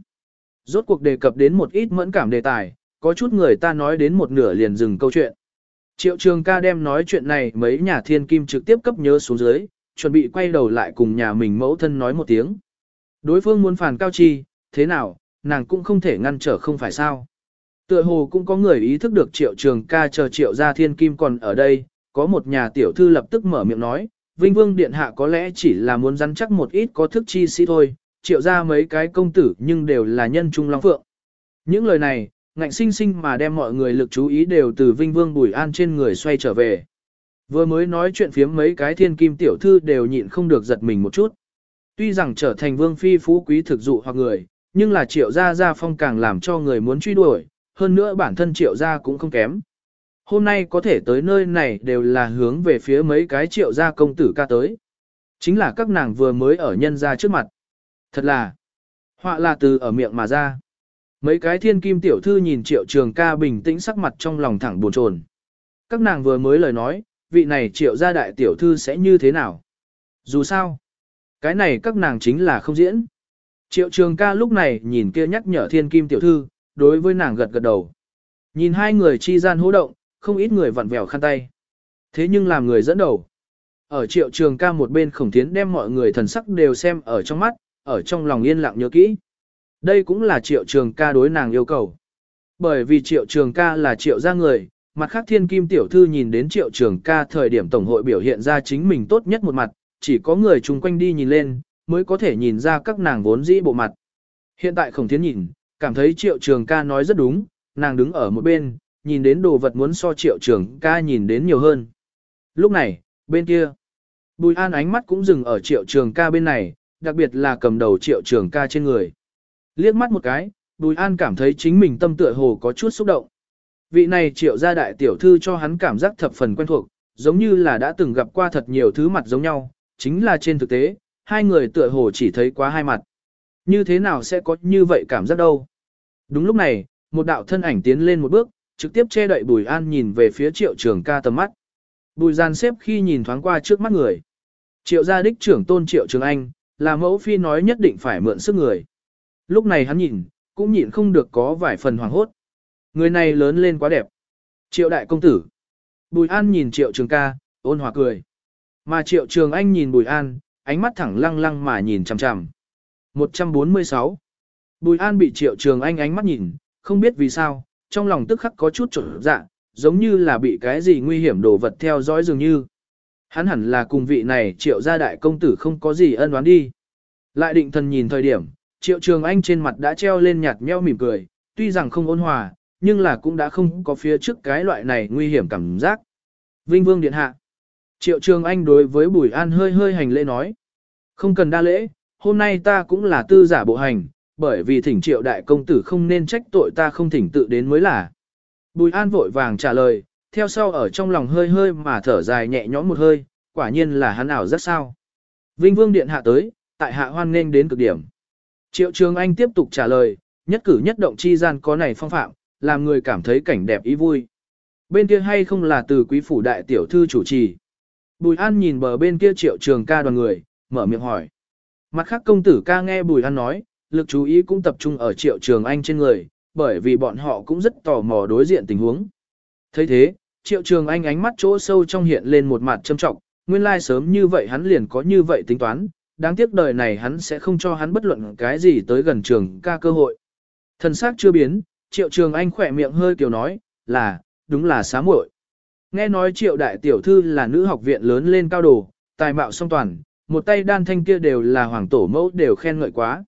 Rốt cuộc đề cập đến một ít mẫn cảm đề tài, có chút người ta nói đến một nửa liền dừng câu chuyện. Triệu trường ca đem nói chuyện này mấy nhà thiên kim trực tiếp cấp nhớ xuống dưới, chuẩn bị quay đầu lại cùng nhà mình mẫu thân nói một tiếng. Đối phương muốn phản cao chi, thế nào, nàng cũng không thể ngăn trở không phải sao. Tựa hồ cũng có người ý thức được triệu trường ca chờ triệu gia thiên kim còn ở đây, có một nhà tiểu thư lập tức mở miệng nói, Vinh Vương Điện Hạ có lẽ chỉ là muốn rắn chắc một ít có thức chi sĩ thôi, triệu ra mấy cái công tử nhưng đều là nhân trung long phượng. Những lời này, ngạnh sinh sinh mà đem mọi người lực chú ý đều từ Vinh Vương Bùi An trên người xoay trở về. Vừa mới nói chuyện phiếm mấy cái thiên kim tiểu thư đều nhịn không được giật mình một chút. Tuy rằng trở thành vương phi phú quý thực dụ hoặc người, nhưng là triệu gia gia phong càng làm cho người muốn truy đuổi, hơn nữa bản thân triệu gia cũng không kém. Hôm nay có thể tới nơi này đều là hướng về phía mấy cái triệu gia công tử ca tới. Chính là các nàng vừa mới ở nhân gia trước mặt. Thật là, họa là từ ở miệng mà ra. Mấy cái thiên kim tiểu thư nhìn triệu trường ca bình tĩnh sắc mặt trong lòng thẳng buồn chồn. Các nàng vừa mới lời nói, vị này triệu gia đại tiểu thư sẽ như thế nào? Dù sao, cái này các nàng chính là không diễn. Triệu trường ca lúc này nhìn kia nhắc nhở thiên kim tiểu thư, đối với nàng gật gật đầu. Nhìn hai người chi gian hỗ động, không ít người vặn vẹo khăn tay. Thế nhưng làm người dẫn đầu. Ở triệu trường ca một bên khổng tiến đem mọi người thần sắc đều xem ở trong mắt, ở trong lòng yên lặng nhớ kỹ. Đây cũng là triệu trường ca đối nàng yêu cầu. Bởi vì triệu trường ca là triệu gia người, mặt khác thiên kim tiểu thư nhìn đến triệu trường ca thời điểm tổng hội biểu hiện ra chính mình tốt nhất một mặt, chỉ có người chung quanh đi nhìn lên, mới có thể nhìn ra các nàng vốn dĩ bộ mặt. Hiện tại khổng thiến nhìn, cảm thấy triệu trường ca nói rất đúng, nàng đứng ở một bên, nhìn đến đồ vật muốn so triệu trường ca nhìn đến nhiều hơn. Lúc này, bên kia, Bùi An ánh mắt cũng dừng ở triệu trường ca bên này, đặc biệt là cầm đầu triệu trường ca trên người. Liếc mắt một cái, Bùi An cảm thấy chính mình tâm tựa hồ có chút xúc động. Vị này triệu gia đại tiểu thư cho hắn cảm giác thập phần quen thuộc, giống như là đã từng gặp qua thật nhiều thứ mặt giống nhau, chính là trên thực tế, hai người tựa hồ chỉ thấy quá hai mặt. Như thế nào sẽ có như vậy cảm giác đâu? Đúng lúc này, một đạo thân ảnh tiến lên một bước, trực tiếp che đậy Bùi An nhìn về phía triệu trường ca tầm mắt. Bùi gian xếp khi nhìn thoáng qua trước mắt người. Triệu gia đích trưởng tôn triệu trường anh, là mẫu phi nói nhất định phải mượn sức người. Lúc này hắn nhìn, cũng nhịn không được có vài phần hoàng hốt. Người này lớn lên quá đẹp. Triệu đại công tử. Bùi An nhìn Triệu Trường ca, ôn hòa cười. Mà Triệu Trường Anh nhìn Bùi An, ánh mắt thẳng lăng lăng mà nhìn chằm chằm. 146. Bùi An bị Triệu Trường Anh ánh mắt nhìn, không biết vì sao, trong lòng tức khắc có chút trở dạ, giống như là bị cái gì nguy hiểm đồ vật theo dõi dường như. Hắn hẳn là cùng vị này Triệu gia đại công tử không có gì ân oán đi. Lại định thần nhìn thời điểm, Triệu Trường Anh trên mặt đã treo lên nhạt nhẽo mỉm cười, tuy rằng không ôn hòa, nhưng là cũng đã không có phía trước cái loại này nguy hiểm cảm giác. Vinh Vương Điện Hạ. Triệu Trường Anh đối với Bùi An hơi hơi hành lễ nói. Không cần đa lễ, hôm nay ta cũng là tư giả bộ hành, bởi vì thỉnh triệu đại công tử không nên trách tội ta không thỉnh tự đến mới là. Bùi An vội vàng trả lời, theo sau ở trong lòng hơi hơi mà thở dài nhẹ nhõm một hơi, quả nhiên là hắn ảo rất sao. Vinh Vương Điện Hạ tới, tại hạ hoan nên đến cực điểm. Triệu Trường Anh tiếp tục trả lời, nhất cử nhất động chi gian có này phong phạm, làm người cảm thấy cảnh đẹp ý vui. Bên kia hay không là từ quý phủ đại tiểu thư chủ trì. Bùi An nhìn bờ bên kia triệu trường ca đoàn người, mở miệng hỏi. Mặt khác công tử ca nghe Bùi An nói, lực chú ý cũng tập trung ở triệu trường anh trên người, bởi vì bọn họ cũng rất tò mò đối diện tình huống. thấy thế, triệu trường anh ánh mắt chỗ sâu trong hiện lên một mặt châm trọng, nguyên lai sớm như vậy hắn liền có như vậy tính toán, đáng tiếc đời này hắn sẽ không cho hắn bất luận cái gì tới gần trường ca cơ hội. Thần xác chưa biến, triệu trường anh khỏe miệng hơi kiểu nói, là, đúng là xá muội. Nghe nói triệu đại tiểu thư là nữ học viện lớn lên cao đồ, tài mạo song toàn, một tay đan thanh kia đều là hoàng tổ mẫu đều khen ngợi quá.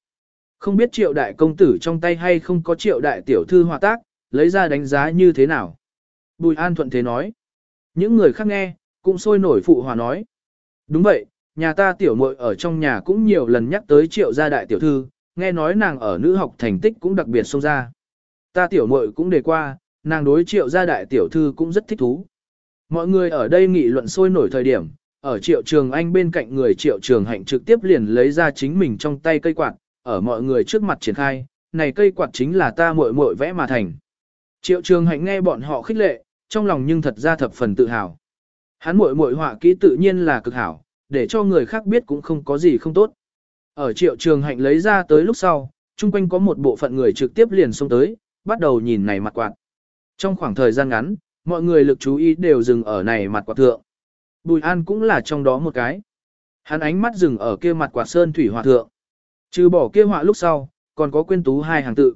Không biết triệu đại công tử trong tay hay không có triệu đại tiểu thư hòa tác, lấy ra đánh giá như thế nào. Bùi an thuận thế nói. Những người khác nghe, cũng sôi nổi phụ hòa nói. Đúng vậy, nhà ta tiểu muội ở trong nhà cũng nhiều lần nhắc tới triệu gia đại tiểu thư, nghe nói nàng ở nữ học thành tích cũng đặc biệt xông ra. Ta tiểu muội cũng đề qua, nàng đối triệu gia đại tiểu thư cũng rất thích thú. Mọi người ở đây nghị luận sôi nổi thời điểm, ở triệu trường anh bên cạnh người triệu trường hạnh trực tiếp liền lấy ra chính mình trong tay cây quạt, ở mọi người trước mặt triển khai, này cây quạt chính là ta muội muội vẽ mà thành. Triệu trường hạnh nghe bọn họ khích lệ, trong lòng nhưng thật ra thập phần tự hào. Hắn muội muội họa kỹ tự nhiên là cực hảo, để cho người khác biết cũng không có gì không tốt. Ở triệu trường hạnh lấy ra tới lúc sau, chung quanh có một bộ phận người trực tiếp liền xông tới, bắt đầu nhìn này mặt quạt. Trong khoảng thời gian ngắn, mọi người lực chú ý đều dừng ở này mặt quạt thượng. Bùi An cũng là trong đó một cái. Hắn ánh mắt dừng ở kia mặt quạt sơn thủy hòa thượng. Trừ bỏ kia họa lúc sau, còn có quyên tú hai hàng tự.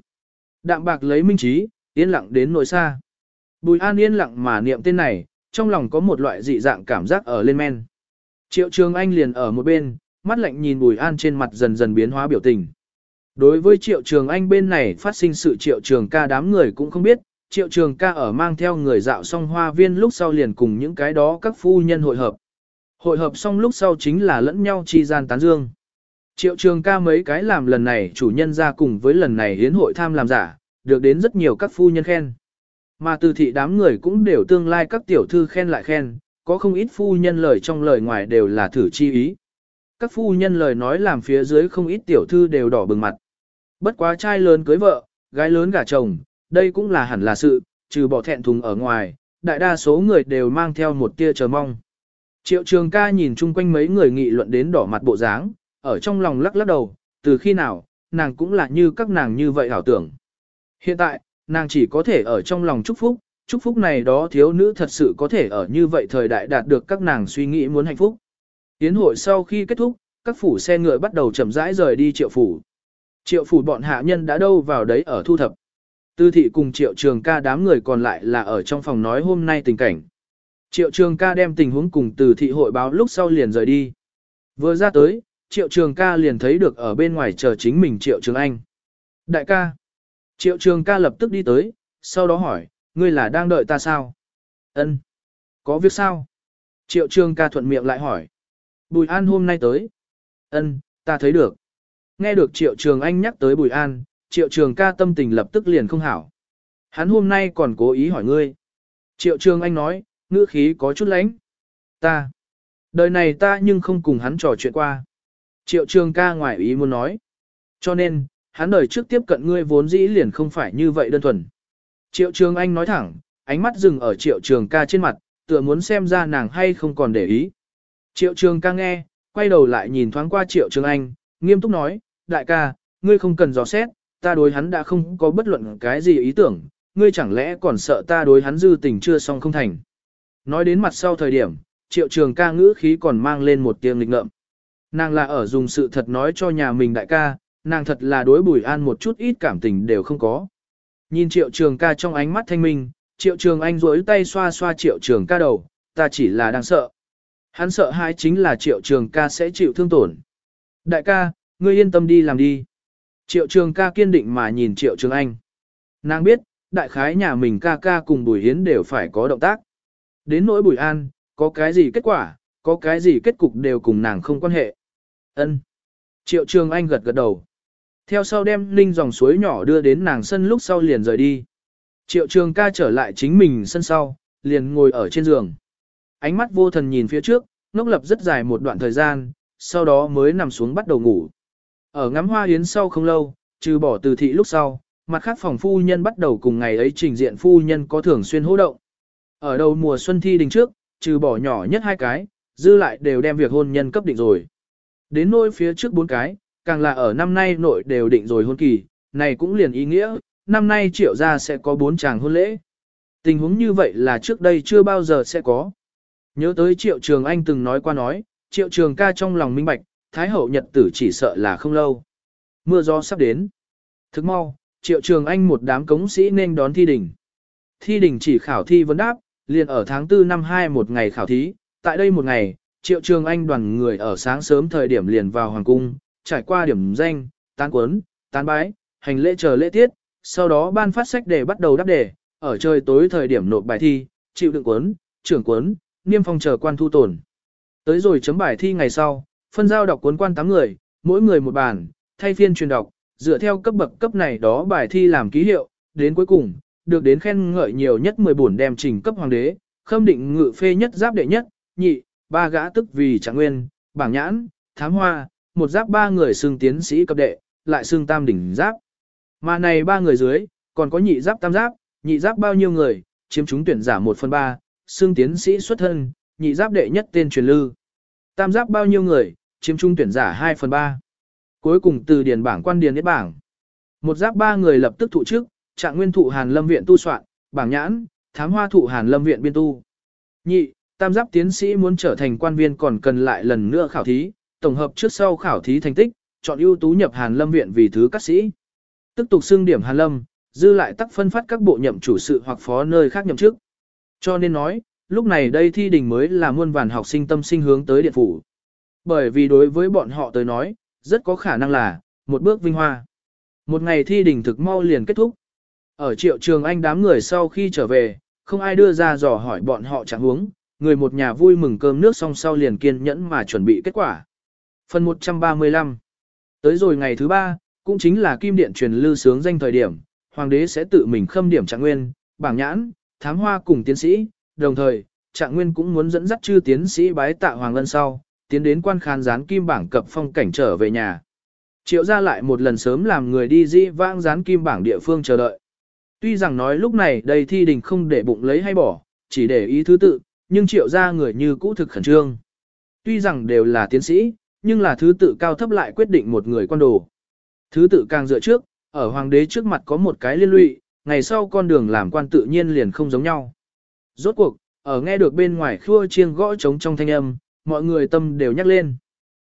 Đạm bạc lấy minh trí, yên lặng đến nội xa. Bùi An yên lặng mà niệm tên này, trong lòng có một loại dị dạng cảm giác ở lên men. Triệu Trường Anh liền ở một bên, mắt lạnh nhìn Bùi An trên mặt dần dần biến hóa biểu tình. Đối với Triệu Trường Anh bên này phát sinh sự Triệu Trường ca đám người cũng không biết, Triệu Trường ca ở mang theo người dạo xong hoa viên lúc sau liền cùng những cái đó các phu nhân hội hợp. Hội hợp xong lúc sau chính là lẫn nhau chi gian tán dương. Triệu Trường ca mấy cái làm lần này chủ nhân ra cùng với lần này hiến hội tham làm giả, được đến rất nhiều các phu nhân khen. Mà từ thị đám người cũng đều tương lai các tiểu thư khen lại khen, có không ít phu nhân lời trong lời ngoài đều là thử chi ý. Các phu nhân lời nói làm phía dưới không ít tiểu thư đều đỏ bừng mặt. Bất quá trai lớn cưới vợ, gái lớn gả chồng, đây cũng là hẳn là sự, trừ bỏ thẹn thùng ở ngoài, đại đa số người đều mang theo một tia chờ mong. Triệu trường ca nhìn chung quanh mấy người nghị luận đến đỏ mặt bộ dáng, ở trong lòng lắc lắc đầu, từ khi nào, nàng cũng là như các nàng như vậy ảo tưởng. Hiện tại, nàng chỉ có thể ở trong lòng chúc phúc, chúc phúc này đó thiếu nữ thật sự có thể ở như vậy thời đại đạt được các nàng suy nghĩ muốn hạnh phúc. Tiến hội sau khi kết thúc, các phủ xe ngựa bắt đầu chậm rãi rời đi triệu phủ. Triệu phủ bọn hạ nhân đã đâu vào đấy ở thu thập. Tư thị cùng triệu trường ca đám người còn lại là ở trong phòng nói hôm nay tình cảnh. Triệu trường ca đem tình huống cùng từ thị hội báo lúc sau liền rời đi. Vừa ra tới, triệu trường ca liền thấy được ở bên ngoài chờ chính mình triệu trường anh. Đại ca. Triệu trường ca lập tức đi tới, sau đó hỏi, ngươi là đang đợi ta sao? Ân. Có việc sao? Triệu trường ca thuận miệng lại hỏi. Bùi An hôm nay tới. Ân, ta thấy được. Nghe được Triệu Trường Anh nhắc tới Bùi An, Triệu Trường ca tâm tình lập tức liền không hảo. Hắn hôm nay còn cố ý hỏi ngươi. Triệu Trường Anh nói, ngữ khí có chút lánh. Ta. Đời này ta nhưng không cùng hắn trò chuyện qua. Triệu Trường ca ngoài ý muốn nói. Cho nên, hắn đời trước tiếp cận ngươi vốn dĩ liền không phải như vậy đơn thuần. Triệu Trường Anh nói thẳng, ánh mắt dừng ở Triệu Trường ca trên mặt, tựa muốn xem ra nàng hay không còn để ý. Triệu Trường ca nghe, quay đầu lại nhìn thoáng qua Triệu Trường Anh, nghiêm túc nói, đại ca, ngươi không cần dò xét, ta đối hắn đã không có bất luận cái gì ý tưởng, ngươi chẳng lẽ còn sợ ta đối hắn dư tình chưa xong không thành. Nói đến mặt sau thời điểm, triệu trường ca ngữ khí còn mang lên một tiếng lịch ngợm. Nàng là ở dùng sự thật nói cho nhà mình đại ca, nàng thật là đối bùi an một chút ít cảm tình đều không có. Nhìn triệu trường ca trong ánh mắt thanh minh, triệu trường anh rối tay xoa xoa triệu trường ca đầu, ta chỉ là đang sợ. Hắn sợ hai chính là triệu trường ca sẽ chịu thương tổn. Đại ca, ngươi yên tâm đi làm đi. Triệu trường ca kiên định mà nhìn triệu trường anh. Nàng biết, đại khái nhà mình ca ca cùng bùi hiến đều phải có động tác. Đến nỗi bùi an, có cái gì kết quả, có cái gì kết cục đều cùng nàng không quan hệ. Ân. Triệu trường anh gật gật đầu. Theo sau đem ninh dòng suối nhỏ đưa đến nàng sân lúc sau liền rời đi. Triệu trường ca trở lại chính mình sân sau, liền ngồi ở trên giường. Ánh mắt vô thần nhìn phía trước, ngốc lập rất dài một đoạn thời gian, sau đó mới nằm xuống bắt đầu ngủ. Ở ngắm hoa yến sau không lâu, trừ bỏ từ thị lúc sau, mặt khác phòng phu nhân bắt đầu cùng ngày ấy trình diện phu nhân có thường xuyên hỗ động. Ở đầu mùa xuân thi đình trước, trừ bỏ nhỏ nhất hai cái, dư lại đều đem việc hôn nhân cấp định rồi. Đến nôi phía trước bốn cái, càng là ở năm nay nội đều định rồi hôn kỳ, này cũng liền ý nghĩa, năm nay triệu gia sẽ có bốn chàng hôn lễ. Tình huống như vậy là trước đây chưa bao giờ sẽ có. Nhớ tới triệu trường anh từng nói qua nói, triệu trường ca trong lòng minh bạch, thái hậu nhật tử chỉ sợ là không lâu. Mưa gió sắp đến. Thức mau, triệu trường anh một đám cống sĩ nên đón thi đình. Thi đình chỉ khảo thi vấn đáp, liền ở tháng 4 năm 2 một ngày khảo thí, tại đây một ngày, triệu trường anh đoàn người ở sáng sớm thời điểm liền vào hoàng cung, trải qua điểm danh, tán quấn, tán bái, hành lễ chờ lễ tiết, sau đó ban phát sách để bắt đầu đáp đề, ở trời tối thời điểm nộp bài thi, chịu đựng quấn, trưởng quấn, niêm phong chờ quan thu tổn. Tới rồi chấm bài thi ngày sau, phân giao đọc cuốn quan tám người, mỗi người một bản, thay phiên truyền đọc, dựa theo cấp bậc cấp này đó bài thi làm ký hiệu, đến cuối cùng, được đến khen ngợi nhiều nhất 10 bổn đem trình cấp hoàng đế, khâm định ngự phê nhất giáp đệ nhất, nhị, ba gã tức vì trạng nguyên, bảng nhãn, thám hoa, một giáp ba người xưng tiến sĩ cấp đệ, lại xưng tam đỉnh giáp. Mà này ba người dưới, còn có nhị giáp tam giáp, nhị giáp bao nhiêu người, chiếm chúng tuyển giả 1 phần 3, xưng tiến sĩ xuất thân, nhị giáp đệ nhất tên truyền lư. Tam giáp bao nhiêu người, chiếm trung tuyển giả 2 phần 3. Cuối cùng từ điền bảng quan điền đến bảng. Một giáp ba người lập tức thụ chức trạng nguyên thụ Hàn Lâm viện tu soạn, bảng nhãn, thám hoa thụ Hàn Lâm viện biên tu. Nhị, tam giáp tiến sĩ muốn trở thành quan viên còn cần lại lần nữa khảo thí, tổng hợp trước sau khảo thí thành tích, chọn ưu tú nhập Hàn Lâm viện vì thứ các sĩ. Tức tục xưng điểm Hàn Lâm, dư lại tắc phân phát các bộ nhậm chủ sự hoặc phó nơi khác nhậm chức. Cho nên nói, lúc này đây thi đình mới là muôn vàn học sinh tâm sinh hướng tới điện phủ. Bởi vì đối với bọn họ tới nói, rất có khả năng là, một bước vinh hoa. Một ngày thi đình thực mau liền kết thúc. Ở triệu trường anh đám người sau khi trở về, không ai đưa ra dò hỏi bọn họ chẳng huống, người một nhà vui mừng cơm nước xong sau liền kiên nhẫn mà chuẩn bị kết quả. Phần 135 Tới rồi ngày thứ ba, cũng chính là kim điện truyền lưu sướng danh thời điểm, hoàng đế sẽ tự mình khâm điểm trạng nguyên, bảng nhãn, thám hoa cùng tiến sĩ, đồng thời, trạng nguyên cũng muốn dẫn dắt chư tiến sĩ bái tạ hoàng lân sau, tiến đến quan khán gián kim bảng cập phong cảnh trở về nhà. Triệu ra lại một lần sớm làm người đi di vãng gián kim bảng địa phương chờ đợi. Tuy rằng nói lúc này đây thi đình không để bụng lấy hay bỏ, chỉ để ý thứ tự, nhưng triệu ra người như cũ thực khẩn trương. Tuy rằng đều là tiến sĩ, nhưng là thứ tự cao thấp lại quyết định một người quan đồ. Thứ tự càng dựa trước, ở hoàng đế trước mặt có một cái liên lụy, ngày sau con đường làm quan tự nhiên liền không giống nhau. Rốt cuộc, ở nghe được bên ngoài khua chiêng gõ trống trong thanh âm, mọi người tâm đều nhắc lên.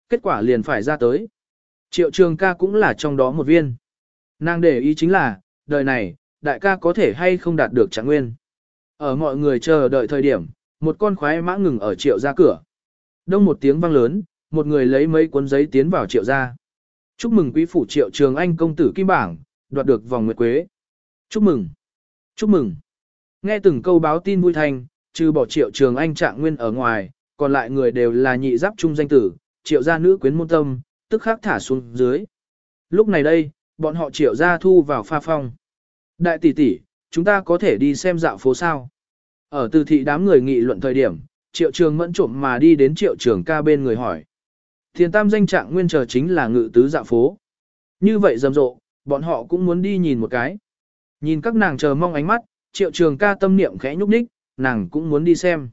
Kết quả liền phải ra tới. Triệu trường ca cũng là trong đó một viên. Nàng để ý chính là, đời này, đại ca có thể hay không đạt được trạng nguyên. Ở mọi người chờ đợi thời điểm, một con khoái mã ngừng ở triệu ra cửa. Đông một tiếng vang lớn, một người lấy mấy cuốn giấy tiến vào triệu ra. Chúc mừng quý phủ triệu trường anh công tử Kim Bảng, đoạt được vòng nguyệt quế. Chúc mừng! Chúc mừng! Nghe từng câu báo tin vui thành, trừ bỏ triệu trường anh trạng nguyên ở ngoài, còn lại người đều là nhị giáp trung danh tử, triệu gia nữ quyến môn tâm, tức khắc thả xuống dưới. Lúc này đây, bọn họ triệu gia thu vào pha phong. Đại tỷ tỷ, chúng ta có thể đi xem dạo phố sao. Ở từ thị đám người nghị luận thời điểm, triệu trường mẫn trộm mà đi đến triệu trường ca bên người hỏi. Thiền tam danh trạng nguyên chờ chính là ngự tứ dạo phố. Như vậy rầm rộ, bọn họ cũng muốn đi nhìn một cái. Nhìn các nàng chờ mong ánh mắt, triệu trường ca tâm niệm khẽ nhúc nhích, nàng cũng muốn đi xem.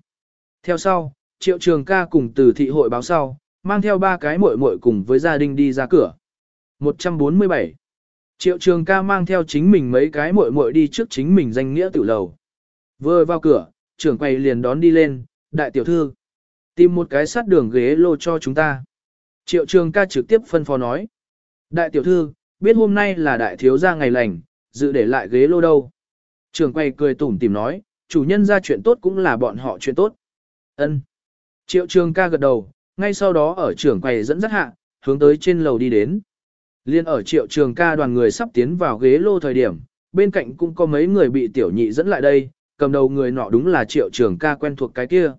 Theo sau, triệu trường ca cùng từ thị hội báo sau, mang theo ba cái muội muội cùng với gia đình đi ra cửa. 147. Triệu trường ca mang theo chính mình mấy cái muội muội đi trước chính mình danh nghĩa tử lầu. Vừa vào cửa, trưởng quầy liền đón đi lên, đại tiểu thư. Tìm một cái sát đường ghế lô cho chúng ta. Triệu trường ca trực tiếp phân phó nói. Đại tiểu thư, biết hôm nay là đại thiếu gia ngày lành, dự để lại ghế lô đâu. Trường quay cười tủm tìm nói, chủ nhân ra chuyện tốt cũng là bọn họ chuyện tốt. Ân. Triệu trường ca gật đầu, ngay sau đó ở trưởng quầy dẫn dắt hạ, hướng tới trên lầu đi đến. Liên ở triệu trường ca đoàn người sắp tiến vào ghế lô thời điểm, bên cạnh cũng có mấy người bị tiểu nhị dẫn lại đây, cầm đầu người nọ đúng là triệu trường ca quen thuộc cái kia.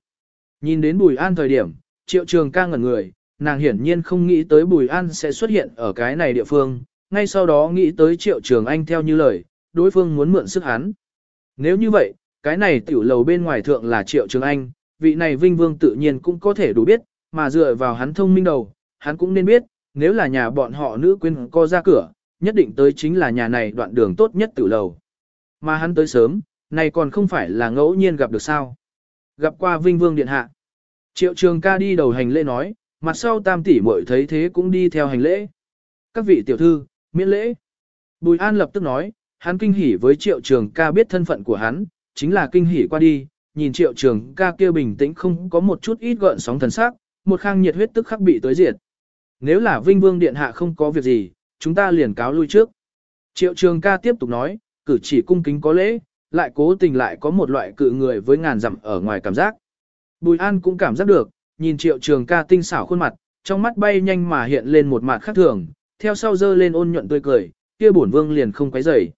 Nhìn đến bùi an thời điểm, triệu trường ca ngẩn người, nàng hiển nhiên không nghĩ tới bùi an sẽ xuất hiện ở cái này địa phương, ngay sau đó nghĩ tới triệu trường anh theo như lời, đối phương muốn mượn sức hắn. Nếu như vậy, cái này tiểu lầu bên ngoài thượng là triệu trường anh, vị này vinh vương tự nhiên cũng có thể đủ biết, mà dựa vào hắn thông minh đầu, hắn cũng nên biết, nếu là nhà bọn họ nữ quyên co ra cửa, nhất định tới chính là nhà này đoạn đường tốt nhất tự lầu. Mà hắn tới sớm, này còn không phải là ngẫu nhiên gặp được sao. Gặp qua vinh vương điện hạ. Triệu trường ca đi đầu hành lễ nói, mặt sau tam tỷ muội thấy thế cũng đi theo hành lễ. Các vị tiểu thư, miễn lễ. Bùi An lập tức nói, hắn kinh hỉ với triệu trường ca biết thân phận của hắn, chính là kinh hỉ qua đi, nhìn triệu trường ca kia bình tĩnh không có một chút ít gợn sóng thần sắc, một khang nhiệt huyết tức khắc bị tới diệt. Nếu là Vinh Vương Điện Hạ không có việc gì, chúng ta liền cáo lui trước. Triệu trường ca tiếp tục nói, cử chỉ cung kính có lễ, lại cố tình lại có một loại cự người với ngàn dặm ở ngoài cảm giác. Bùi An cũng cảm giác được, nhìn triệu trường ca tinh xảo khuôn mặt, trong mắt bay nhanh mà hiện lên một mặt khác thường, theo sau dơ lên ôn nhuận tươi cười, kia bổn vương liền không quấy rầy.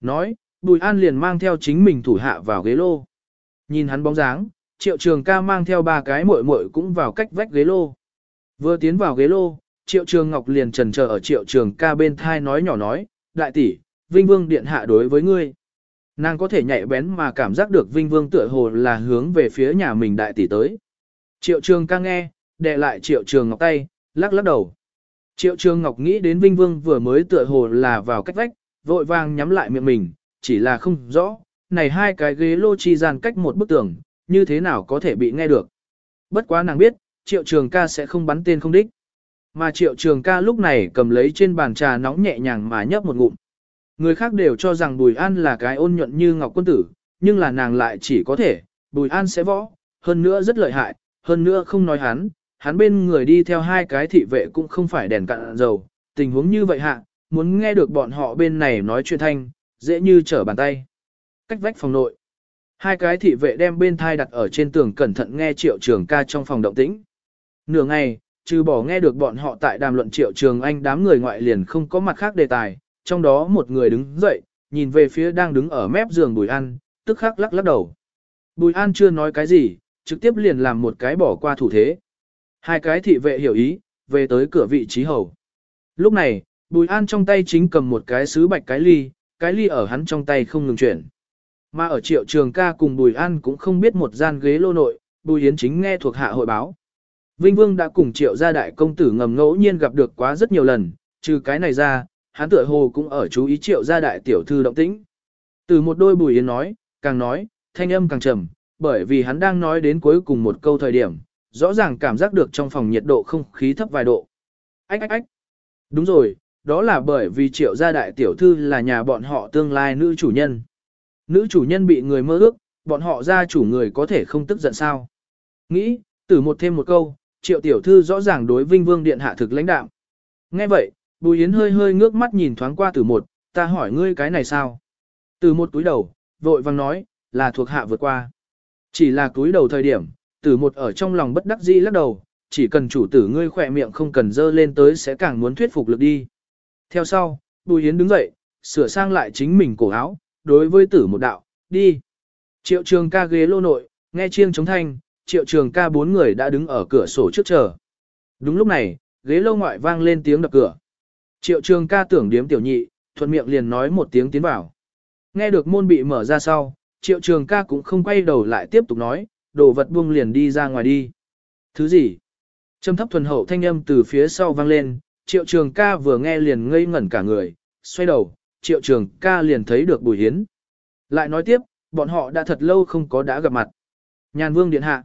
Nói, Bùi An liền mang theo chính mình thủ hạ vào ghế lô. Nhìn hắn bóng dáng, Triệu Trường ca mang theo ba cái muội muội cũng vào cách vách ghế lô. Vừa tiến vào ghế lô, Triệu Trường Ngọc liền trần chờ ở Triệu Trường ca bên thai nói nhỏ nói, đại tỷ, Vinh Vương điện hạ đối với ngươi. Nàng có thể nhạy bén mà cảm giác được Vinh Vương tựa hồ là hướng về phía nhà mình đại tỷ tới. Triệu Trường ca nghe, đè lại Triệu Trường Ngọc tay, lắc lắc đầu. Triệu Trường Ngọc nghĩ đến Vinh Vương vừa mới tựa hồ là vào cách vách, vội vàng nhắm lại miệng mình, chỉ là không rõ, này hai cái ghế lô chi gian cách một bức tường, như thế nào có thể bị nghe được. Bất quá nàng biết, Triệu Trường ca sẽ không bắn tên không đích. Mà Triệu Trường ca lúc này cầm lấy trên bàn trà nóng nhẹ nhàng mà nhấp một ngụm. Người khác đều cho rằng Bùi An là cái ôn nhuận như ngọc quân tử, nhưng là nàng lại chỉ có thể, Bùi An sẽ võ, hơn nữa rất lợi hại, hơn nữa không nói hắn, hắn bên người đi theo hai cái thị vệ cũng không phải đèn cạn dầu, tình huống như vậy hạ, muốn nghe được bọn họ bên này nói chuyện thanh, dễ như trở bàn tay. Cách vách phòng nội. Hai cái thị vệ đem bên thai đặt ở trên tường cẩn thận nghe triệu trường ca trong phòng động tĩnh. Nửa ngày, trừ bỏ nghe được bọn họ tại đàm luận triệu trường anh đám người ngoại liền không có mặt khác đề tài, trong đó một người đứng dậy, nhìn về phía đang đứng ở mép giường Bùi An, tức khắc lắc lắc đầu. Bùi An chưa nói cái gì, trực tiếp liền làm một cái bỏ qua thủ thế. Hai cái thị vệ hiểu ý, về tới cửa vị trí hầu. Lúc này, Bùi An trong tay chính cầm một cái sứ bạch cái ly, cái ly ở hắn trong tay không ngừng chuyển. Mà ở triệu trường ca cùng Bùi An cũng không biết một gian ghế lô nội, Bùi Yến chính nghe thuộc hạ hội báo. Vinh Vương đã cùng triệu gia đại công tử ngầm ngẫu nhiên gặp được quá rất nhiều lần, trừ cái này ra, hắn tựa hồ cũng ở chú ý triệu gia đại tiểu thư động tĩnh. Từ một đôi Bùi Yến nói, càng nói, thanh âm càng trầm, bởi vì hắn đang nói đến cuối cùng một câu thời điểm, rõ ràng cảm giác được trong phòng nhiệt độ không khí thấp vài độ. Ách ách ách. Đúng rồi, đó là bởi vì triệu gia đại tiểu thư là nhà bọn họ tương lai nữ chủ nhân. Nữ chủ nhân bị người mơ ước, bọn họ gia chủ người có thể không tức giận sao. Nghĩ, từ một thêm một câu, triệu tiểu thư rõ ràng đối vinh vương điện hạ thực lãnh đạo. Nghe vậy, Bùi Yến hơi hơi ngước mắt nhìn thoáng qua từ một, ta hỏi ngươi cái này sao? Từ một túi đầu, vội vang nói, là thuộc hạ vượt qua. Chỉ là túi đầu thời điểm, từ một ở trong lòng bất đắc dĩ lắc đầu, chỉ cần chủ tử ngươi khỏe miệng không cần dơ lên tới sẽ càng muốn thuyết phục lực đi. Theo sau, Bùi Yến đứng dậy, sửa sang lại chính mình cổ áo, đối với tử một đạo, đi. Triệu trường ca ghế lô nội, nghe chiêng chống thanh, triệu trường ca bốn người đã đứng ở cửa sổ trước chờ. Đúng lúc này, ghế lô ngoại vang lên tiếng đập cửa. Triệu trường ca tưởng điếm tiểu nhị, thuận miệng liền nói một tiếng tiến vào. Nghe được môn bị mở ra sau, triệu trường ca cũng không quay đầu lại tiếp tục nói, đồ vật buông liền đi ra ngoài đi. Thứ gì? Trầm thấp thuần hậu thanh âm từ phía sau vang lên, triệu trường ca vừa nghe liền ngây ngẩn cả người, xoay đầu, triệu trường ca liền thấy được bùi hiến. Lại nói tiếp, bọn họ đã thật lâu không có đã gặp mặt. Nhàn vương điện hạ.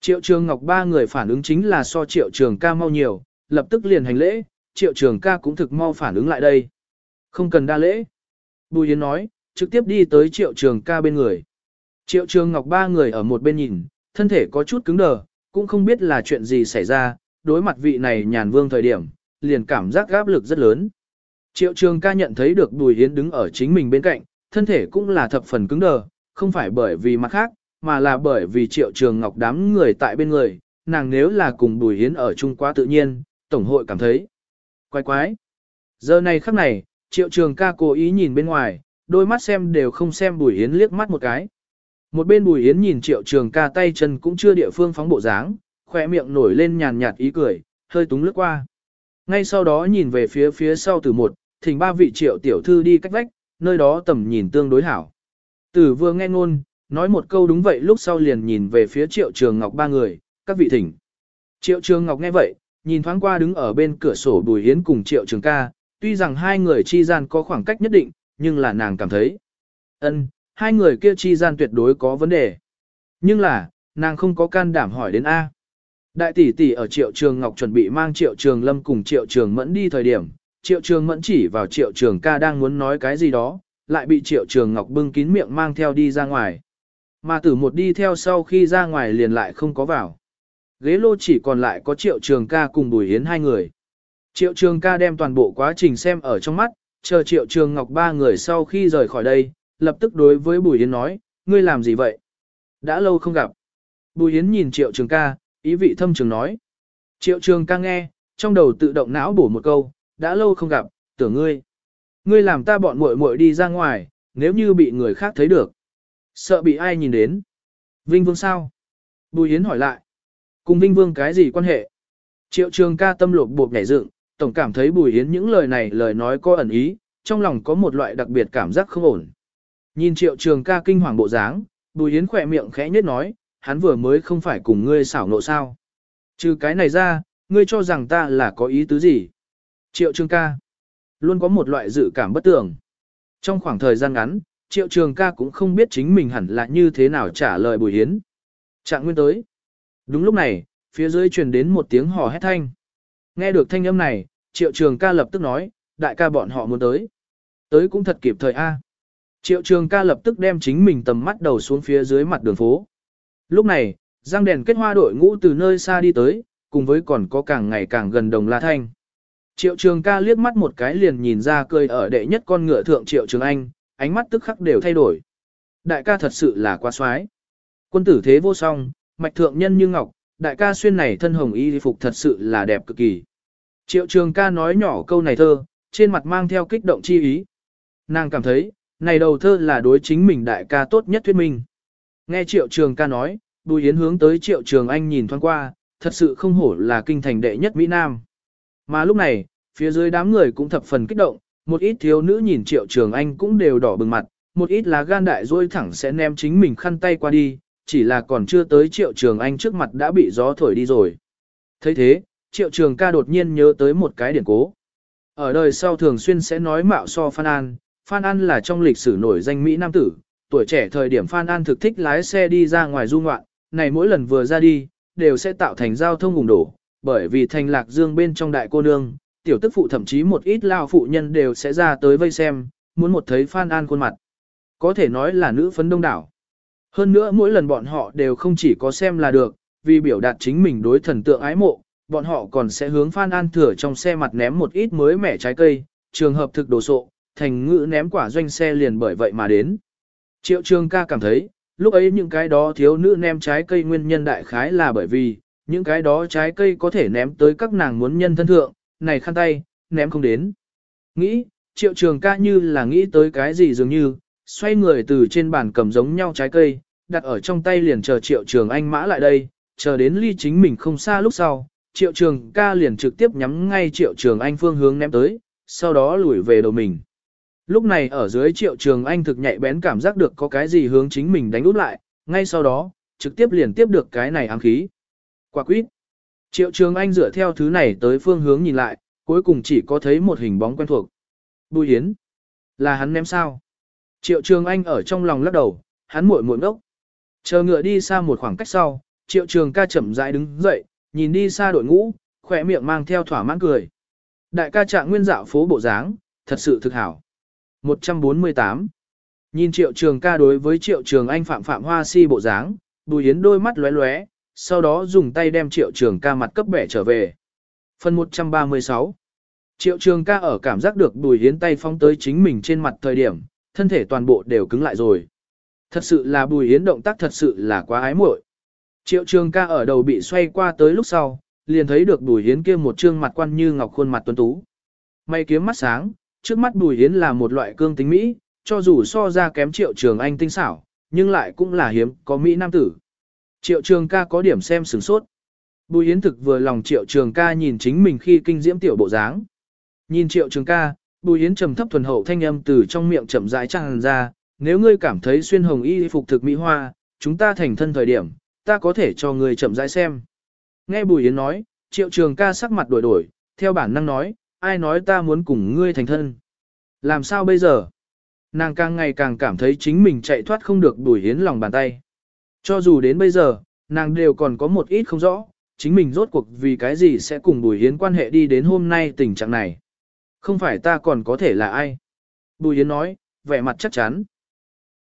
Triệu trường ngọc ba người phản ứng chính là so triệu trường ca mau nhiều, lập tức liền hành lễ, triệu trường ca cũng thực mau phản ứng lại đây. Không cần đa lễ. Bùi Hiến nói, trực tiếp đi tới triệu trường ca bên người. Triệu trường ngọc ba người ở một bên nhìn, thân thể có chút cứng đờ, cũng không biết là chuyện gì xảy ra, đối mặt vị này nhàn vương thời điểm, liền cảm giác gáp lực rất lớn. Triệu trường ca nhận thấy được Bùi Yến đứng ở chính mình bên cạnh, thân thể cũng là thập phần cứng đờ, không phải bởi vì mặt khác, mà là bởi vì triệu trường ngọc đám người tại bên người, nàng nếu là cùng Bùi Yến ở chung quá tự nhiên, Tổng hội cảm thấy quái quái. Giờ này khắc này, triệu trường ca cố ý nhìn bên ngoài, đôi mắt xem đều không xem Bùi Yến liếc mắt một cái. Một bên Bùi Yến nhìn triệu trường ca tay chân cũng chưa địa phương phóng bộ dáng, khỏe miệng nổi lên nhàn nhạt ý cười, hơi túng lướt qua. Ngay sau đó nhìn về phía phía sau từ một, thỉnh ba vị triệu tiểu thư đi cách vách, nơi đó tầm nhìn tương đối hảo. Tử vừa nghe ngôn, nói một câu đúng vậy lúc sau liền nhìn về phía triệu trường ngọc ba người, các vị thỉnh. Triệu trường ngọc nghe vậy, nhìn thoáng qua đứng ở bên cửa sổ bùi hiến cùng triệu trường ca, tuy rằng hai người chi gian có khoảng cách nhất định, nhưng là nàng cảm thấy. ân hai người kia chi gian tuyệt đối có vấn đề. Nhưng là, nàng không có can đảm hỏi đến A. Đại tỷ tỷ ở triệu trường ngọc chuẩn bị mang triệu trường lâm cùng triệu trường mẫn đi thời điểm, triệu trường mẫn chỉ vào triệu trường ca đang muốn nói cái gì đó, lại bị triệu trường ngọc bưng kín miệng mang theo đi ra ngoài. Mà tử một đi theo sau khi ra ngoài liền lại không có vào. Ghế lô chỉ còn lại có triệu trường ca cùng bùi hiến hai người. Triệu trường ca đem toàn bộ quá trình xem ở trong mắt, chờ triệu trường ngọc ba người sau khi rời khỏi đây, lập tức đối với bùi hiến nói, ngươi làm gì vậy? Đã lâu không gặp. Bùi hiến nhìn triệu trường ca, ý vị thâm trường nói. Triệu trường ca nghe, trong đầu tự động não bổ một câu, đã lâu không gặp, tưởng ngươi. Ngươi làm ta bọn muội muội đi ra ngoài, nếu như bị người khác thấy được. Sợ bị ai nhìn đến. Vinh Vương sao? Bùi Hiến hỏi lại. Cùng Vinh Vương cái gì quan hệ? Triệu trường ca tâm lột bột nhảy dựng, tổng cảm thấy Bùi Hiến những lời này lời nói có ẩn ý, trong lòng có một loại đặc biệt cảm giác không ổn. Nhìn triệu trường ca kinh hoàng bộ dáng, Bùi Hiến khỏe miệng khẽ nhất nói, hắn vừa mới không phải cùng ngươi xảo nộ sao. Trừ cái này ra, ngươi cho rằng ta là có ý tứ gì? Triệu trường ca. Luôn có một loại dự cảm bất tường. Trong khoảng thời gian ngắn, triệu trường ca cũng không biết chính mình hẳn là như thế nào trả lời bùi hiến. Trạng nguyên tới. Đúng lúc này, phía dưới truyền đến một tiếng hò hét thanh. Nghe được thanh âm này, triệu trường ca lập tức nói, đại ca bọn họ muốn tới. Tới cũng thật kịp thời A. Triệu trường ca lập tức đem chính mình tầm mắt đầu xuống phía dưới mặt đường phố. Lúc này, giang đèn kết hoa đội ngũ từ nơi xa đi tới, cùng với còn có càng ngày càng gần đồng la thanh. Triệu trường ca liếc mắt một cái liền nhìn ra cười ở đệ nhất con ngựa thượng triệu trường anh, ánh mắt tức khắc đều thay đổi. Đại ca thật sự là quá xoái. Quân tử thế vô song, mạch thượng nhân như ngọc, đại ca xuyên này thân hồng y phục thật sự là đẹp cực kỳ. Triệu trường ca nói nhỏ câu này thơ, trên mặt mang theo kích động chi ý. Nàng cảm thấy, này đầu thơ là đối chính mình đại ca tốt nhất thuyết minh. Nghe triệu trường ca nói, Bùi Yến hướng tới triệu trường anh nhìn thoáng qua, thật sự không hổ là kinh thành đệ nhất Mỹ Nam. Mà lúc này, phía dưới đám người cũng thập phần kích động, một ít thiếu nữ nhìn triệu trường anh cũng đều đỏ bừng mặt, một ít là gan đại dôi thẳng sẽ ném chính mình khăn tay qua đi, chỉ là còn chưa tới triệu trường anh trước mặt đã bị gió thổi đi rồi. thấy thế, triệu trường ca đột nhiên nhớ tới một cái điển cố. Ở đời sau thường xuyên sẽ nói mạo so Phan An, Phan An là trong lịch sử nổi danh Mỹ Nam tử, tuổi trẻ thời điểm Phan An thực thích lái xe đi ra ngoài du ngoạn, này mỗi lần vừa ra đi, đều sẽ tạo thành giao thông vùng đổ, bởi vì thành lạc dương bên trong đại cô nương, tiểu tức phụ thậm chí một ít lao phụ nhân đều sẽ ra tới vây xem, muốn một thấy Phan An khuôn mặt. Có thể nói là nữ phấn đông đảo. Hơn nữa mỗi lần bọn họ đều không chỉ có xem là được, vì biểu đạt chính mình đối thần tượng ái mộ, bọn họ còn sẽ hướng Phan An thừa trong xe mặt ném một ít mới mẻ trái cây, trường hợp thực đồ sộ, thành ngữ ném quả doanh xe liền bởi vậy mà đến. Triệu trường ca cảm thấy, lúc ấy những cái đó thiếu nữ ném trái cây nguyên nhân đại khái là bởi vì, những cái đó trái cây có thể ném tới các nàng muốn nhân thân thượng, này khăn tay, ném không đến. Nghĩ, triệu trường ca như là nghĩ tới cái gì dường như, xoay người từ trên bàn cầm giống nhau trái cây, đặt ở trong tay liền chờ triệu trường anh mã lại đây, chờ đến ly chính mình không xa lúc sau, triệu trường ca liền trực tiếp nhắm ngay triệu trường anh phương hướng ném tới, sau đó lùi về đầu mình. Lúc này ở dưới triệu trường anh thực nhạy bén cảm giác được có cái gì hướng chính mình đánh út lại, ngay sau đó, trực tiếp liền tiếp được cái này ám khí. Quả quýt. Triệu Trường Anh dựa theo thứ này tới phương hướng nhìn lại, cuối cùng chỉ có thấy một hình bóng quen thuộc. Bùi Yến, Là hắn ném sao? Triệu Trường Anh ở trong lòng lắc đầu, hắn muội muội ngốc. Chờ ngựa đi xa một khoảng cách sau, Triệu Trường ca chậm rãi đứng dậy, nhìn đi xa đội ngũ, khỏe miệng mang theo thỏa mãn cười. Đại ca trạng nguyên dạo phố bộ dáng, thật sự thực hảo. 148. Nhìn triệu trường ca đối với triệu trường anh phạm phạm hoa si bộ dáng, bùi yến đôi mắt lóe lóe, sau đó dùng tay đem triệu trường ca mặt cấp bẻ trở về. Phần 136 Triệu trường ca ở cảm giác được bùi hiến tay phong tới chính mình trên mặt thời điểm, thân thể toàn bộ đều cứng lại rồi. Thật sự là bùi hiến động tác thật sự là quá ái muội. Triệu trường ca ở đầu bị xoay qua tới lúc sau, liền thấy được bùi hiến kia một trương mặt quan như ngọc khuôn mặt tuấn tú. May kiếm mắt sáng, trước mắt bùi hiến là một loại cương tính Mỹ, cho dù so ra kém triệu trường anh tinh xảo, nhưng lại cũng là hiếm có Mỹ nam tử. Triệu trường ca có điểm xem sửng sốt. Bùi yến thực vừa lòng triệu trường ca nhìn chính mình khi kinh diễm tiểu bộ dáng. Nhìn triệu trường ca, bùi yến trầm thấp thuần hậu thanh âm từ trong miệng chậm rãi tràn ra, nếu ngươi cảm thấy xuyên hồng y phục thực mỹ hoa, chúng ta thành thân thời điểm, ta có thể cho ngươi chậm rãi xem. Nghe bùi yến nói, triệu trường ca sắc mặt đổi đổi, theo bản năng nói, ai nói ta muốn cùng ngươi thành thân. Làm sao bây giờ? Nàng càng ngày càng cảm thấy chính mình chạy thoát không được bùi yến lòng bàn tay. Cho dù đến bây giờ, nàng đều còn có một ít không rõ, chính mình rốt cuộc vì cái gì sẽ cùng bùi yến quan hệ đi đến hôm nay tình trạng này. Không phải ta còn có thể là ai? Bùi yến nói, vẻ mặt chắc chắn.